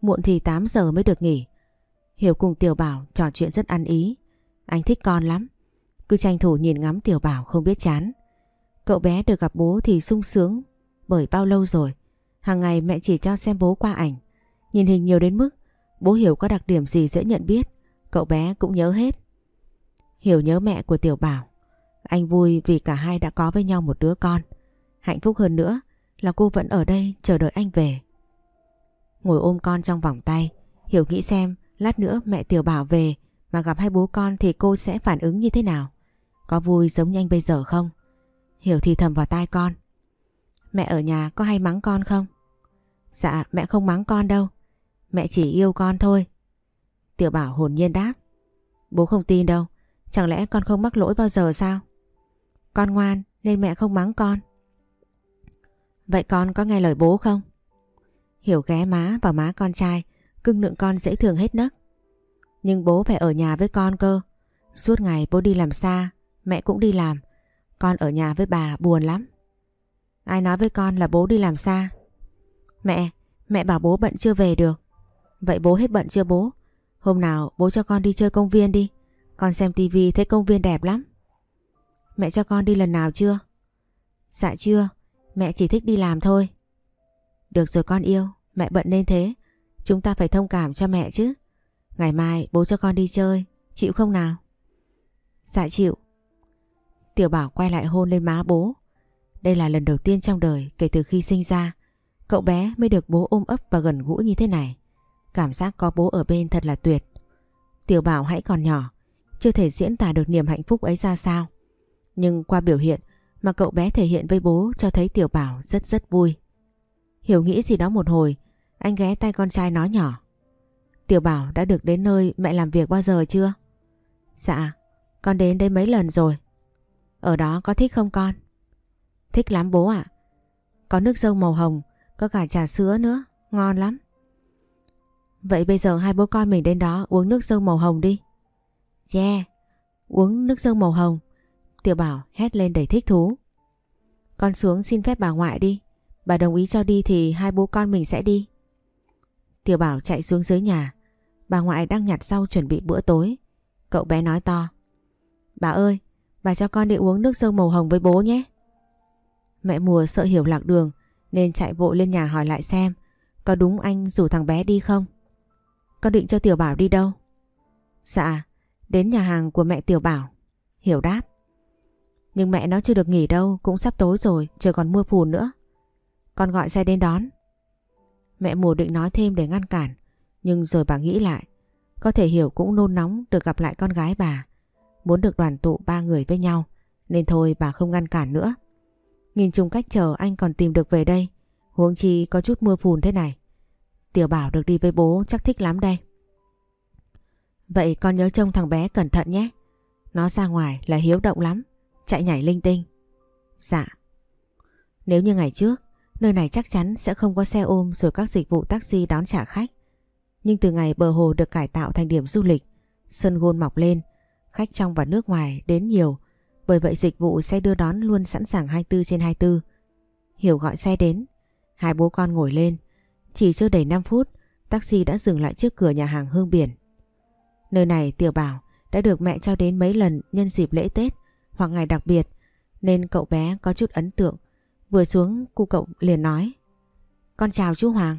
A: muộn thì 8 giờ mới được nghỉ. Hiểu cùng Tiểu Bảo trò chuyện rất ăn ý. Anh thích con lắm. Cứ tranh thủ nhìn ngắm Tiểu Bảo không biết chán. Cậu bé được gặp bố thì sung sướng bởi bao lâu rồi. Hàng ngày mẹ chỉ cho xem bố qua ảnh. Nhìn hình nhiều đến mức bố Hiểu có đặc điểm gì dễ nhận biết. Cậu bé cũng nhớ hết. Hiểu nhớ mẹ của Tiểu Bảo. Anh vui vì cả hai đã có với nhau một đứa con. Hạnh phúc hơn nữa là cô vẫn ở đây chờ đợi anh về. Ngồi ôm con trong vòng tay, Hiểu nghĩ xem lát nữa mẹ Tiểu Bảo về mà gặp hai bố con thì cô sẽ phản ứng như thế nào? Có vui giống như anh bây giờ không? Hiểu thì thầm vào tai con. Mẹ ở nhà có hay mắng con không? Dạ mẹ không mắng con đâu. Mẹ chỉ yêu con thôi. Tiểu Bảo hồn nhiên đáp. Bố không tin đâu. Chẳng lẽ con không mắc lỗi bao giờ sao? Con ngoan nên mẹ không mắng con. Vậy con có nghe lời bố không? Hiểu ghé má vào má con trai, cưng nựng con dễ thương hết nấc. Nhưng bố phải ở nhà với con cơ. Suốt ngày bố đi làm xa, mẹ cũng đi làm. Con ở nhà với bà buồn lắm. Ai nói với con là bố đi làm xa? Mẹ, mẹ bảo bố bận chưa về được. Vậy bố hết bận chưa bố? Hôm nào bố cho con đi chơi công viên đi. Con xem tivi thấy công viên đẹp lắm. Mẹ cho con đi lần nào chưa? Dạ chưa, mẹ chỉ thích đi làm thôi. Được rồi con yêu, mẹ bận nên thế. Chúng ta phải thông cảm cho mẹ chứ. Ngày mai bố cho con đi chơi, chịu không nào? Dạ chịu. Tiểu Bảo quay lại hôn lên má bố. Đây là lần đầu tiên trong đời kể từ khi sinh ra, cậu bé mới được bố ôm ấp và gần gũi như thế này. Cảm giác có bố ở bên thật là tuyệt. Tiểu Bảo hãy còn nhỏ, chưa thể diễn tả được niềm hạnh phúc ấy ra sao. Nhưng qua biểu hiện mà cậu bé thể hiện với bố cho thấy Tiểu Bảo rất rất vui. Hiểu nghĩ gì đó một hồi, anh ghé tay con trai nói nhỏ. Tiểu Bảo đã được đến nơi mẹ làm việc bao giờ chưa? Dạ, con đến đây mấy lần rồi. Ở đó có thích không con? Thích lắm bố ạ. Có nước dâu màu hồng, có cả trà sữa nữa, ngon lắm. Vậy bây giờ hai bố con mình đến đó uống nước dâu màu hồng đi. Yeah, uống nước dâu màu hồng. Tiểu Bảo hét lên đầy thích thú. Con xuống xin phép bà ngoại đi. Bà đồng ý cho đi thì hai bố con mình sẽ đi. Tiểu Bảo chạy xuống dưới nhà. Bà ngoại đang nhặt rau chuẩn bị bữa tối. Cậu bé nói to. Bà ơi, bà cho con đi uống nước sông màu hồng với bố nhé. Mẹ mùa sợ hiểu lạc đường nên chạy vội lên nhà hỏi lại xem có đúng anh rủ thằng bé đi không? Con định cho Tiểu Bảo đi đâu? Dạ, đến nhà hàng của mẹ Tiểu Bảo. Hiểu đáp. Nhưng mẹ nó chưa được nghỉ đâu, cũng sắp tối rồi, trời còn mưa phùn nữa. Con gọi xe đến đón. Mẹ mùa định nói thêm để ngăn cản, nhưng rồi bà nghĩ lại. Có thể hiểu cũng nôn nóng được gặp lại con gái bà. Muốn được đoàn tụ ba người với nhau, nên thôi bà không ngăn cản nữa. Nhìn chung cách chờ anh còn tìm được về đây, huống chi có chút mưa phùn thế này. Tiểu Bảo được đi với bố chắc thích lắm đây. Vậy con nhớ trông thằng bé cẩn thận nhé. Nó ra ngoài là hiếu động lắm, chạy nhảy linh tinh. Dạ. Nếu như ngày trước, nơi này chắc chắn sẽ không có xe ôm rồi các dịch vụ taxi đón trả khách. Nhưng từ ngày bờ hồ được cải tạo thành điểm du lịch, sân gôn mọc lên, khách trong và nước ngoài đến nhiều. Bởi vậy dịch vụ xe đưa đón luôn sẵn sàng 24 trên 24. Hiểu gọi xe đến, hai bố con ngồi lên. Chỉ chưa đầy 5 phút, taxi đã dừng lại trước cửa nhà hàng Hương Biển. Nơi này Tiểu Bảo đã được mẹ cho đến mấy lần nhân dịp lễ Tết hoặc ngày đặc biệt nên cậu bé có chút ấn tượng. Vừa xuống cu cậu liền nói Con chào chú Hoàng.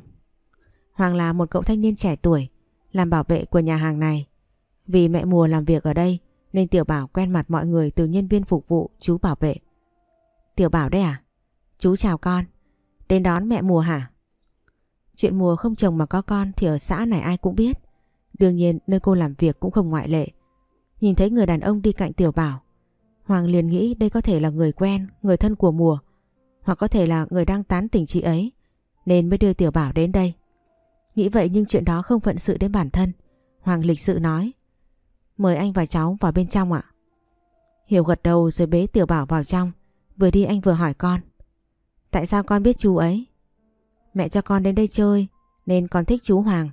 A: Hoàng là một cậu thanh niên trẻ tuổi làm bảo vệ của nhà hàng này. Vì mẹ mùa làm việc ở đây nên Tiểu Bảo quen mặt mọi người từ nhân viên phục vụ chú bảo vệ. Tiểu Bảo đấy à? Chú chào con. Đến đón mẹ mùa hả? Chuyện mùa không chồng mà có con thì ở xã này ai cũng biết. Đương nhiên nơi cô làm việc cũng không ngoại lệ. Nhìn thấy người đàn ông đi cạnh Tiểu Bảo, Hoàng liền nghĩ đây có thể là người quen, người thân của mùa, hoặc có thể là người đang tán tỉnh chị ấy, nên mới đưa Tiểu Bảo đến đây. Nghĩ vậy nhưng chuyện đó không phận sự đến bản thân. Hoàng lịch sự nói. Mời anh và cháu vào bên trong ạ. Hiểu gật đầu rồi bế Tiểu Bảo vào trong. Vừa đi anh vừa hỏi con. Tại sao con biết chú ấy? Mẹ cho con đến đây chơi nên con thích chú Hoàng.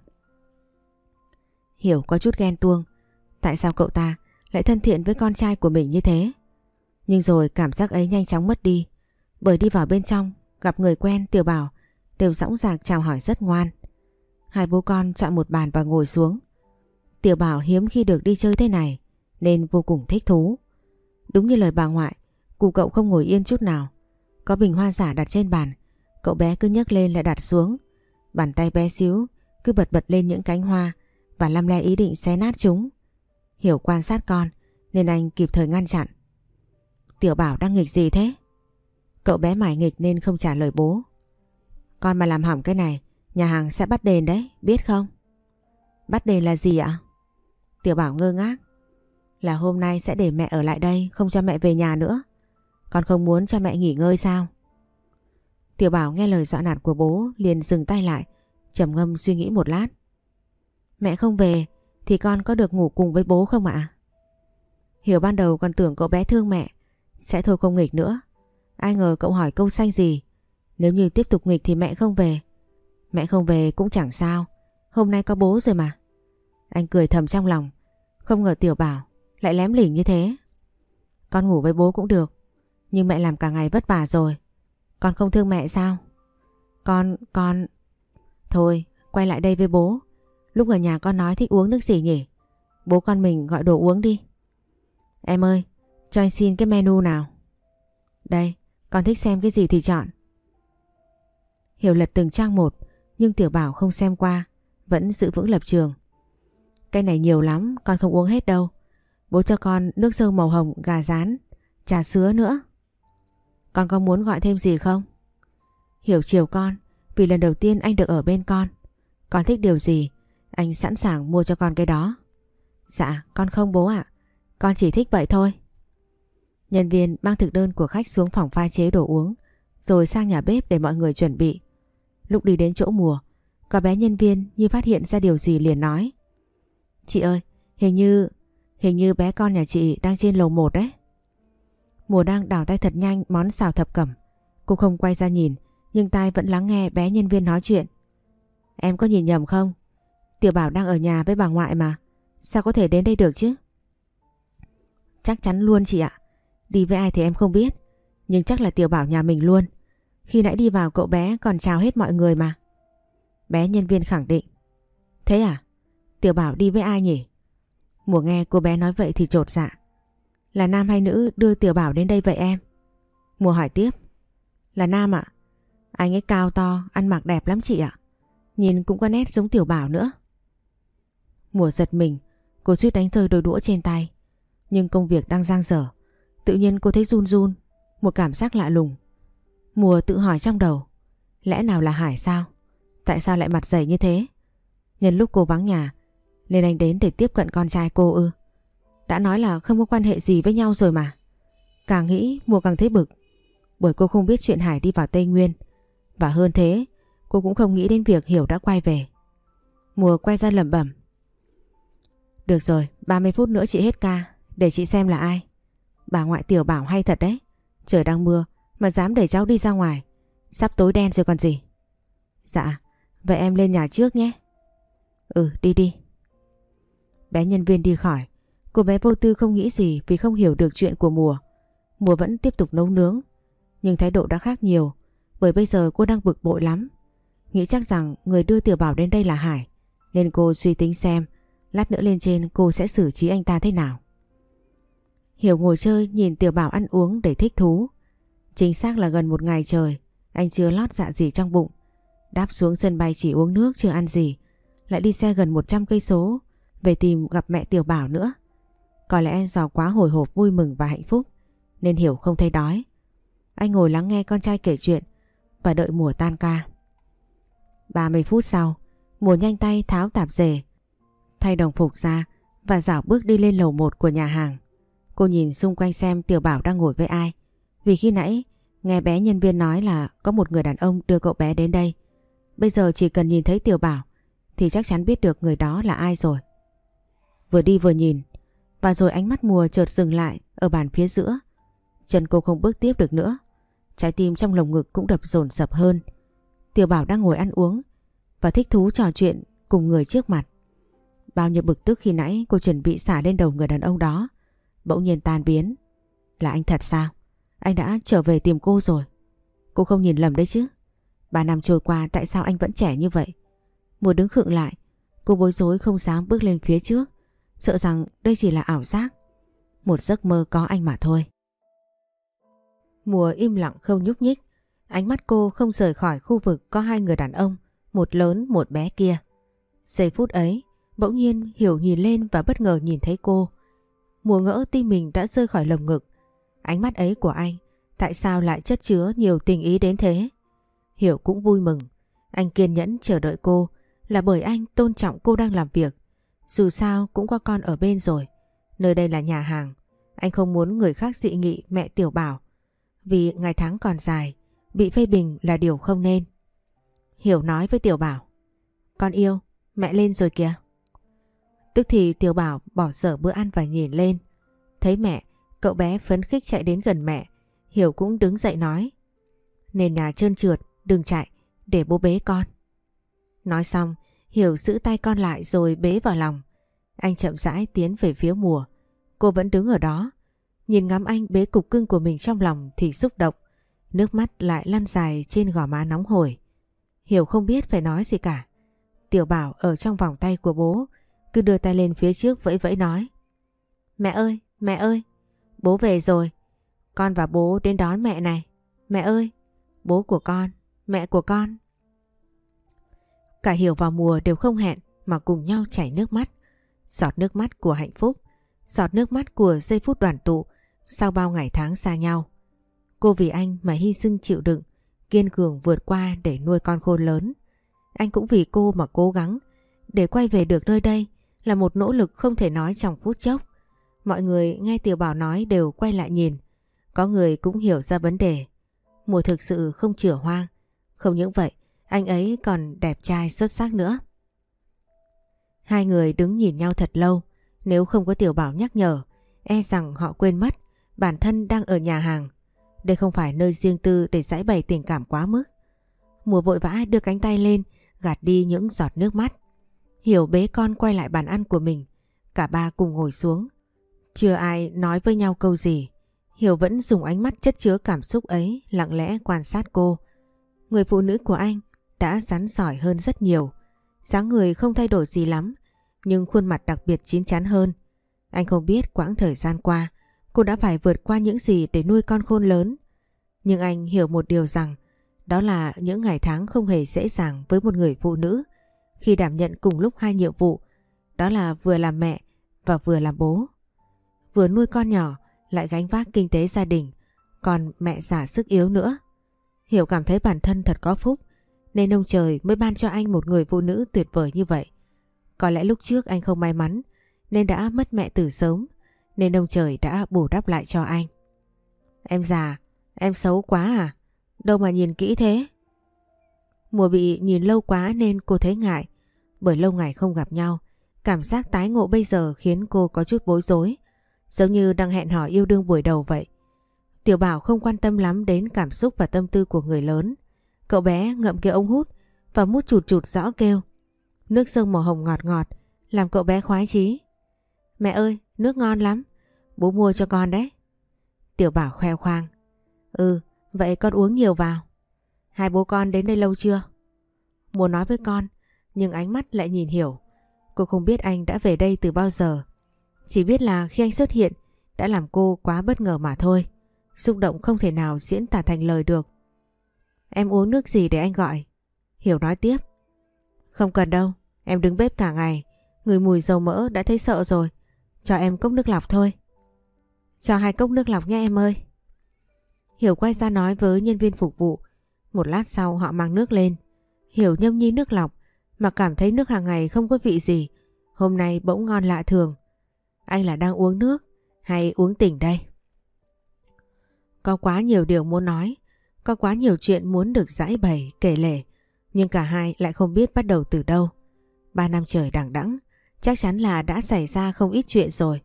A: Hiểu có chút ghen tuông. Tại sao cậu ta lại thân thiện với con trai của mình như thế? Nhưng rồi cảm giác ấy nhanh chóng mất đi. Bởi đi vào bên trong, gặp người quen Tiểu Bảo đều dõng dạc chào hỏi rất ngoan. Hai bố con chọn một bàn và ngồi xuống. Tiểu Bảo hiếm khi được đi chơi thế này nên vô cùng thích thú. Đúng như lời bà ngoại, cụ cậu không ngồi yên chút nào. Có bình hoa giả đặt trên bàn, cậu bé cứ nhấc lên lại đặt xuống. Bàn tay bé xíu cứ bật bật lên những cánh hoa và lăm le ý định xé nát chúng. Hiểu quan sát con nên anh kịp thời ngăn chặn. Tiểu Bảo đang nghịch gì thế? Cậu bé mải nghịch nên không trả lời bố. Con mà làm hỏng cái này, nhà hàng sẽ bắt đền đấy, biết không? Bắt đền là gì ạ? Tiểu Bảo ngơ ngác. Là hôm nay sẽ để mẹ ở lại đây, không cho mẹ về nhà nữa. Con không muốn cho mẹ nghỉ ngơi sao? Tiểu Bảo nghe lời dọa nạt của bố liền dừng tay lại, trầm ngâm suy nghĩ một lát. Mẹ không về thì con có được ngủ cùng với bố không ạ? Hiểu ban đầu còn tưởng cậu bé thương mẹ, sẽ thôi không nghịch nữa. Ai ngờ cậu hỏi câu xanh gì. Nếu như tiếp tục nghịch thì mẹ không về. Mẹ không về cũng chẳng sao. Hôm nay có bố rồi mà. Anh cười thầm trong lòng. Không ngờ Tiểu Bảo lại lém lỉnh như thế. Con ngủ với bố cũng được. Nhưng mẹ làm cả ngày vất vả rồi. Con không thương mẹ sao? Con, con... Thôi, quay lại đây với bố. Lúc ở nhà con nói thích uống nước gì nhỉ? Bố con mình gọi đồ uống đi. Em ơi, cho anh xin cái menu nào. Đây, con thích xem cái gì thì chọn. Hiểu lật từng trang một, nhưng Tiểu Bảo không xem qua, vẫn giữ vững lập trường. Cái này nhiều lắm, con không uống hết đâu. Bố cho con nước sâu màu hồng, gà rán, trà sứa nữa. Con có muốn gọi thêm gì không? Hiểu chiều con, vì lần đầu tiên anh được ở bên con. Con thích điều gì, anh sẵn sàng mua cho con cái đó. Dạ, con không bố ạ. Con chỉ thích vậy thôi. Nhân viên mang thực đơn của khách xuống phòng pha chế đồ uống, rồi sang nhà bếp để mọi người chuẩn bị. Lúc đi đến chỗ mùa, có bé nhân viên như phát hiện ra điều gì liền nói. Chị ơi, hình như, hình như bé con nhà chị đang trên lầu 1 đấy. Mùa đang đảo tay thật nhanh món xào thập cẩm. Cô không quay ra nhìn, nhưng tai vẫn lắng nghe bé nhân viên nói chuyện. Em có nhìn nhầm không? Tiểu Bảo đang ở nhà với bà ngoại mà. Sao có thể đến đây được chứ? Chắc chắn luôn chị ạ. Đi với ai thì em không biết. Nhưng chắc là Tiểu Bảo nhà mình luôn. Khi nãy đi vào cậu bé còn chào hết mọi người mà. Bé nhân viên khẳng định. Thế à? Tiểu Bảo đi với ai nhỉ? Mùa nghe cô bé nói vậy thì trột dạ. Là nam hay nữ đưa Tiểu Bảo đến đây vậy em? Mùa hỏi tiếp. Là nam ạ. Anh ấy cao to, ăn mặc đẹp lắm chị ạ. Nhìn cũng có nét giống Tiểu Bảo nữa. Mùa giật mình, cô suýt đánh rơi đôi đũa trên tay. Nhưng công việc đang giang dở. Tự nhiên cô thấy run run, một cảm giác lạ lùng. Mùa tự hỏi trong đầu, lẽ nào là Hải sao? Tại sao lại mặt dày như thế? Nhân lúc cô vắng nhà, nên anh đến để tiếp cận con trai cô ư. Đã nói là không có quan hệ gì với nhau rồi mà. Càng nghĩ mùa càng thấy bực. Bởi cô không biết chuyện Hải đi vào Tây Nguyên. Và hơn thế, cô cũng không nghĩ đến việc Hiểu đã quay về. Mùa quay ra lẩm bẩm. Được rồi, 30 phút nữa chị hết ca, để chị xem là ai. Bà ngoại tiểu bảo hay thật đấy. Trời đang mưa mà dám để cháu đi ra ngoài. Sắp tối đen rồi còn gì. Dạ, vậy em lên nhà trước nhé. Ừ, đi đi. Bé nhân viên đi khỏi. Cô bé vô tư không nghĩ gì vì không hiểu được chuyện của mùa. Mùa vẫn tiếp tục nấu nướng. Nhưng thái độ đã khác nhiều. Bởi bây giờ cô đang bực bội lắm. Nghĩ chắc rằng người đưa tiểu bảo đến đây là Hải. Nên cô suy tính xem lát nữa lên trên cô sẽ xử trí anh ta thế nào. Hiểu ngồi chơi nhìn Tiểu Bảo ăn uống để thích thú. Chính xác là gần một ngày trời, anh chưa lót dạ gì trong bụng. Đáp xuống sân bay chỉ uống nước chưa ăn gì, lại đi xe gần 100 cây số về tìm gặp mẹ Tiểu Bảo nữa. Có lẽ do quá hồi hộp vui mừng và hạnh phúc nên Hiểu không thấy đói. Anh ngồi lắng nghe con trai kể chuyện và đợi mùa tan ca. 30 phút sau, mùa nhanh tay tháo tạp dề, thay đồng phục ra và dảo bước đi lên lầu 1 của nhà hàng. Cô nhìn xung quanh xem Tiểu Bảo đang ngồi với ai. Vì khi nãy nghe bé nhân viên nói là có một người đàn ông đưa cậu bé đến đây. Bây giờ chỉ cần nhìn thấy Tiểu Bảo thì chắc chắn biết được người đó là ai rồi. Vừa đi vừa nhìn, Và rồi ánh mắt mùa chợt dừng lại ở bàn phía giữa. Chân cô không bước tiếp được nữa. Trái tim trong lồng ngực cũng đập dồn dập hơn. Tiểu Bảo đang ngồi ăn uống và thích thú trò chuyện cùng người trước mặt. Bao nhiêu bực tức khi nãy cô chuẩn bị xả lên đầu người đàn ông đó. Bỗng nhiên tan biến. Là anh thật sao? Anh đã trở về tìm cô rồi. Cô không nhìn lầm đấy chứ. Ba năm trôi qua tại sao anh vẫn trẻ như vậy? Mùa đứng khựng lại. Cô bối rối không dám bước lên phía trước. Sợ rằng đây chỉ là ảo giác. Một giấc mơ có anh mà thôi. Mùa im lặng không nhúc nhích. Ánh mắt cô không rời khỏi khu vực có hai người đàn ông. Một lớn một bé kia. Giây phút ấy, bỗng nhiên Hiểu nhìn lên và bất ngờ nhìn thấy cô. Mùa ngỡ tim mình đã rơi khỏi lồng ngực. Ánh mắt ấy của anh, tại sao lại chất chứa nhiều tình ý đến thế? Hiểu cũng vui mừng. Anh kiên nhẫn chờ đợi cô là bởi anh tôn trọng cô đang làm việc. Dù sao cũng có con ở bên rồi. Nơi đây là nhà hàng. Anh không muốn người khác dị nghị mẹ Tiểu Bảo. Vì ngày tháng còn dài, bị phê bình là điều không nên. Hiểu nói với Tiểu Bảo. Con yêu, mẹ lên rồi kìa. Tức thì Tiểu Bảo bỏ dở bữa ăn và nhìn lên. Thấy mẹ, cậu bé phấn khích chạy đến gần mẹ. Hiểu cũng đứng dậy nói. Nền nhà trơn trượt, đừng chạy, để bố bế con. Nói xong, Hiểu giữ tay con lại rồi bế vào lòng. Anh chậm rãi tiến về phía mùa. Cô vẫn đứng ở đó. Nhìn ngắm anh bế cục cưng của mình trong lòng thì xúc động. Nước mắt lại lăn dài trên gò má nóng hổi. Hiểu không biết phải nói gì cả. Tiểu bảo ở trong vòng tay của bố cứ đưa tay lên phía trước vẫy vẫy nói. Mẹ ơi, mẹ ơi, bố về rồi. Con và bố đến đón mẹ này. Mẹ ơi, bố của con, mẹ của con. Cả Hiểu và Mùa đều không hẹn mà cùng nhau chảy nước mắt. Giọt nước mắt của hạnh phúc, giọt nước mắt của giây phút đoàn tụ sau bao ngày tháng xa nhau. Cô vì anh mà hy sinh chịu đựng, kiên cường vượt qua để nuôi con khôn lớn. Anh cũng vì cô mà cố gắng để quay về được nơi đây là một nỗ lực không thể nói trong phút chốc. Mọi người nghe Tiểu Bảo nói đều quay lại nhìn. Có người cũng hiểu ra vấn đề. Mùa thực sự không chửa hoang. Không những vậy, anh ấy còn đẹp trai xuất sắc nữa. Hai người đứng nhìn nhau thật lâu. Nếu không có Tiểu Bảo nhắc nhở, e rằng họ quên mất bản thân đang ở nhà hàng. Đây không phải nơi riêng tư để giải bày tình cảm quá mức. Mùa vội vã đưa cánh tay lên, gạt đi những giọt nước mắt. Hiểu bế con quay lại bàn ăn của mình. Cả ba cùng ngồi xuống. Chưa ai nói với nhau câu gì. Hiểu vẫn dùng ánh mắt chất chứa cảm xúc ấy lặng lẽ quan sát cô. Người phụ nữ của anh đã rắn sỏi hơn rất nhiều. dáng người không thay đổi gì lắm, nhưng khuôn mặt đặc biệt chín chắn hơn. Anh không biết quãng thời gian qua cô đã phải vượt qua những gì để nuôi con khôn lớn. Nhưng anh hiểu một điều rằng đó là những ngày tháng không hề dễ dàng với một người phụ nữ khi đảm nhận cùng lúc hai nhiệm vụ, đó là vừa làm mẹ và vừa làm bố. Vừa nuôi con nhỏ, lại gánh vác kinh tế gia đình, còn mẹ giả sức yếu nữa. Hiểu cảm thấy bản thân thật có phúc, nên ông trời mới ban cho anh một người phụ nữ tuyệt vời như vậy. Có lẽ lúc trước anh không may mắn, nên đã mất mẹ từ sớm, nên ông trời đã bù đắp lại cho anh. Em già, em xấu quá à? Đâu mà nhìn kỹ thế? Mùa bị nhìn lâu quá nên cô thấy ngại, bởi lâu ngày không gặp nhau, cảm giác tái ngộ bây giờ khiến cô có chút bối rối, giống như đang hẹn hò yêu đương buổi đầu vậy. Tiểu Bảo không quan tâm lắm đến cảm xúc và tâm tư của người lớn. Cậu bé ngậm kia ống hút và mút chụt chụt rõ kêu. Nước sông màu hồng ngọt ngọt, làm cậu bé khoái chí. Mẹ ơi, nước ngon lắm, bố mua cho con đấy. Tiểu Bảo khoe khoang. Ừ, vậy con uống nhiều vào. Hai bố con đến đây lâu chưa? Muốn nói với con, nhưng ánh mắt lại nhìn hiểu. Cô không biết anh đã về đây từ bao giờ. Chỉ biết là khi anh xuất hiện đã làm cô quá bất ngờ mà thôi. Xúc động không thể nào diễn tả thành lời được. Em uống nước gì để anh gọi? Hiểu nói tiếp. Không cần đâu, em đứng bếp cả ngày. Người mùi dầu mỡ đã thấy sợ rồi. Cho em cốc nước lọc thôi. Cho hai cốc nước lọc nha em ơi. Hiểu quay ra nói với nhân viên phục vụ. Một lát sau họ mang nước lên. Hiểu nhâm nhi nước lọc mà cảm thấy nước hàng ngày không có vị gì. Hôm nay bỗng ngon lạ thường. Anh là đang uống nước hay uống tỉnh đây? Có quá nhiều điều muốn nói, có quá nhiều chuyện muốn được giải bày, kể lể, nhưng cả hai lại không biết bắt đầu từ đâu. Ba năm trời đằng đẵng, chắc chắn là đã xảy ra không ít chuyện rồi.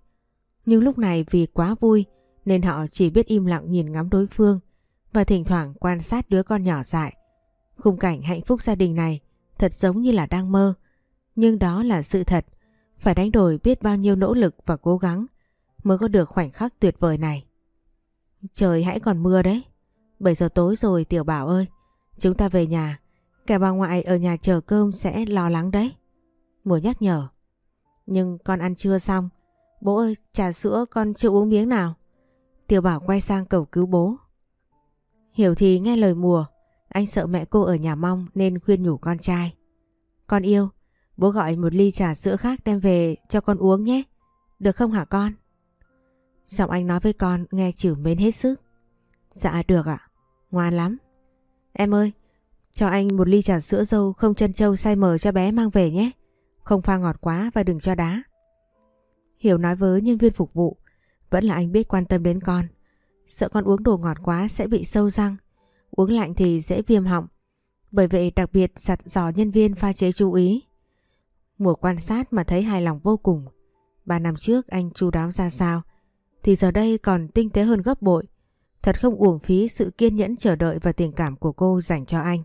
A: Nhưng lúc này vì quá vui nên họ chỉ biết im lặng nhìn ngắm đối phương và thỉnh thoảng quan sát đứa con nhỏ dại. Khung cảnh hạnh phúc gia đình này thật giống như là đang mơ. Nhưng đó là sự thật. Phải đánh đổi biết bao nhiêu nỗ lực và cố gắng mới có được khoảnh khắc tuyệt vời này. Trời hãy còn mưa đấy. 7 giờ tối rồi Tiểu Bảo ơi. Chúng ta về nhà. Kẻ bà ngoại ở nhà chờ cơm sẽ lo lắng đấy. Mùa nhắc nhở. Nhưng con ăn chưa xong. Bố ơi, trà sữa con chưa uống miếng nào. Tiểu Bảo quay sang cầu cứu bố. Hiểu thì nghe lời mùa. Anh sợ mẹ cô ở nhà mong nên khuyên nhủ con trai. Con yêu, bố gọi một ly trà sữa khác đem về cho con uống nhé. Được không hả con? Giọng anh nói với con nghe chịu mến hết sức. Dạ được ạ, ngoan lắm. Em ơi, cho anh một ly trà sữa dâu không chân trâu say mờ cho bé mang về nhé. Không pha ngọt quá và đừng cho đá. Hiểu nói với nhân viên phục vụ, vẫn là anh biết quan tâm đến con. Sợ con uống đồ ngọt quá sẽ bị sâu răng, uống lạnh thì dễ viêm họng. Bởi vậy đặc biệt giặt dò nhân viên pha chế chú ý. Mùa quan sát mà thấy hài lòng vô cùng. Ba năm trước anh chu đáo ra sao, thì giờ đây còn tinh tế hơn gấp bội. Thật không uổng phí sự kiên nhẫn chờ đợi và tình cảm của cô dành cho anh.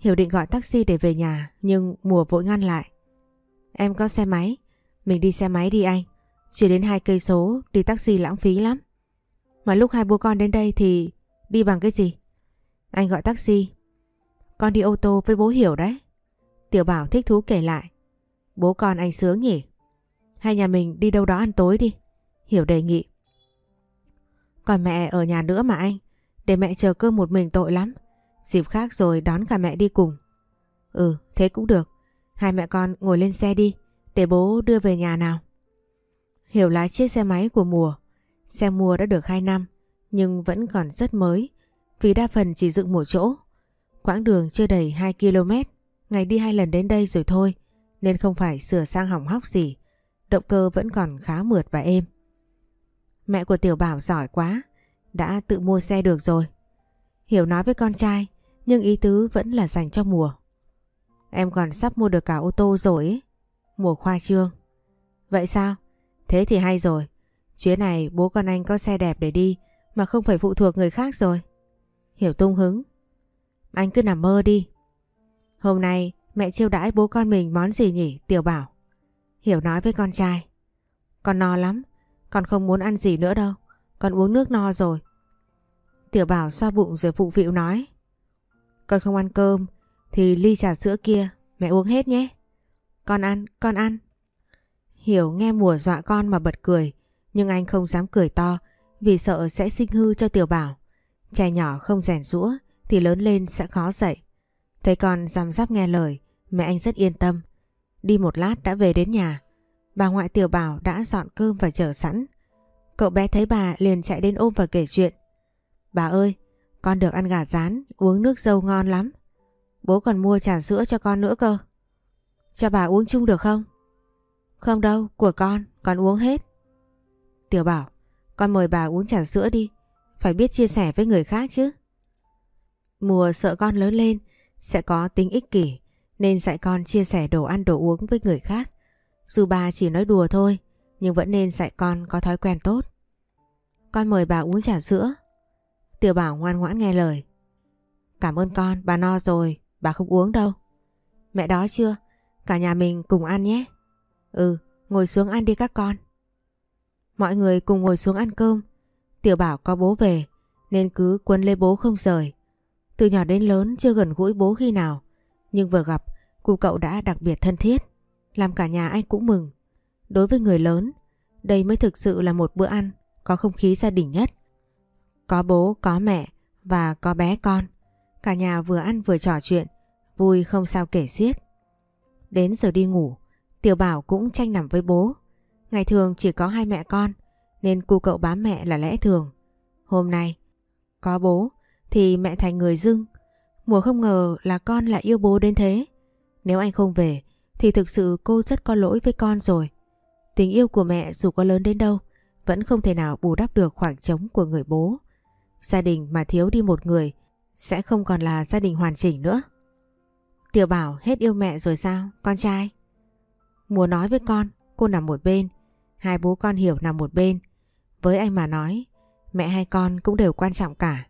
A: Hiểu định gọi taxi để về nhà nhưng mùa vội ngăn lại. Em có xe máy, mình đi xe máy đi anh. Chỉ đến hai cây số đi taxi lãng phí lắm. Mà lúc hai bố con đến đây thì đi bằng cái gì? Anh gọi taxi. Con đi ô tô với bố Hiểu đấy. Tiểu Bảo thích thú kể lại. Bố con anh sướng nhỉ? Hai nhà mình đi đâu đó ăn tối đi. Hiểu đề nghị. Còn mẹ ở nhà nữa mà anh. Để mẹ chờ cơm một mình tội lắm. Dịp khác rồi đón cả mẹ đi cùng. Ừ, thế cũng được. Hai mẹ con ngồi lên xe đi. Để bố đưa về nhà nào. Hiểu lái chiếc xe máy của mùa. Xe mua đã được 2 năm. Nhưng vẫn còn rất mới. Vì đa phần chỉ dựng một chỗ. Quãng đường chưa đầy 2 km. Ngày đi hai lần đến đây rồi thôi. Nên không phải sửa sang hỏng hóc gì. Động cơ vẫn còn khá mượt và êm. Mẹ của Tiểu Bảo giỏi quá, đã tự mua xe được rồi. Hiểu nói với con trai, nhưng ý tứ vẫn là dành cho mùa. Em còn sắp mua được cả ô tô rồi ấy. Mùa khoa trương. Vậy sao? Thế thì hay rồi. Chuyến này bố con anh có xe đẹp để đi mà không phải phụ thuộc người khác rồi. Hiểu tung hứng. Anh cứ nằm mơ đi. Hôm nay mẹ chiêu đãi bố con mình món gì nhỉ Tiểu Bảo? Hiểu nói với con trai. Con no lắm. Con không muốn ăn gì nữa đâu. Con uống nước no rồi. Tiểu bảo xoa bụng rồi phụ vịu nói. Con không ăn cơm thì ly trà sữa kia mẹ uống hết nhé. Con ăn, con ăn. Hiểu nghe mùa dọa con mà bật cười. Nhưng anh không dám cười to vì sợ sẽ sinh hư cho tiểu bảo. Trẻ nhỏ không rèn rũa thì lớn lên sẽ khó dậy. Thấy con giam giáp nghe lời, mẹ anh rất yên tâm. Đi một lát đã về đến nhà. Bà ngoại tiểu bảo đã dọn cơm và chờ sẵn. Cậu bé thấy bà liền chạy đến ôm và kể chuyện. Bà ơi, con được ăn gà rán, uống nước dâu ngon lắm. Bố còn mua trà sữa cho con nữa cơ. Cho bà uống chung được không? Không đâu, của con, con uống hết. Tiểu bảo, con mời bà uống trà sữa đi, phải biết chia sẻ với người khác chứ. Mùa sợ con lớn lên sẽ có tính ích kỷ nên dạy con chia sẻ đồ ăn đồ uống với người khác. Dù bà chỉ nói đùa thôi, nhưng vẫn nên dạy con có thói quen tốt. Con mời bà uống trà sữa. Tiểu bảo ngoan ngoãn nghe lời. Cảm ơn con, bà no rồi, bà không uống đâu. Mẹ đói chưa? Cả nhà mình cùng ăn nhé. Ừ, ngồi xuống ăn đi các con. Mọi người cùng ngồi xuống ăn cơm. Tiểu bảo có bố về, nên cứ quân lấy bố không rời. Từ nhỏ đến lớn chưa gần gũi bố khi nào, nhưng vừa gặp, cô cậu đã đặc biệt thân thiết. Làm cả nhà anh cũng mừng. Đối với người lớn, đây mới thực sự là một bữa ăn có không khí gia đình nhất. Có bố, có mẹ và có bé con. Cả nhà vừa ăn vừa trò chuyện, vui không sao kể xiết. Đến giờ đi ngủ, Tiểu Bảo cũng tranh nằm với bố. Ngày thường chỉ có hai mẹ con, nên cu cậu bám mẹ là lẽ thường. Hôm nay, có bố thì mẹ thành người dưng. Mùa không ngờ là con lại yêu bố đến thế. Nếu anh không về thì thực sự cô rất có lỗi với con rồi. Tình yêu của mẹ dù có lớn đến đâu vẫn không thể nào bù đắp được khoảng trống của người bố. Gia đình mà thiếu đi một người sẽ không còn là gia đình hoàn chỉnh nữa. Tiểu bảo hết yêu mẹ rồi sao, con trai? Mùa nói với con, cô nằm một bên, Hai bố con Hiểu nằm một bên. Với anh mà nói, mẹ hai con cũng đều quan trọng cả.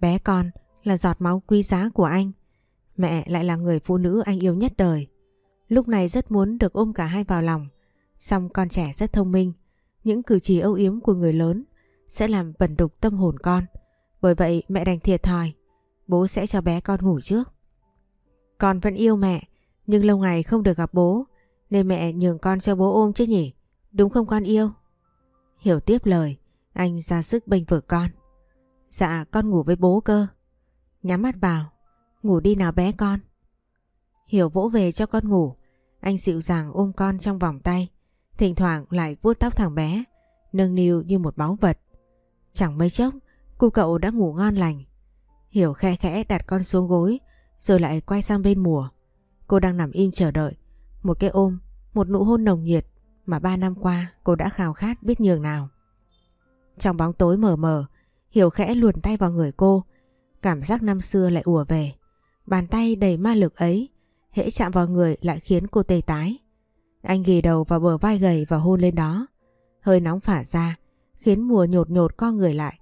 A: Bé con là giọt máu quý giá của anh. Mẹ lại là người phụ nữ anh yêu nhất đời. Lúc này rất muốn được ôm cả hai vào lòng. Xong con trẻ rất thông minh. Những cử chỉ âu yếm của người lớn sẽ làm bẩn đục tâm hồn con. Bởi vậy mẹ đành thiệt thòi. Bố sẽ cho bé con ngủ trước. Con vẫn yêu mẹ, nhưng lâu ngày không được gặp bố. Nên mẹ nhường con cho bố ôm chứ nhỉ? Đúng không con yêu? Hiểu tiếp lời, anh ra sức bênh vực con. Dạ con ngủ với bố cơ. Nhắm mắt vào, ngủ đi nào bé con. Hiểu vỗ về cho con ngủ, anh dịu dàng ôm con trong vòng tay, thỉnh thoảng lại vuốt tóc thằng bé, nâng niu như một báu vật. Chẳng mấy chốc, cô cậu đã ngủ ngon lành. Hiểu khe khẽ đặt con xuống gối, rồi lại quay sang bên mùa. Cô đang nằm im chờ đợi, một cái ôm, một nụ hôn nồng nhiệt mà ba năm qua cô đã khao khát biết nhường nào. Trong bóng tối mờ mờ, Hiểu khẽ luồn tay vào người cô, cảm giác năm xưa lại ùa về. Bàn tay đầy ma lực ấy, hễ chạm vào người lại khiến cô tê tái. Anh ghì đầu vào bờ vai gầy và hôn lên đó. Hơi nóng phả ra, khiến mùa nhột nhột co người lại.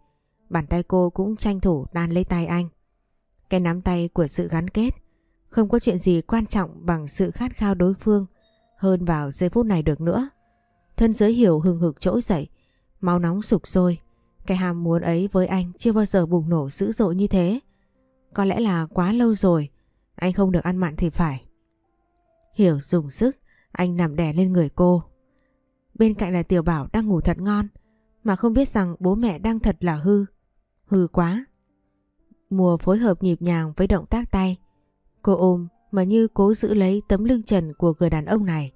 A: Bàn tay cô cũng tranh thủ đan lấy tay anh. Cái nắm tay của sự gắn kết, không có chuyện gì quan trọng bằng sự khát khao đối phương hơn vào giây phút này được nữa. Thân giới hiểu hừng hực trỗi dậy, máu nóng sục sôi. Cái ham muốn ấy với anh chưa bao giờ bùng nổ dữ dội như thế. Có lẽ là quá lâu rồi, anh không được ăn mặn thì phải. Hiểu dùng sức, anh nằm đè lên người cô. Bên cạnh là Tiểu Bảo đang ngủ thật ngon, mà không biết rằng bố mẹ đang thật là hư. Hư quá. Mùa phối hợp nhịp nhàng với động tác tay. Cô ôm mà như cố giữ lấy tấm lưng trần của người đàn ông này.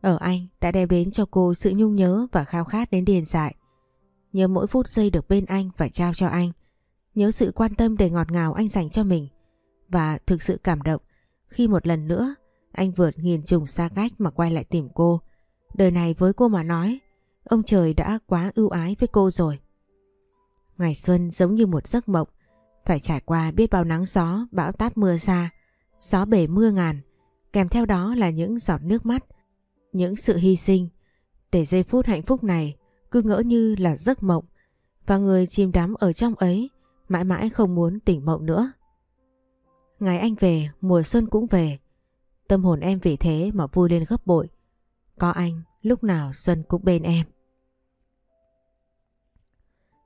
A: Ở anh đã đem đến cho cô sự nhung nhớ và khao khát đến điền dại. Nhớ mỗi phút giây được bên anh và trao cho anh. Nhớ sự quan tâm đầy ngọt ngào anh dành cho mình. Và thực sự cảm động khi một lần nữa anh vượt nghìn trùng xa cách mà quay lại tìm cô. Đời này với cô mà nói, ông trời đã quá ưu ái với cô rồi. Ngày xuân giống như một giấc mộng, phải trải qua biết bao nắng gió, bão táp mưa xa, gió bể mưa ngàn, kèm theo đó là những giọt nước mắt, những sự hy sinh, để giây phút hạnh phúc này cứ ngỡ như là giấc mộng và người chìm đắm ở trong ấy mãi mãi không muốn tỉnh mộng nữa. Ngày anh về, mùa xuân cũng về. Tâm hồn em vì thế mà vui lên gấp bội. Có anh, lúc nào Xuân cũng bên em.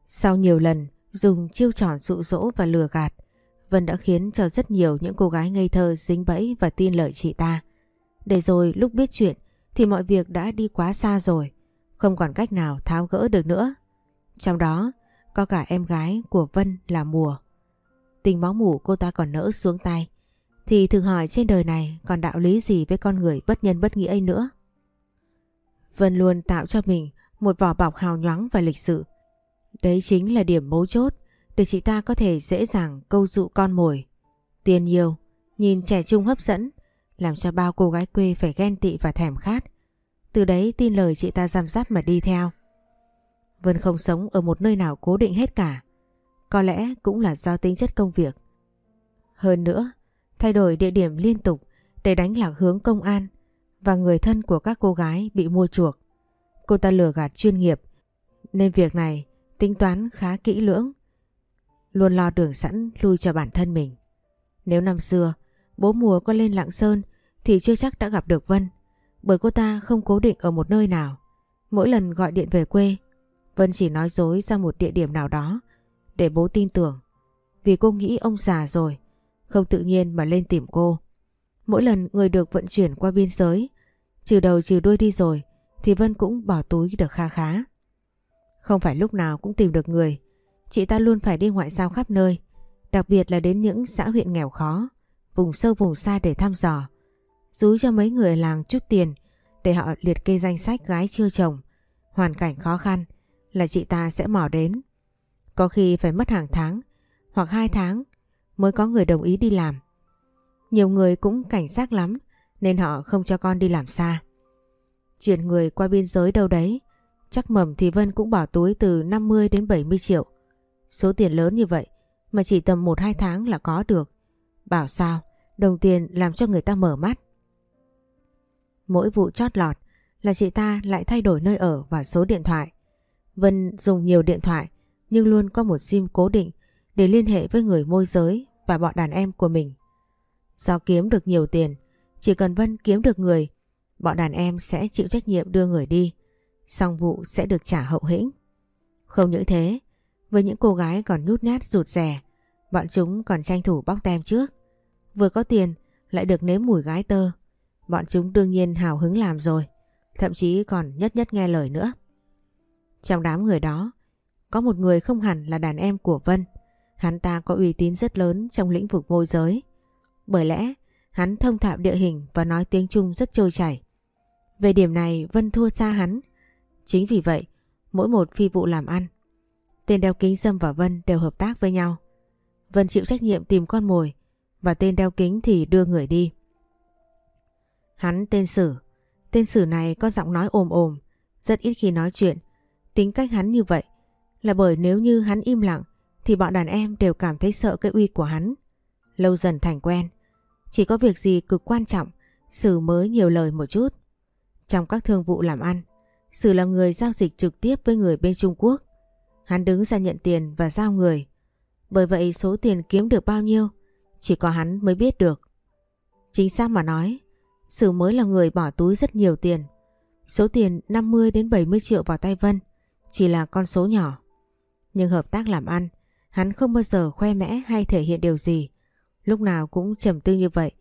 A: Sau nhiều lần dùng chiêu tròn dụ dỗ và lừa gạt, Vân đã khiến cho rất nhiều những cô gái ngây thơ dính bẫy và tin lời chị ta. Để rồi lúc biết chuyện thì mọi việc đã đi quá xa rồi, không còn cách nào tháo gỡ được nữa. Trong đó có cả em gái của Vân là Mùa. Tình máu mủ cô ta còn nỡ xuống tay, thì thử hỏi trên đời này còn đạo lý gì với con người bất nhân bất nghĩa ấy nữa. Vân luôn tạo cho mình một vỏ bọc hào nhoáng và lịch sự. Đấy chính là điểm mấu chốt để chị ta có thể dễ dàng câu dụ con mồi. Tiền nhiều, nhìn trẻ trung hấp dẫn, làm cho bao cô gái quê phải ghen tị và thèm khát. Từ đấy tin lời chị ta giam giáp mà đi theo. Vân không sống ở một nơi nào cố định hết cả. Có lẽ cũng là do tính chất công việc. Hơn nữa, thay đổi địa điểm liên tục để đánh lạc hướng công an và người thân của các cô gái bị mua chuộc. Cô ta lừa gạt chuyên nghiệp nên việc này tính toán khá kỹ lưỡng. Luôn lo đường sẵn lui cho bản thân mình. Nếu năm xưa bố mùa có lên Lạng Sơn thì chưa chắc đã gặp được Vân bởi cô ta không cố định ở một nơi nào. Mỗi lần gọi điện về quê Vân chỉ nói dối ra một địa điểm nào đó, để bố tin tưởng vì cô nghĩ ông già rồi, không tự nhiên mà lên tìm cô. Mỗi lần người được vận chuyển qua biên giới, trừ đầu trừ đuôi đi rồi, thì Vân cũng bỏ túi được kha khá. Không phải lúc nào cũng tìm được người, chị ta luôn phải đi ngoại giao khắp nơi, đặc biệt là đến những xã huyện nghèo khó, vùng sâu vùng xa để thăm dò rúi cho mấy người làng chút tiền để họ liệt kê danh sách gái chưa chồng, hoàn cảnh khó khăn là chị ta sẽ mò đến. Có khi phải mất hàng tháng hoặc hai tháng mới có người đồng ý đi làm. Nhiều người cũng cảnh giác lắm nên họ không cho con đi làm xa. Chuyển người qua biên giới đâu đấy, chắc mầm thì Vân cũng bỏ túi từ 50 đến 70 triệu. Số tiền lớn như vậy mà chỉ tầm 1-2 tháng là có được. Bảo sao, đồng tiền làm cho người ta mở mắt. Mỗi vụ chót lọt là chị ta lại thay đổi nơi ở và số điện thoại. Vân dùng nhiều điện thoại nhưng luôn có một sim cố định để liên hệ với người môi giới và bọn đàn em của mình. Do kiếm được nhiều tiền, chỉ cần Vân kiếm được người, bọn đàn em sẽ chịu trách nhiệm đưa người đi, xong vụ sẽ được trả hậu hĩnh. Không những thế, với những cô gái còn nhút nhát rụt rè, bọn chúng còn tranh thủ bóc tem trước. Vừa có tiền, lại được nếm mùi gái tơ. Bọn chúng đương nhiên hào hứng làm rồi, thậm chí còn nhất nhất nghe lời nữa. Trong đám người đó, có một người không hẳn là đàn em của Vân. Hắn ta có uy tín rất lớn trong lĩnh vực môi giới. Bởi lẽ, hắn thông thạo địa hình và nói tiếng Trung rất trôi chảy. Về điểm này Vân thua xa hắn. Chính vì vậy, mỗi một phi vụ làm ăn, tên đeo kính Sâm và Vân đều hợp tác với nhau. Vân chịu trách nhiệm tìm con mồi và tên đeo kính thì đưa người đi. Hắn tên Sử. Tên Sử này có giọng nói ồm ồm, rất ít khi nói chuyện. Tính cách hắn như vậy là bởi nếu như hắn im lặng thì bọn đàn em đều cảm thấy sợ cái uy của hắn. Lâu dần thành quen. Chỉ có việc gì cực quan trọng, Sử mới nhiều lời một chút. Trong các thương vụ làm ăn, Sử là người giao dịch trực tiếp với người bên Trung Quốc. Hắn đứng ra nhận tiền và giao người. Bởi vậy số tiền kiếm được bao nhiêu, chỉ có hắn mới biết được. Chính xác mà nói, Sử mới là người bỏ túi rất nhiều tiền. Số tiền 50 đến 70 triệu vào tay Vân chỉ là con số nhỏ. Nhưng hợp tác làm ăn, hắn không bao giờ khoe mẽ hay thể hiện điều gì. Lúc nào cũng trầm tư như vậy,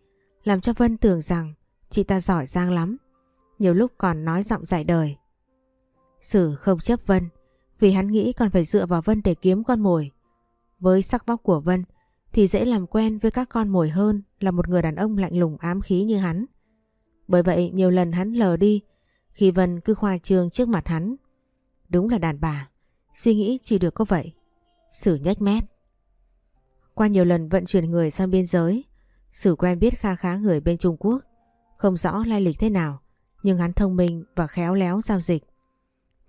A: làm cho Vân tưởng rằng chị ta giỏi giang lắm. Nhiều lúc còn nói giọng dạy đời. Sử không chấp Vân, vì hắn nghĩ còn phải dựa vào Vân để kiếm con mồi. Với sắc vóc của Vân thì dễ làm quen với các con mồi hơn là một người đàn ông lạnh lùng ám khí như hắn. Bởi vậy nhiều lần hắn lờ đi khi Vân cứ khoa trương trước mặt hắn. Đúng là đàn bà, suy nghĩ chỉ được có vậy. Sử nhách mép. Qua nhiều lần vận chuyển người sang biên giới, Sử quen biết kha khá người bên Trung Quốc. Không rõ lai lịch thế nào, nhưng hắn thông minh và khéo léo giao dịch.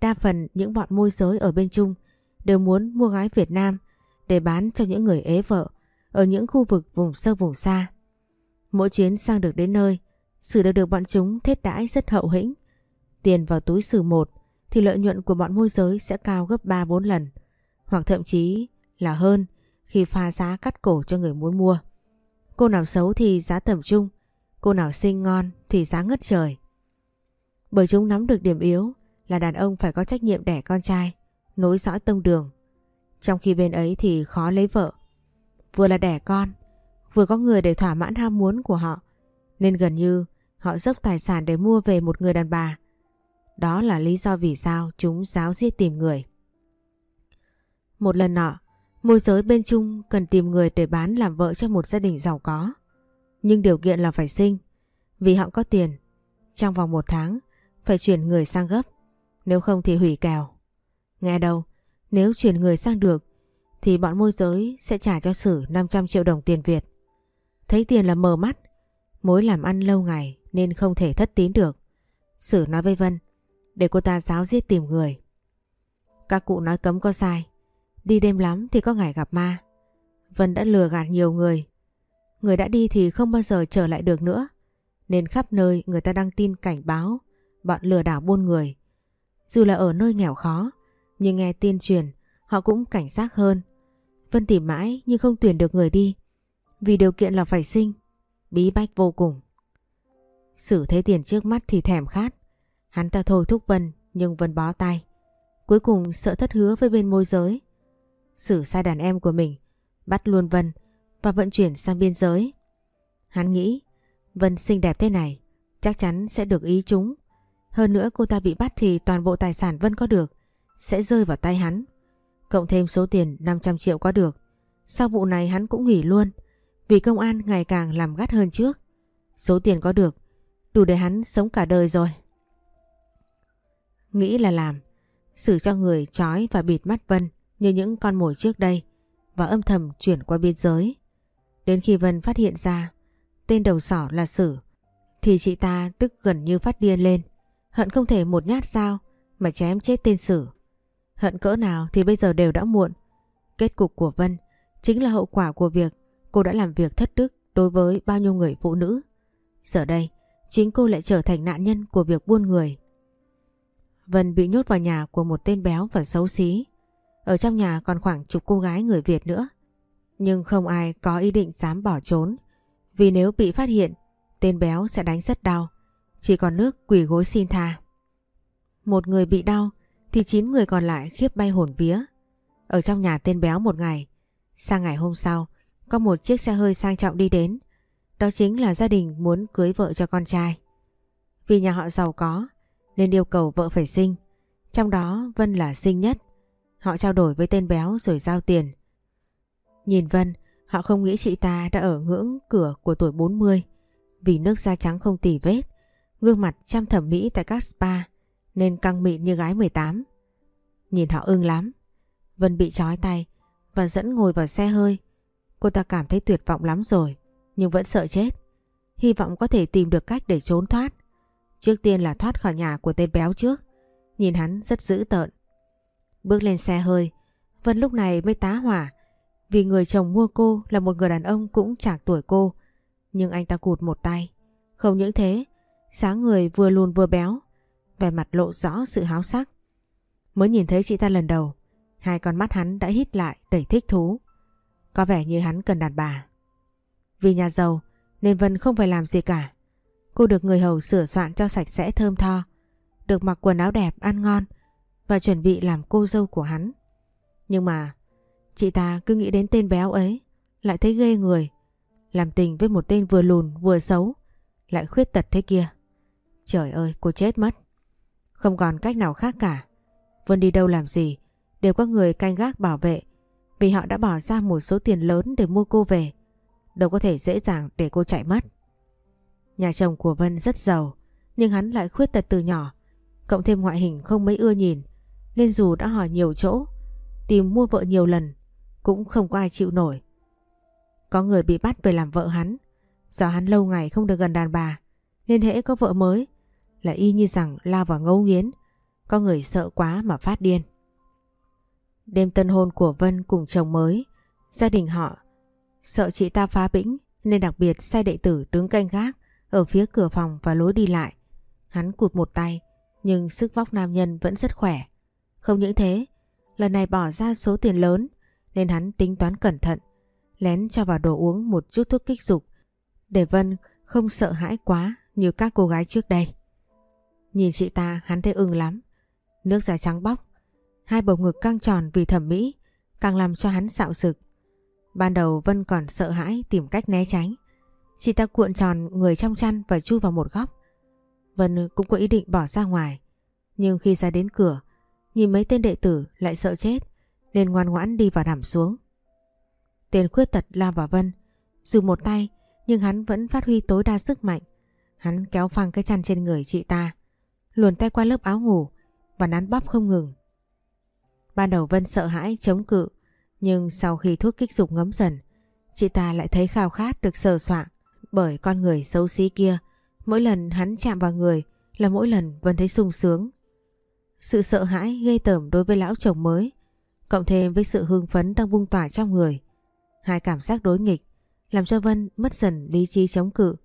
A: Đa phần những bọn môi giới ở bên Trung đều muốn mua gái Việt Nam để bán cho những người ế vợ ở những khu vực vùng sâu vùng xa. Mỗi chuyến sang được đến nơi, Sử đều được bọn chúng thết đãi rất hậu hĩnh. Tiền vào túi Sử một thì lợi nhuận của bọn môi giới sẽ cao gấp 3-4 lần, hoặc thậm chí là hơn khi pha giá cắt cổ cho người muốn mua. Cô nào xấu thì giá tầm trung, cô nào xinh ngon thì giá ngất trời. Bởi chúng nắm được điểm yếu là đàn ông phải có trách nhiệm đẻ con trai, nối dõi tông đường. Trong khi bên ấy thì khó lấy vợ. Vừa là đẻ con, vừa có người để thỏa mãn ham muốn của họ. Nên gần như họ dốc tài sản để mua về một người đàn bà. Đó là lý do vì sao chúng giáo giết tìm người. Một lần nọ, môi giới bên Trung cần tìm người để bán làm vợ cho một gia đình giàu có. Nhưng điều kiện là phải sinh, vì họ có tiền. Trong vòng một tháng, phải chuyển người sang gấp, nếu không thì hủy kèo. Nghe đâu, nếu chuyển người sang được, thì bọn môi giới sẽ trả cho Sử 500 triệu đồng tiền Việt. Thấy tiền là mờ mắt, mối làm ăn lâu ngày nên không thể thất tín được. Sử nói với Vân, để cô ta giáo giết tìm người. Các cụ nói cấm có sai, đi đêm lắm thì có ngày gặp ma. Vân đã lừa gạt nhiều người. Người đã đi thì không bao giờ trở lại được nữa. Nên khắp nơi người ta đăng tin cảnh báo bọn lừa đảo buôn người. Dù là ở nơi nghèo khó, nhưng nghe tiên truyền họ cũng cảnh giác hơn. Vân tìm mãi nhưng không tuyển được người đi. Vì điều kiện là phải sinh, bí bách vô cùng. Sử thấy tiền trước mắt thì thèm khát. Hắn ta thôi thúc Vân nhưng Vân bó tay. Cuối cùng sợ thất hứa với bên môi giới. xử sai đàn em của mình, bắt luôn Vân và vận chuyển sang biên giới. Hắn nghĩ Vân xinh đẹp thế này chắc chắn sẽ được ý chúng. Hơn nữa cô ta bị bắt thì toàn bộ tài sản Vân có được sẽ rơi vào tay hắn. Cộng thêm số tiền 500 triệu có được. Sau vụ này hắn cũng nghỉ luôn vì công an ngày càng làm gắt hơn trước. Số tiền có được đủ để hắn sống cả đời rồi. Nghĩ là làm, xử cho người trói và bịt mắt Vân như những con mồi trước đây và âm thầm chuyển qua biên giới. Đến khi Vân phát hiện ra tên đầu sỏ là Sử thì chị ta tức gần như phát điên lên. Hận không thể một nhát dao mà chém chết tên Sử. Hận cỡ nào thì bây giờ đều đã muộn. Kết cục của Vân chính là hậu quả của việc cô đã làm việc thất đức đối với bao nhiêu người phụ nữ. Giờ đây, chính cô lại trở thành nạn nhân của việc buôn người. Vân bị nhốt vào nhà của một tên béo và xấu xí. Ở trong nhà còn khoảng chục cô gái người Việt nữa. Nhưng không ai có ý định dám bỏ trốn. Vì nếu bị phát hiện, tên béo sẽ đánh rất đau. Chỉ còn nước quỳ gối xin tha. Một người bị đau thì chín người còn lại khiếp bay hồn vía. Ở trong nhà tên béo một ngày. Sang ngày hôm sau, có một chiếc xe hơi sang trọng đi đến. Đó chính là gia đình muốn cưới vợ cho con trai. Vì nhà họ giàu có nên yêu cầu vợ phải sinh. Trong đó Vân là sinh nhất. Họ trao đổi với tên béo rồi giao tiền. Nhìn Vân, họ không nghĩ chị ta đã ở ngưỡng cửa của tuổi 40 vì nước da trắng không tỉ vết, gương mặt chăm thẩm mỹ tại các spa nên căng mịn như gái 18. Nhìn họ ưng lắm. Vân bị trói tay và dẫn ngồi vào xe hơi. Cô ta cảm thấy tuyệt vọng lắm rồi nhưng vẫn sợ chết. Hy vọng có thể tìm được cách để trốn thoát. Trước tiên là thoát khỏi nhà của tên béo trước. Nhìn hắn rất dữ tợn. Bước lên xe hơi, Vân lúc này mới tá hỏa vì người chồng mua cô là một người đàn ông cũng chạc tuổi cô. Nhưng anh ta cụt một tay. Không những thế, sáng người vừa lùn vừa béo, vẻ mặt lộ rõ sự háo sắc. Mới nhìn thấy chị ta lần đầu, hai con mắt hắn đã hít lại đầy thích thú. Có vẻ như hắn cần đàn bà. Vì nhà giàu nên Vân không phải làm gì cả. Cô được người hầu sửa soạn cho sạch sẽ thơm tho, được mặc quần áo đẹp, ăn ngon và chuẩn bị làm cô dâu của hắn. Nhưng mà chị ta cứ nghĩ đến tên béo ấy, lại thấy ghê người. Làm tình với một tên vừa lùn vừa xấu, lại khuyết tật thế kia. Trời ơi, cô chết mất. Không còn cách nào khác cả. Vân đi đâu làm gì, đều có người canh gác bảo vệ vì họ đã bỏ ra một số tiền lớn để mua cô về. Đâu có thể dễ dàng để cô chạy mất. Nhà chồng của Vân rất giàu, nhưng hắn lại khuyết tật từ nhỏ, cộng thêm ngoại hình không mấy ưa nhìn, nên dù đã hỏi nhiều chỗ, tìm mua vợ nhiều lần, cũng không có ai chịu nổi. Có người bị bắt về làm vợ hắn, do hắn lâu ngày không được gần đàn bà, nên hễ có vợ mới là y như rằng lao vào ngấu nghiến, có người sợ quá mà phát điên. Đêm tân hôn của Vân cùng chồng mới, gia đình họ sợ chị ta phá bĩnh nên đặc biệt sai đệ tử đứng canh gác ở phía cửa phòng và lối đi lại. Hắn cụt một tay, nhưng sức vóc nam nhân vẫn rất khỏe. Không những thế, lần này bỏ ra số tiền lớn nên hắn tính toán cẩn thận, lén cho vào đồ uống một chút thuốc kích dục để Vân không sợ hãi quá như các cô gái trước đây. Nhìn chị ta hắn thấy ưng lắm, nước da trắng bóc, hai bầu ngực căng tròn vì thẩm mỹ càng làm cho hắn xạo sực. Ban đầu Vân còn sợ hãi tìm cách né tránh, Chị ta cuộn tròn người trong chăn và chui vào một góc. Vân cũng có ý định bỏ ra ngoài. Nhưng khi ra đến cửa, nhìn mấy tên đệ tử lại sợ chết nên ngoan ngoãn đi vào nằm xuống. Tên khuyết tật lao vào Vân, dù một tay nhưng hắn vẫn phát huy tối đa sức mạnh. Hắn kéo phăng cái chăn trên người chị ta, luồn tay qua lớp áo ngủ và nắn bóp không ngừng. Ban đầu Vân sợ hãi chống cự, nhưng sau khi thuốc kích dục ngấm dần, chị ta lại thấy khao khát được sờ soạng bởi con người xấu xí kia, mỗi lần hắn chạm vào người là mỗi lần Vân thấy sung sướng. Sự sợ hãi gây tởm đối với lão chồng mới, cộng thêm với sự hưng phấn đang bung tỏa trong người. Hai cảm giác đối nghịch làm cho Vân mất dần lý trí chống cự.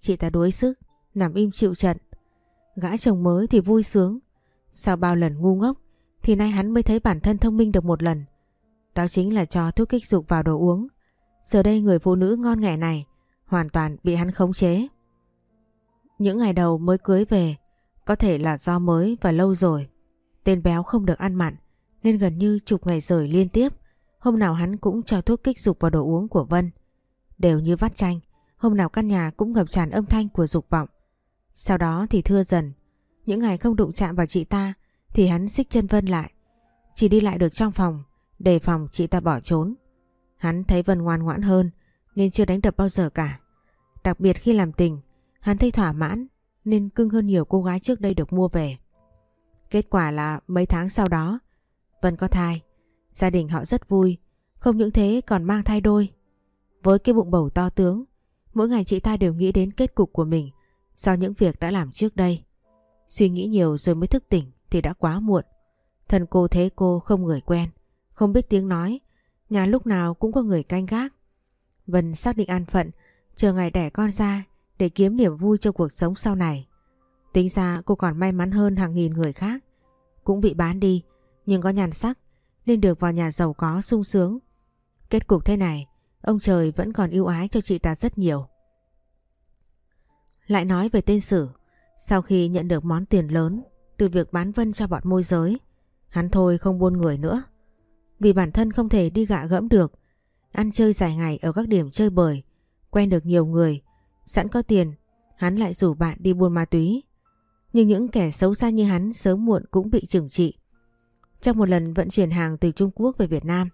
A: Chị ta đuối sức, nằm im chịu trận. Gã chồng mới thì vui sướng. Sau bao lần ngu ngốc thì nay hắn mới thấy bản thân thông minh được một lần. Đó chính là cho thuốc kích dục vào đồ uống. Giờ đây người phụ nữ ngon nghẻ này hoàn toàn bị hắn khống chế. Những ngày đầu mới cưới về, có thể là do mới và lâu rồi. Tên béo không được ăn mặn, nên gần như chục ngày rời liên tiếp, hôm nào hắn cũng cho thuốc kích dục vào đồ uống của Vân. Đều như vắt chanh, hôm nào căn nhà cũng ngập tràn âm thanh của dục vọng. Sau đó thì thưa dần, những ngày không đụng chạm vào chị ta thì hắn xích chân Vân lại. Chỉ đi lại được trong phòng, đề phòng chị ta bỏ trốn. Hắn thấy Vân ngoan ngoãn hơn nên chưa đánh đập bao giờ cả. Đặc biệt khi làm tình, hắn thấy thỏa mãn nên cưng hơn nhiều cô gái trước đây được mua về. Kết quả là mấy tháng sau đó, Vân có thai. Gia đình họ rất vui, không những thế còn mang thai đôi. Với cái bụng bầu to tướng, mỗi ngày chị ta đều nghĩ đến kết cục của mình do những việc đã làm trước đây. Suy nghĩ nhiều rồi mới thức tỉnh thì đã quá muộn. Thân cô thế cô không người quen, không biết tiếng nói, nhà lúc nào cũng có người canh gác. Vân xác định an phận chờ ngày đẻ con ra để kiếm niềm vui cho cuộc sống sau này. Tính ra cô còn may mắn hơn hàng nghìn người khác cũng bị bán đi nhưng có nhàn sắc nên được vào nhà giàu có sung sướng. Kết cục thế này, ông trời vẫn còn yêu ái cho chị ta rất nhiều. Lại nói về tên Sử, sau khi nhận được món tiền lớn từ việc bán vân cho bọn môi giới, hắn thôi không buôn người nữa. Vì bản thân không thể đi gạ gẫm được, ăn chơi dài ngày ở các điểm chơi bời, quen được nhiều người, sẵn có tiền, hắn lại rủ bạn đi buôn ma túy. Nhưng những kẻ xấu xa như hắn sớm muộn cũng bị trừng trị. Trong một lần vận chuyển hàng từ Trung Quốc về Việt Nam,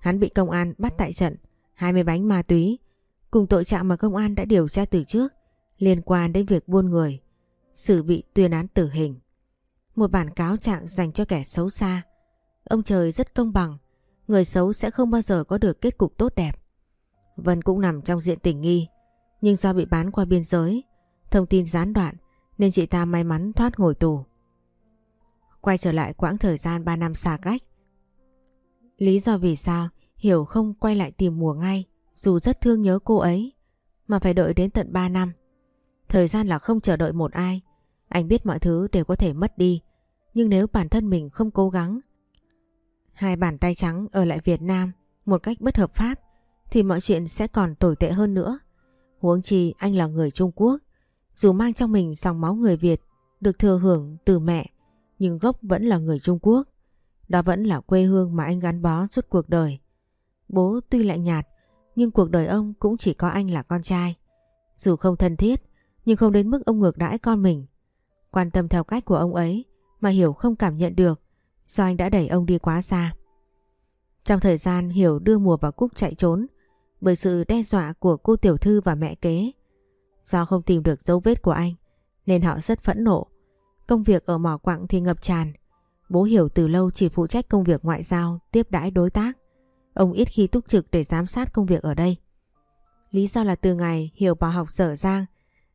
A: hắn bị công an bắt tại trận 20 bánh ma túy cùng tội trạng mà công an đã điều tra từ trước liên quan đến việc buôn người. xử bị tuyên án tử hình. Một bản cáo trạng dành cho kẻ xấu xa. Ông trời rất công bằng, người xấu sẽ không bao giờ có được kết cục tốt đẹp. Vân cũng nằm trong diện tình nghi, nhưng do bị bán qua biên giới, thông tin gián đoạn nên chị ta may mắn thoát ngồi tù. Quay trở lại quãng thời gian 3 năm xa cách. Lý do vì sao Hiểu không quay lại tìm mùa ngay dù rất thương nhớ cô ấy mà phải đợi đến tận 3 năm. Thời gian là không chờ đợi một ai. Anh biết mọi thứ đều có thể mất đi nhưng nếu bản thân mình không cố gắng hai bàn tay trắng ở lại Việt Nam một cách bất hợp pháp, thì mọi chuyện sẽ còn tồi tệ hơn nữa. Huống chi anh là người Trung Quốc, dù mang trong mình dòng máu người Việt được thừa hưởng từ mẹ, nhưng gốc vẫn là người Trung Quốc. Đó vẫn là quê hương mà anh gắn bó suốt cuộc đời. Bố tuy lạnh nhạt, nhưng cuộc đời ông cũng chỉ có anh là con trai. Dù không thân thiết, nhưng không đến mức ông ngược đãi con mình. Quan tâm theo cách của ông ấy mà Hiểu không cảm nhận được do anh đã đẩy ông đi quá xa. Trong thời gian Hiểu đưa mùa và Cúc chạy trốn bởi sự đe dọa của cô tiểu thư và mẹ kế. Do không tìm được dấu vết của anh nên họ rất phẫn nộ. Công việc ở mỏ quặng thì ngập tràn. Bố Hiểu từ lâu chỉ phụ trách công việc ngoại giao, tiếp đãi đối tác. Ông ít khi túc trực để giám sát công việc ở đây. Lý do là từ ngày Hiểu vào học sở giang,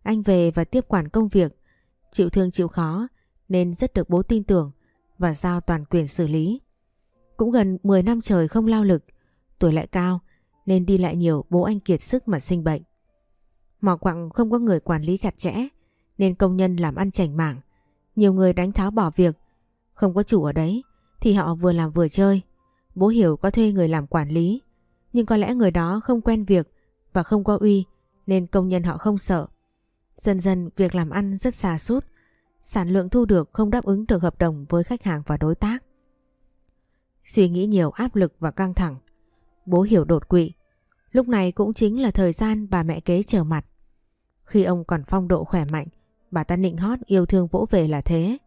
A: anh về và tiếp quản công việc, chịu thương chịu khó nên rất được bố tin tưởng và giao toàn quyền xử lý. Cũng gần 10 năm trời không lao lực, tuổi lại cao nên đi lại nhiều bố anh kiệt sức mà sinh bệnh. Mỏ quặng không có người quản lý chặt chẽ nên công nhân làm ăn chảnh mảng. Nhiều người đánh tháo bỏ việc, không có chủ ở đấy thì họ vừa làm vừa chơi. Bố hiểu có thuê người làm quản lý, nhưng có lẽ người đó không quen việc và không có uy nên công nhân họ không sợ. Dần dần việc làm ăn rất xa sút sản lượng thu được không đáp ứng được hợp đồng với khách hàng và đối tác. Suy nghĩ nhiều áp lực và căng thẳng, bố hiểu đột quỵ. Lúc này cũng chính là thời gian bà mẹ kế trở mặt. Khi ông còn phong độ khỏe mạnh, bà ta nịnh hót yêu thương vỗ về là thế.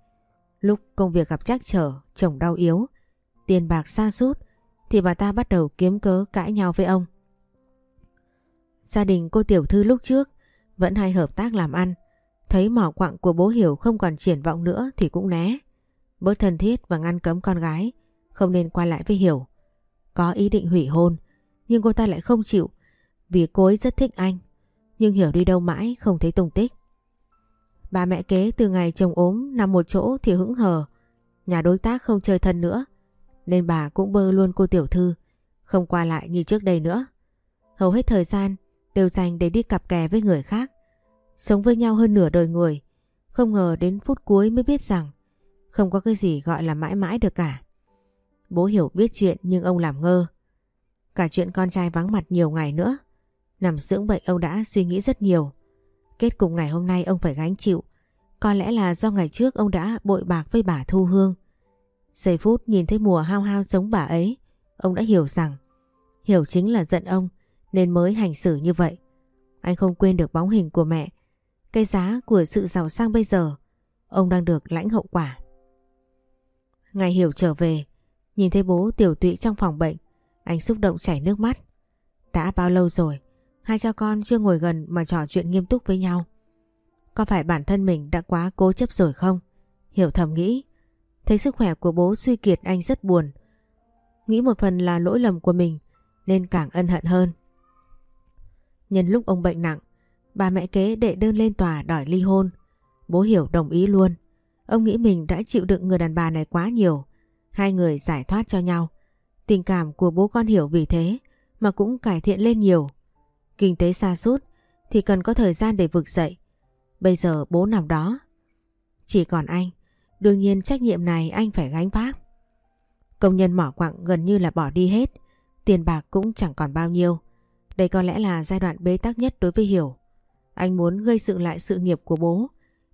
A: Lúc công việc gặp trắc trở, chồng đau yếu, tiền bạc xa sút thì bà ta bắt đầu kiếm cớ cãi nhau với ông. Gia đình cô tiểu thư lúc trước vẫn hay hợp tác làm ăn, thấy mỏ quặng của bố Hiểu không còn triển vọng nữa thì cũng né. Bớt thân thiết và ngăn cấm con gái, không nên qua lại với Hiểu. Có ý định hủy hôn, nhưng cô ta lại không chịu vì cô ấy rất thích anh. Nhưng Hiểu đi đâu mãi không thấy tung tích. Bà mẹ kế từ ngày chồng ốm nằm một chỗ thì hững hờ. Nhà đối tác không chơi thân nữa. Nên bà cũng bơ luôn cô tiểu thư. Không qua lại như trước đây nữa. Hầu hết thời gian đều dành để đi cặp kè với người khác. Sống với nhau hơn nửa đời người. Không ngờ đến phút cuối mới biết rằng không có cái gì gọi là mãi mãi được cả. Bố hiểu biết chuyện nhưng ông làm ngơ. Cả chuyện con trai vắng mặt nhiều ngày nữa. Nằm dưỡng bệnh ông đã suy nghĩ rất nhiều. Kết cục ngày hôm nay ông phải gánh chịu. Có lẽ là do ngày trước ông đã bội bạc với bà Thu Hương. Giây phút nhìn thấy mùa hao hao giống bà ấy, ông đã hiểu rằng Hiểu chính là giận ông nên mới hành xử như vậy. Anh không quên được bóng hình của mẹ. Cái giá của sự giàu sang bây giờ, ông đang được lãnh hậu quả. Ngày Hiểu trở về, nhìn thấy bố tiểu tụy trong phòng bệnh, anh xúc động chảy nước mắt. Đã bao lâu rồi, hai cha con chưa ngồi gần mà trò chuyện nghiêm túc với nhau. Có phải bản thân mình đã quá cố chấp rồi không? Hiểu thầm nghĩ. Thấy sức khỏe của bố suy kiệt anh rất buồn. Nghĩ một phần là lỗi lầm của mình nên càng ân hận hơn. Nhân lúc ông bệnh nặng, bà mẹ kế đệ đơn lên tòa đòi ly hôn. Bố Hiểu đồng ý luôn. Ông nghĩ mình đã chịu đựng người đàn bà này quá nhiều. Hai người giải thoát cho nhau. Tình cảm của bố con Hiểu vì thế mà cũng cải thiện lên nhiều. Kinh tế xa sút thì cần có thời gian để vực dậy. Bây giờ bố nằm đó. Chỉ còn anh, Đương nhiên trách nhiệm này anh phải gánh vác. Công nhân mỏ quặng gần như là bỏ đi hết, tiền bạc cũng chẳng còn bao nhiêu. Đây có lẽ là giai đoạn bế tắc nhất đối với Hiểu. Anh muốn gây dựng lại sự nghiệp của bố,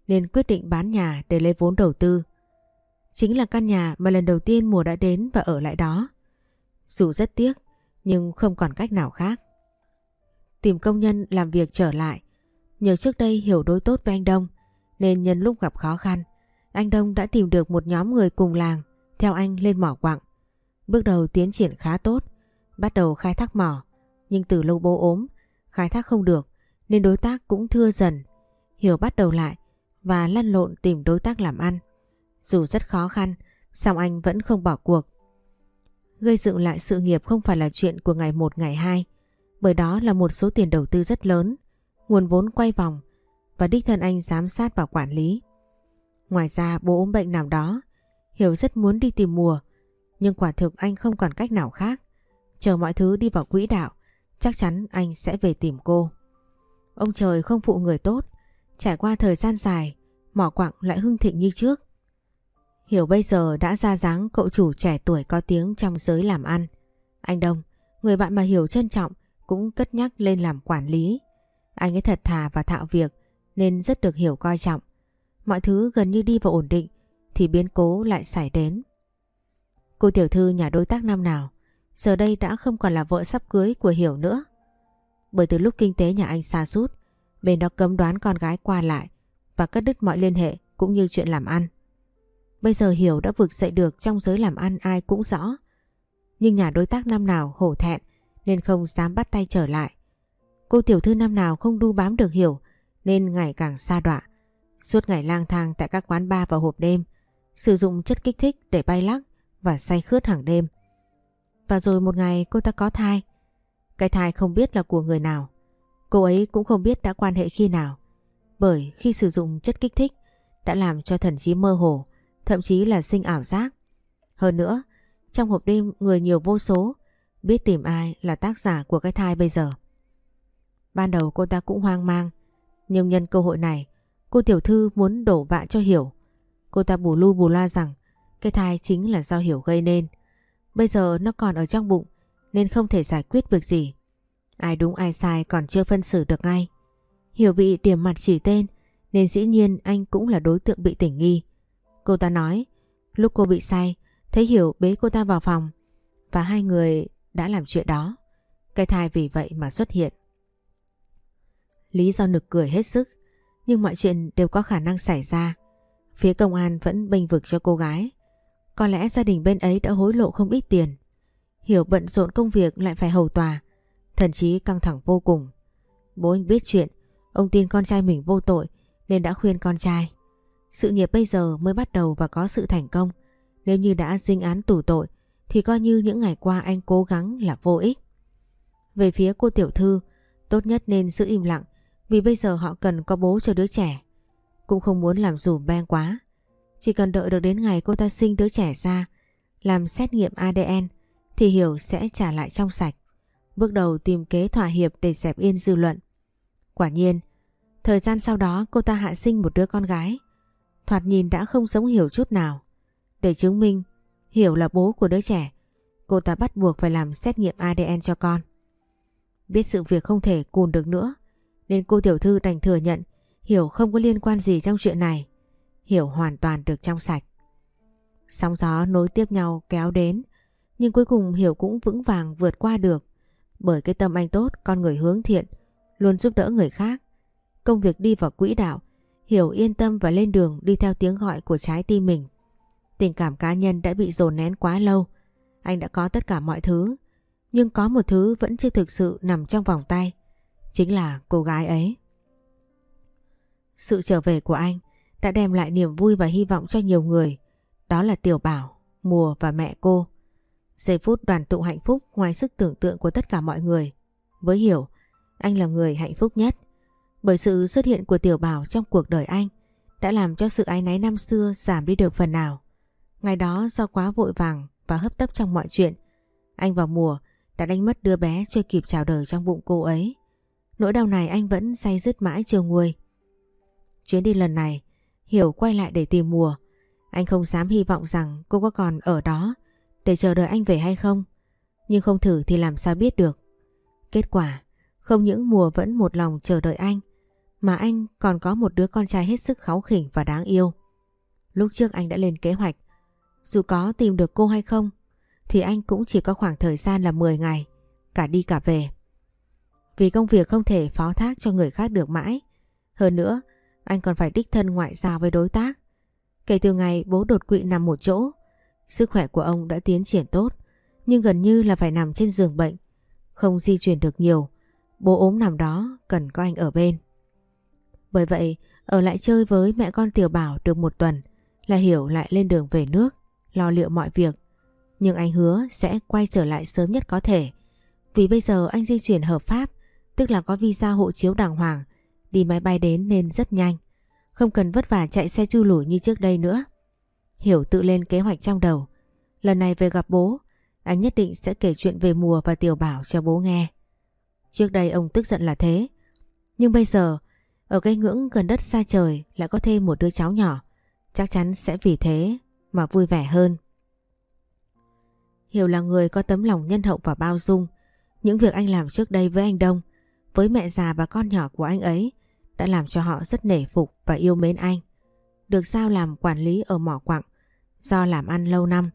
A: nên quyết định bán nhà để lấy vốn đầu tư. Chính là căn nhà mà lần đầu tiên mùa đã đến và ở lại đó. Dù rất tiếc, nhưng không còn cách nào khác. Tìm công nhân làm việc trở lại. Nhờ trước đây hiểu đối tốt với anh Đông, nên nhân lúc gặp khó khăn, anh Đông đã tìm được một nhóm người cùng làng theo anh lên mỏ quặng. Bước đầu tiến triển khá tốt, bắt đầu khai thác mỏ, nhưng từ lâu bố ốm, khai thác không được nên đối tác cũng thưa dần. Hiểu bắt đầu lại và lăn lộn tìm đối tác làm ăn. Dù rất khó khăn, song anh vẫn không bỏ cuộc. Gây dựng lại sự nghiệp không phải là chuyện của ngày một ngày hai, bởi đó là một số tiền đầu tư rất lớn, nguồn vốn quay vòng và đích thân anh giám sát và quản lý. Ngoài ra bố ốm bệnh nào đó, Hiểu rất muốn đi tìm mùa, nhưng quả thực anh không còn cách nào khác. Chờ mọi thứ đi vào quỹ đạo, chắc chắn anh sẽ về tìm cô. Ông trời không phụ người tốt, trải qua thời gian dài, mỏ quặng lại hưng thịnh như trước. Hiểu bây giờ đã ra dáng cậu chủ trẻ tuổi có tiếng trong giới làm ăn. Anh Đông, người bạn mà Hiểu trân trọng, cũng cất nhắc lên làm quản lý. Anh ấy thật thà và thạo việc nên rất được Hiểu coi trọng. Mọi thứ gần như đi vào ổn định thì biến cố lại xảy đến. Cô tiểu thư nhà đối tác năm nào giờ đây đã không còn là vợ sắp cưới của Hiểu nữa. Bởi từ lúc kinh tế nhà anh xa sút bên đó cấm đoán con gái qua lại và cắt đứt mọi liên hệ cũng như chuyện làm ăn. Bây giờ Hiểu đã vực dậy được trong giới làm ăn ai cũng rõ. Nhưng nhà đối tác năm nào hổ thẹn nên không dám bắt tay trở lại. Cô tiểu thư năm nào không đu bám được Hiểu nên ngày càng xa đọa. Suốt ngày lang thang tại các quán bar vào hộp đêm, sử dụng chất kích thích để bay lắc và say khướt hàng đêm. Và rồi một ngày cô ta có thai. Cái thai không biết là của người nào. Cô ấy cũng không biết đã quan hệ khi nào. Bởi khi sử dụng chất kích thích đã làm cho thần trí mơ hồ, thậm chí là sinh ảo giác. Hơn nữa, trong hộp đêm người nhiều vô số, biết tìm ai là tác giả của cái thai bây giờ. Ban đầu cô ta cũng hoang mang, nhưng nhân cơ hội này, cô tiểu thư muốn đổ vạ cho Hiểu. Cô ta bù lu bù la rằng cái thai chính là do Hiểu gây nên. Bây giờ nó còn ở trong bụng nên không thể giải quyết việc gì. Ai đúng ai sai còn chưa phân xử được ngay. Hiểu bị điểm mặt chỉ tên, nên dĩ nhiên anh cũng là đối tượng bị tỉnh nghi. Cô ta nói, lúc cô bị say thấy Hiểu bế cô ta vào phòng, và hai người đã làm chuyện đó. Cái thai vì vậy mà xuất hiện. Lý do nực cười hết sức, nhưng mọi chuyện đều có khả năng xảy ra. Phía công an vẫn bênh vực cho cô gái. Có lẽ gia đình bên ấy đã hối lộ không ít tiền. Hiểu bận rộn công việc lại phải hầu tòa. Thần chí căng thẳng vô cùng. Bố anh biết chuyện, ông tin con trai mình vô tội nên đã khuyên con trai. Sự nghiệp bây giờ mới bắt đầu và có sự thành công. Nếu như đã dinh án tù tội thì coi như những ngày qua anh cố gắng là vô ích. Về phía cô tiểu thư, tốt nhất nên giữ im lặng vì bây giờ họ cần có bố cho đứa trẻ. Cũng không muốn làm dùm beng quá. Chỉ cần đợi được đến ngày cô ta sinh đứa trẻ ra, làm xét nghiệm ADN thì Hiểu sẽ trả lại trong sạch. Bước đầu tìm kế thỏa hiệp để dẹp yên dư luận. Quả nhiên, thời gian sau đó cô ta hạ sinh một đứa con gái. Thoạt nhìn đã không giống Hiểu chút nào. Để chứng minh Hiểu là bố của đứa trẻ, cô ta bắt buộc phải làm xét nghiệm ADN cho con. Biết sự việc không thể cùn được nữa, nên cô tiểu thư đành thừa nhận Hiểu không có liên quan gì trong chuyện này. Hiểu hoàn toàn được trong sạch. Sóng gió nối tiếp nhau kéo đến, nhưng cuối cùng Hiểu cũng vững vàng vượt qua được. Bởi cái tâm anh tốt, con người hướng thiện, luôn giúp đỡ người khác. Công việc đi vào quỹ đạo, Hiểu yên tâm và lên đường đi theo tiếng gọi của trái tim mình. Tình cảm cá nhân đã bị dồn nén quá lâu. Anh đã có tất cả mọi thứ, nhưng có một thứ vẫn chưa thực sự nằm trong vòng tay. Chính là cô gái ấy. Sự trở về của anh đã đem lại niềm vui và hy vọng cho nhiều người. Đó là Tiểu Bảo, Mùa và mẹ cô. Giây phút đoàn tụ hạnh phúc ngoài sức tưởng tượng của tất cả mọi người. Với Hiểu, anh là người hạnh phúc nhất. Bởi sự xuất hiện của Tiểu Bảo trong cuộc đời anh đã làm cho sự ái náy năm xưa giảm đi được phần nào. Ngày đó do quá vội vàng và hấp tấp trong mọi chuyện, anh vào mùa đã đánh mất đứa bé chưa kịp chào đời trong bụng cô ấy. Nỗi đau này anh vẫn say dứt mãi chưa nguôi. Chuyến đi lần này, Hiểu quay lại để tìm mùa. Anh không dám hy vọng rằng cô có còn ở đó để chờ đợi anh về hay không. Nhưng không thử thì làm sao biết được. Kết quả, không những mùa vẫn một lòng chờ đợi anh, mà anh còn có một đứa con trai hết sức kháu khỉnh và đáng yêu. Lúc trước anh đã lên kế hoạch, dù có tìm được cô hay không, thì anh cũng chỉ có khoảng thời gian là 10 ngày, cả đi cả về. Vì công việc không thể phó thác cho người khác được mãi. Hơn nữa, anh còn phải đích thân ngoại giao với đối tác. Kể từ ngày bố đột quỵ nằm một chỗ, sức khỏe của ông đã tiến triển tốt, nhưng gần như là phải nằm trên giường bệnh, không di chuyển được nhiều. Bố ốm nằm đó, cần có anh ở bên. Bởi vậy, ở lại chơi với mẹ con Tiểu Bảo được một tuần là Hiểu lại lên đường về nước, lo liệu mọi việc. Nhưng anh hứa sẽ quay trở lại sớm nhất có thể. Vì bây giờ anh di chuyển hợp pháp, tức là có visa hộ chiếu đàng hoàng, đi máy bay đến nên rất nhanh. Không cần vất vả chạy xe chu lủi như trước đây nữa. Hiểu tự lên kế hoạch trong đầu. Lần này về gặp bố, anh nhất định sẽ kể chuyện về mùa và tiểu bảo cho bố nghe. Trước đây ông tức giận là thế. Nhưng bây giờ, ở cái ngưỡng gần đất xa trời lại có thêm một đứa cháu nhỏ. Chắc chắn sẽ vì thế mà vui vẻ hơn. Hiểu là người có tấm lòng nhân hậu và bao dung. Những việc anh làm trước đây với anh Đông, với mẹ già và con nhỏ của anh ấy đã làm cho họ rất nể phục và yêu mến anh. Được giao làm quản lý ở mỏ quặng, do làm ăn lâu năm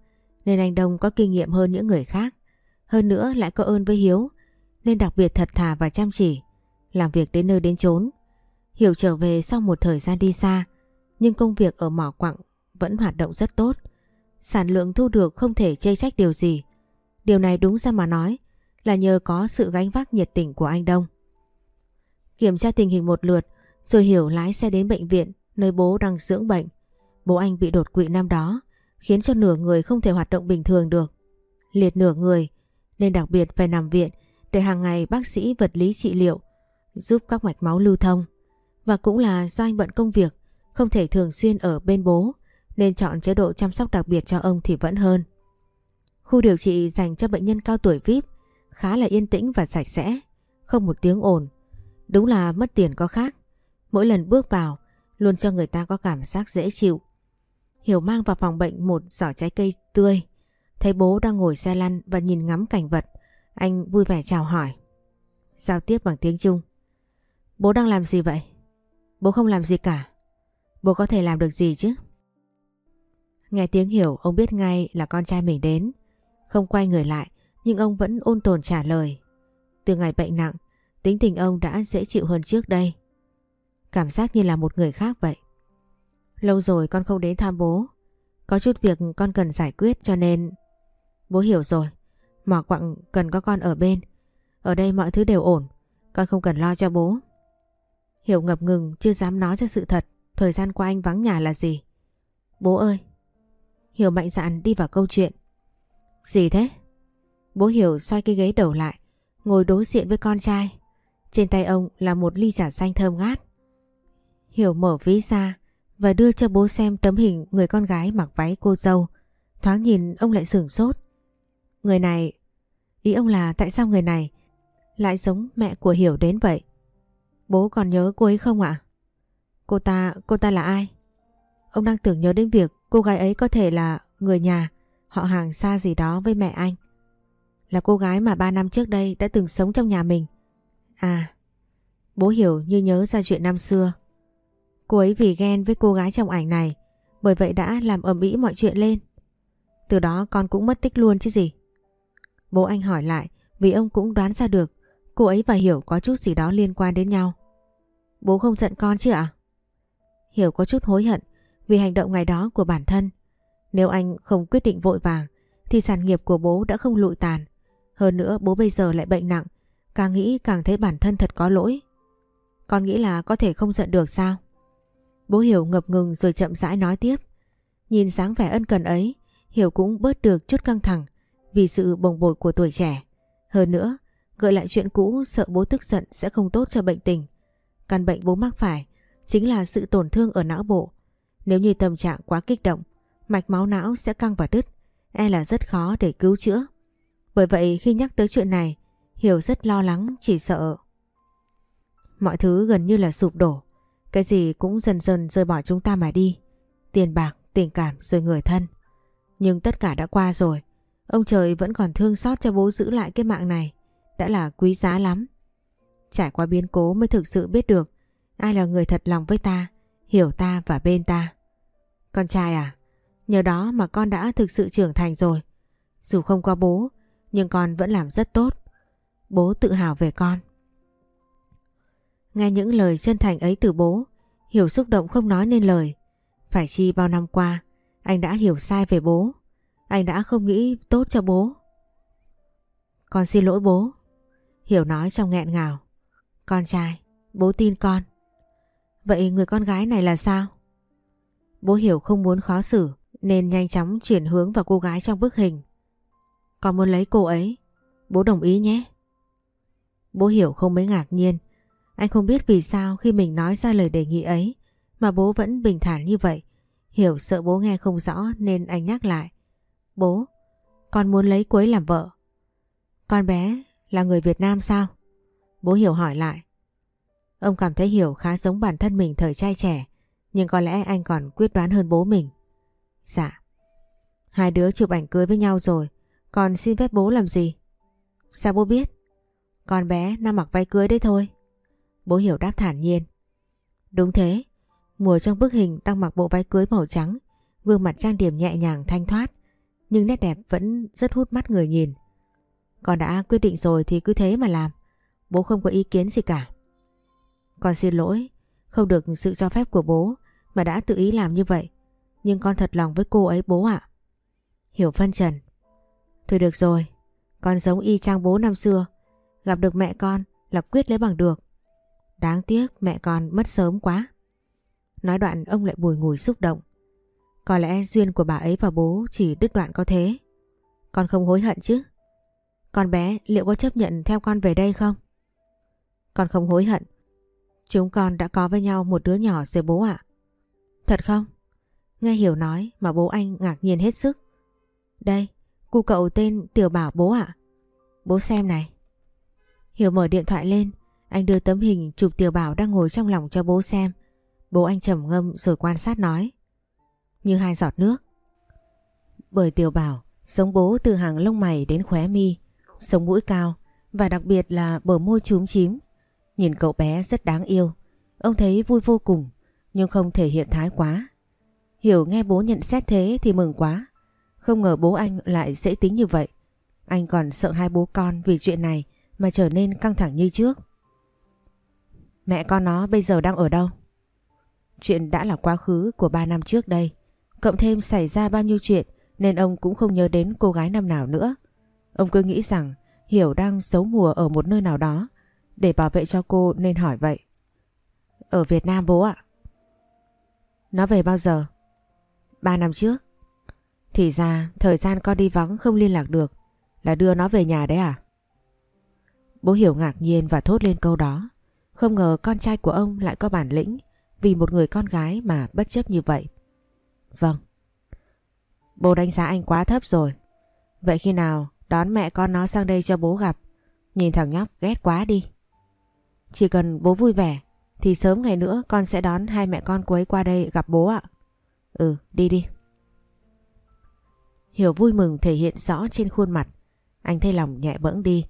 A: nên anh Đông có kinh nghiệm hơn những người khác. Hơn nữa lại có ơn với Hiếu nên đặc biệt thật thà và chăm chỉ, làm việc đến nơi đến chốn. Hiểu trở về sau một thời gian đi xa, nhưng công việc ở mỏ quặng vẫn hoạt động rất tốt. Sản lượng thu được không thể chê trách điều gì. Điều này đúng ra mà nói là nhờ có sự gánh vác nhiệt tình của anh Đông. Kiểm tra tình hình một lượt rồi Hiểu lái xe đến bệnh viện nơi bố đang dưỡng bệnh. Bố anh bị đột quỵ năm đó khiến cho nửa người không thể hoạt động bình thường được. Liệt nửa người nên đặc biệt phải nằm viện để hàng ngày bác sĩ vật lý trị liệu giúp các mạch máu lưu thông. Và cũng là do anh bận công việc không thể thường xuyên ở bên bố nên chọn chế độ chăm sóc đặc biệt cho ông thì vẫn hơn. Khu điều trị dành cho bệnh nhân cao tuổi VIP khá là yên tĩnh và sạch sẽ, không một tiếng ồn. Đúng là mất tiền có khác. Mỗi lần bước vào luôn cho người ta có cảm giác dễ chịu. Hiểu mang vào phòng bệnh một giỏ trái cây tươi. Thấy bố đang ngồi xe lăn và nhìn ngắm cảnh vật. Anh vui vẻ chào hỏi. Giao tiếp bằng tiếng Trung. Bố đang làm gì vậy? Bố không làm gì cả. Bố có thể làm được gì chứ? Nghe tiếng hiểu ông biết ngay là con trai mình đến. Không quay người lại nhưng ông vẫn ôn tồn trả lời. Từ ngày bệnh nặng, tính tình ông đã dễ chịu hơn trước đây. Cảm giác như là một người khác vậy. Lâu rồi con không đến thăm bố. Có chút việc con cần giải quyết cho nên... Bố hiểu rồi. Mỏ quặng cần có con ở bên. Ở đây mọi thứ đều ổn. Con không cần lo cho bố. Hiểu ngập ngừng chưa dám nói ra sự thật. Thời gian qua anh vắng nhà là gì? Bố ơi! Hiểu mạnh dạn đi vào câu chuyện. Gì thế? Bố Hiểu xoay cái ghế đầu lại, ngồi đối diện với con trai. Trên tay ông là một ly trà xanh thơm ngát. Hiểu mở ví ra và đưa cho bố xem tấm hình người con gái mặc váy cô dâu. Thoáng nhìn ông lại sửng sốt. Người này, ý ông là tại sao người này lại giống mẹ của Hiểu đến vậy? Bố còn nhớ cô ấy không ạ? Cô ta, cô ta là ai? Ông đang tưởng nhớ đến việc cô gái ấy có thể là người nhà, họ hàng xa gì đó với mẹ anh. Là cô gái mà ba năm trước đây đã từng sống trong nhà mình. À, bố hiểu như nhớ ra chuyện năm xưa. Cô ấy vì ghen với cô gái trong ảnh này, bởi vậy đã làm ầm ĩ mọi chuyện lên. Từ đó con cũng mất tích luôn chứ gì. Bố anh hỏi lại vì ông cũng đoán ra được cô ấy và Hiểu có chút gì đó liên quan đến nhau. Bố không giận con chứ ạ? Hiểu có chút hối hận vì hành động ngày đó của bản thân. Nếu anh không quyết định vội vàng thì sản nghiệp của bố đã không lụi tàn. Hơn nữa bố bây giờ lại bệnh nặng, càng nghĩ càng thấy bản thân thật có lỗi. Con nghĩ là có thể không giận được sao? Bố Hiểu ngập ngừng rồi chậm rãi nói tiếp. Nhìn dáng vẻ ân cần ấy, Hiểu cũng bớt được chút căng thẳng vì sự bồng bột của tuổi trẻ. Hơn nữa, gợi lại chuyện cũ sợ bố tức giận sẽ không tốt cho bệnh tình. Căn bệnh bố mắc phải chính là sự tổn thương ở não bộ. Nếu như tâm trạng quá kích động, mạch máu não sẽ căng và đứt, e là rất khó để cứu chữa. Bởi vậy khi nhắc tới chuyện này, Hiểu rất lo lắng chỉ sợ. Mọi thứ gần như là sụp đổ. Cái gì cũng dần dần rời bỏ chúng ta mà đi. Tiền bạc, tình cảm rồi người thân. Nhưng tất cả đã qua rồi. Ông trời vẫn còn thương xót cho bố giữ lại cái mạng này. Đã là quý giá lắm. Trải qua biến cố mới thực sự biết được ai là người thật lòng với ta, hiểu ta và bên ta. Con trai à, nhờ đó mà con đã thực sự trưởng thành rồi. Dù không có bố, nhưng con vẫn làm rất tốt. Bố tự hào về con. Nghe những lời chân thành ấy từ bố, Hiểu xúc động không nói nên lời. Phải chi bao năm qua, anh đã hiểu sai về bố. Anh đã không nghĩ tốt cho bố. Con xin lỗi bố. Hiểu nói trong nghẹn ngào. Con trai, bố tin con. Vậy người con gái này là sao? Bố Hiểu không muốn khó xử nên nhanh chóng chuyển hướng vào cô gái trong bức hình. Con muốn lấy cô ấy. Bố đồng ý nhé. Bố Hiểu không mấy ngạc nhiên. Anh không biết vì sao khi mình nói ra lời đề nghị ấy mà bố vẫn bình thản như vậy. Hiểu sợ bố nghe không rõ nên anh nhắc lại. Bố, con muốn lấy quế làm vợ. Con bé là người Việt Nam sao? Bố Hiểu hỏi lại. Ông cảm thấy Hiểu khá giống bản thân mình thời trai trẻ, nhưng có lẽ anh còn quyết đoán hơn bố mình. Dạ. Hai đứa chụp ảnh cưới với nhau rồi, còn xin phép bố làm gì? Sao bố biết? Con bé nó mặc váy cưới đấy thôi. Bố Hiểu đáp thản nhiên. Đúng thế, mùa trong bức hình đang mặc bộ váy cưới màu trắng, gương mặt trang điểm nhẹ nhàng thanh thoát, nhưng nét đẹp vẫn rất hút mắt người nhìn. Con đã quyết định rồi thì cứ thế mà làm, bố không có ý kiến gì cả. Con xin lỗi, không được sự cho phép của bố mà đã tự ý làm như vậy. Nhưng con thật lòng với cô ấy bố ạ. Hiểu phân trần. Thôi được rồi, con giống y chang bố năm xưa. Gặp được mẹ con là quyết lấy bằng được. Đáng tiếc mẹ con mất sớm quá. Nói đoạn ông lại bùi ngùi xúc động. Có lẽ duyên của bà ấy và bố chỉ đứt đoạn có thế. Con không hối hận chứ? Con bé liệu có chấp nhận theo con về đây không? Con không hối hận. Chúng con đã có với nhau một đứa nhỏ rồi bố ạ. Thật không? Nghe Hiểu nói mà bố anh ngạc nhiên hết sức. Đây, cu cậu tên Tiểu Bảo bố ạ. Bố xem này. Hiểu mở điện thoại lên, anh đưa tấm hình chụp Tiểu Bảo đang ngồi trong lòng cho bố xem. Bố anh trầm ngâm rồi quan sát nói. Như hai giọt nước. Bởi Tiểu Bảo giống bố từ hàng lông mày đến khóe mi, sống mũi cao và đặc biệt là bờ môi chúm chím. Nhìn cậu bé rất đáng yêu. Ông thấy vui vô cùng nhưng không thể hiện thái quá. Hiểu nghe bố nhận xét thế thì mừng quá. Không ngờ bố anh lại dễ tính như vậy. Anh còn sợ hai bố con vì chuyện này mà trở nên căng thẳng như trước. Mẹ con nó bây giờ đang ở đâu? Chuyện đã là quá khứ của 3 năm trước đây. Cộng thêm xảy ra bao nhiêu chuyện, nên ông cũng không nhớ đến cô gái năm nào nữa. Ông cứ nghĩ rằng Hiểu đang xấu mùa ở một nơi nào đó. Để bảo vệ cho cô nên hỏi vậy. Ở Việt Nam bố ạ. Nó về bao giờ? 3 năm trước. Thì ra, thời gian con đi vắng không liên lạc được là đưa nó về nhà đấy à? Bố Hiểu ngạc nhiên và thốt lên câu đó. Không ngờ con trai của ông lại có bản lĩnh vì một người con gái mà bất chấp như vậy. Vâng. Bố đánh giá anh quá thấp rồi. Vậy khi nào đón mẹ con nó sang đây cho bố gặp? Nhìn thằng nhóc ghét quá đi. Chỉ cần bố vui vẻ thì sớm ngày nữa con sẽ đón hai mẹ con cô ấy qua đây gặp bố ạ. Ừ, đi đi. Hiểu vui mừng thể hiện rõ trên khuôn mặt. Anh thấy lòng nhẹ bẫng đi.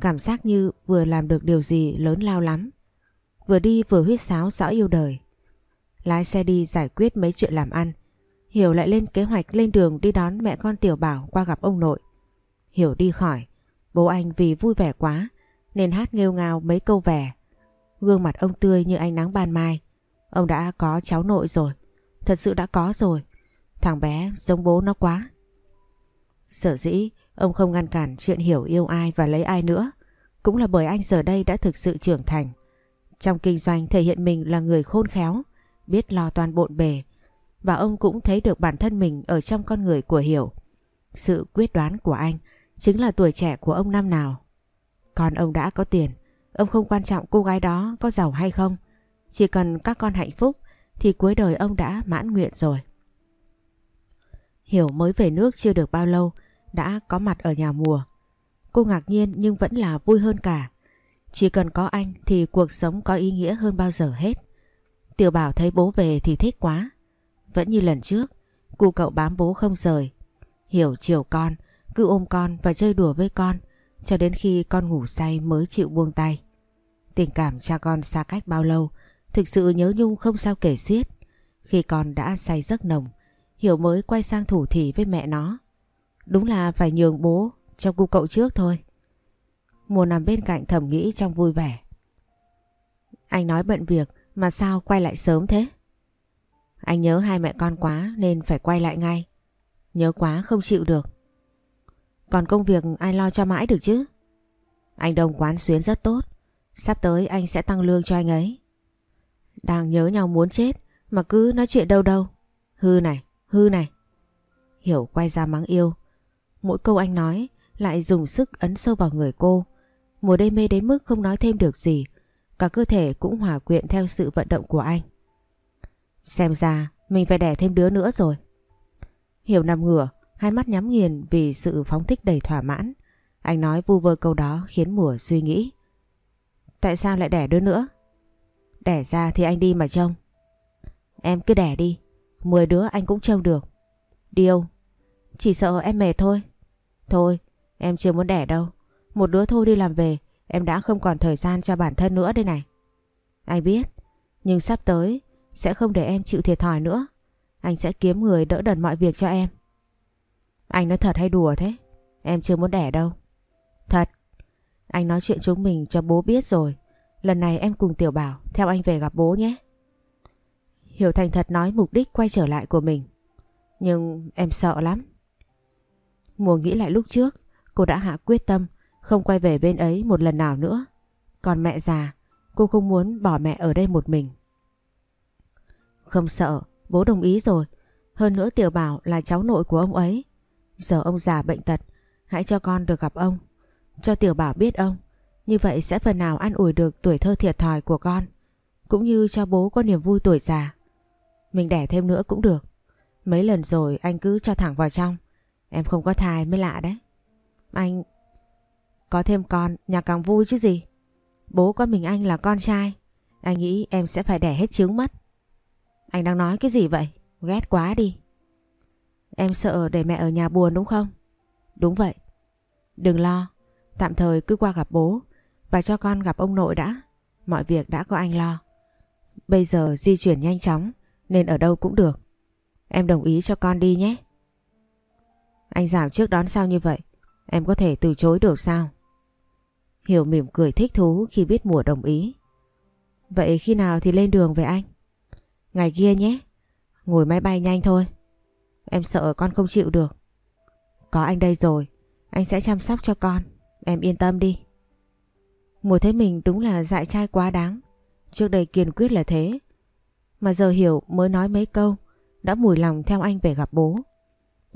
A: Cảm giác như vừa làm được điều gì lớn lao lắm. Vừa đi vừa huyết sáo rõ yêu đời. Lái xe đi giải quyết mấy chuyện làm ăn. Hiểu lại lên kế hoạch lên đường đi đón mẹ con Tiểu Bảo qua gặp ông nội. Hiểu đi khỏi. Bố anh vì vui vẻ quá nên hát nghêu ngao mấy câu vẻ. Gương mặt ông tươi như ánh nắng ban mai. Ông đã có cháu nội rồi. Thật sự đã có rồi. Thằng bé giống bố nó quá. Sở dĩ ông không ngăn cản chuyện hiểu yêu ai và lấy ai nữa. Cũng là bởi anh giờ đây đã thực sự trưởng thành. Trong kinh doanh thể hiện mình là người khôn khéo, biết lo toàn bộn bề. Và ông cũng thấy được bản thân mình ở trong con người của Hiểu. Sự quyết đoán của anh chính là tuổi trẻ của ông năm nào. Còn ông đã có tiền, ông không quan trọng cô gái đó có giàu hay không. Chỉ cần các con hạnh phúc thì cuối đời ông đã mãn nguyện rồi. Hiểu mới về nước chưa được bao lâu đã có mặt ở nhà mùa. Cô ngạc nhiên nhưng vẫn là vui hơn cả. Chỉ cần có anh thì cuộc sống có ý nghĩa hơn bao giờ hết. Tiểu Bảo thấy bố về thì thích quá. Vẫn như lần trước, Cu cậu bám bố không rời. Hiểu chiều con, cứ ôm con và chơi đùa với con cho đến khi con ngủ say mới chịu buông tay. Tình cảm cha con xa cách bao lâu, thực sự nhớ nhung không sao kể xiết. Khi con đã say giấc nồng, Hiểu mới quay sang thủ thỉ với mẹ nó. Đúng là phải nhường bố cho cu cậu trước thôi. Mùa nằm bên cạnh thầm nghĩ trong vui vẻ. Anh nói bận việc mà sao quay lại sớm thế? Anh nhớ hai mẹ con quá nên phải quay lại ngay. Nhớ quá không chịu được. Còn công việc ai lo cho mãi được chứ? Anh Đông quán xuyến rất tốt. Sắp tới anh sẽ tăng lương cho anh ấy. Đang nhớ nhau muốn chết mà cứ nói chuyện đâu đâu. Hư này, hư này. Hiểu quay ra mắng yêu. Mỗi câu anh nói lại dùng sức ấn sâu vào người cô. Mùa đê mê đến mức không nói thêm được gì. Cả cơ thể cũng hòa quyện theo sự vận động của anh. Xem ra mình phải đẻ thêm đứa nữa rồi. Hiểu nằm ngửa, hai mắt nhắm nghiền vì sự phóng thích đầy thỏa mãn. Anh nói vu vơ câu đó khiến mùa suy nghĩ. Tại sao lại đẻ đứa nữa? Đẻ ra thì anh đi mà trông. Em cứ đẻ đi, mười đứa anh cũng trông được. Điều, chỉ sợ em mệt thôi. Thôi, em chưa muốn đẻ đâu. Một đứa thôi đi làm về, em đã không còn thời gian cho bản thân nữa đây này. Anh biết, nhưng sắp tới sẽ không để em chịu thiệt thòi nữa. Anh sẽ kiếm người đỡ đần mọi việc cho em. Anh nói thật hay đùa thế? Em chưa muốn đẻ đâu. Thật. Anh nói chuyện chúng mình cho bố biết rồi. Lần này em cùng Tiểu Bảo theo anh về gặp bố nhé. Hiểu Thành thật nói mục đích quay trở lại của mình. Nhưng em sợ lắm. Mùa nghĩ lại lúc trước, cô đã hạ quyết tâm không quay về bên ấy một lần nào nữa. Còn mẹ già, cô không muốn bỏ mẹ ở đây một mình. Không sợ, bố đồng ý rồi. Hơn nữa Tiểu Bảo là cháu nội của ông ấy. Giờ ông già bệnh tật, hãy cho con được gặp ông. Cho Tiểu Bảo biết ông. Như vậy sẽ phần nào an ủi được tuổi thơ thiệt thòi của con. Cũng như cho bố có niềm vui tuổi già. Mình đẻ thêm nữa cũng được. Mấy lần rồi anh cứ cho thẳng vào trong. Em không có thai mới lạ đấy. Anh... Có thêm con, nhà càng vui chứ gì. Bố có mình anh là con trai. Anh nghĩ em sẽ phải đẻ hết trứng mất. Anh đang nói cái gì vậy? Ghét quá đi. Em sợ để mẹ ở nhà buồn đúng không? Đúng vậy. Đừng lo, tạm thời cứ qua gặp bố và cho con gặp ông nội đã. Mọi việc đã có anh lo. Bây giờ di chuyển nhanh chóng nên ở đâu cũng được. Em đồng ý cho con đi nhé. Anh giảm trước đón sao như vậy? Em có thể từ chối được sao? Hiểu mỉm cười thích thú khi biết mùa đồng ý. Vậy khi nào thì lên đường về anh? Ngày kia nhé. Ngồi máy bay nhanh thôi. Em sợ con không chịu được. Có anh đây rồi. Anh sẽ chăm sóc cho con. Em yên tâm đi. Mùa thấy mình đúng là dại trai quá đáng. Trước đây kiên quyết là thế. Mà giờ hiểu mới nói mấy câu. Đã mùi lòng theo anh về gặp bố.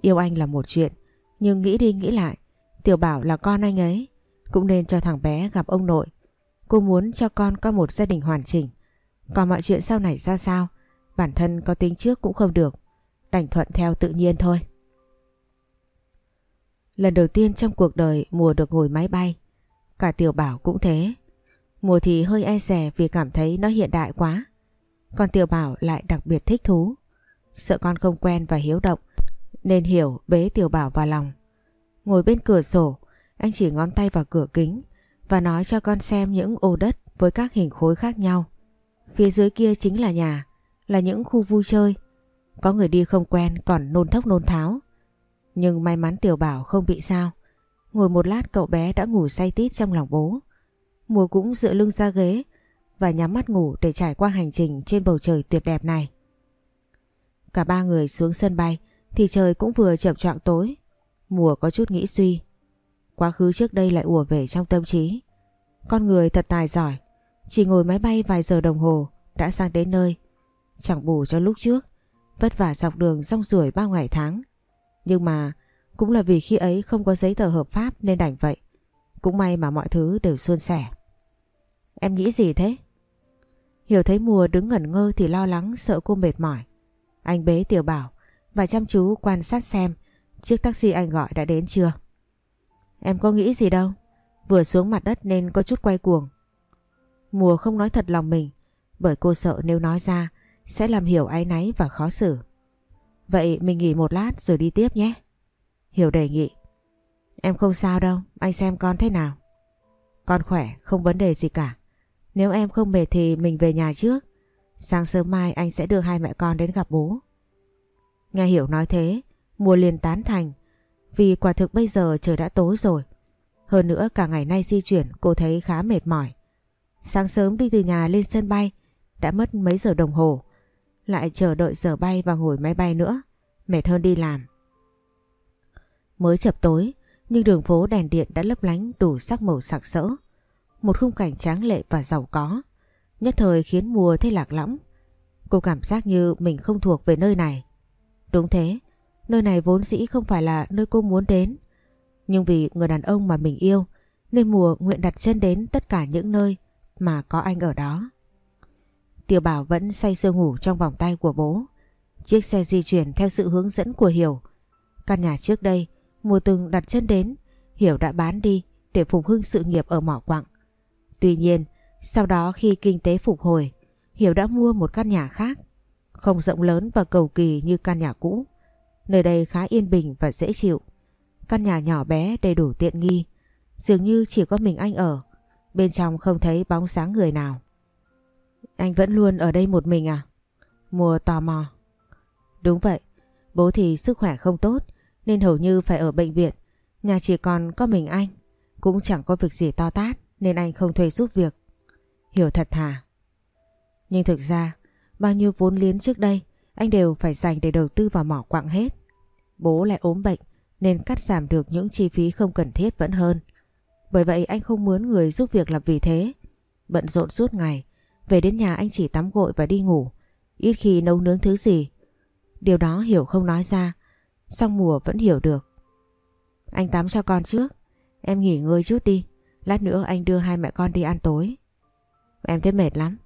A: Yêu anh là một chuyện. Nhưng nghĩ đi nghĩ lại. Tiểu bảo là con anh ấy. Cũng nên cho thằng bé gặp ông nội. Cô muốn cho con có một gia đình hoàn chỉnh. Còn mọi chuyện sau này ra sao? Bản thân có tính trước cũng không được. Đành thuận theo tự nhiên thôi. Lần đầu tiên trong cuộc đời mùa được ngồi máy bay. Cả tiểu bảo cũng thế. Mùa thì hơi e rè vì cảm thấy nó hiện đại quá. Còn tiểu bảo lại đặc biệt thích thú. Sợ con không quen và hiếu động. Nên hiểu bế tiểu bảo vào lòng. Ngồi bên cửa sổ, anh chỉ ngón tay vào cửa kính và nói cho con xem những ô đất với các hình khối khác nhau. Phía dưới kia chính là nhà, là những khu vui chơi. Có người đi không quen còn nôn thốc nôn tháo. Nhưng may mắn Tiểu Bảo không bị sao. Ngồi một lát cậu bé đã ngủ say tít trong lòng bố. Mùa cũng dựa lưng ra ghế và nhắm mắt ngủ để trải qua hành trình trên bầu trời tuyệt đẹp này. Cả ba người xuống sân bay thì trời cũng vừa chậm choạng tối. Mùa có chút nghĩ suy. Quá khứ trước đây lại ùa về trong tâm trí. Con người thật tài giỏi. Chỉ ngồi máy bay vài giờ đồng hồ đã sang đến nơi. Chẳng bù cho lúc trước, Vất vả dọc đường rong ruổi bao ngày tháng Nhưng mà Cũng là vì khi ấy không có giấy tờ hợp pháp Nên đành vậy Cũng may mà mọi thứ đều suôn sẻ Em nghĩ gì thế Hiểu thấy mùa đứng ngẩn ngơ Thì lo lắng, sợ cô mệt mỏi Anh bế tiểu bảo Và chăm chú quan sát xem Chiếc taxi anh gọi đã đến chưa Em có nghĩ gì đâu Vừa xuống mặt đất nên có chút quay cuồng Mùa không nói thật lòng mình Bởi cô sợ nếu nói ra sẽ làm hiểu áy náy và khó xử. Vậy mình nghỉ một lát rồi đi tiếp nhé. Hiểu đề nghị. Em không sao đâu, anh xem con thế nào. Con khỏe, không vấn đề gì cả. Nếu em không mệt thì mình về nhà trước. Sáng sớm mai anh sẽ đưa hai mẹ con đến gặp bố. Nghe Hiểu nói thế, Mùa liền tán thành. Vì quả thực bây giờ trời đã tối rồi. Hơn nữa cả ngày nay di chuyển cô thấy khá mệt mỏi. Sáng sớm đi từ nhà lên sân bay đã mất mấy giờ đồng hồ. Lại chờ đợi giờ bay và ngồi máy bay nữa. Mệt hơn đi làm. Mới chập tối nhưng đường phố đèn điện đã lấp lánh đủ sắc màu sặc sỡ. Một khung cảnh tráng lệ và giàu có. Nhất thời khiến mùa thấy lạc lõng. Cô cảm giác như mình không thuộc về nơi này. Đúng thế, nơi này vốn dĩ không phải là nơi cô muốn đến. Nhưng vì người đàn ông mà mình yêu nên mùa nguyện đặt chân đến tất cả những nơi mà có anh ở đó. Tiểu Bảo vẫn say sưa ngủ trong vòng tay của bố. Chiếc xe di chuyển theo sự hướng dẫn của Hiểu. Căn nhà trước đây, mùa từng đặt chân đến, Hiểu đã bán đi để phục hưng sự nghiệp ở mỏ quặng. Tuy nhiên, sau đó khi kinh tế phục hồi, Hiểu đã mua một căn nhà khác, không rộng lớn và cầu kỳ như căn nhà cũ. Nơi đây khá yên bình và dễ chịu. Căn nhà nhỏ bé đầy đủ tiện nghi, dường như chỉ có mình anh ở. Bên trong không thấy bóng sáng người nào. Anh vẫn luôn ở đây một mình à? Mùa tò mò. Đúng vậy, bố thì sức khỏe không tốt nên hầu như phải ở bệnh viện. Nhà chỉ còn có mình anh, cũng chẳng có việc gì to tát nên anh không thuê giúp việc. Hiểu thật thà. Nhưng thực ra, bao nhiêu vốn liếng trước đây anh đều phải dành để đầu tư vào mỏ quặng hết. Bố lại ốm bệnh nên cắt giảm được những chi phí không cần thiết vẫn hơn. Bởi vậy anh không muốn người giúp việc làm vì thế. Bận rộn suốt ngày, về đến nhà anh chỉ tắm gội và đi ngủ, ít khi nấu nướng thứ gì. Điều đó Hiểu không nói ra, song mùa vẫn hiểu được. Anh tắm cho con trước, em nghỉ ngơi chút đi, lát nữa anh đưa hai mẹ con đi ăn tối. Em thấy mệt lắm,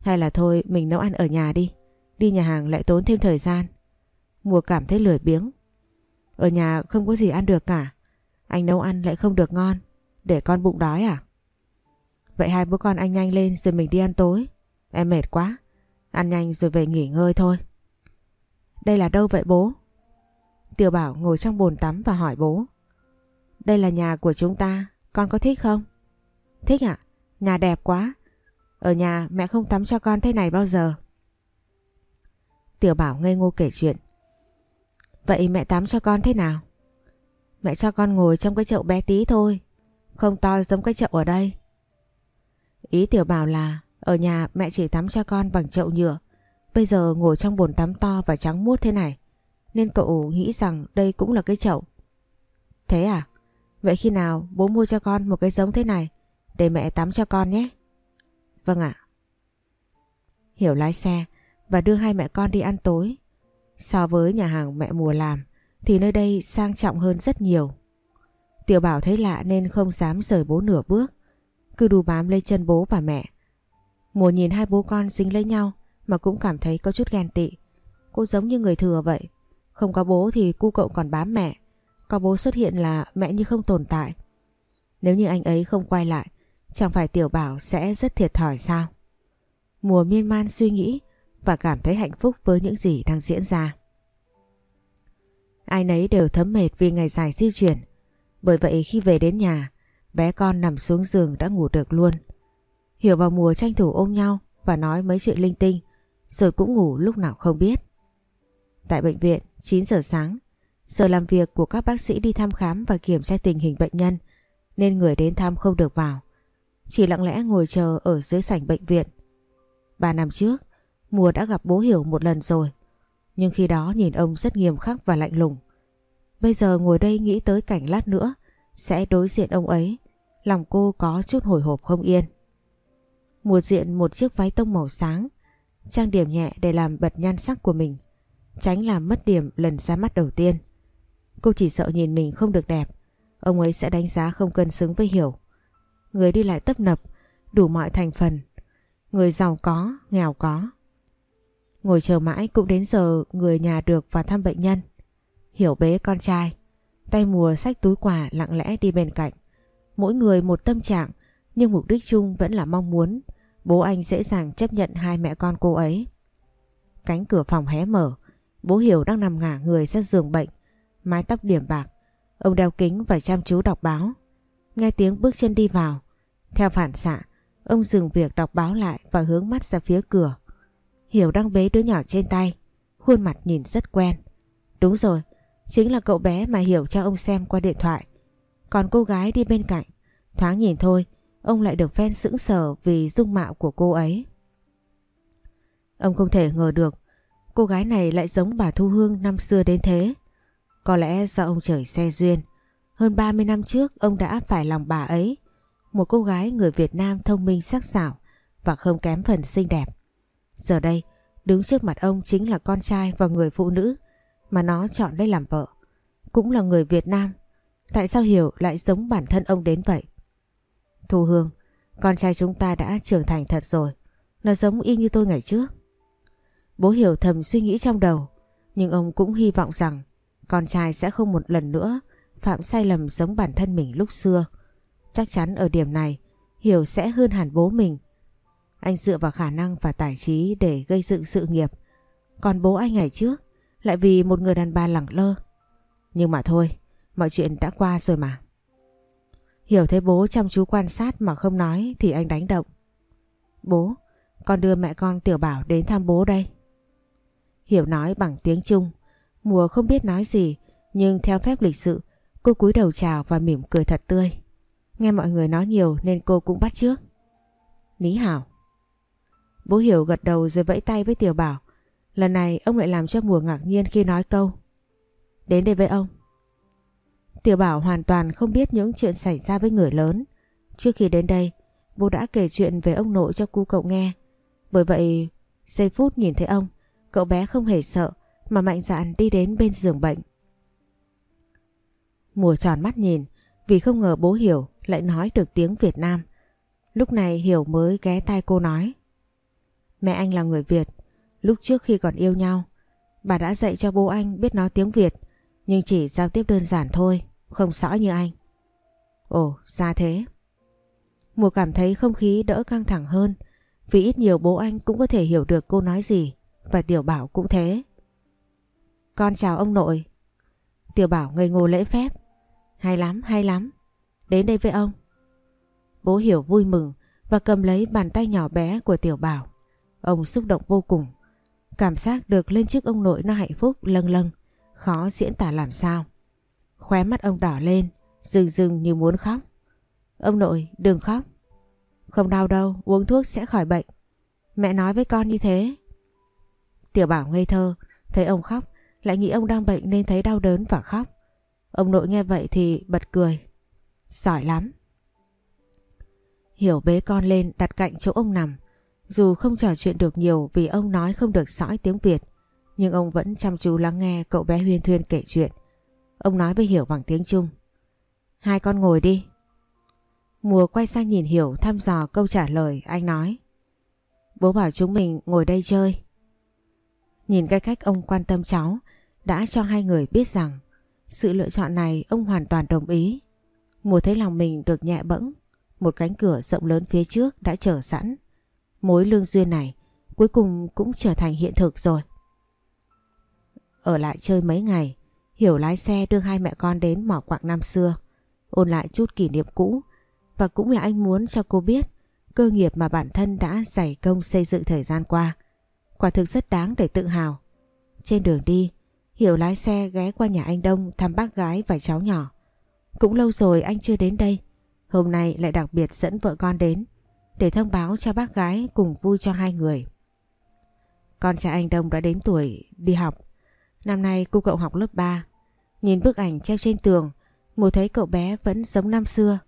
A: hay là thôi mình nấu ăn ở nhà đi, đi nhà hàng lại tốn thêm thời gian. Mùa cảm thấy lười biếng. Ở nhà không có gì ăn được cả, anh nấu ăn lại không được ngon, để con bụng đói à? Vậy hai bố con anh nhanh lên rồi mình đi ăn tối. Em mệt quá. Ăn nhanh rồi về nghỉ ngơi thôi. Đây là đâu vậy bố? Tiểu Bảo ngồi trong bồn tắm và hỏi bố. Đây là nhà của chúng ta, con có thích không? Thích ạ, nhà đẹp quá. Ở nhà mẹ không tắm cho con thế này bao giờ. Tiểu Bảo ngây ngô kể chuyện. Vậy mẹ tắm cho con thế nào? Mẹ cho con ngồi trong cái chậu bé tí thôi, không to giống cái chậu ở đây. Ý Tiểu Bảo là ở nhà mẹ chỉ tắm cho con bằng chậu nhựa. Bây giờ ngồi trong bồn tắm to và trắng muốt thế này. Nên cậu nghĩ rằng đây cũng là cái chậu. Thế à? Vậy khi nào bố mua cho con một cái giống thế này để mẹ tắm cho con nhé? Vâng ạ. Hiểu lái xe và đưa hai mẹ con đi ăn tối. So với nhà hàng mẹ mùa làm thì nơi đây sang trọng hơn rất nhiều. Tiểu Bảo thấy lạ nên không dám rời bố nửa bước cứ đu bám lấy chân bố và mẹ. Mùa nhìn hai bố con dính lấy nhau mà cũng cảm thấy có chút ghen tị. Cô giống như người thừa vậy. Không có bố thì cu cậu còn bám mẹ. Có bố xuất hiện là mẹ như không tồn tại. Nếu như anh ấy không quay lại, chẳng phải Tiểu Bảo sẽ rất thiệt thòi sao? Mùa miên man suy nghĩ và cảm thấy hạnh phúc với những gì đang diễn ra. Ai nấy đều thấm mệt vì ngày dài di chuyển. Bởi vậy khi về đến nhà, Bé con nằm xuống giường đã ngủ được luôn. Hiểu vào mùa tranh thủ ôm nhau và nói mấy chuyện linh tinh, rồi cũng ngủ lúc nào không biết. Tại bệnh viện, 9 giờ sáng, giờ làm việc của các bác sĩ đi thăm khám và kiểm tra tình hình bệnh nhân, nên người đến thăm không được vào. Chỉ lặng lẽ ngồi chờ ở dưới sảnh bệnh viện. Ba năm trước, Mùa đã gặp bố Hiểu một lần rồi, nhưng khi đó nhìn ông rất nghiêm khắc và lạnh lùng. Bây giờ ngồi đây nghĩ tới cảnh lát nữa, sẽ đối diện ông ấy, lòng cô có chút hồi hộp không yên. Mùa diện một chiếc váy tông màu sáng, trang điểm nhẹ để làm bật nhan sắc của mình, tránh làm mất điểm lần ra mắt đầu tiên. Cô chỉ sợ nhìn mình không được đẹp, ông ấy sẽ đánh giá không cân xứng với Hiểu. Người đi lại tấp nập, đủ mọi thành phần, người giàu có, nghèo có. Ngồi chờ mãi cũng đến giờ người nhà được vào thăm bệnh nhân. Hiểu bế con trai, Tay mùa sách túi quà lặng lẽ đi bên cạnh. Mỗi người một tâm trạng nhưng mục đích chung vẫn là mong muốn bố anh dễ dàng chấp nhận hai mẹ con cô ấy. Cánh cửa phòng hé mở, Bố Hiểu đang nằm ngả người ra giường bệnh, mái tóc điểm bạc. Ông đeo kính và chăm chú đọc báo. Nghe tiếng bước chân đi vào. Theo phản xạ, ông dừng việc đọc báo lại và hướng mắt ra phía cửa. Hiểu đang bế đứa nhỏ trên tay, khuôn mặt nhìn rất quen. Đúng rồi, chính là cậu bé mà Hiểu cho ông xem qua điện thoại. Còn cô gái đi bên cạnh, thoáng nhìn thôi, ông lại được phen sững sờ vì dung mạo của cô ấy. Ông không thể ngờ được cô gái này lại giống bà Thu Hương năm xưa đến thế. Có lẽ do ông trời xe duyên. Hơn 30 năm trước ông đã phải lòng bà ấy. Một cô gái người Việt Nam thông minh sắc sảo và không kém phần xinh đẹp. Giờ đây, đứng trước mặt ông chính là con trai và người phụ nữ mà nó chọn lấy làm vợ. Cũng là người Việt Nam. Tại sao Hiểu lại giống bản thân ông đến vậy? Thu Hương, con trai chúng ta đã trưởng thành thật rồi. Nó giống y như tôi ngày trước. Bố Hiểu thầm suy nghĩ trong đầu. Nhưng ông cũng hy vọng rằng con trai sẽ không một lần nữa phạm sai lầm giống bản thân mình lúc xưa. Chắc chắn ở điểm này Hiểu sẽ hơn hẳn bố mình. Anh dựa vào khả năng và tài trí để gây dựng sự nghiệp. Còn bố anh ngày trước lại vì một người đàn bà lẳng lơ. Nhưng mà thôi, mọi chuyện đã qua rồi mà. Hiểu thấy bố chăm chú quan sát mà không nói thì anh đánh động. Bố, con đưa mẹ con Tiểu Bảo đến thăm bố đây. Hiểu nói bằng tiếng Trung. Mùa không biết nói gì nhưng theo phép lịch sự cô cúi đầu chào và mỉm cười thật tươi. Nghe mọi người nói nhiều nên cô cũng bắt trước. Ní hảo. Bố Hiểu gật đầu rồi vẫy tay với Tiểu Bảo. Lần này ông lại làm cho mùa ngạc nhiên khi nói câu. Đến đây với ông. Tiểu Bảo hoàn toàn không biết những chuyện xảy ra với người lớn. Trước khi đến đây, bố đã kể chuyện về ông nội cho cu cậu nghe. Bởi vậy, giây phút nhìn thấy ông, cậu bé không hề sợ mà mạnh dạn đi đến bên giường bệnh. Mùa tròn mắt nhìn vì không ngờ bố Hiểu lại nói được tiếng Việt Nam. Lúc này Hiểu mới ghé tai cô nói. Mẹ anh là người Việt, lúc trước khi còn yêu nhau, bà đã dạy cho bố anh biết nói tiếng Việt, nhưng chỉ giao tiếp đơn giản thôi, không rõ như anh. Ồ, ra thế. Mùa cảm thấy không khí đỡ căng thẳng hơn, vì ít nhiều bố anh cũng có thể hiểu được cô nói gì, và Tiểu Bảo cũng thế. Con chào ông nội. Tiểu Bảo ngây ngô lễ phép. Hay lắm, hay lắm. Đến đây với ông. Bố Hiểu vui mừng và cầm lấy bàn tay nhỏ bé của Tiểu Bảo. Ông xúc động vô cùng. Cảm giác được lên trước ông nội nó hạnh phúc lâng lâng, khó diễn tả làm sao. Khóe mắt ông đỏ lên, rừng rừng như muốn khóc. Ông nội, đừng khóc. Không đau đâu, uống thuốc sẽ khỏi bệnh. Mẹ nói với con như thế. Tiểu Bảo ngây thơ, thấy ông khóc, lại nghĩ ông đang bệnh nên thấy đau đớn và khóc. Ông nội nghe vậy thì bật cười. Giỏi lắm. Hiểu bế con lên đặt cạnh chỗ ông nằm. Dù không trò chuyện được nhiều vì ông nói không được sõi tiếng Việt, nhưng ông vẫn chăm chú lắng nghe cậu bé Huyên Thuyên kể chuyện. Ông nói với Hiểu bằng tiếng Trung. Hai con ngồi đi. Mùa quay sang nhìn Hiểu thăm dò câu trả lời anh nói. Bố bảo chúng mình ngồi đây chơi. Nhìn cái cách ông quan tâm cháu đã cho hai người biết rằng sự lựa chọn này ông hoàn toàn đồng ý. Mùa thấy lòng mình được nhẹ bẫng, một cánh cửa rộng lớn phía trước đã chờ sẵn. Mối lương duyên này cuối cùng cũng trở thành hiện thực rồi. Ở lại chơi mấy ngày, Hiểu lái xe đưa hai mẹ con đến mỏ quạng năm xưa, ôn lại chút kỷ niệm cũ và cũng là anh muốn cho cô biết cơ nghiệp mà bản thân đã dày công xây dựng thời gian qua. Quả thực rất đáng để tự hào. Trên đường đi, Hiểu lái xe ghé qua nhà anh Đông thăm bác gái và cháu nhỏ. Cũng lâu rồi anh chưa đến đây. Hôm nay lại đặc biệt dẫn vợ con đến để thông báo cho bác gái cùng vui cho hai người. Con trai anh Đông đã đến tuổi đi học. Năm nay cô cậu học lớp 3. Nhìn bức ảnh treo trên tường, mùa thấy cậu bé vẫn giống năm xưa.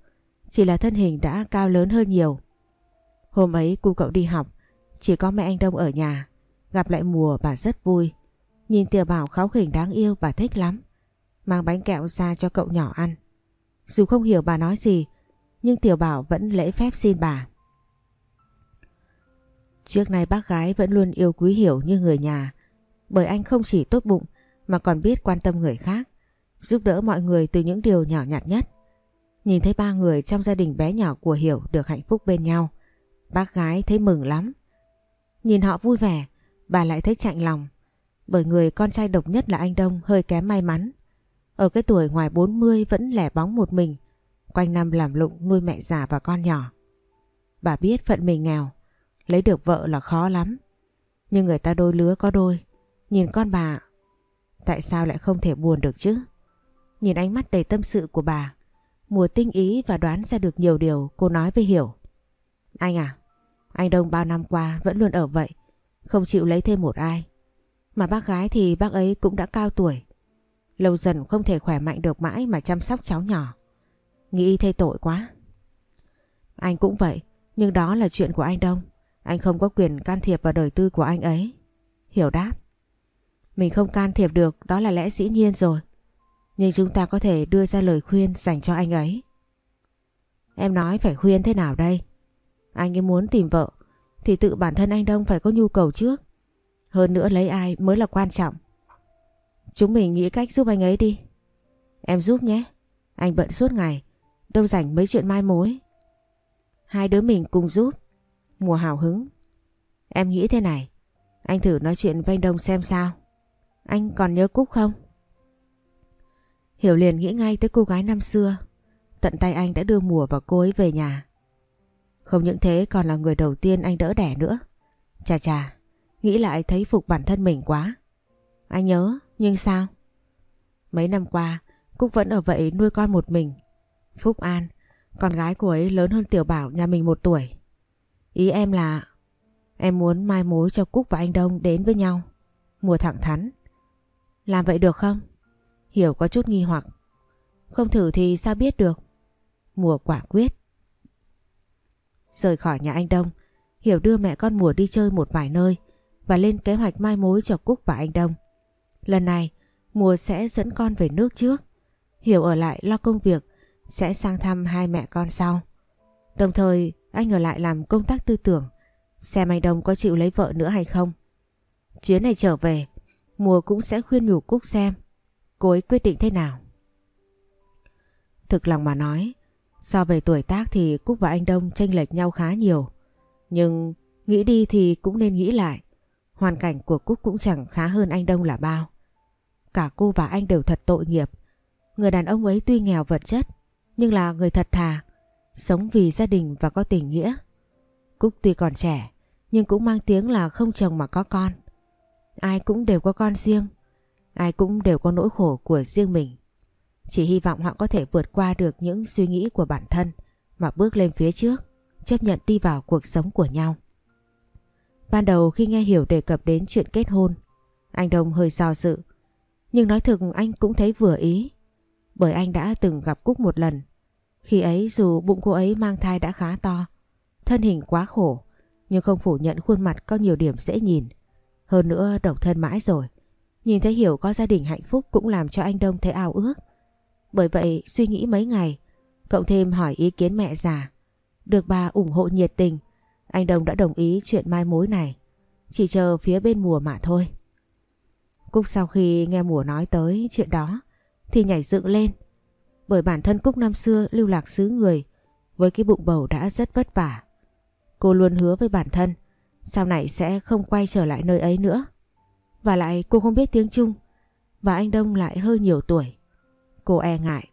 A: Chỉ là thân hình đã cao lớn hơn nhiều. Hôm ấy cô cậu đi học, chỉ có mẹ anh Đông ở nhà. Gặp lại mùa bà rất vui. Nhìn tiểu bảo kháu khỉnh đáng yêu bà thích lắm. Mang bánh kẹo ra cho cậu nhỏ ăn. Dù không hiểu bà nói gì, nhưng tiểu bảo vẫn lễ phép xin bà. Trước nay bác gái vẫn luôn yêu quý hiểu như người nhà. Bởi anh không chỉ tốt bụng mà còn biết quan tâm người khác. Giúp đỡ mọi người từ những điều nhỏ nhặt nhất. Nhìn thấy ba người trong gia đình bé nhỏ của Hiểu được hạnh phúc bên nhau. Bác gái thấy mừng lắm. Nhìn họ vui vẻ, bà lại thấy chạnh lòng. Bởi người con trai độc nhất là anh Đông hơi kém may mắn. Ở cái tuổi ngoài 40 vẫn lẻ bóng một mình, quanh năm làm lụng nuôi mẹ già và con nhỏ. Bà biết phận mình nghèo, lấy được vợ là khó lắm. Nhưng người ta đôi lứa có đôi, nhìn con bà, tại sao lại không thể buồn được chứ? Nhìn ánh mắt đầy tâm sự của bà, mùa tinh ý và đoán ra được nhiều điều cô nói với Hiểu. Anh à, anh Đông bao năm qua vẫn luôn ở vậy, không chịu lấy thêm một ai. Mà bác gái thì bác ấy cũng đã cao tuổi. Lâu dần không thể khỏe mạnh được mãi mà chăm sóc cháu nhỏ. Nghĩ thay tội quá. Anh cũng vậy, nhưng đó là chuyện của anh Đông. Anh không có quyền can thiệp vào đời tư của anh ấy. Hiểu đáp. Mình không can thiệp được, đó là lẽ dĩ nhiên rồi. Nhưng chúng ta có thể đưa ra lời khuyên dành cho anh ấy. Em nói phải khuyên thế nào đây? Anh ấy muốn tìm vợ, thì tự bản thân anh Đông phải có nhu cầu trước. Hơn nữa lấy ai mới là quan trọng. Chúng mình nghĩ cách giúp anh ấy đi. Em giúp nhé. Anh bận suốt ngày. Đâu rảnh mấy chuyện mai mối. Hai đứa mình cùng giúp. Mùa hào hứng. Em nghĩ thế này. Anh thử nói chuyện với anh Đông xem sao. Anh còn nhớ Cúc không? Hiểu liền nghĩ ngay tới cô gái năm xưa. Tận tay anh đã đưa mùa và cô ấy về nhà. Không những thế còn là người đầu tiên anh đỡ đẻ nữa. Chà chà, nghĩ lại thấy phục bản thân mình quá. Anh nhớ, nhưng sao? Mấy năm qua, Cúc vẫn ở vậy nuôi con một mình. Phúc An, con gái của ấy lớn hơn Tiểu Bảo nhà mình một tuổi. Ý em là em muốn mai mối cho Cúc và anh Đông đến với nhau. Mùa thẳng thắn. Làm vậy được không? Hiểu có chút nghi hoặc. Không thử thì sao biết được? Mùa quả quyết. Rời khỏi nhà anh Đông, Hiểu đưa mẹ con Mùa đi chơi một vài nơi và lên kế hoạch mai mối cho Cúc và anh Đông. Lần này, Mùa sẽ dẫn con về nước trước. Hiểu ở lại lo công việc, sẽ sang thăm hai mẹ con sau. Đồng thời, anh ở lại làm công tác tư tưởng, xem anh Đông có chịu lấy vợ nữa hay không. Chuyến này trở về, Mùa cũng sẽ khuyên nhủ Cúc xem cô ấy quyết định thế nào. Thực lòng mà nói, so về tuổi tác thì Cúc và anh Đông tranh lệch nhau khá nhiều. Nhưng nghĩ đi thì cũng nên nghĩ lại. Hoàn cảnh của Cúc cũng chẳng khá hơn anh Đông là bao. Cả cô và anh đều thật tội nghiệp. Người đàn ông ấy tuy nghèo vật chất, nhưng là người thật thà, sống vì gia đình và có tình nghĩa. Cúc tuy còn trẻ, nhưng cũng mang tiếng là không chồng mà có con. Ai cũng đều có con riêng, ai cũng đều có nỗi khổ của riêng mình. Chỉ hy vọng họ có thể vượt qua được những suy nghĩ của bản thân mà bước lên phía trước, chấp nhận đi vào cuộc sống của nhau. Ban đầu khi nghe Hiểu đề cập đến chuyện kết hôn, anh Đông hơi do dự. Nhưng nói thực anh cũng thấy vừa ý, bởi anh đã từng gặp Cúc một lần. Khi ấy dù bụng cô ấy mang thai đã khá to, thân hình quá khổ, nhưng không phủ nhận khuôn mặt có nhiều điểm dễ nhìn. Hơn nữa độc thân mãi rồi. Nhìn thấy Hiểu có gia đình hạnh phúc cũng làm cho anh Đông thấy ao ước. Bởi vậy suy nghĩ mấy ngày, cộng thêm hỏi ý kiến mẹ già. Được bà ủng hộ nhiệt tình, anh Đông đã đồng ý chuyện mai mối này. Chỉ chờ phía bên mùa mà thôi. Cúc sau khi nghe mùa nói tới chuyện đó thì nhảy dựng lên. Bởi bản thân Cúc năm xưa lưu lạc xứ người với cái bụng bầu đã rất vất vả. Cô luôn hứa với bản thân sau này sẽ không quay trở lại nơi ấy nữa. Và lại cô không biết tiếng Trung và anh Đông lại hơi nhiều tuổi. Cô e ngại.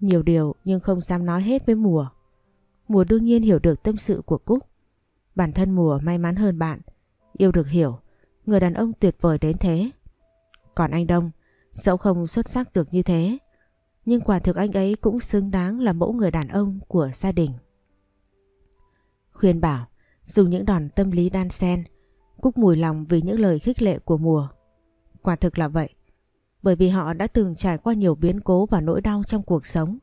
A: Nhiều điều nhưng không dám nói hết với Mùa. Mùa đương nhiên hiểu được tâm sự của Cúc. Bản thân Mùa may mắn hơn bạn, yêu được hiểu, người đàn ông tuyệt vời đến thế. Còn anh Đông, dẫu không xuất sắc được như thế, nhưng quả thực anh ấy cũng xứng đáng là mẫu người đàn ông của gia đình. Khuyên bảo, dùng những đòn tâm lý đan sen Cúc mùi lòng vì những lời khích lệ của mùa. Quả thực là vậy. Bởi vì họ đã từng trải qua nhiều biến cố và nỗi đau trong cuộc sống.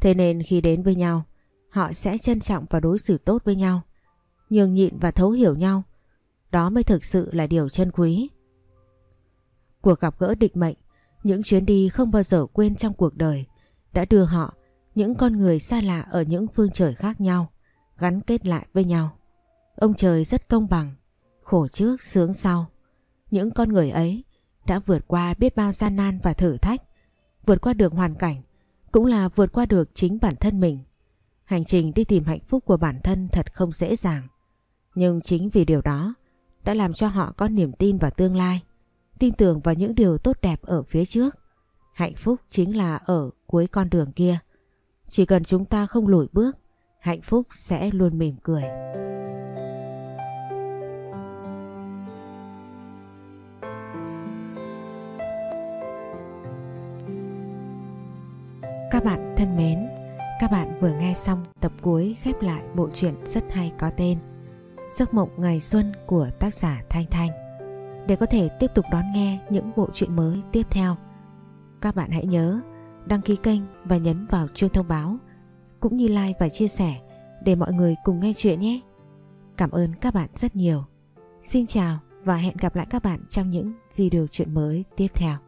A: Thế nên khi đến với nhau, họ sẽ trân trọng và đối xử tốt với nhau. Nhường nhịn và thấu hiểu nhau. Đó mới thực sự là điều chân quý. Cuộc gặp gỡ định mệnh, những chuyến đi không bao giờ quên trong cuộc đời đã đưa họ, những con người xa lạ ở những phương trời khác nhau, gắn kết lại với nhau. Ông trời rất công bằng khổ trước sướng sau. Những con người ấy đã vượt qua biết bao gian nan và thử thách, vượt qua được hoàn cảnh, cũng là vượt qua được chính bản thân mình. Hành trình đi tìm hạnh phúc của bản thân thật không dễ dàng. Nhưng chính vì điều đó đã làm cho họ có niềm tin vào tương lai, tin tưởng vào những điều tốt đẹp ở phía trước. Hạnh phúc chính là ở cuối con đường kia. Chỉ cần chúng ta không lùi bước, hạnh phúc sẽ luôn mỉm cười. Các bạn thân mến, các bạn vừa nghe xong tập cuối khép lại bộ truyện rất hay có tên Giấc mộng ngày xuân của tác giả Thanh Thanh. Để có thể tiếp tục đón nghe những bộ truyện mới tiếp theo, các bạn hãy nhớ đăng ký kênh và nhấn vào chuông thông báo cũng như like và chia sẻ để mọi người cùng nghe chuyện nhé. Cảm ơn các bạn rất nhiều. Xin chào và hẹn gặp lại các bạn trong những video chuyện mới tiếp theo.